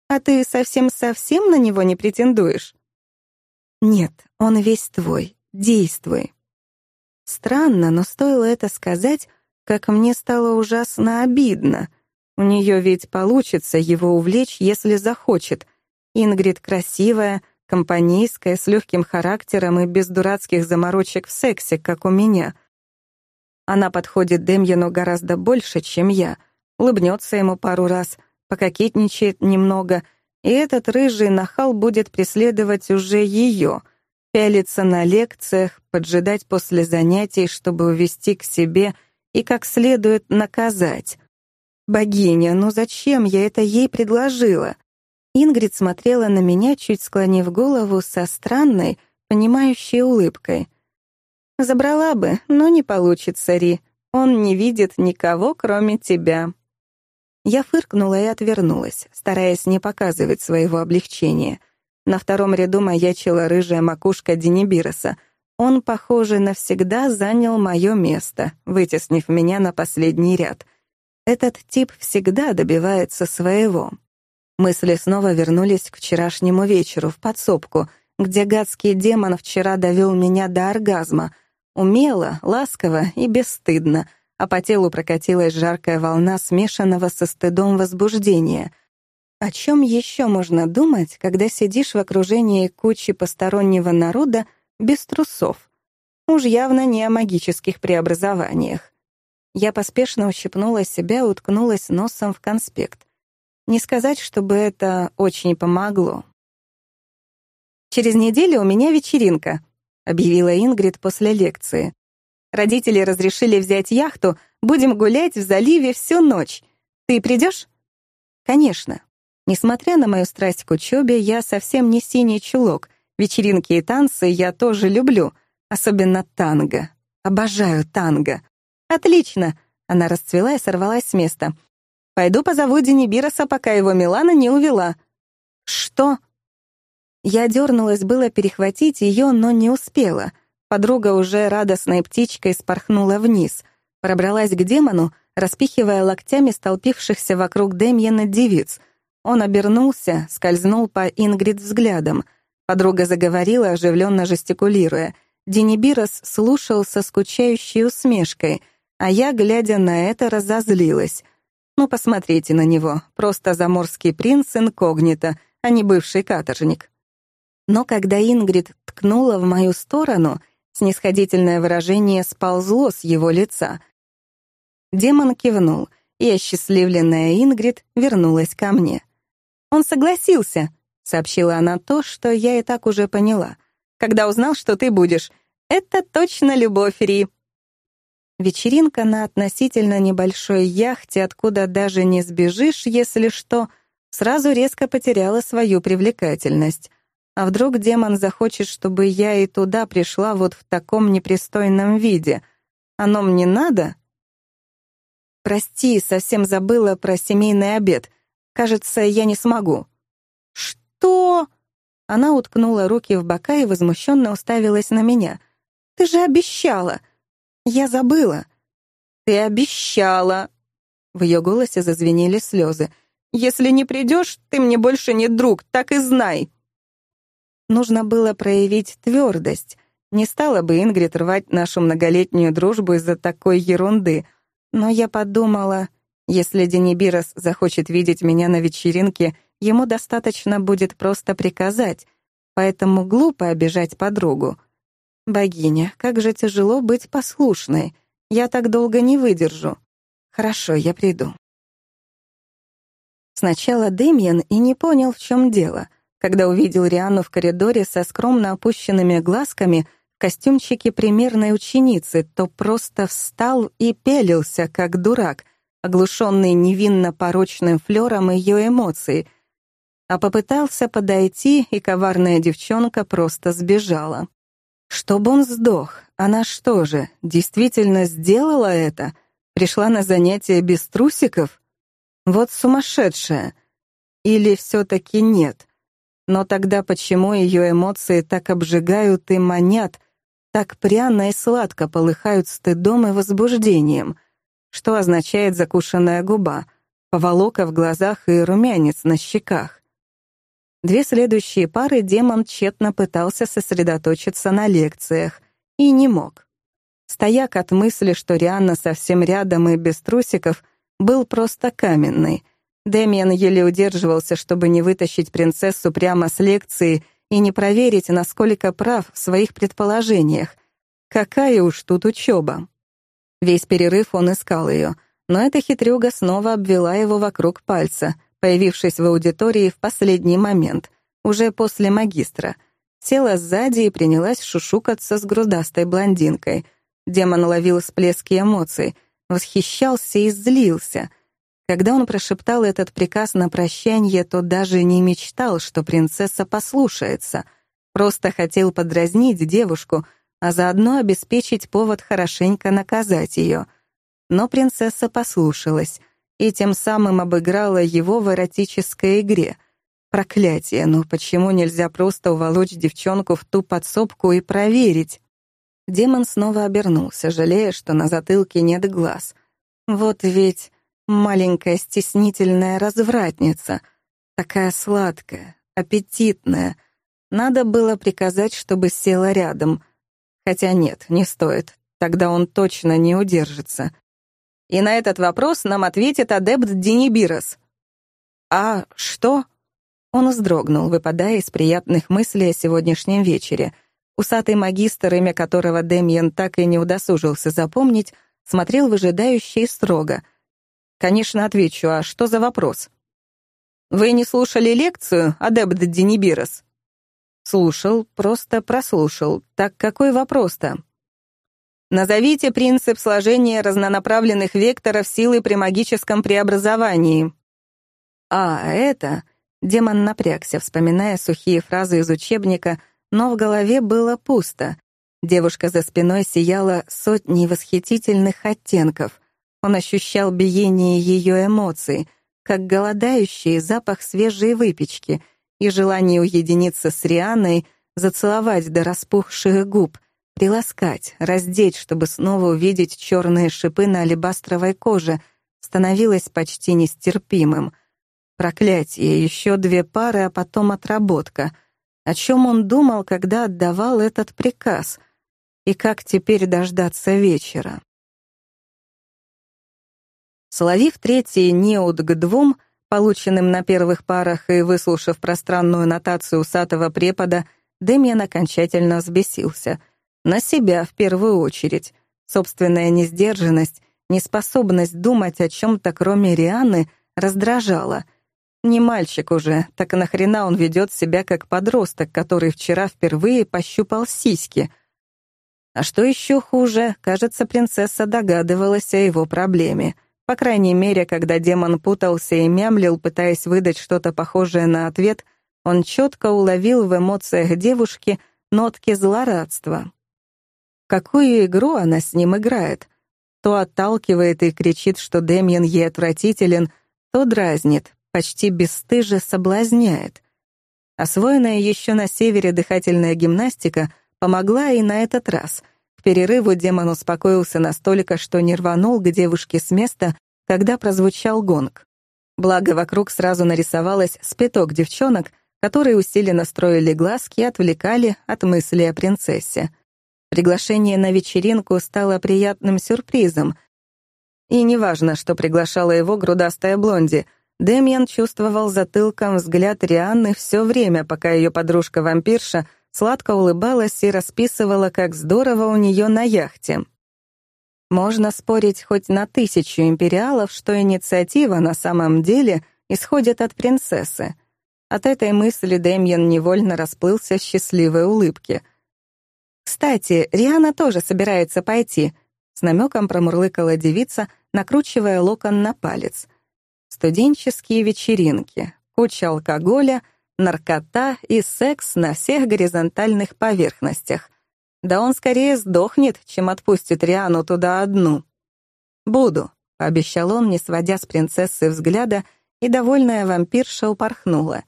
А ты совсем-совсем на него не претендуешь? Нет, он весь твой. Действуй. Странно, но стоило это сказать, как мне стало ужасно обидно. У нее ведь получится его увлечь, если захочет. Ингрид красивая, компанейская, с легким характером и без дурацких заморочек в сексе, как у меня. Она подходит Демьяну гораздо больше, чем я. Улыбнется ему пару раз, пококетничает немного, и этот рыжий нахал будет преследовать уже ее, пялиться на лекциях, поджидать после занятий, чтобы увести к себе и как следует наказать. «Богиня, ну зачем я это ей предложила?» Ингрид смотрела на меня, чуть склонив голову со странной, понимающей улыбкой. «Забрала бы, но не получится, Ри. Он не видит никого, кроме тебя». Я фыркнула и отвернулась, стараясь не показывать своего облегчения. На втором ряду маячила рыжая макушка Денибироса. Он, похоже, навсегда занял мое место, вытеснив меня на последний ряд. Этот тип всегда добивается своего. Мысли снова вернулись к вчерашнему вечеру в подсобку, где гадский демон вчера довел меня до оргазма. Умело, ласково и бесстыдно, а по телу прокатилась жаркая волна смешанного со стыдом возбуждения. О чем еще можно думать, когда сидишь в окружении кучи постороннего народа без трусов? Уж явно не о магических преобразованиях. Я поспешно ущипнула себя, уткнулась носом в конспект. Не сказать, чтобы это очень помогло. «Через неделю у меня вечеринка», — объявила Ингрид после лекции. «Родители разрешили взять яхту, будем гулять в заливе всю ночь. Ты придешь?» «Конечно». Несмотря на мою страсть к учебе, я совсем не синий чулок. Вечеринки и танцы я тоже люблю, особенно танго. Обожаю танго. «Отлично!» — она расцвела и сорвалась с места. «Пойду позову Денибироса, пока его Милана не увела». «Что?» Я дернулась было перехватить ее, но не успела. Подруга уже радостной птичкой спорхнула вниз, пробралась к демону, распихивая локтями столпившихся вокруг Демьена девиц. Он обернулся, скользнул по Ингрид взглядом. Подруга заговорила, оживленно жестикулируя. Денибирос слушал со скучающей усмешкой — а я, глядя на это, разозлилась. Ну, посмотрите на него, просто заморский принц инкогнито, а не бывший каторжник. Но когда Ингрид ткнула в мою сторону, снисходительное выражение сползло с его лица. Демон кивнул, и осчастливленная Ингрид вернулась ко мне. «Он согласился», — сообщила она то, что я и так уже поняла. «Когда узнал, что ты будешь. Это точно любовь, Ри». Вечеринка на относительно небольшой яхте, откуда даже не сбежишь, если что, сразу резко потеряла свою привлекательность. А вдруг демон захочет, чтобы я и туда пришла вот в таком непристойном виде? Оно мне надо? Прости, совсем забыла про семейный обед. Кажется, я не смогу. Что? Она уткнула руки в бока и возмущенно уставилась на меня. Ты же обещала. «Я забыла». «Ты обещала». В ее голосе зазвенели слезы. «Если не придешь, ты мне больше не друг, так и знай». Нужно было проявить твердость. Не стала бы Ингрид рвать нашу многолетнюю дружбу из-за такой ерунды. Но я подумала, если Денибирос захочет видеть меня на вечеринке, ему достаточно будет просто приказать, поэтому глупо обижать подругу. Богиня, как же тяжело быть послушной. Я так долго не выдержу. Хорошо, я приду. Сначала Дэмьен и не понял, в чем дело. Когда увидел Рианну в коридоре со скромно опущенными глазками в костюмчике примерной ученицы, то просто встал и пелился, как дурак, оглушенный невинно порочным флером ее эмоций, а попытался подойти, и коварная девчонка просто сбежала. Чтобы он сдох. Она что же, действительно сделала это? Пришла на занятия без трусиков? Вот сумасшедшая. Или все-таки нет? Но тогда почему ее эмоции так обжигают и манят, так пряно и сладко полыхают стыдом и возбуждением? Что означает закушенная губа, поволока в глазах и румянец на щеках? Две следующие пары демон тщетно пытался сосредоточиться на лекциях и не мог. Стояк от мысли, что Рианна совсем рядом и без трусиков, был просто каменный. Дэмиан еле удерживался, чтобы не вытащить принцессу прямо с лекции и не проверить, насколько прав в своих предположениях. Какая уж тут учеба. Весь перерыв он искал ее, но эта хитрюга снова обвела его вокруг пальца, появившись в аудитории в последний момент, уже после магистра. Села сзади и принялась шушукаться с грудастой блондинкой. Демон ловил всплески эмоций, восхищался и злился — когда он прошептал этот приказ на прощание, то даже не мечтал, что принцесса послушается. Просто хотел подразнить девушку, а заодно обеспечить повод хорошенько наказать ее. Но принцесса послушалась и тем самым обыграла его в эротической игре. Проклятие, ну почему нельзя просто уволочь девчонку в ту подсобку и проверить? Демон снова обернулся, жалея, что на затылке нет глаз. Вот ведь... Маленькая стеснительная развратница. Такая сладкая, аппетитная. Надо было приказать, чтобы села рядом. Хотя нет, не стоит. Тогда он точно не удержится. И на этот вопрос нам ответит адепт Динибирос. «А что?» Он вздрогнул, выпадая из приятных мыслей о сегодняшнем вечере. Усатый магистр, имя которого Демьян так и не удосужился запомнить, смотрел выжидающе и строго — Конечно, отвечу, а что за вопрос? Вы не слушали лекцию, адепт Денибирос? Слушал, просто прослушал. Так какой вопрос-то? Назовите принцип сложения разнонаправленных векторов силы при магическом преобразовании. А, это... Демон напрягся, вспоминая сухие фразы из учебника, но в голове было пусто. Девушка за спиной сияла сотней восхитительных оттенков. Он ощущал биение ее эмоций, как голодающий запах свежей выпечки и желание уединиться с Рианой, зацеловать до распухших губ, приласкать, раздеть, чтобы снова увидеть черные шипы на алебастровой коже, становилось почти нестерпимым. Проклятие, еще две пары, а потом отработка. О чем он думал, когда отдавал этот приказ? И как теперь дождаться вечера? Словив третий неуд к двум, полученным на первых парах и выслушав пространную нотацию усатого препода, Демьян окончательно взбесился. На себя в первую очередь. Собственная несдержанность, неспособность думать о чем-то кроме Рианы раздражала. Не мальчик уже, так нахрена он ведет себя как подросток, который вчера впервые пощупал сиськи. А что еще хуже, кажется, принцесса догадывалась о его проблеме — по крайней мере, когда демон путался и мямлил, пытаясь выдать что-то похожее на ответ, он четко уловил в эмоциях девушки нотки злорадства. Какую игру она с ним играет? То отталкивает и кричит, что Демьян ей отвратителен, то дразнит, почти бесстыже соблазняет. Освоенная еще на севере дыхательная гимнастика помогла и на этот раз — к перерыву демон успокоился настолько, что не рванул к девушке с места, когда прозвучал гонг. Благо, вокруг сразу нарисовалось спиток девчонок, которые усиленно строили глазки и отвлекали от мысли о принцессе. Приглашение на вечеринку стало приятным сюрпризом. И неважно, что приглашала его грудастая блонди, Дэмиан чувствовал затылком взгляд Рианны все время, пока ее подружка-вампирша — сладко улыбалась и расписывала, как здорово у нее на яхте. Можно спорить хоть на тысячу империалов, что инициатива на самом деле исходит от принцессы. От этой мысли Дэмьен невольно расплылся в счастливой улыбке. «Кстати, Риана тоже собирается пойти», — с намеком промурлыкала девица, накручивая локон на палец. «Студенческие вечеринки, куча алкоголя — наркота и секс на всех горизонтальных поверхностях. Да он скорее сдохнет, чем отпустит Риану туда одну. «Буду», — пообещал он, не сводя с принцессы взгляда, и довольная вампирша упорхнула.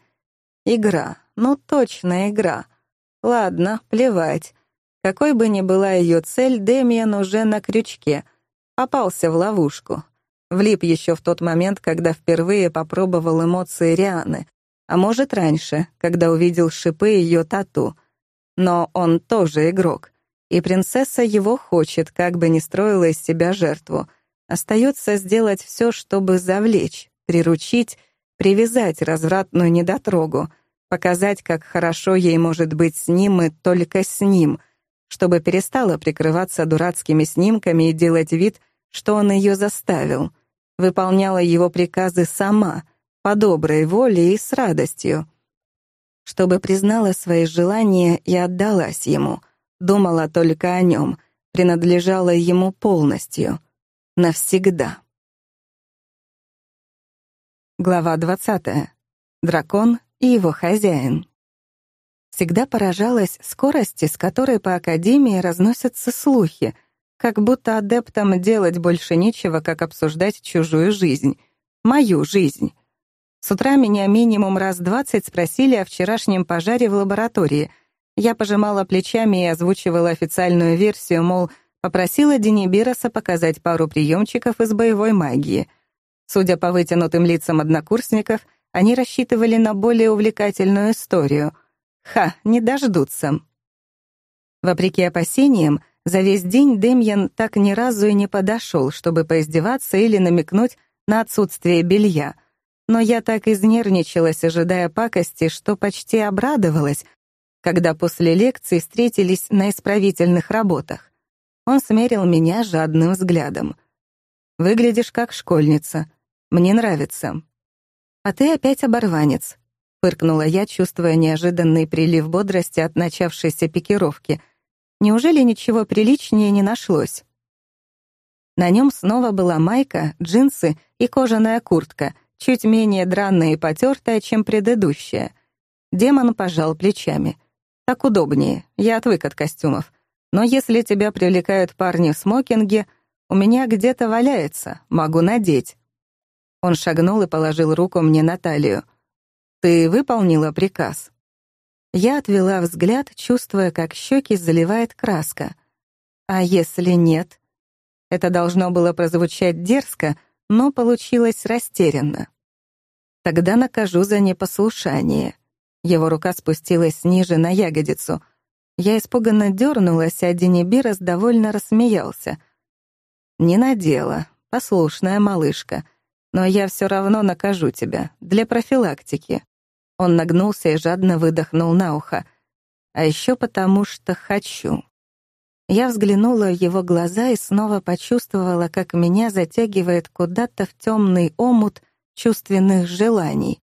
«Игра, ну точно игра. Ладно, плевать. Какой бы ни была ее цель, Демиан уже на крючке. Попался в ловушку. Влип еще в тот момент, когда впервые попробовал эмоции Рианы. А может, раньше, когда увидел шипы ее тату. Но он тоже игрок. И принцесса его хочет, как бы ни строила из себя жертву. Остается сделать все, чтобы завлечь, приручить, привязать развратную недотрогу, показать, как хорошо ей может быть с ним и только с ним, чтобы перестала прикрываться дурацкими снимками и делать вид, что он ее заставил, выполняла его приказы сама, по доброй воле и с радостью. Чтобы признала свои желания и отдалась ему, думала только о нем, принадлежала ему полностью, навсегда. Глава 20. Дракон и его хозяин. Всегда поражалась скорости, с которой по Академии разносятся слухи, как будто адептам делать больше нечего, как обсуждать чужую жизнь, мою жизнь. С утра меня минимум раз двадцать спросили о вчерашнем пожаре в лаборатории. Я пожимала плечами и озвучивала официальную версию, мол, попросила Денибироса показать пару приемчиков из боевой магии. Судя по вытянутым лицам однокурсников, они рассчитывали на более увлекательную историю. Ха, не дождутся. Вопреки опасениям, за весь день Демьян так ни разу и не подошел, чтобы поиздеваться или намекнуть на отсутствие белья. Но я так изнервничалась, ожидая пакости, что почти обрадовалась, когда после лекции встретились на исправительных работах. Он смерил меня жадным взглядом. «Выглядишь как школьница. Мне нравится». «А ты опять оборванец», — фыркнула я, чувствуя неожиданный прилив бодрости от начавшейся пикировки — Неужели ничего приличнее не нашлось? На нем снова была майка, джинсы и кожаная куртка, чуть менее дранная и потертая, чем предыдущая. Демон пожал плечами. «Так удобнее, я отвык от костюмов. Но если тебя привлекают парни в смокинге, у меня где-то валяется, могу надеть». Он шагнул и положил руку мне на талию. «Ты выполнила приказ?» Я отвела взгляд, чувствуя, как щеки заливает краска. А если нет? Это должно было прозвучать дерзко, но получилось растерянно. Тогда накажу за непослушание. Его рука спустилась ниже на ягодицу. Я испуганно дернулась, а Денибирос довольно рассмеялся. «Не надела, послушная малышка, но я все равно накажу тебя, для профилактики». Он нагнулся и жадно выдохнул на ухо. «А еще потому, что хочу». Я взглянула в его глаза и снова почувствовала, как меня затягивает куда-то в темный омут чувственных желаний.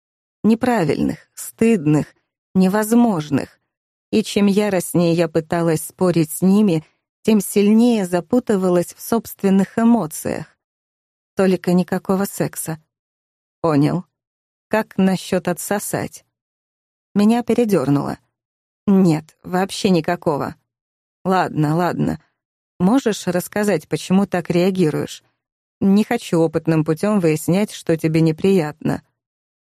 Неправильных, стыдных, невозможных. И чем яростнее я пыталась спорить с ними, тем сильнее запутывалась в собственных эмоциях. Только никакого секса. Понял. Как насчет отсосать? Меня передернуло. Нет, вообще никакого. Ладно, ладно. Можешь рассказать, почему так реагируешь? Не хочу опытным путем выяснять, что тебе неприятно.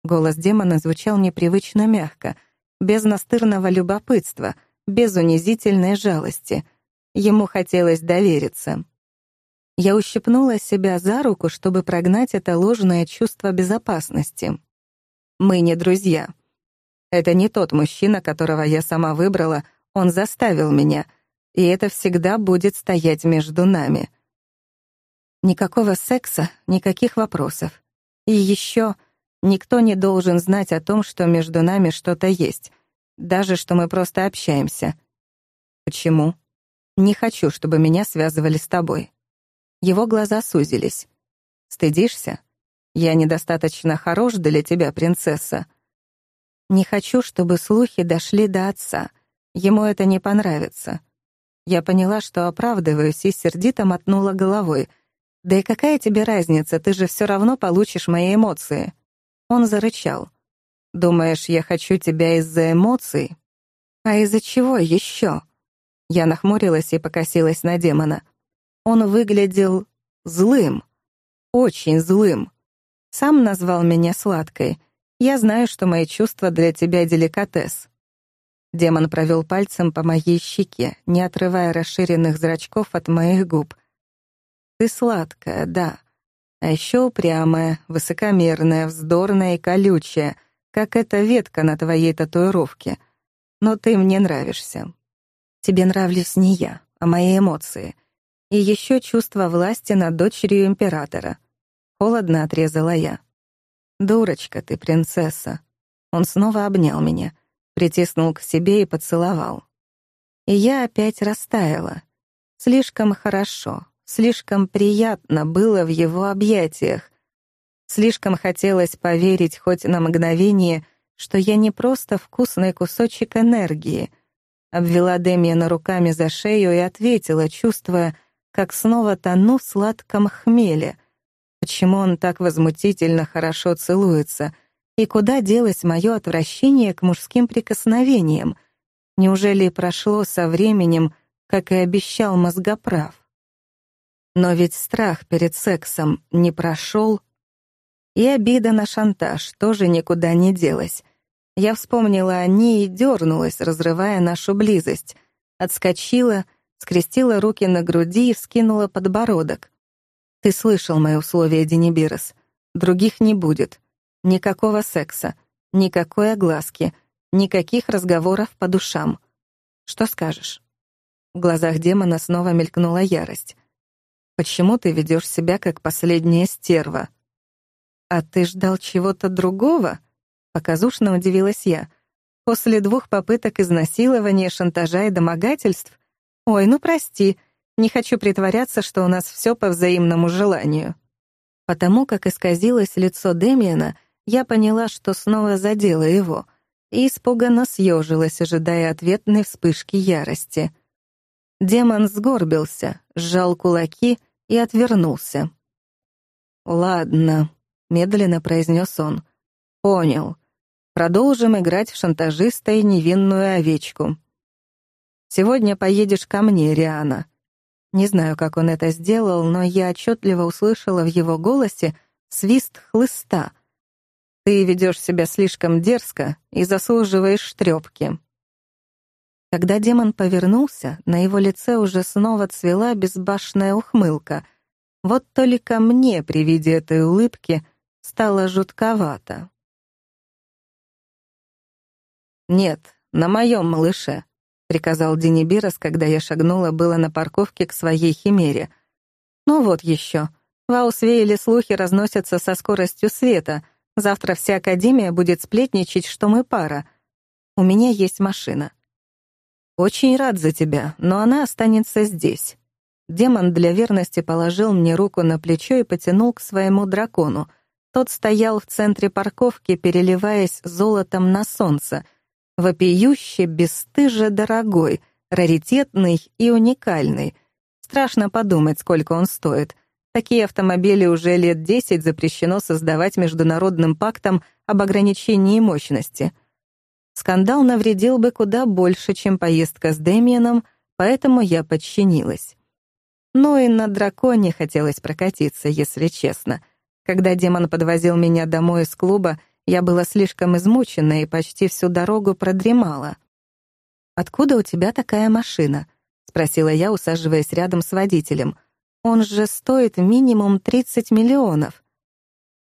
Голос демона звучал непривычно мягко, без настырного любопытства, без унизительной жалости. Ему хотелось довериться. Я ущипнула себя за руку, чтобы прогнать это ложное чувство безопасности. Мы не друзья. Это не тот мужчина, которого я сама выбрала, он заставил меня, и это всегда будет стоять между нами. Никакого секса, никаких вопросов. И еще никто не должен знать о том, что между нами что-то есть, даже что мы просто общаемся. Почему? Не хочу, чтобы меня связывали с тобой. Его глаза сузились. Стыдишься? Я недостаточно хорош для тебя, принцесса. Не хочу, чтобы слухи дошли до отца. Ему это не понравится. Я поняла, что оправдываюсь, и сердито мотнула головой. «Да и какая тебе разница, ты же все равно получишь мои эмоции». Он зарычал. «Думаешь, я хочу тебя из-за эмоций?» «А из-за чего еще?» Я нахмурилась и покосилась на демона. Он выглядел злым, очень злым. Сам назвал меня сладкой. Я знаю, что мои чувства для тебя деликатес». Демон провел пальцем по моей щеке, не отрывая расширенных зрачков от моих губ. «Ты сладкая, да. А еще упрямая, высокомерная, вздорная и колючая, как эта ветка на твоей татуировке. Но ты мне нравишься. Тебе нравлюсь не я, а мои эмоции. и еще чувство власти над дочерью императора. Холодно отрезала я. «Дурочка ты, принцесса». Он снова обнял меня, притиснул к себе и поцеловал. И я опять растаяла. Слишком хорошо, слишком приятно было в его объятиях. Слишком хотелось поверить хоть на мгновение, что я не просто вкусный кусочек энергии. Обвела Демьяна руками за шею и ответила, чувствуя, как снова тону в сладком хмеле — Почему он так возмутительно хорошо целуется? И куда делось мое отвращение к мужским прикосновениям? Неужели прошло со временем, как и обещал мозгоправ? Но ведь страх перед сексом не прошел, и обида на шантаж тоже никуда не делась. Я вспомнила о ней и дернулась, разрывая нашу близость. Отскочила, скрестила руки на груди и вскинула подбородок. Ты слышал мои условия, Денибирос. Других не будет. Никакого секса, никакой огласки, никаких разговоров по душам. Что скажешь?» В глазах демона снова мелькнула ярость. «Почему ты ведешь себя как последняя стерва?» «А ты ждал чего-то другого?» Показушно удивилась я. «После двух попыток изнасилования, шантажа и домогательств? Ой, ну прости, не хочу притворяться, что у нас все по взаимному желанию. Потому как исказилось лицо Демиана, я поняла, что снова задела его, и испуганно съежилась, ожидая ответной вспышки ярости. Демон сгорбился, сжал кулаки и отвернулся. «Ладно», — медленно произнес он. «Понял. Продолжим играть в шантажиста и невинную овечку. Сегодня поедешь ко мне, Риана. Не знаю, как он это сделал, но я отчетливо услышала в его голосе свист хлыста. «Ты ведешь себя слишком дерзко и заслуживаешь штрепки». Когда демон повернулся, на его лице уже снова цвела безбашенная ухмылка. Вот только мне при виде этой улыбки стало жутковато. «Нет, на моем малыше», приказал Денибирос, когда я шагнула было на парковке к своей химере. «Ну вот еще. В Аусвейле слухи разносятся со скоростью света. Завтра вся Академия будет сплетничать, что мы пара. У меня есть машина». «Очень рад за тебя, но она останется здесь». Демон для верности положил мне руку на плечо и потянул к своему дракону. Тот стоял в центре парковки, переливаясь золотом на солнце — Вопиюще, бесстыже дорогой, раритетный и уникальный. Страшно подумать, сколько он стоит. Такие автомобили уже лет десять запрещено создавать международным пактом об ограничении мощности. Скандал навредил бы куда больше, чем поездка с Дэмианом, поэтому я подчинилась. Ну и на драконе хотелось прокатиться, если честно. Когда демон подвозил меня домой из клуба, я была слишком измучена и почти всю дорогу продремала. «Откуда у тебя такая машина?» — спросила я, усаживаясь рядом с водителем. «Он же стоит минимум 30 миллионов».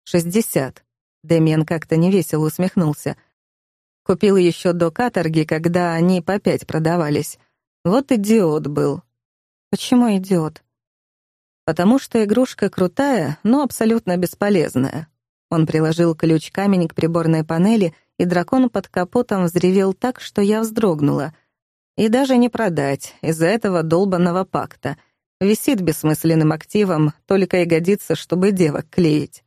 «Шестьдесят». Дэмиан как-то невесело усмехнулся. Купил еще до каторги, когда они по пять продавались. Вот идиот был. Почему идиот? Потому что игрушка крутая, но абсолютно бесполезная. Он приложил ключ-камень к приборной панели, и дракон под капотом взревел так, что я вздрогнула. И даже не продать, из-за этого долбанного пакта. Висит бессмысленным активом, только и годится, чтобы девок клеить.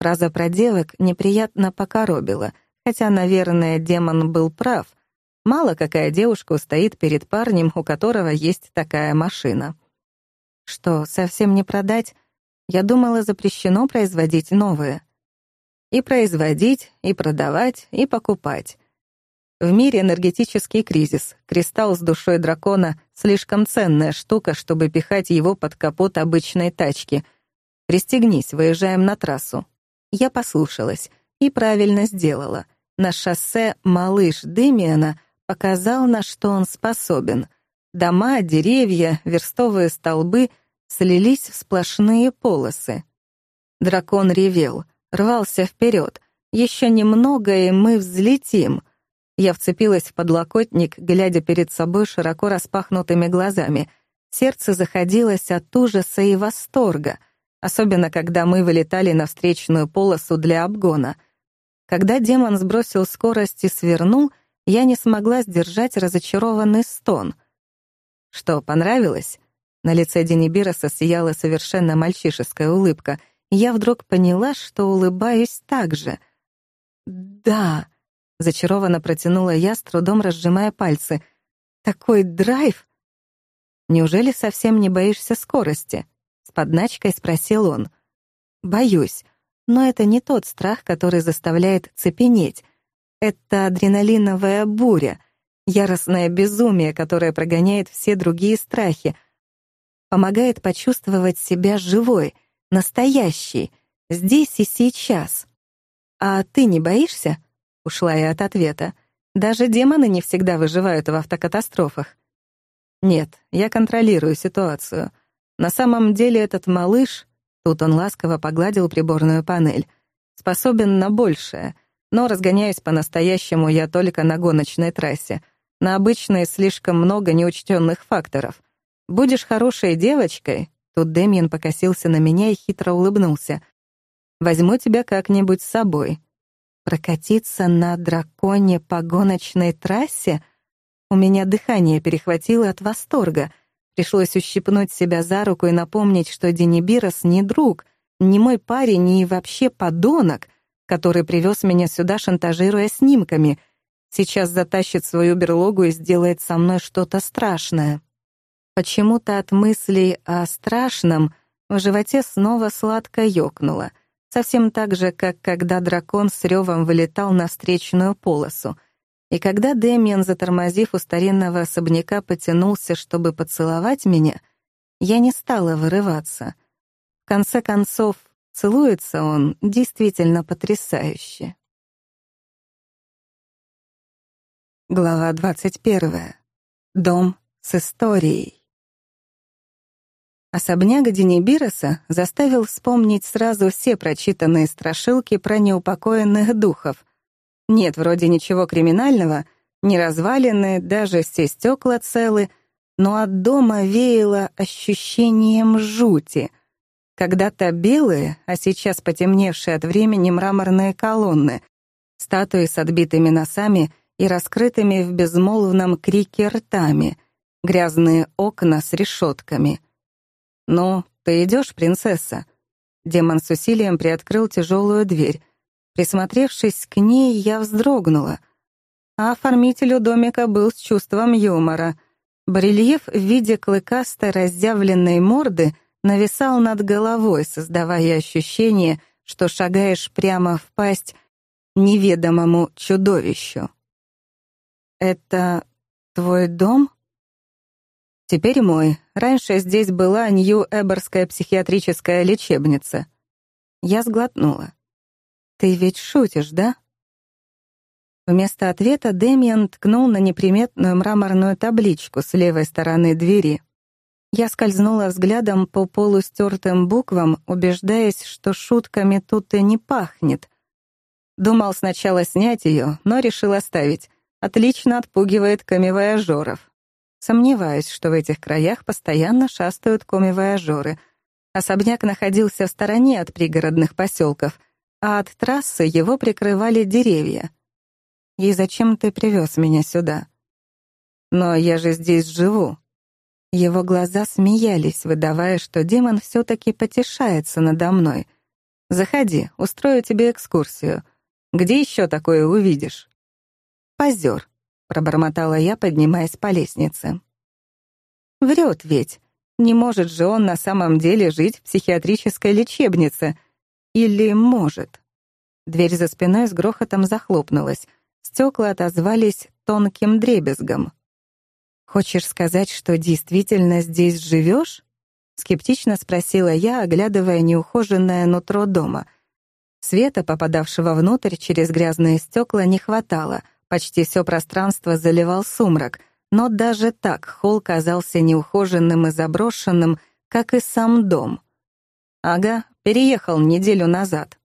Фраза про девок неприятно покоробила, хотя, наверное, демон был прав. Мало какая девушка устоит перед парнем, у которого есть такая машина. Что, совсем не продать? Я думала, запрещено производить новые. И производить, и продавать, и покупать. В мире энергетический кризис. Кристалл с душой дракона — слишком ценная штука, чтобы пихать его под капот обычной тачки. Пристегнись, выезжаем на трассу. Я послушалась и правильно сделала. На шоссе малыш Дэмиана показал, на что он способен. Дома, деревья, верстовые столбы — слились в сплошные полосы. Дракон ревел, рвался вперед. Еще немного, и мы взлетим. Я вцепилась в подлокотник, глядя перед собой широко распахнутыми глазами. Сердце заходилось от ужаса и восторга, особенно когда мы вылетали на встречную полосу для обгона. Когда демон сбросил скорость и свернул, я не смогла сдержать разочарованный стон. Что, понравилось? На лице Денибироса сияла совершенно мальчишеская улыбка, и я вдруг поняла, что улыбаюсь так же. «Да», — зачарованно протянула я, с трудом разжимая пальцы. «Такой драйв!» «Неужели совсем не боишься скорости?» — с подначкой спросил он. «Боюсь, но это не тот страх, который заставляет цепенеть. Это адреналиновая буря, яростное безумие, которое прогоняет все другие страхи, помогает почувствовать себя живой, настоящей, здесь и сейчас. «А ты не боишься?» — ушла я от ответа. «Даже демоны не всегда выживают в автокатастрофах». «Нет, я контролирую ситуацию. На самом деле этот малыш...» Тут он ласково погладил приборную панель. «Способен на большее — но разгоняюсь по-настоящему я только на гоночной трассе. На обычной слишком много неучтенных факторов. Будешь хорошей девочкой, тут Дэмиен покосился на меня и хитро улыбнулся. Возьму тебя как-нибудь с собой. Прокатиться на драконе по гоночной трассе? У меня дыхание перехватило от восторга. Пришлось ущипнуть себя за руку и напомнить, что Денибирос не друг, не мой парень и вообще подонок — который привез меня сюда, шантажируя снимками. Сейчас затащит свою берлогу и сделает со мной что-то страшное. Почему-то от мыслей о страшном в животе снова сладко ёкнуло, совсем так же, как когда дракон с ревом вылетал на встречную полосу. И когда Дэмиан, затормозив у старинного особняка, потянулся, чтобы поцеловать меня, я не стала вырываться. В конце концов, Целуется он действительно потрясающе. Глава 21. Дом с историей. Особняк Денибироса заставил вспомнить сразу все прочитанные страшилки про неупокоенных духов. Нет вроде ничего криминального, не развалины, даже все стекла целы, но от дома веяло ощущением жути — когда-то белые, а сейчас потемневшие от времени мраморные колонны, статуи с отбитыми носами и раскрытыми в безмолвном крике ртами, грязные окна с решетками. «Ну, ты идешь, принцесса?» Демон с усилием приоткрыл тяжелую дверь. Присмотревшись к ней, я вздрогнула. А оформителю домика был с чувством юмора. Барельеф в виде клыкастой раздявленной морды — нависал над головой, создавая ощущение, что шагаешь прямо в пасть неведомому чудовищу. «Это твой дом?» «Теперь мой. Раньше здесь была Нью-Эборская психиатрическая лечебница». Я сглотнула. «Ты ведь шутишь, да?» Вместо ответа Дэмиан ткнул на неприметную мраморную табличку с левой стороны двери. Я скользнула взглядом по полустертым буквам, убеждаясь, что шутками тут и не пахнет. Думал сначала снять ее, но решил оставить. Отлично отпугивает комивояжеров. Сомневаюсь, что в этих краях постоянно шастают комивояжеры. Особняк находился в стороне от пригородных поселков, а от трассы его прикрывали деревья. «И зачем ты привез меня сюда?» «Но я же здесь живу», его глаза смеялись, выдавая, что демон все-таки потешается надо мной. «Заходи, устрою тебе экскурсию. Где еще такое увидишь?» «Позер», — пробормотала я, поднимаясь по лестнице. «Врет ведь. Не может же он на самом деле жить в психиатрической лечебнице. Или может?» Дверь за спиной с грохотом захлопнулась. Стекла отозвались тонким дребезгом. «Хочешь сказать, что действительно здесь живешь?» — скептично спросила я, оглядывая неухоженное нутро дома. Света, попадавшего внутрь через грязные стекла, не хватало, почти все пространство заливал сумрак, но даже так холл казался неухоженным и заброшенным, как и сам дом. «Ага, переехал неделю назад».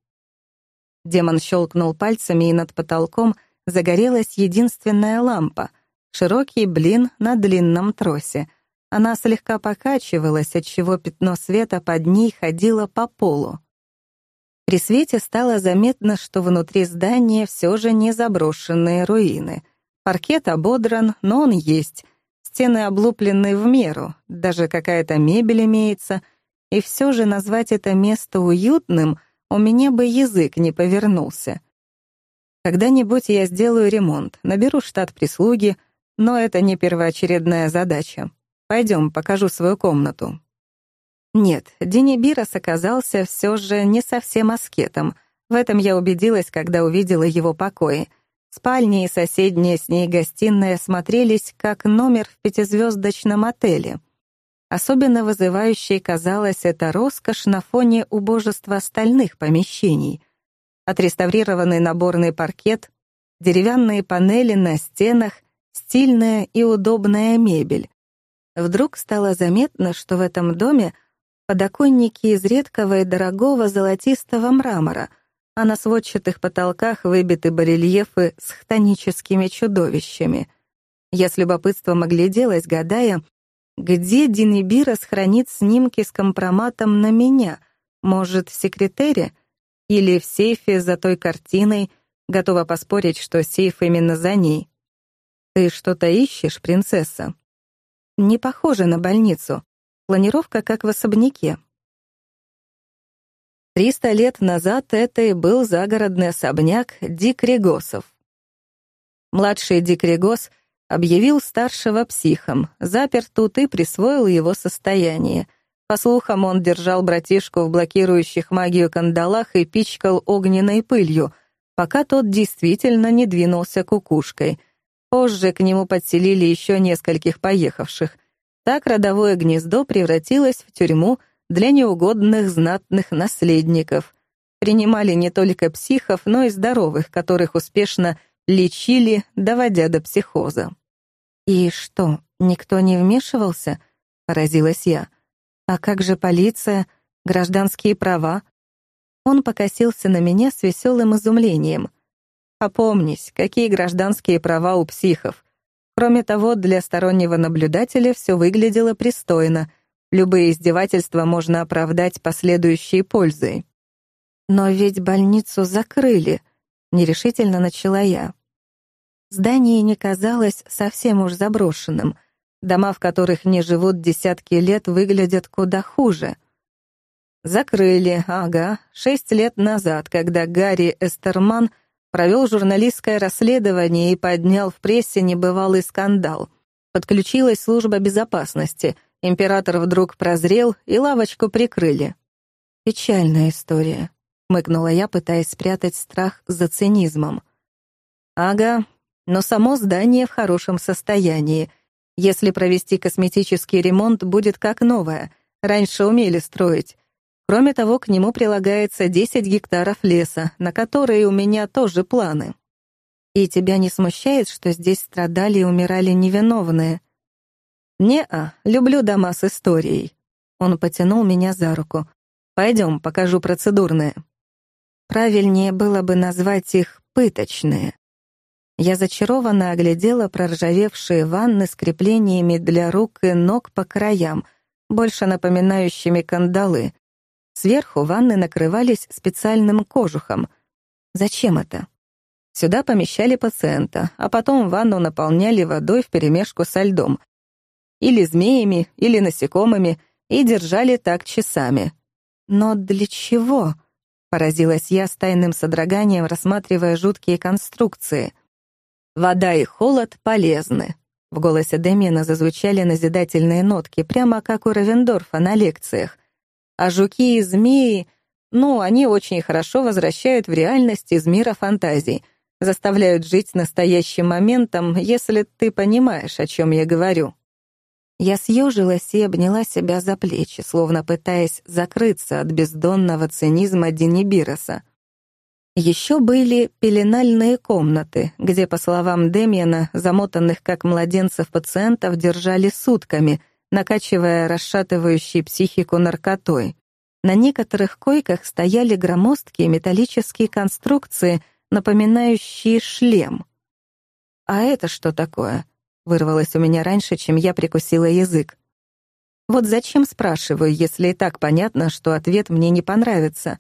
Демон щелкнул пальцами, и над потолком загорелась единственная лампа — широкий блин на длинном тросе. Она слегка покачивалась, отчего пятно света под ней ходило по полу. При свете стало заметно, что внутри здания все же не заброшенные руины. Паркет ободран, но он есть. Стены облуплены в меру, даже какая-то мебель имеется. И все же назвать это место уютным у меня бы язык не повернулся. Когда-нибудь я сделаю ремонт, наберу штат прислуги, но это не первоочередная задача. Пойдем, покажу свою комнату». Нет, Денибирос оказался все же не совсем аскетом. В этом я убедилась, когда увидела его покои. Спальня и соседняя с ней гостиная смотрелись как номер в пятизвездочном отеле. Особенно вызывающей казалась эта роскошь на фоне убожества остальных помещений. Отреставрированный наборный паркет, деревянные панели на стенах, стильная и удобная мебель. Вдруг стало заметно, что в этом доме подоконники из редкого и дорогого золотистого мрамора, а на сводчатых потолках выбиты барельефы с хтоническими чудовищами. Я с любопытством огляделась, гадая, где Динибира хранит снимки с компроматом на меня, может, в секретере или в сейфе за той картиной, готова поспорить, что сейф именно за ней. «Ты что-то ищешь, принцесса?» Не похоже на больницу. Планировка как в особняке. Триста лет назад это и был загородный особняк Дик Регосов. Младший Дик Регос объявил старшего психом, запер тут и присвоил его состояние. По слухам, он держал братишку в блокирующих магию кандалах и пичкал огненной пылью, пока тот действительно не двинулся кукушкой — Позже к нему подселили еще нескольких поехавших. Так родовое гнездо превратилось в тюрьму для неугодных знатных наследников. Принимали не только психов, но и здоровых, которых успешно лечили, доводя до психоза. «И что, никто не вмешивался?» — поразилась я. «А как же полиция, гражданские права?» Он покосился на меня с веселым изумлением. Опомнись, какие гражданские права у психов. Кроме того, для стороннего наблюдателя все выглядело пристойно. Любые издевательства можно оправдать последующей пользой. «Но ведь больницу закрыли», — нерешительно начала я. Здание не казалось совсем уж заброшенным. Дома, в которых не живут десятки лет, выглядят куда хуже. Закрыли, ага, шесть лет назад, когда Гарри Эстерман — провел журналистское расследование и поднял в прессе небывалый скандал. Подключилась служба безопасности, император вдруг прозрел, и лавочку прикрыли. «Печальная история», — мыкнула я, пытаясь спрятать страх за цинизмом. «Ага, но само здание в хорошем состоянии. Если провести косметический ремонт, будет как новое. Раньше умели строить. Кроме того, к нему прилагается 10 гектаров леса, на которые у меня тоже планы. И тебя не смущает, что здесь страдали и умирали невиновные? Не-а, люблю дома с историей. Он потянул меня за руку. Пойдем, покажу процедурные. Правильнее было бы назвать их пыточные. Я зачарованно оглядела проржавевшие ванны с креплениями для рук и ног по краям, больше напоминающими кандалы, Сверху ванны накрывались специальным кожухом. Зачем это? Сюда помещали пациента, а потом ванну наполняли водой вперемешку со льдом. Или змеями, или насекомыми, и держали так часами. Но для чего? Поразилась я с тайным содроганием, рассматривая жуткие конструкции. «Вода и холод полезны», — в голосе Демиана зазвучали назидательные нотки, прямо как у Равендорфа на лекциях. А жуки и змеи, ну, они очень хорошо возвращают в реальность из мира фантазий, заставляют жить настоящим моментом, если ты понимаешь, о чем я говорю. Я съежилась и обняла себя за плечи, словно пытаясь закрыться от бездонного цинизма Денибироса. Еще были пеленальные комнаты, где, по словам Демьяна, замотанных как младенцев пациентов держали сутками — накачивая расшатывающей психику наркотой. На некоторых койках стояли громоздкие металлические конструкции, напоминающие шлем. «А это что такое?» — вырвалось у меня раньше, чем я прикусила язык. Вот зачем спрашиваю, если и так понятно, что ответ мне не понравится?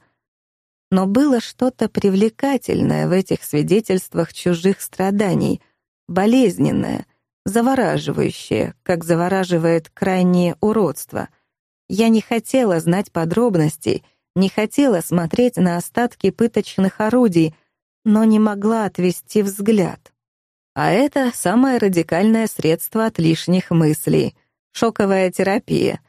Но было что-то привлекательное в этих свидетельствах чужих страданий, болезненное, завораживающее, как завораживает крайнее уродство. Я не хотела знать подробностей, не хотела смотреть на остатки пыточных орудий, но не могла отвести взгляд. А это самое радикальное средство от лишних мыслей — шоковая терапия.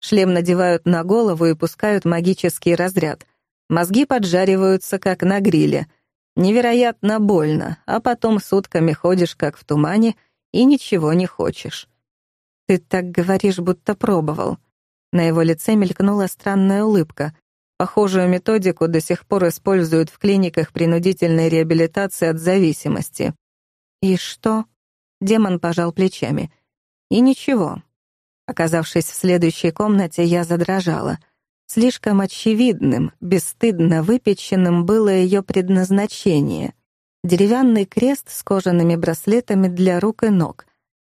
Шлем надевают на голову и пускают магический разряд. Мозги поджариваются, как на гриле. Невероятно больно, а потом сутками ходишь, как в тумане, и ничего не хочешь. Ты так говоришь, будто пробовал. На его лице мелькнула странная улыбка. Похожую методику до сих пор используют в клиниках принудительной реабилитации от зависимости. «И что?» Демон пожал плечами. «И ничего». Оказавшись в следующей комнате, я задрожала. Слишком очевидным, бесстыдно выпеченным было ее предназначение. Деревянный крест с кожаными браслетами для рук и ног,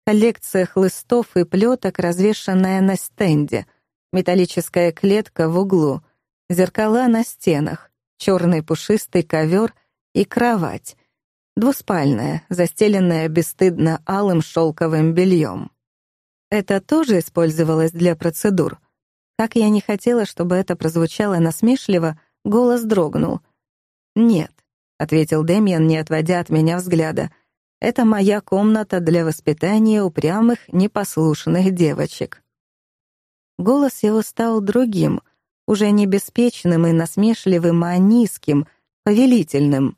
коллекция хлыстов и плеток, развешанная на стенде, металлическая клетка в углу, зеркала на стенах, черный пушистый ковер и кровать, Двуспальная, застеленная бесстыдно алым шелковым бельем. Это тоже использовалось для процедур. Как я не хотела, чтобы это прозвучало насмешливо, голос дрогнул. «Нет», — ответил Дэмиан, не отводя от меня взгляда. «Это моя комната для воспитания упрямых, непослушных девочек». Голос его стал другим, уже не беспечным и насмешливым, а низким, повелительным.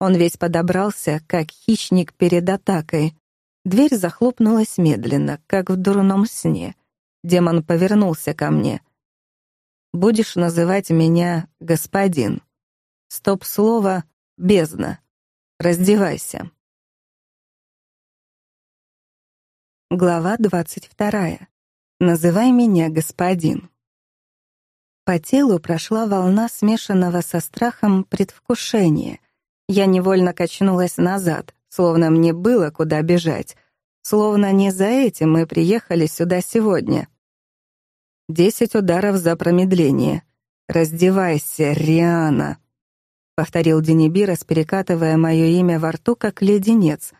Он весь подобрался, как хищник перед атакой. Дверь захлопнулась медленно, как в дурном сне. Демон повернулся ко мне. «Будешь называть меня господин. Стоп-слово «бездна». Раздевайся». Глава двадцать вторая. «Называй меня господин». По телу прошла волна смешанного со страхом предвкушения, я невольно качнулась назад, словно мне было куда бежать, словно не за этим мы приехали сюда сегодня. «Десять ударов за промедление. Раздевайся, Риана!» — повторил Денибирос, перекатывая мое имя во рту, как леденец.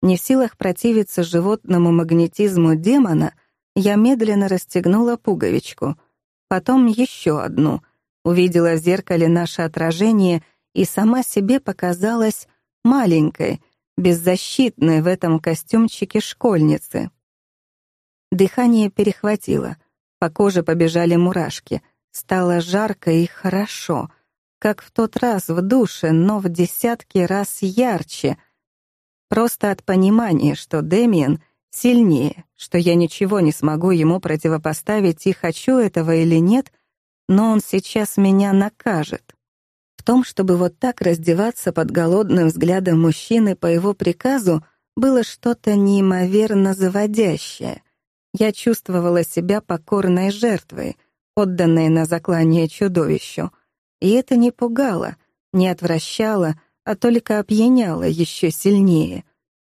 Не в силах противиться животному магнетизму демона, я медленно расстегнула пуговичку. Потом еще одну. Увидела в зеркале наше отражение — и сама себе показалась маленькой, беззащитной в этом костюмчике школьницы. Дыхание перехватило, по коже побежали мурашки, стало жарко и хорошо, как в тот раз в душе, но в десятки раз ярче. Просто от понимания, что Дэмиен сильнее, что я ничего не смогу ему противопоставить и хочу этого или нет, но он сейчас меня накажет. В том, чтобы вот так раздеваться под голодным взглядом мужчины по его приказу, было что-то неимоверно заводящее. Я чувствовала себя покорной жертвой, отданной на заклание чудовищу. И это не пугало, не отвращало, а только опьяняло еще сильнее.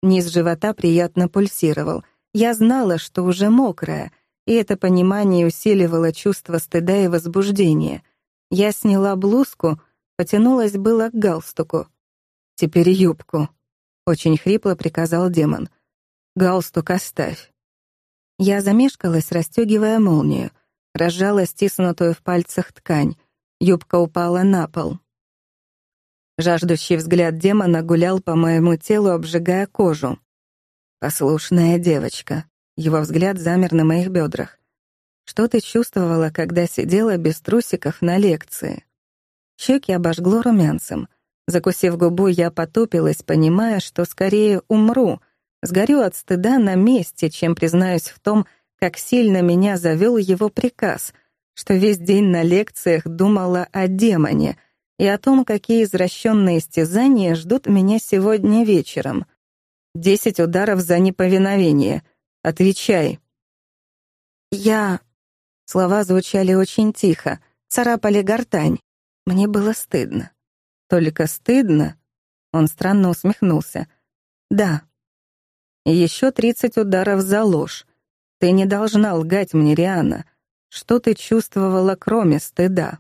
Низ живота приятно пульсировал. Я знала, что уже мокрая, и это понимание усиливало чувство стыда и возбуждения. Я сняла блузку — Потянулась было к галстуку. «Теперь юбку», — очень хрипло приказал демон. «Галстук оставь». Я замешкалась, расстегивая молнию, разжала стиснутую в пальцах ткань. Юбка упала на пол. Жаждущий взгляд демона гулял по моему телу, обжигая кожу. «Послушная девочка». Его взгляд замер на моих бедрах. «Что ты чувствовала, когда сидела без трусиков на лекции?» Щеки обожгло румянцем. Закусив губу, я потупилась, понимая, что скорее умру, сгорю от стыда на месте, чем признаюсь в том, как сильно меня завел его приказ, что весь день на лекциях думала о демоне и о том, какие извращенные истязания ждут меня сегодня вечером. Десять ударов за неповиновение. Отвечай. Я... Слова звучали очень тихо, царапали гортань. Мне было стыдно. Только стыдно? Он странно усмехнулся. Да. Еще тридцать ударов за ложь. Ты не должна лгать мне, Риана. Что ты чувствовала, кроме стыда?»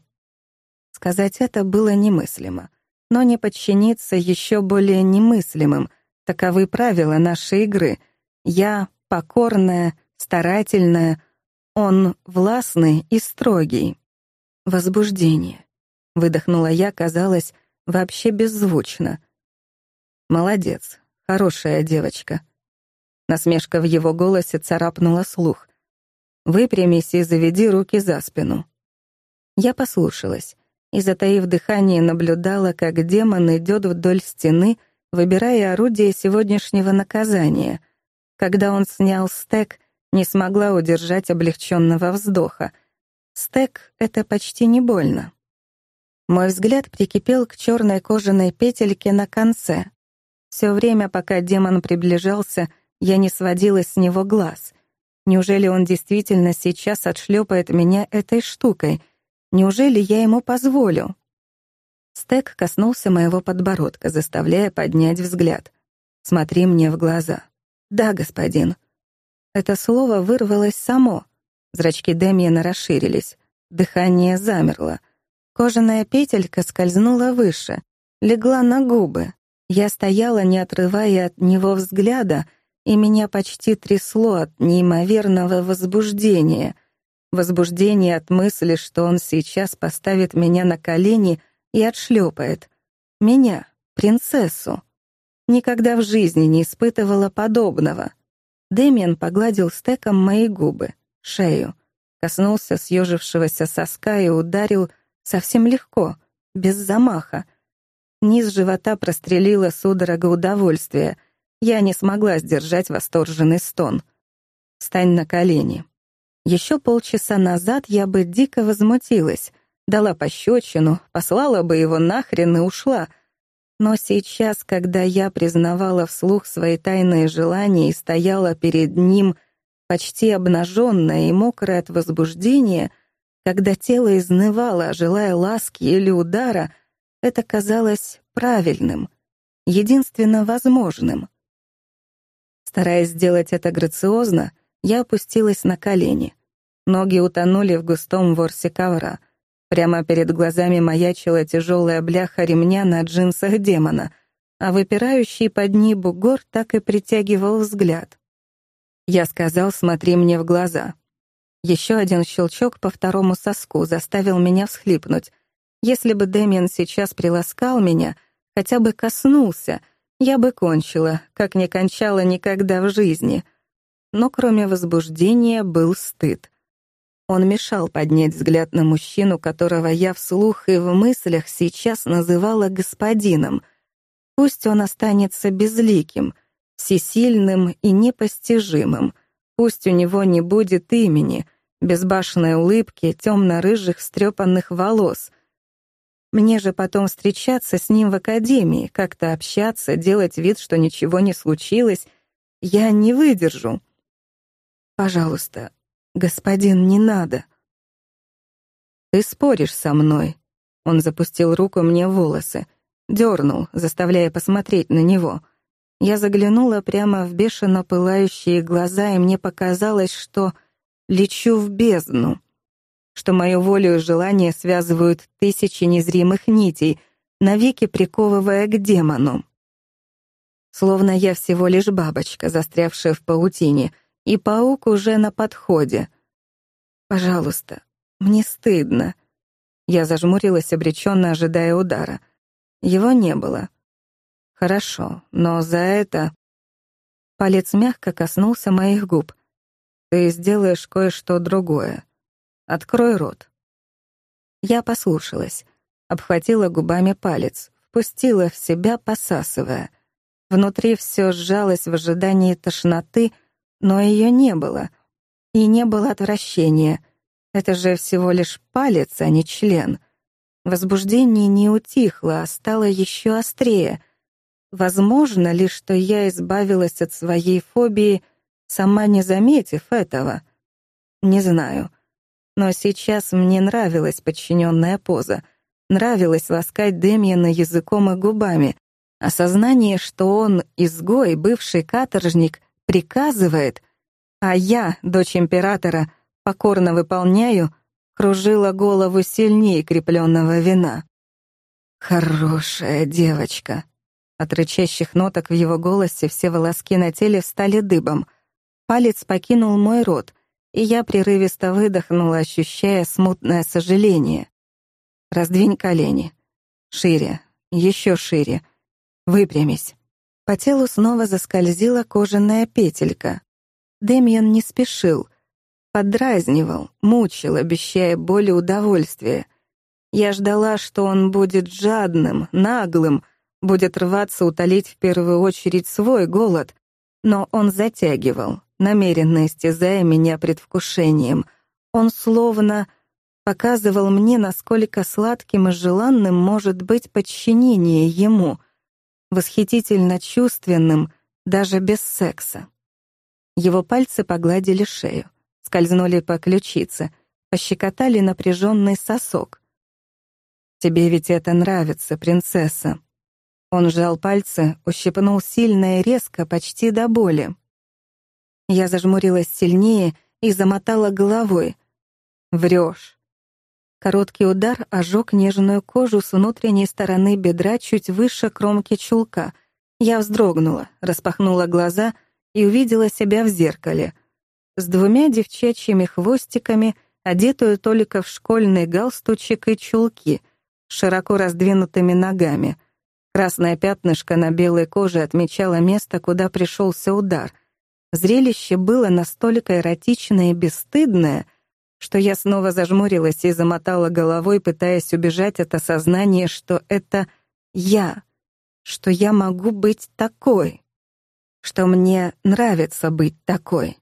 Сказать это было немыслимо, но не подчиниться еще более немыслимым. Таковы правила нашей игры. Я покорная, старательная, он властный и строгий. Возбуждение. Выдохнула я, казалось, вообще беззвучно. Молодец, хорошая девочка. Насмешка в его голосе царапнула слух. Выпрямись и заведи руки за спину. Я послушалась и, затаив дыхание, наблюдала, как демон идет вдоль стены, выбирая орудие сегодняшнего наказания. Когда он снял стек, не смогла удержать облегченного вздоха. Стек — это почти не больно. Мой взгляд прикипел к черной кожаной петельке на конце. Все время, пока демон приближался, я не сводила с него глаз. Неужели он действительно сейчас отшлепает меня этой штукой? Неужели я ему позволю? Стек коснулся моего подбородка, заставляя поднять взгляд. «Смотри мне в глаза». «Да, господин». Это слово вырвалось само. Зрачки Демьяна расширились. Дыхание замерло. Кожаная петелька скользнула выше, легла на губы. Я стояла, не отрывая от него взгляда, и меня почти трясло от неимоверного возбуждения. Возбуждение от мысли, что он сейчас поставит меня на колени и отшлепает. Меня, принцессу. Никогда в жизни не испытывала подобного. Дэмиан погладил стеком мои губы, шею, коснулся съежившегося соска и ударил совсем легко, без замаха. Низ живота прострелила судорога удовольствия. Я не смогла сдержать восторженный стон. «Встань на колени». Еще полчаса назад я бы дико возмутилась, дала пощечину, послала бы его нахрен и ушла — но сейчас, когда я признавала вслух свои тайные желания и стояла перед ним, почти обнаженная и мокрая от возбуждения, когда тело изнывало, желая ласки или удара, это казалось правильным, единственно возможным. Стараясь сделать это грациозно, я опустилась на колени. Ноги утонули в густом ворсе ковра — Прямо перед глазами маячила тяжелая бляха ремня на джинсах демона, а выпирающий под ней бугор так и притягивал взгляд. Я сказал, смотри мне в глаза. Еще один щелчок по второму соску заставил меня всхлипнуть. Если бы Дэмиан сейчас приласкал меня, хотя бы коснулся, я бы кончила, как не кончала никогда в жизни. Но кроме возбуждения был стыд — он мешал поднять взгляд на мужчину, которого я вслух и в мыслях сейчас называла господином. Пусть он останется безликим, всесильным и непостижимым. Пусть у него не будет имени, безбашенной улыбки, темно-рыжих стрепанных волос. Мне же потом встречаться с ним в академии, как-то общаться, делать вид, что ничего не случилось. Я не выдержу. Пожалуйста, «Господин, не надо». «Ты споришь со мной». Он запустил руку мне в волосы, дернул, заставляя посмотреть на него. Я заглянула прямо в бешено пылающие глаза, и мне показалось, что лечу в бездну, что мою волю и желание связывают тысячи незримых нитей, навеки приковывая к демону. Словно я всего лишь бабочка, застрявшая в паутине — и паук уже на подходе. «Пожалуйста, мне стыдно». Я зажмурилась, обреченно ожидая удара. Его не было. «Хорошо, но за это...» Палец мягко коснулся моих губ. «Ты сделаешь кое-что другое. Открой рот». Я послушалась, обхватила губами палец, впустила в себя, посасывая. Внутри все сжалось в ожидании тошноты — но ее не было. И не было отвращения. Это же всего лишь палец, а не член. Возбуждение не утихло, а стало еще острее. Возможно ли, что я избавилась от своей фобии, сама не заметив этого? Не знаю. Но сейчас мне нравилась подчиненная поза. Нравилось ласкать Демьяна языком и губами. Осознание, что он изгой, бывший каторжник, приказывает, А я, дочь императора, покорно выполняю, кружила голову сильнее крепленного вина. «Хорошая девочка». От рычащих ноток в его голосе все волоски на теле встали дыбом. Палец покинул мой рот, и я прерывисто выдохнула, ощущая смутное сожаление. «Раздвинь колени. Шире. Еще шире. Выпрямись». По телу снова заскользила кожаная петелька. Демьян не спешил. Подразнивал, мучил, обещая боль и удовольствие. Я ждала, что он будет жадным, наглым, будет рваться утолить в первую очередь свой голод, но он затягивал, намеренно истязая меня предвкушением. Он словно показывал мне, насколько сладким и желанным может быть подчинение ему, восхитительно чувственным, даже без секса. Его пальцы погладили шею, скользнули по ключице, пощекотали напряженный сосок. «Тебе ведь это нравится, принцесса». Он сжал пальцы, ущипнул сильно и резко, почти до боли. Я зажмурилась сильнее и замотала головой. Врешь. Короткий удар ожег нежную кожу с внутренней стороны бедра чуть выше кромки чулка. Я вздрогнула, распахнула глаза и увидела себя в зеркале. С двумя девчачьими хвостиками, одетую только в школьный галстучек и чулки, широко раздвинутыми ногами. Красное пятнышко на белой коже отмечало место, куда пришелся удар — Зрелище было настолько эротичное и бесстыдное, что я снова зажмурилась и замотала головой, пытаясь убежать от осознания, что это я, что я могу быть такой, что мне нравится быть такой.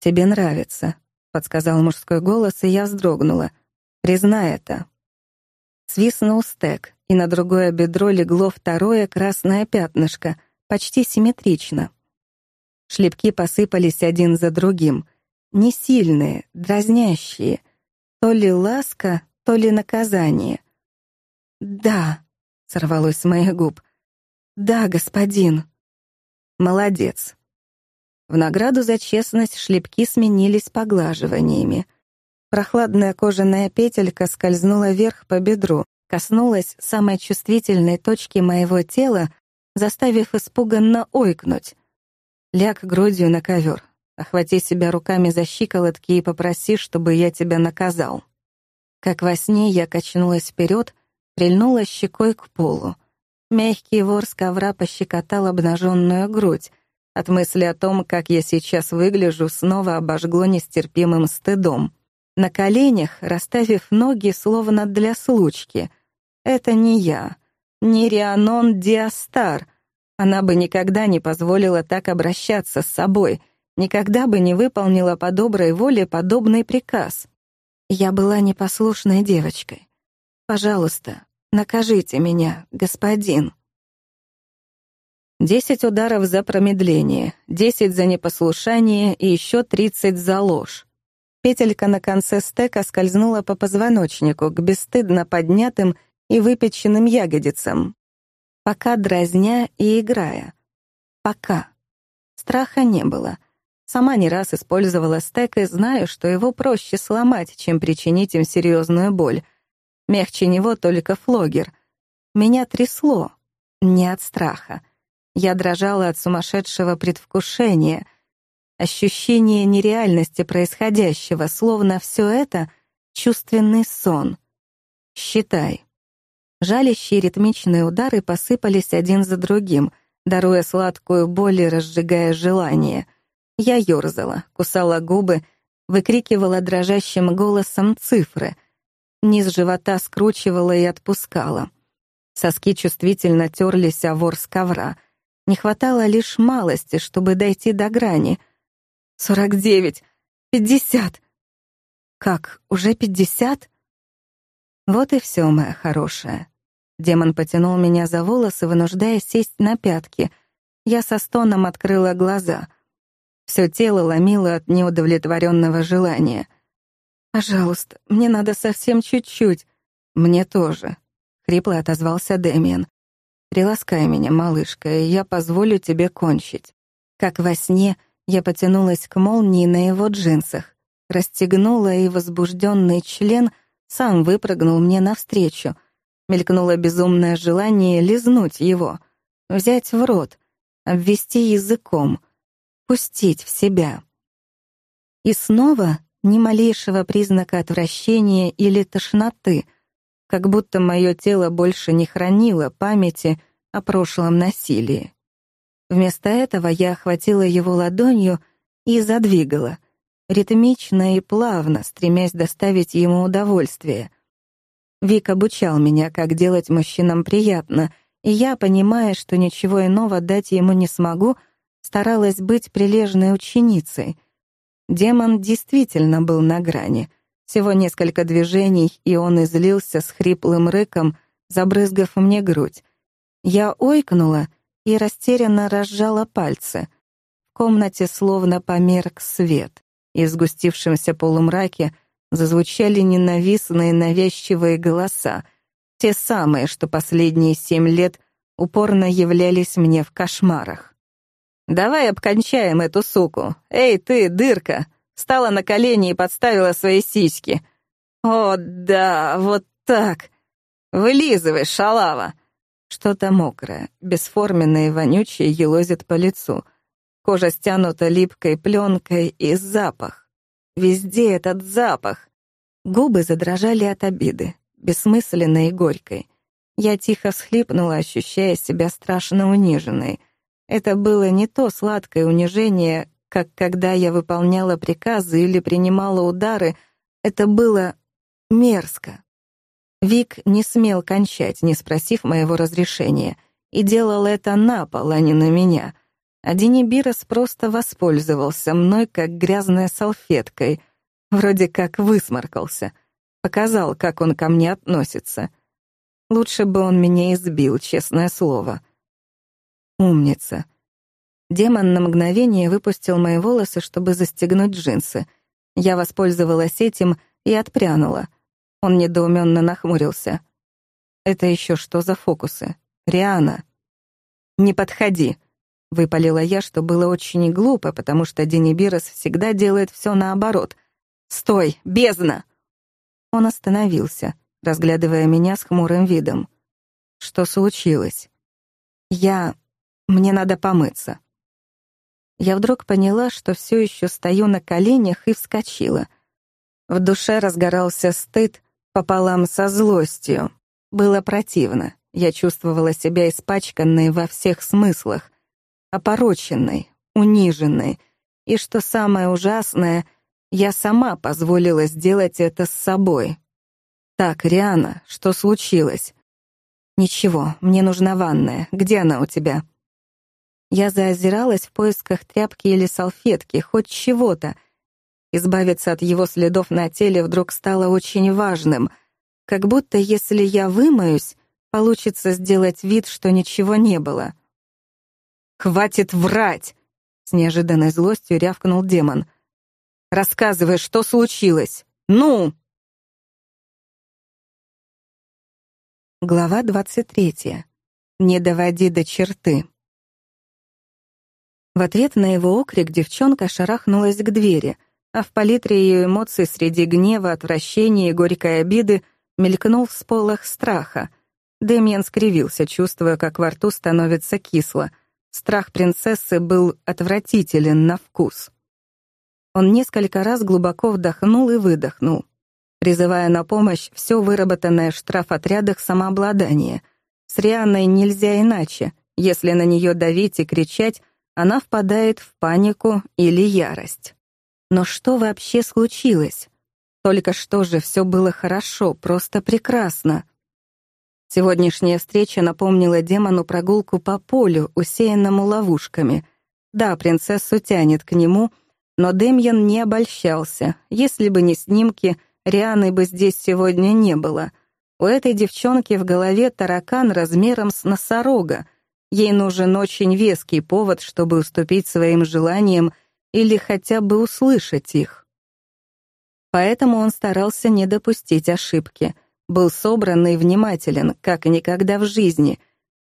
«Тебе нравится», — подсказал мужской голос, и я вздрогнула. «Признай это». Свистнул стек, и на другое бедро легло второе красное пятнышко, почти симметрично. Шлепки посыпались один за другим. Не сильные, дразнящие. То ли ласка, то ли наказание. «Да», — сорвалось с моих губ. «Да, господин». «Молодец». В награду за честность шлепки сменились поглаживаниями. Прохладная кожаная петелька скользнула вверх по бедру, коснулась самой чувствительной точки моего тела, заставив испуганно ойкнуть. Ляг грудью на ковер, охвати себя руками за щиколотки и попроси, чтобы я тебя наказал. Как во сне я качнулась вперед, прильнула щекой к полу. Мягкий ворс ковра пощекотал обнаженную грудь. От мысли о том, как я сейчас выгляжу, снова обожгло нестерпимым стыдом. На коленях, расставив ноги, словно для случки. Это не я, не Рианон Диастар, она бы никогда не позволила так обращаться с собой, никогда бы не выполнила по доброй воле подобный приказ. Я была непослушной девочкой. Пожалуйста, накажите меня, господин. Десять ударов за промедление, десять за непослушание и еще тридцать за ложь. Петелька на конце стека скользнула по позвоночнику к бесстыдно поднятым и выпеченным ягодицам пока дразня и играя. Пока. Страха не было. Сама не раз использовала стек и знаю, что его проще сломать, чем причинить им серьезную боль. Мягче него только флогер. Меня трясло. Не от страха. Я дрожала от сумасшедшего предвкушения. Ощущение нереальности происходящего, словно все это — чувственный сон. Считай. Жалящие ритмичные удары посыпались один за другим, даруя сладкую боль и разжигая желание. Я ёрзала, кусала губы, выкрикивала дрожащим голосом цифры. Низ живота скручивала и отпускала. Соски чувствительно терлись о ворс ковра. Не хватало лишь малости, чтобы дойти до грани. «Сорок девять! Пятьдесят!» «Как, уже пятьдесят?» Вот и все, моя хорошая. Демон потянул меня за волосы, вынуждая сесть на пятки. Я со стоном открыла глаза. Все тело ломило от неудовлетворенного желания. «Пожалуйста, мне надо совсем чуть-чуть». «Мне тоже», — хрипло отозвался Дэмиан. «Приласкай меня, малышка, и я позволю тебе кончить». Как во сне, Я потянулась к молнии на его джинсах, расстегнула, и возбужденный член сам выпрыгнул мне навстречу. Мелькнуло безумное желание лизнуть его, взять в рот, обвести языком, пустить в себя. И снова ни малейшего признака отвращения или тошноты, как будто мое тело больше не хранило памяти о прошлом насилии. Вместо этого я охватила его ладонью и задвигала, ритмично и плавно, стремясь доставить ему удовольствие. Вик обучал меня, как делать мужчинам приятно, и я, понимая, что ничего иного дать ему не смогу, старалась быть прилежной ученицей. Демон действительно был на грани. Всего несколько движений, и он излился с хриплым рыком, забрызгав мне грудь. Я ойкнула и растерянно разжала пальцы. В комнате словно померк свет, и в сгустившемся полумраке зазвучали ненавистные навязчивые голоса, те самые, что последние семь лет упорно являлись мне в кошмарах. «Давай обкончаем эту суку! Эй, ты, дырка!» Встала на колени и подставила свои сиськи. «О, да, вот так! Вылизывай, шалава!» Что-то мокрое, бесформенное и вонючее елозит по лицу. Кожа стянута липкой пленкой и запах. Везде этот запах. Губы задрожали от обиды, бессмысленной и горькой. Я тихо всхлипнула, ощущая себя страшно униженной. Это было не то сладкое унижение, как когда я выполняла приказы или принимала удары. Это было мерзко. Вик не смел кончать, не спросив моего разрешения, и делал это на пол, а не на меня. А Денибирос просто воспользовался мной как грязной салфеткой, вроде как высморкался, показал, как он ко мне относится. Лучше бы он меня избил, честное слово. Умница. Демон на мгновение выпустил мои волосы, чтобы застегнуть джинсы. Я воспользовалась этим и отпрянула — он недоуменно нахмурился. «Это еще что за фокусы? Риана?» «Не подходи», — выпалила я, что было очень глупо, потому что Денибирос всегда делает все наоборот. «Стой, бездна!» Он остановился, разглядывая меня с хмурым видом. «Что случилось?» «Я... Мне надо помыться». Я вдруг поняла, что все еще стою на коленях и вскочила. В душе разгорался стыд, пополам со злостью. Было противно. Я чувствовала себя испачканной во всех смыслах, опороченной, униженной. И что самое ужасное, я сама позволила сделать это с собой. «Так, Риана, что случилось?» «Ничего, мне нужна ванная. Где она у тебя?» Я заозиралась в поисках тряпки или салфетки, хоть чего-то — Избавиться от его следов на теле вдруг стало очень важным, как будто если я вымоюсь, получится сделать вид, что ничего не было. «Хватит врать!» — с неожиданной злостью рявкнул демон. «Рассказывай, что случилось! Ну!» Глава двадцать третья. «Не доводи до черты». В ответ на его окрик девчонка шарахнулась к двери — а в палитре ее эмоций среди гнева, отвращения и горькой обиды мелькнул всполох страха. Дэмиан скривился, чувствуя, как во рту становится кисло. Страх принцессы был отвратителен на вкус. Он несколько раз глубоко вдохнул и выдохнул, призывая на помощь все выработанное в штрафотрядах самообладание. С Рианной нельзя иначе. Если на нее давить и кричать, она впадает в панику или ярость. Но что вообще случилось? Только что же все было хорошо, просто прекрасно. Сегодняшняя встреча напомнила демону прогулку по полю, усеянному ловушками. Да, принцессу тянет к нему, но Демьян не обольщался. Если бы не снимки, Рианы бы здесь сегодня не было. У этой девчонки в голове таракан размером с носорога. Ей нужен очень веский повод, чтобы уступить своим желаниям или хотя бы услышать их. Поэтому он старался не допустить ошибки, был собран и внимателен, как никогда в жизни,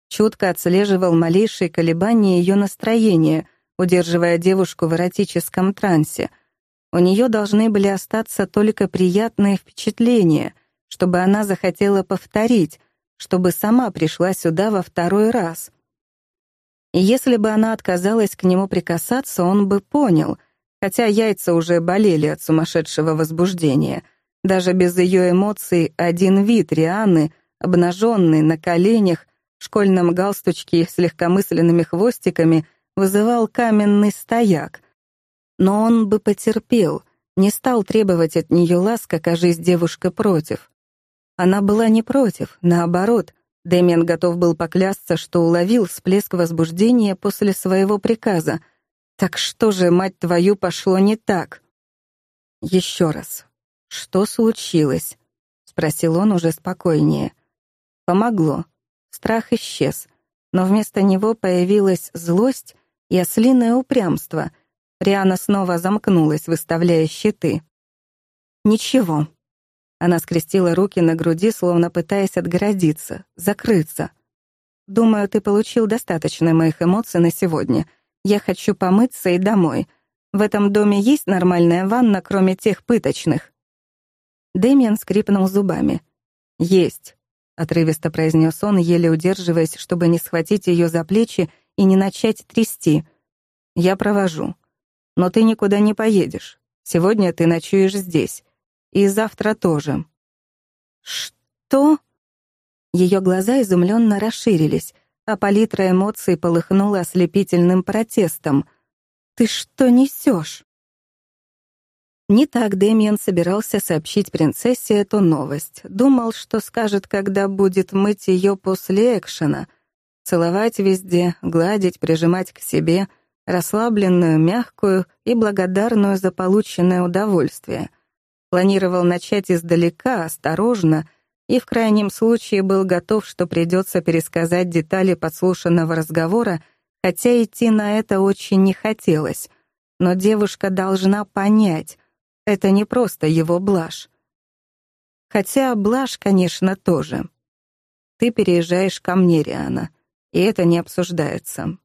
чутко отслеживал малейшие колебания ее настроения, удерживая девушку в эротическом трансе. У нее должны были остаться только приятные впечатления, чтобы она захотела повторить, чтобы сама пришла сюда во второй раз. И если бы она отказалась к нему прикасаться, он бы понял, хотя яйца уже болели от сумасшедшего возбуждения. Даже без ее эмоций один вид Рианы, обнаженный, на коленях, в школьном галстучке с легкомысленными хвостиками, вызывал каменный стояк. Но он бы потерпел, не стал требовать от нее ласк, окажись девушка против. Она была не против, наоборот, Дэмиан готов был поклясться, что уловил всплеск возбуждения после своего приказа. Так что же, мать твою, пошло не так? Еще раз. Что случилось? Спросил он уже спокойнее. Помогло. Страх исчез, но вместо него появилась злость и ослиное упрямство. Риана снова замкнулась, выставляя щиты. «Ничего». Она скрестила руки на груди, словно пытаясь отгородиться, закрыться. «Думаю, ты получил достаточно моих эмоций на сегодня. Я хочу помыться и домой. В этом доме есть нормальная ванна, кроме тех пыточных?» Дэмиан скрипнул зубами. «Есть», — отрывисто произнес он, еле удерживаясь, чтобы не схватить ее за плечи и не начать трясти. «Я провожу. Но ты никуда не поедешь. Сегодня ты ночуешь здесь. И завтра тоже». «Что?» Ее глаза изумленно расширились, а палитра эмоций полыхнула ослепительным протестом. «Ты что несешь?» Не так Дэмиан собирался сообщить принцессе эту новость. Думал, что скажет, когда будет мыть ее после экшена. Целовать везде, гладить, прижимать к себе, расслабленную, мягкую и благодарную за полученное удовольствие — Планировал начать издалека, осторожно, и в крайнем случае был готов, что придется пересказать детали подслушанного разговора, хотя идти на это очень не хотелось. Но девушка должна понять, это не просто его блажь. Хотя блажь, конечно, тоже. Ты переезжаешь ко мне, Риана, и это не обсуждается.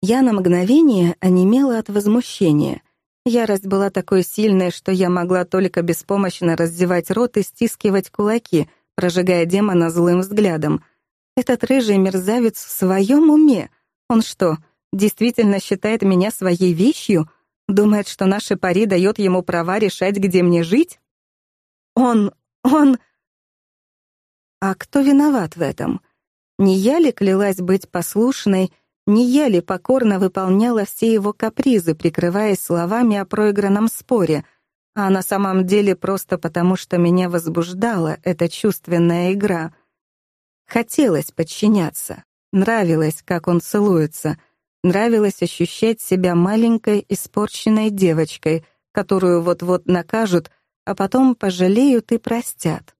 Я на мгновение онемела от возмущения — Ярость была такой сильной, что я могла только беспомощно раздевать рот и стискивать кулаки, прожигая демона злым взглядом. Этот рыжий мерзавец в своем уме. Он что, действительно считает меня своей вещью? Думает, что наши пари дает ему права решать, где мне жить? Он... он... А кто виноват в этом? Не я ли клялась быть послушной не я ли покорно выполняла все его капризы, прикрываясь словами о проигранном споре, а на самом деле просто потому, что меня возбуждала эта чувственная игра. Хотелось подчиняться, нравилось, как он целуется, нравилось ощущать себя маленькой испорченной девочкой, которую вот-вот накажут, а потом пожалеют и простят.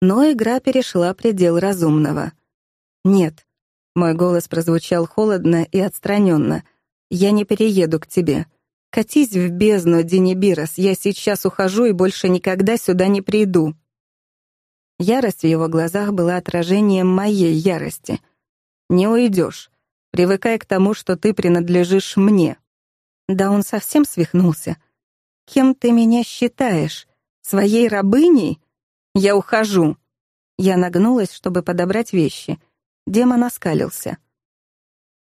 Но игра перешла предел разумного. Нет, мой голос прозвучал холодно и отстраненно. «Я не перееду к тебе. Катись в бездну, Денибирос, я сейчас ухожу и больше никогда сюда не приду». Ярость в его глазах была отражением моей ярости. «Не уйдешь. Привыкай к тому, что ты принадлежишь мне». Да он совсем свихнулся. «Кем ты меня считаешь? Своей рабыней? Я ухожу». Я нагнулась, чтобы подобрать вещи — Демон оскалился.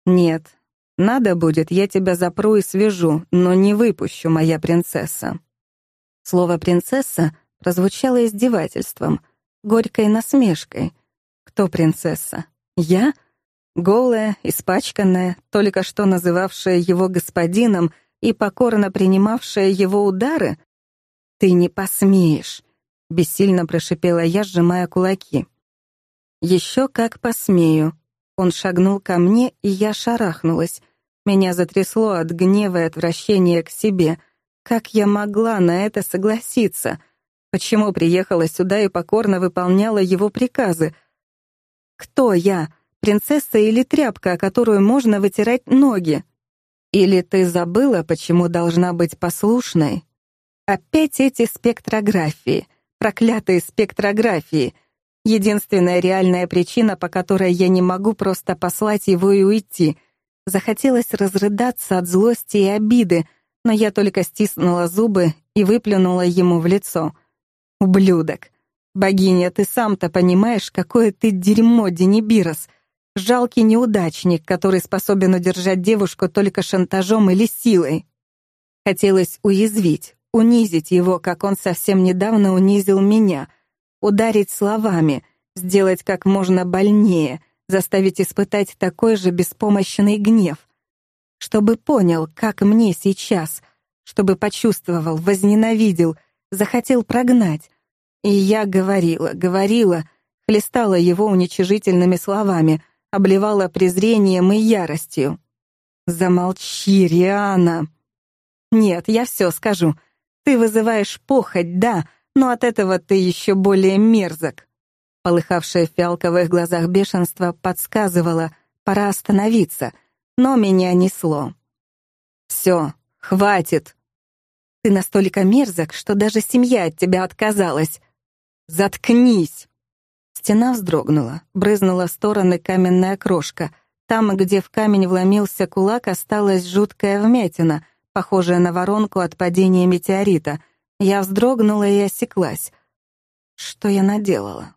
«Нет, надо будет, я тебя запру и свяжу, но не выпущу, моя принцесса». Слово «принцесса» прозвучало издевательством, горькой насмешкой. «Кто принцесса? Я?» Голая, испачканная, только что называвшая его господином и покорно принимавшая его удары? «Ты не посмеешь!» — бессильно прошипела я, сжимая кулаки. Еще как посмею. Он шагнул ко мне, и я шарахнулась. Меня затрясло от гнева и отвращения к себе. Как я могла на это согласиться? Почему приехала сюда и покорно выполняла его приказы? Кто я? Принцесса или тряпка, которую можно вытирать ноги? Или ты забыла, почему должна быть послушной? Опять эти спектрографии, проклятые спектрографии — Единственная реальная причина, по которой я не могу просто послать его и уйти. Захотелось разрыдаться от злости и обиды, но я только стиснула зубы и выплюнула ему в лицо. «Ублюдок! Богиня, ты сам-то понимаешь, какое ты дерьмо, Денибирос! Жалкий неудачник, который способен удержать девушку только шантажом или силой!» Хотелось уязвить, унизить его, как он совсем недавно унизил меня, ударить словами, сделать как можно больнее — заставить испытать такой же беспомощный гнев. Чтобы понял, как мне сейчас, чтобы почувствовал, возненавидел, захотел прогнать. И я говорила, говорила, хлестала его уничижительными словами, обливала презрением и яростью. «Замолчи, Риана!» «Нет, я все скажу. Ты вызываешь похоть, да, но от этого ты еще более мерзок». Полыхавшее в фиалковых глазах бешенство подсказывало, пора остановиться, но меня несло. «Все, хватит!» «Ты настолько мерзок, что даже семья от тебя отказалась!» «Заткнись!» Стена вздрогнула, брызнула в стороны каменная крошка. Там, где в камень вломился кулак, осталась жуткая вмятина, похожая на воронку от падения метеорита. Я вздрогнула и осеклась. Что я наделала?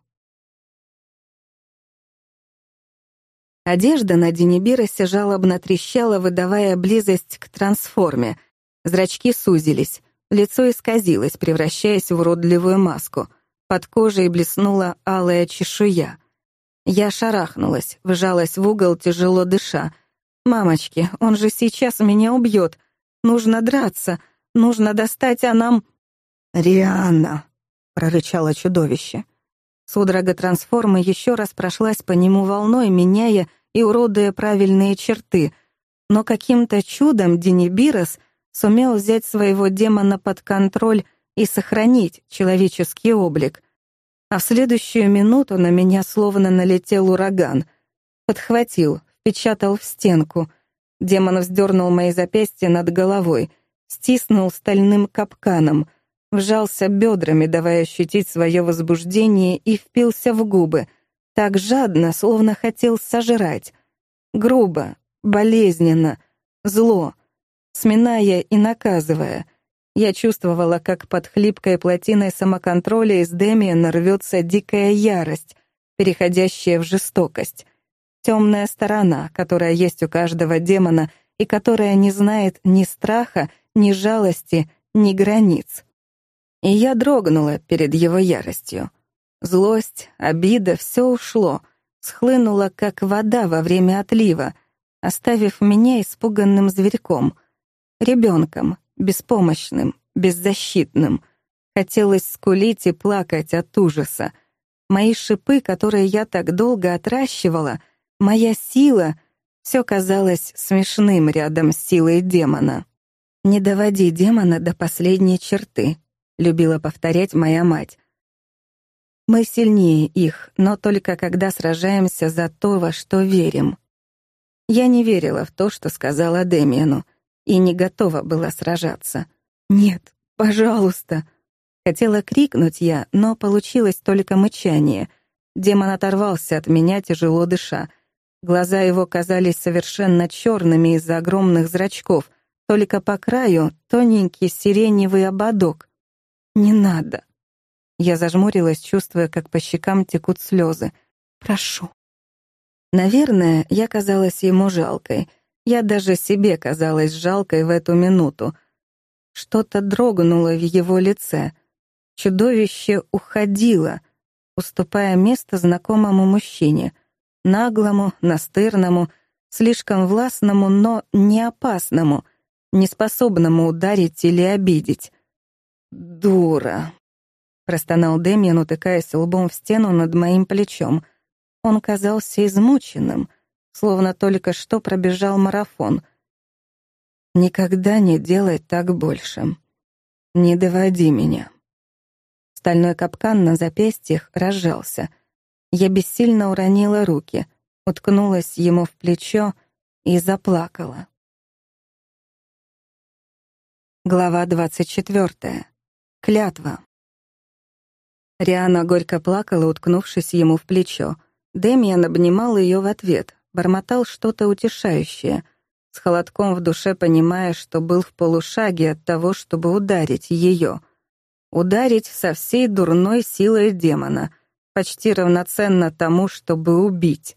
Одежда на Денибиросе жалобно трещала, выдавая близость к трансформе. Зрачки сузились, лицо исказилось, превращаясь в уродливую маску. Под кожей блеснула алая чешуя. Я шарахнулась, вжалась в угол, тяжело дыша. «Мамочки, он же сейчас меня убьет. Нужно драться, нужно достать, а нам...» «Рианна!» — прорычало чудовище. Судорога трансформы еще раз прошлась по нему волной, меняя и уродуя правильные черты, но каким-то чудом Денибирос сумел взять своего демона под контроль и сохранить человеческий облик. А в следующую минуту на меня словно налетел ураган. Подхватил, впечатал в стенку. Демон вздернул мои запястья над головой, стиснул стальным капканом — вжался бедрами, давая ощутить свое возбуждение, и впился в губы, так жадно, словно хотел сожрать. Грубо, болезненно, зло, сминая и наказывая. Я чувствовала, как под хлипкой плотиной самоконтроля из Демиана рвется дикая ярость, переходящая в жестокость. Темная сторона, которая есть у каждого демона и которая не знает ни страха, ни жалости, ни границ и я дрогнула перед его яростью. Злость, обида — все ушло, схлынуло, как вода во время отлива, оставив меня испуганным зверьком, ребенком, беспомощным, беззащитным. Хотелось скулить и плакать от ужаса. Мои шипы, которые я так долго отращивала, моя сила — все казалось смешным рядом с силой демона. Не доводи демона до последней черты, — любила повторять моя мать. «Мы сильнее их, но только когда сражаемся за то, во что верим». Я не верила в то, что сказала Демиану, и не готова была сражаться. «Нет, пожалуйста!» Хотела крикнуть я, но получилось только мычание. Демон оторвался от меня, тяжело дыша. Глаза его казались совершенно черными из-за огромных зрачков, только по краю тоненький сиреневый ободок. «Не надо». Я зажмурилась, чувствуя, как по щекам текут слезы. «Прошу». Наверное, я казалась ему жалкой. Я даже себе казалась жалкой в эту минуту. Что-то дрогнуло в его лице. Чудовище уходило, уступая место знакомому мужчине. Наглому, настырному, слишком властному, но не опасному, неспособному ударить или обидеть. «Дура!» — простонал Дэмиан, утыкаясь лбом в стену над моим плечом. Он казался измученным, словно только что пробежал марафон. «Никогда не делай так больше. Не доводи меня». Стальной капкан на запястьях разжался. Я бессильно уронила руки, уткнулась ему в плечо и заплакала. Глава двадцать четвертая. Клятва. Риана горько плакала, уткнувшись ему в плечо. Демиан обнимал ее в ответ, бормотал что-то утешающее. с холодком в душе понимая, что был в полушаге от того, чтобы ударить ее. Ударить со всей дурной силой демона, почти равноценно тому, чтобы убить.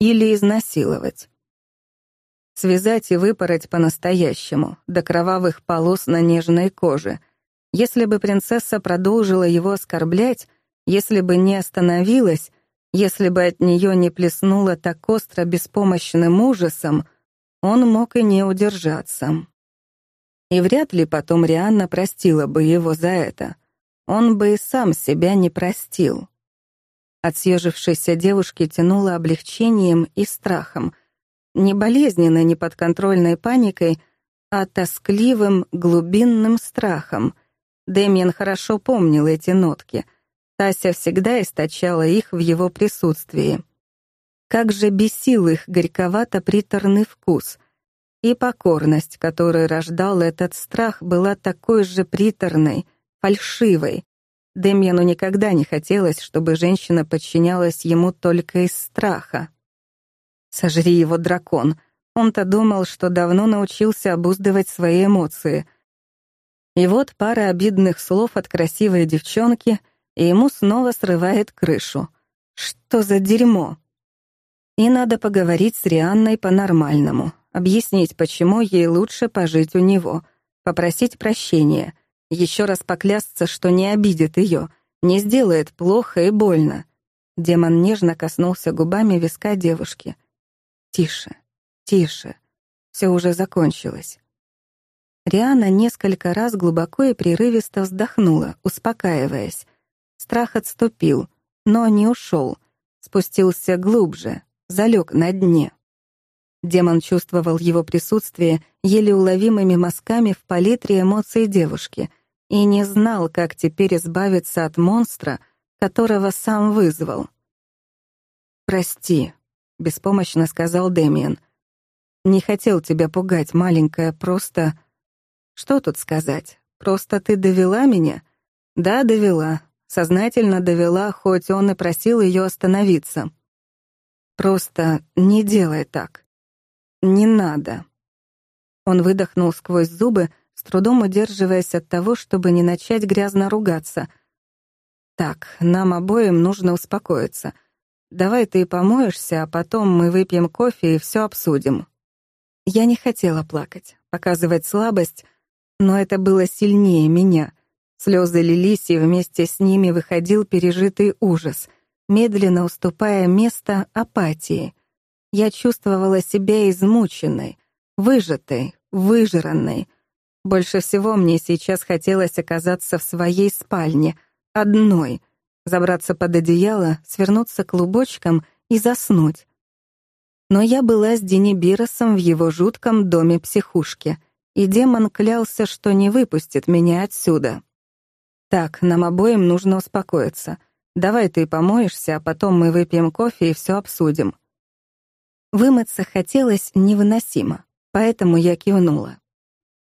Или изнасиловать. Связать и выпороть по-настоящему, до кровавых полос на нежной коже. Если бы принцесса продолжила его оскорблять, если бы не остановилась, если бы от нее не плеснуло так остро беспомощным ужасом, он мог и не удержаться. И вряд ли потом Рианна простила бы его за это. Он бы и сам себя не простил. От съежившейся девушки тянуло облегчением и страхом. Не болезненно, не подконтрольной паникой, а тоскливым, глубинным страхом. Дэмиен хорошо помнил эти нотки. Тася всегда источала их в его присутствии. Как же бесил их горьковато-приторный вкус. И покорность, которую рождал этот страх, была такой же приторной, фальшивой, Демьяну никогда не хотелось, чтобы женщина подчинялась ему только из страха. Сожри его дракон. Он-то думал, что давно научился обуздывать свои эмоции. И вот пара обидных слов от красивой девчонки, и ему снова срывает крышу. Что за дерьмо? И надо поговорить с Рианной по-нормальному, объяснить, почему ей лучше пожить у него, попросить прощения — еще раз поклясться, что не обидит ее, не сделает плохо и больно. Демон нежно коснулся губами виска девушки. «Тише, тише, все уже закончилось». Риана несколько раз глубоко и прерывисто вздохнула, успокаиваясь. Страх отступил, но не ушел, спустился глубже, залег на дне. Демон чувствовал его присутствие еле уловимыми мазками в палитре эмоций девушки, и не знал, как теперь избавиться от монстра, которого сам вызвал. «Прости», — беспомощно сказал Дэмиен. «Не хотел тебя пугать, маленькая, просто...» «Что тут сказать? Просто ты довела меня?» «Да, довела. Сознательно довела, хоть он и просил ее остановиться. Просто не делай так. Не надо». Он выдохнул сквозь зубы, с трудом удерживаясь от того, чтобы не начать грязно ругаться. «Так, нам обоим нужно успокоиться. Давай ты помоешься, а потом мы выпьем кофе и все обсудим». Я не хотела плакать, показывать слабость, но это было сильнее меня. Слезы лились, и вместе с ними выходил пережитый ужас, медленно уступая место апатии. Я чувствовала себя измученной, выжатой, выжранной — больше всего мне сейчас хотелось оказаться в своей спальне, одной, забраться под одеяло, свернуться клубочком и заснуть. Но я была с Денибиросом в его жутком доме-психушки, и демон клялся, что не выпустит меня отсюда. «Так, нам обоим нужно успокоиться. Давай ты помоешься, а потом мы выпьем кофе и все обсудим». Вымыться хотелось невыносимо, поэтому я кивнула.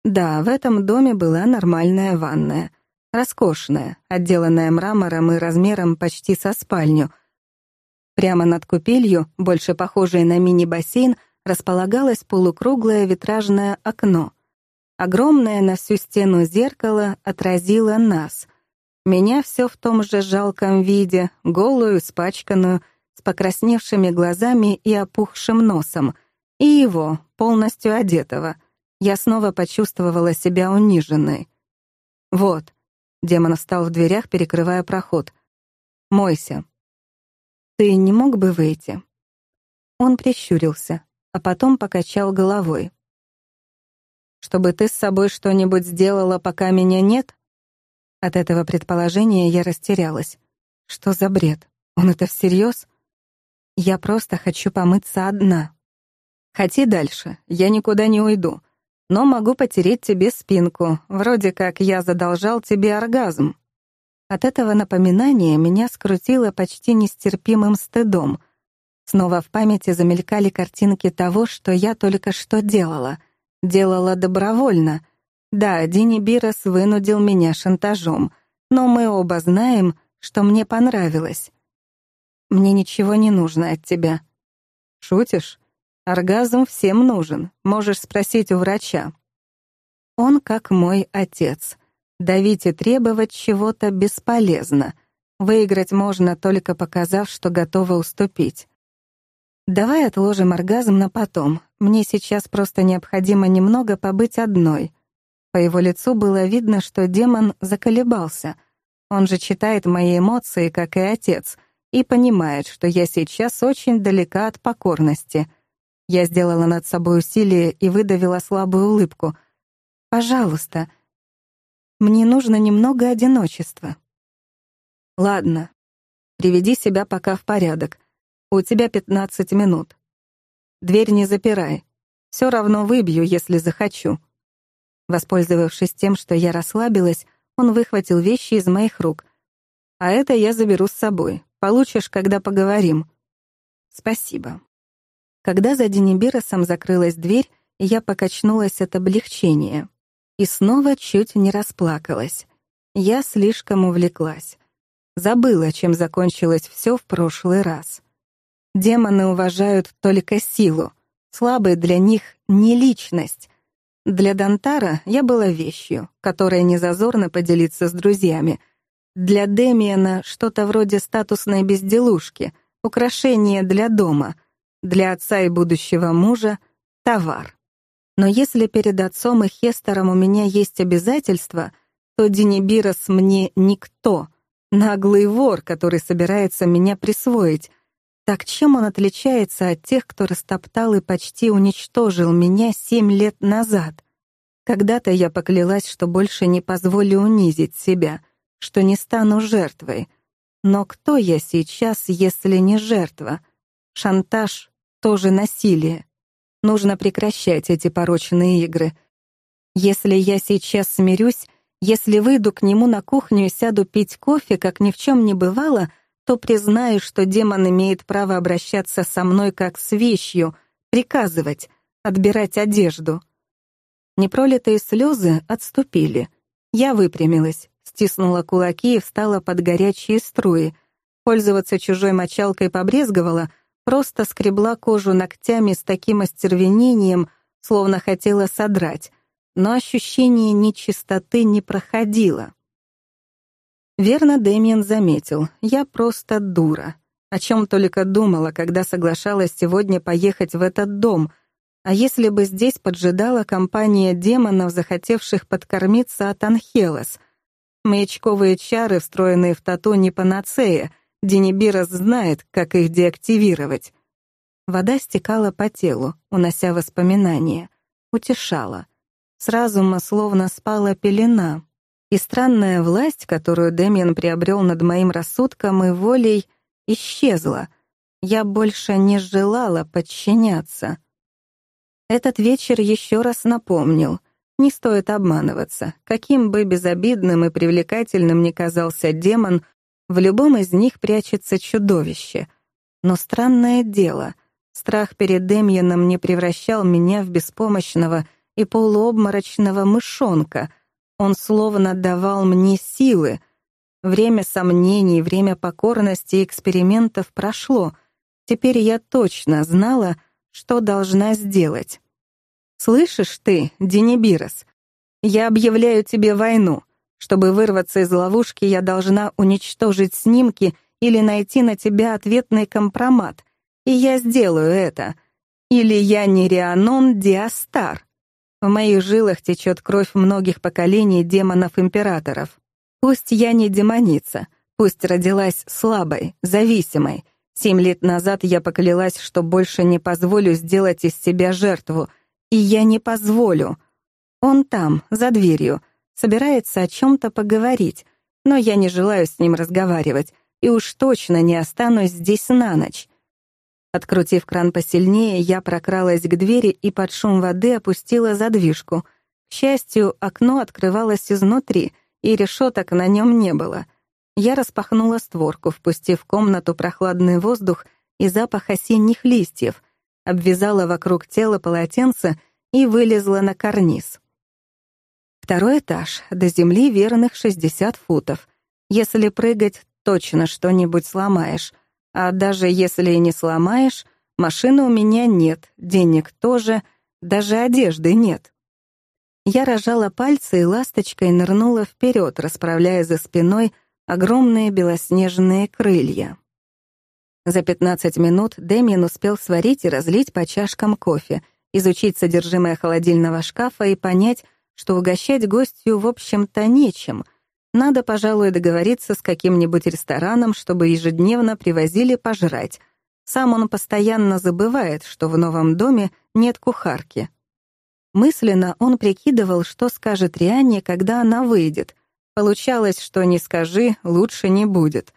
Да, в этом доме была нормальная ванная. Роскошная, отделанная мрамором и размером почти со спальню. Прямо над купелью, больше похожей на мини-бассейн, располагалось полукруглое витражное окно. Огромное на всю стену зеркало отразило нас. Меня все в том же жалком виде, голую, испачканную, с покрасневшими глазами и опухшим носом, и его, полностью одетого — я снова почувствовала себя униженной. «Вот», — демон встал в дверях, перекрывая проход. «Мойся». «Ты не мог бы выйти?» Он прищурился, а потом покачал головой. «Чтобы ты с собой что-нибудь сделала, пока меня нет?» От этого предположения я растерялась. Что за бред? Он это всерьез? Я просто хочу помыться одна. Хоти дальше, я никуда не уйду но могу потереть тебе спинку, вроде как я задолжал тебе оргазм». От этого напоминания меня скрутило почти нестерпимым стыдом. Снова в памяти замелькали картинки того, что я только что делала. Делала добровольно. Да, Дини Бирос вынудил меня шантажом, но мы оба знаем, что мне понравилось. Мне ничего не нужно от тебя. Шутишь? Оргазм всем нужен, можешь спросить у врача. Он как мой отец. Давить и требовать чего-то бесполезно. Выиграть можно, только показав, что готова уступить. Давай отложим оргазм на потом. Мне сейчас просто необходимо немного побыть одной. По его лицу было видно, что демон заколебался. Он же читает мои эмоции, как и отец, и понимает, что я сейчас очень далека от покорности. Я сделала над собой усилие и выдавила слабую улыбку. «Пожалуйста, мне нужно немного одиночества. Ладно, приведи себя пока в порядок. У тебя пятнадцать минут. Дверь не запирай. Все равно выбью, если захочу. Воспользовавшись тем, что я расслабилась, он выхватил вещи из моих рук. А это я заберу с собой. Получишь, когда поговорим. Спасибо. Когда за Денибиросом закрылась дверь, я покачнулась от облегчения. И снова чуть не расплакалась. Я слишком увлеклась. Забыла, чем закончилось все в прошлый раз. Демоны уважают только силу. Слабый для них — не личность. Для Дантара я была вещью, которая не зазорно поделиться с друзьями. Для Демиана что-то вроде статусной безделушки, украшение для дома. Для отца и будущего мужа — товар. Но если перед отцом и Хестером у меня есть обязательства, то Денибирос мне никто, наглый вор, который собирается меня присвоить. Так чем он отличается от тех, кто растоптал и почти уничтожил меня семь лет назад? Когда-то я поклялась, что больше не позволю унизить себя, что не стану жертвой. Но кто я сейчас, если не жертва? Шантаж — тоже насилие. Нужно прекращать эти порочные игры. Если я сейчас смирюсь, если выйду к нему на кухню и сяду пить кофе, как ни в чем не бывало, то признаю, что демон имеет право обращаться со мной как с вещью, приказывать, отбирать одежду. Непролитые слезы отступили. Я выпрямилась, стиснула кулаки и встала под горячие струи. Пользоваться чужой мочалкой побрезговала — Просто скребла кожу ногтями с таким остервенением, словно хотела содрать, но ощущение нечистоты не проходило. Верно Дэмиен заметил, я просто дура. О чем только думала, когда соглашалась сегодня поехать в этот дом. А если бы здесь поджидала компания демонов, захотевших подкормиться от Анхелос? Маячковые чары, встроенные в тату, не панацея — Денибирос знает, как их деактивировать. Вода стекала по телу, унося воспоминания, утешала. С разума словно спала пелена. И странная власть, которую Дэмиан приобрел над моим рассудком и волей, исчезла. Я больше не желала подчиняться. Этот вечер еще раз напомнил. Не стоит обманываться. Каким бы безобидным и привлекательным ни казался демон, в любом из них прячется чудовище. Но странное дело, страх перед Демьяном не превращал меня в беспомощного и полуобморочного мышонка. Он словно давал мне силы. Время сомнений, время покорности и экспериментов прошло. Теперь я точно знала, что должна сделать. «Слышишь ты, Денибирос, я объявляю тебе войну. Чтобы вырваться из ловушки, я должна уничтожить снимки или найти на тебя ответный компромат. И я сделаю это. Или я не Рианон Диастар. В моих жилах течет кровь многих поколений демонов-императоров. Пусть я не демоница, пусть родилась слабой, зависимой. Семь лет назад я поклялась, что больше не позволю сделать из себя жертву. И я не позволю. Он там, за дверью, собирается о чем-то поговорить, но я не желаю с ним разговаривать и уж точно не останусь здесь на ночь. Открутив кран посильнее, я прокралась к двери и под шум воды опустила задвижку. К счастью, окно открывалось изнутри, и решеток на нем не было. Я распахнула створку, впустив в комнату прохладный воздух и запах осенних листьев, обвязала вокруг тела полотенце и вылезла на карниз. Второй этаж, до земли верных 60 футов. Если прыгать, точно что-нибудь сломаешь. А даже если и не сломаешь, Машины у меня нет, денег тоже, даже одежды нет. Я рожала пальцы и ласточкой нырнула вперед, расправляя за спиной огромные белоснежные крылья. За 15 минут Дэмиен успел сварить и разлить по чашкам кофе, изучить содержимое холодильного шкафа и понять, что угощать гостью, в общем-то, нечем. Надо, пожалуй, договориться с каким-нибудь рестораном, чтобы ежедневно привозили пожрать. Сам он постоянно забывает, что в новом доме нет кухарки. Мысленно он прикидывал, что скажет Рианне, когда она выйдет. Получалось, что «не скажи, лучше не будет».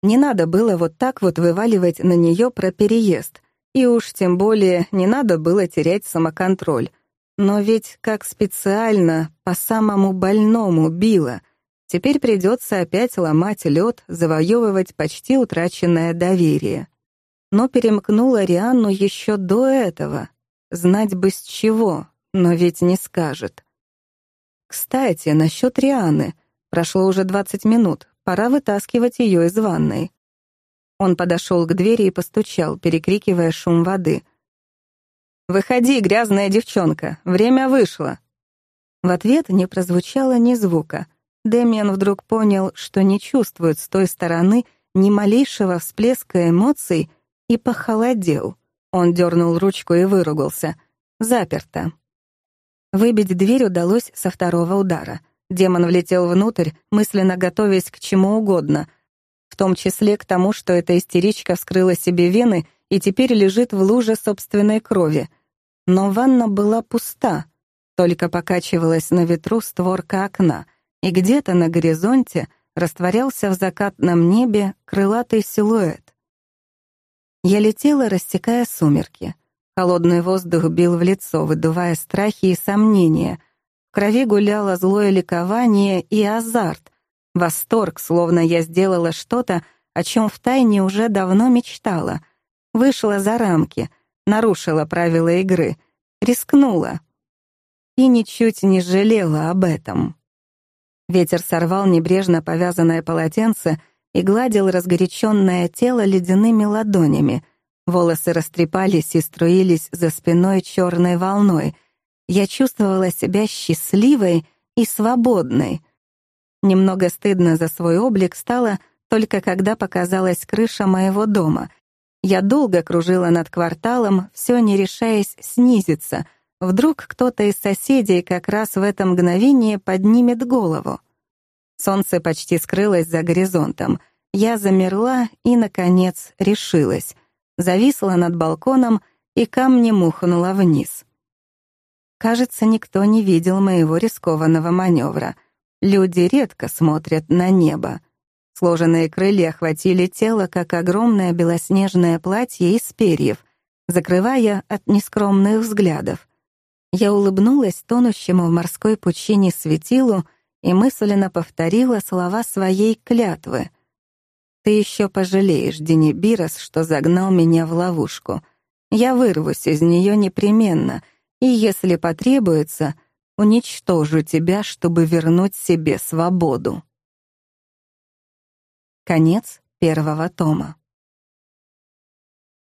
Не надо было вот так вот вываливать на нее про переезд. И уж тем более не надо было терять самоконтроль. Но ведь как специально, по самому больному било. Теперь придется опять ломать лед, завоевывать почти утраченное доверие. Но перемкнула Рианну еще до этого. Знать бы с чего, но ведь не скажет. Кстати, насчет Рианы. Прошло уже двадцать минут, Пора вытаскивать ее из ванной. Он подошел к двери и постучал, перекрикивая шум воды. «Выходи, грязная девчонка, время вышло!» В ответ не прозвучало ни звука. Дэмиан вдруг понял, что не чувствует с той стороны ни малейшего всплеска эмоций и похолодел. Он дернул ручку и выругался. Заперто. Выбить дверь удалось со второго удара. Демон влетел внутрь, мысленно готовясь к чему угодно, в том числе к тому, что эта истеричка вскрыла себе вены и теперь лежит в луже собственной крови. Но ванна была пуста, только покачивалась на ветру створка окна, и где-то на горизонте растворялся в закатном небе крылатый силуэт. Я летела, растекая сумерки. Холодный воздух бил в лицо, выдувая страхи и сомнения — в крови гуляло злое ликование и азарт, восторг, словно я сделала что-то, о чем втайне уже давно мечтала. Вышла за рамки, нарушила правила игры, рискнула. И ничуть не жалела об этом. Ветер сорвал небрежно повязанное полотенце и гладил разгоряченное тело ледяными ладонями. Волосы растрепались и струились за спиной черной волной — я чувствовала себя счастливой и свободной. Немного стыдно за свой облик стало только когда показалась крыша моего дома. Я долго кружила над кварталом, все не решаясь снизиться. Вдруг кто-то из соседей как раз в это мгновение поднимет голову. Солнце почти скрылось за горизонтом. Я замерла и, наконец, решилась. Зависла над балконом и камнем ухнула вниз. Кажется, никто не видел моего рискованного маневра. Люди редко смотрят на небо. Сложенные крылья охватили тело, как огромное белоснежное платье из перьев, закрывая от нескромных взглядов. Я улыбнулась тонущему в морской пучине светилу и мысленно повторила слова своей клятвы. «Ты еще пожалеешь, Денибирос, что загнал меня в ловушку. Я вырвусь из нее непременно», и, если потребуется, уничтожу тебя, чтобы вернуть себе свободу. Конец первого тома.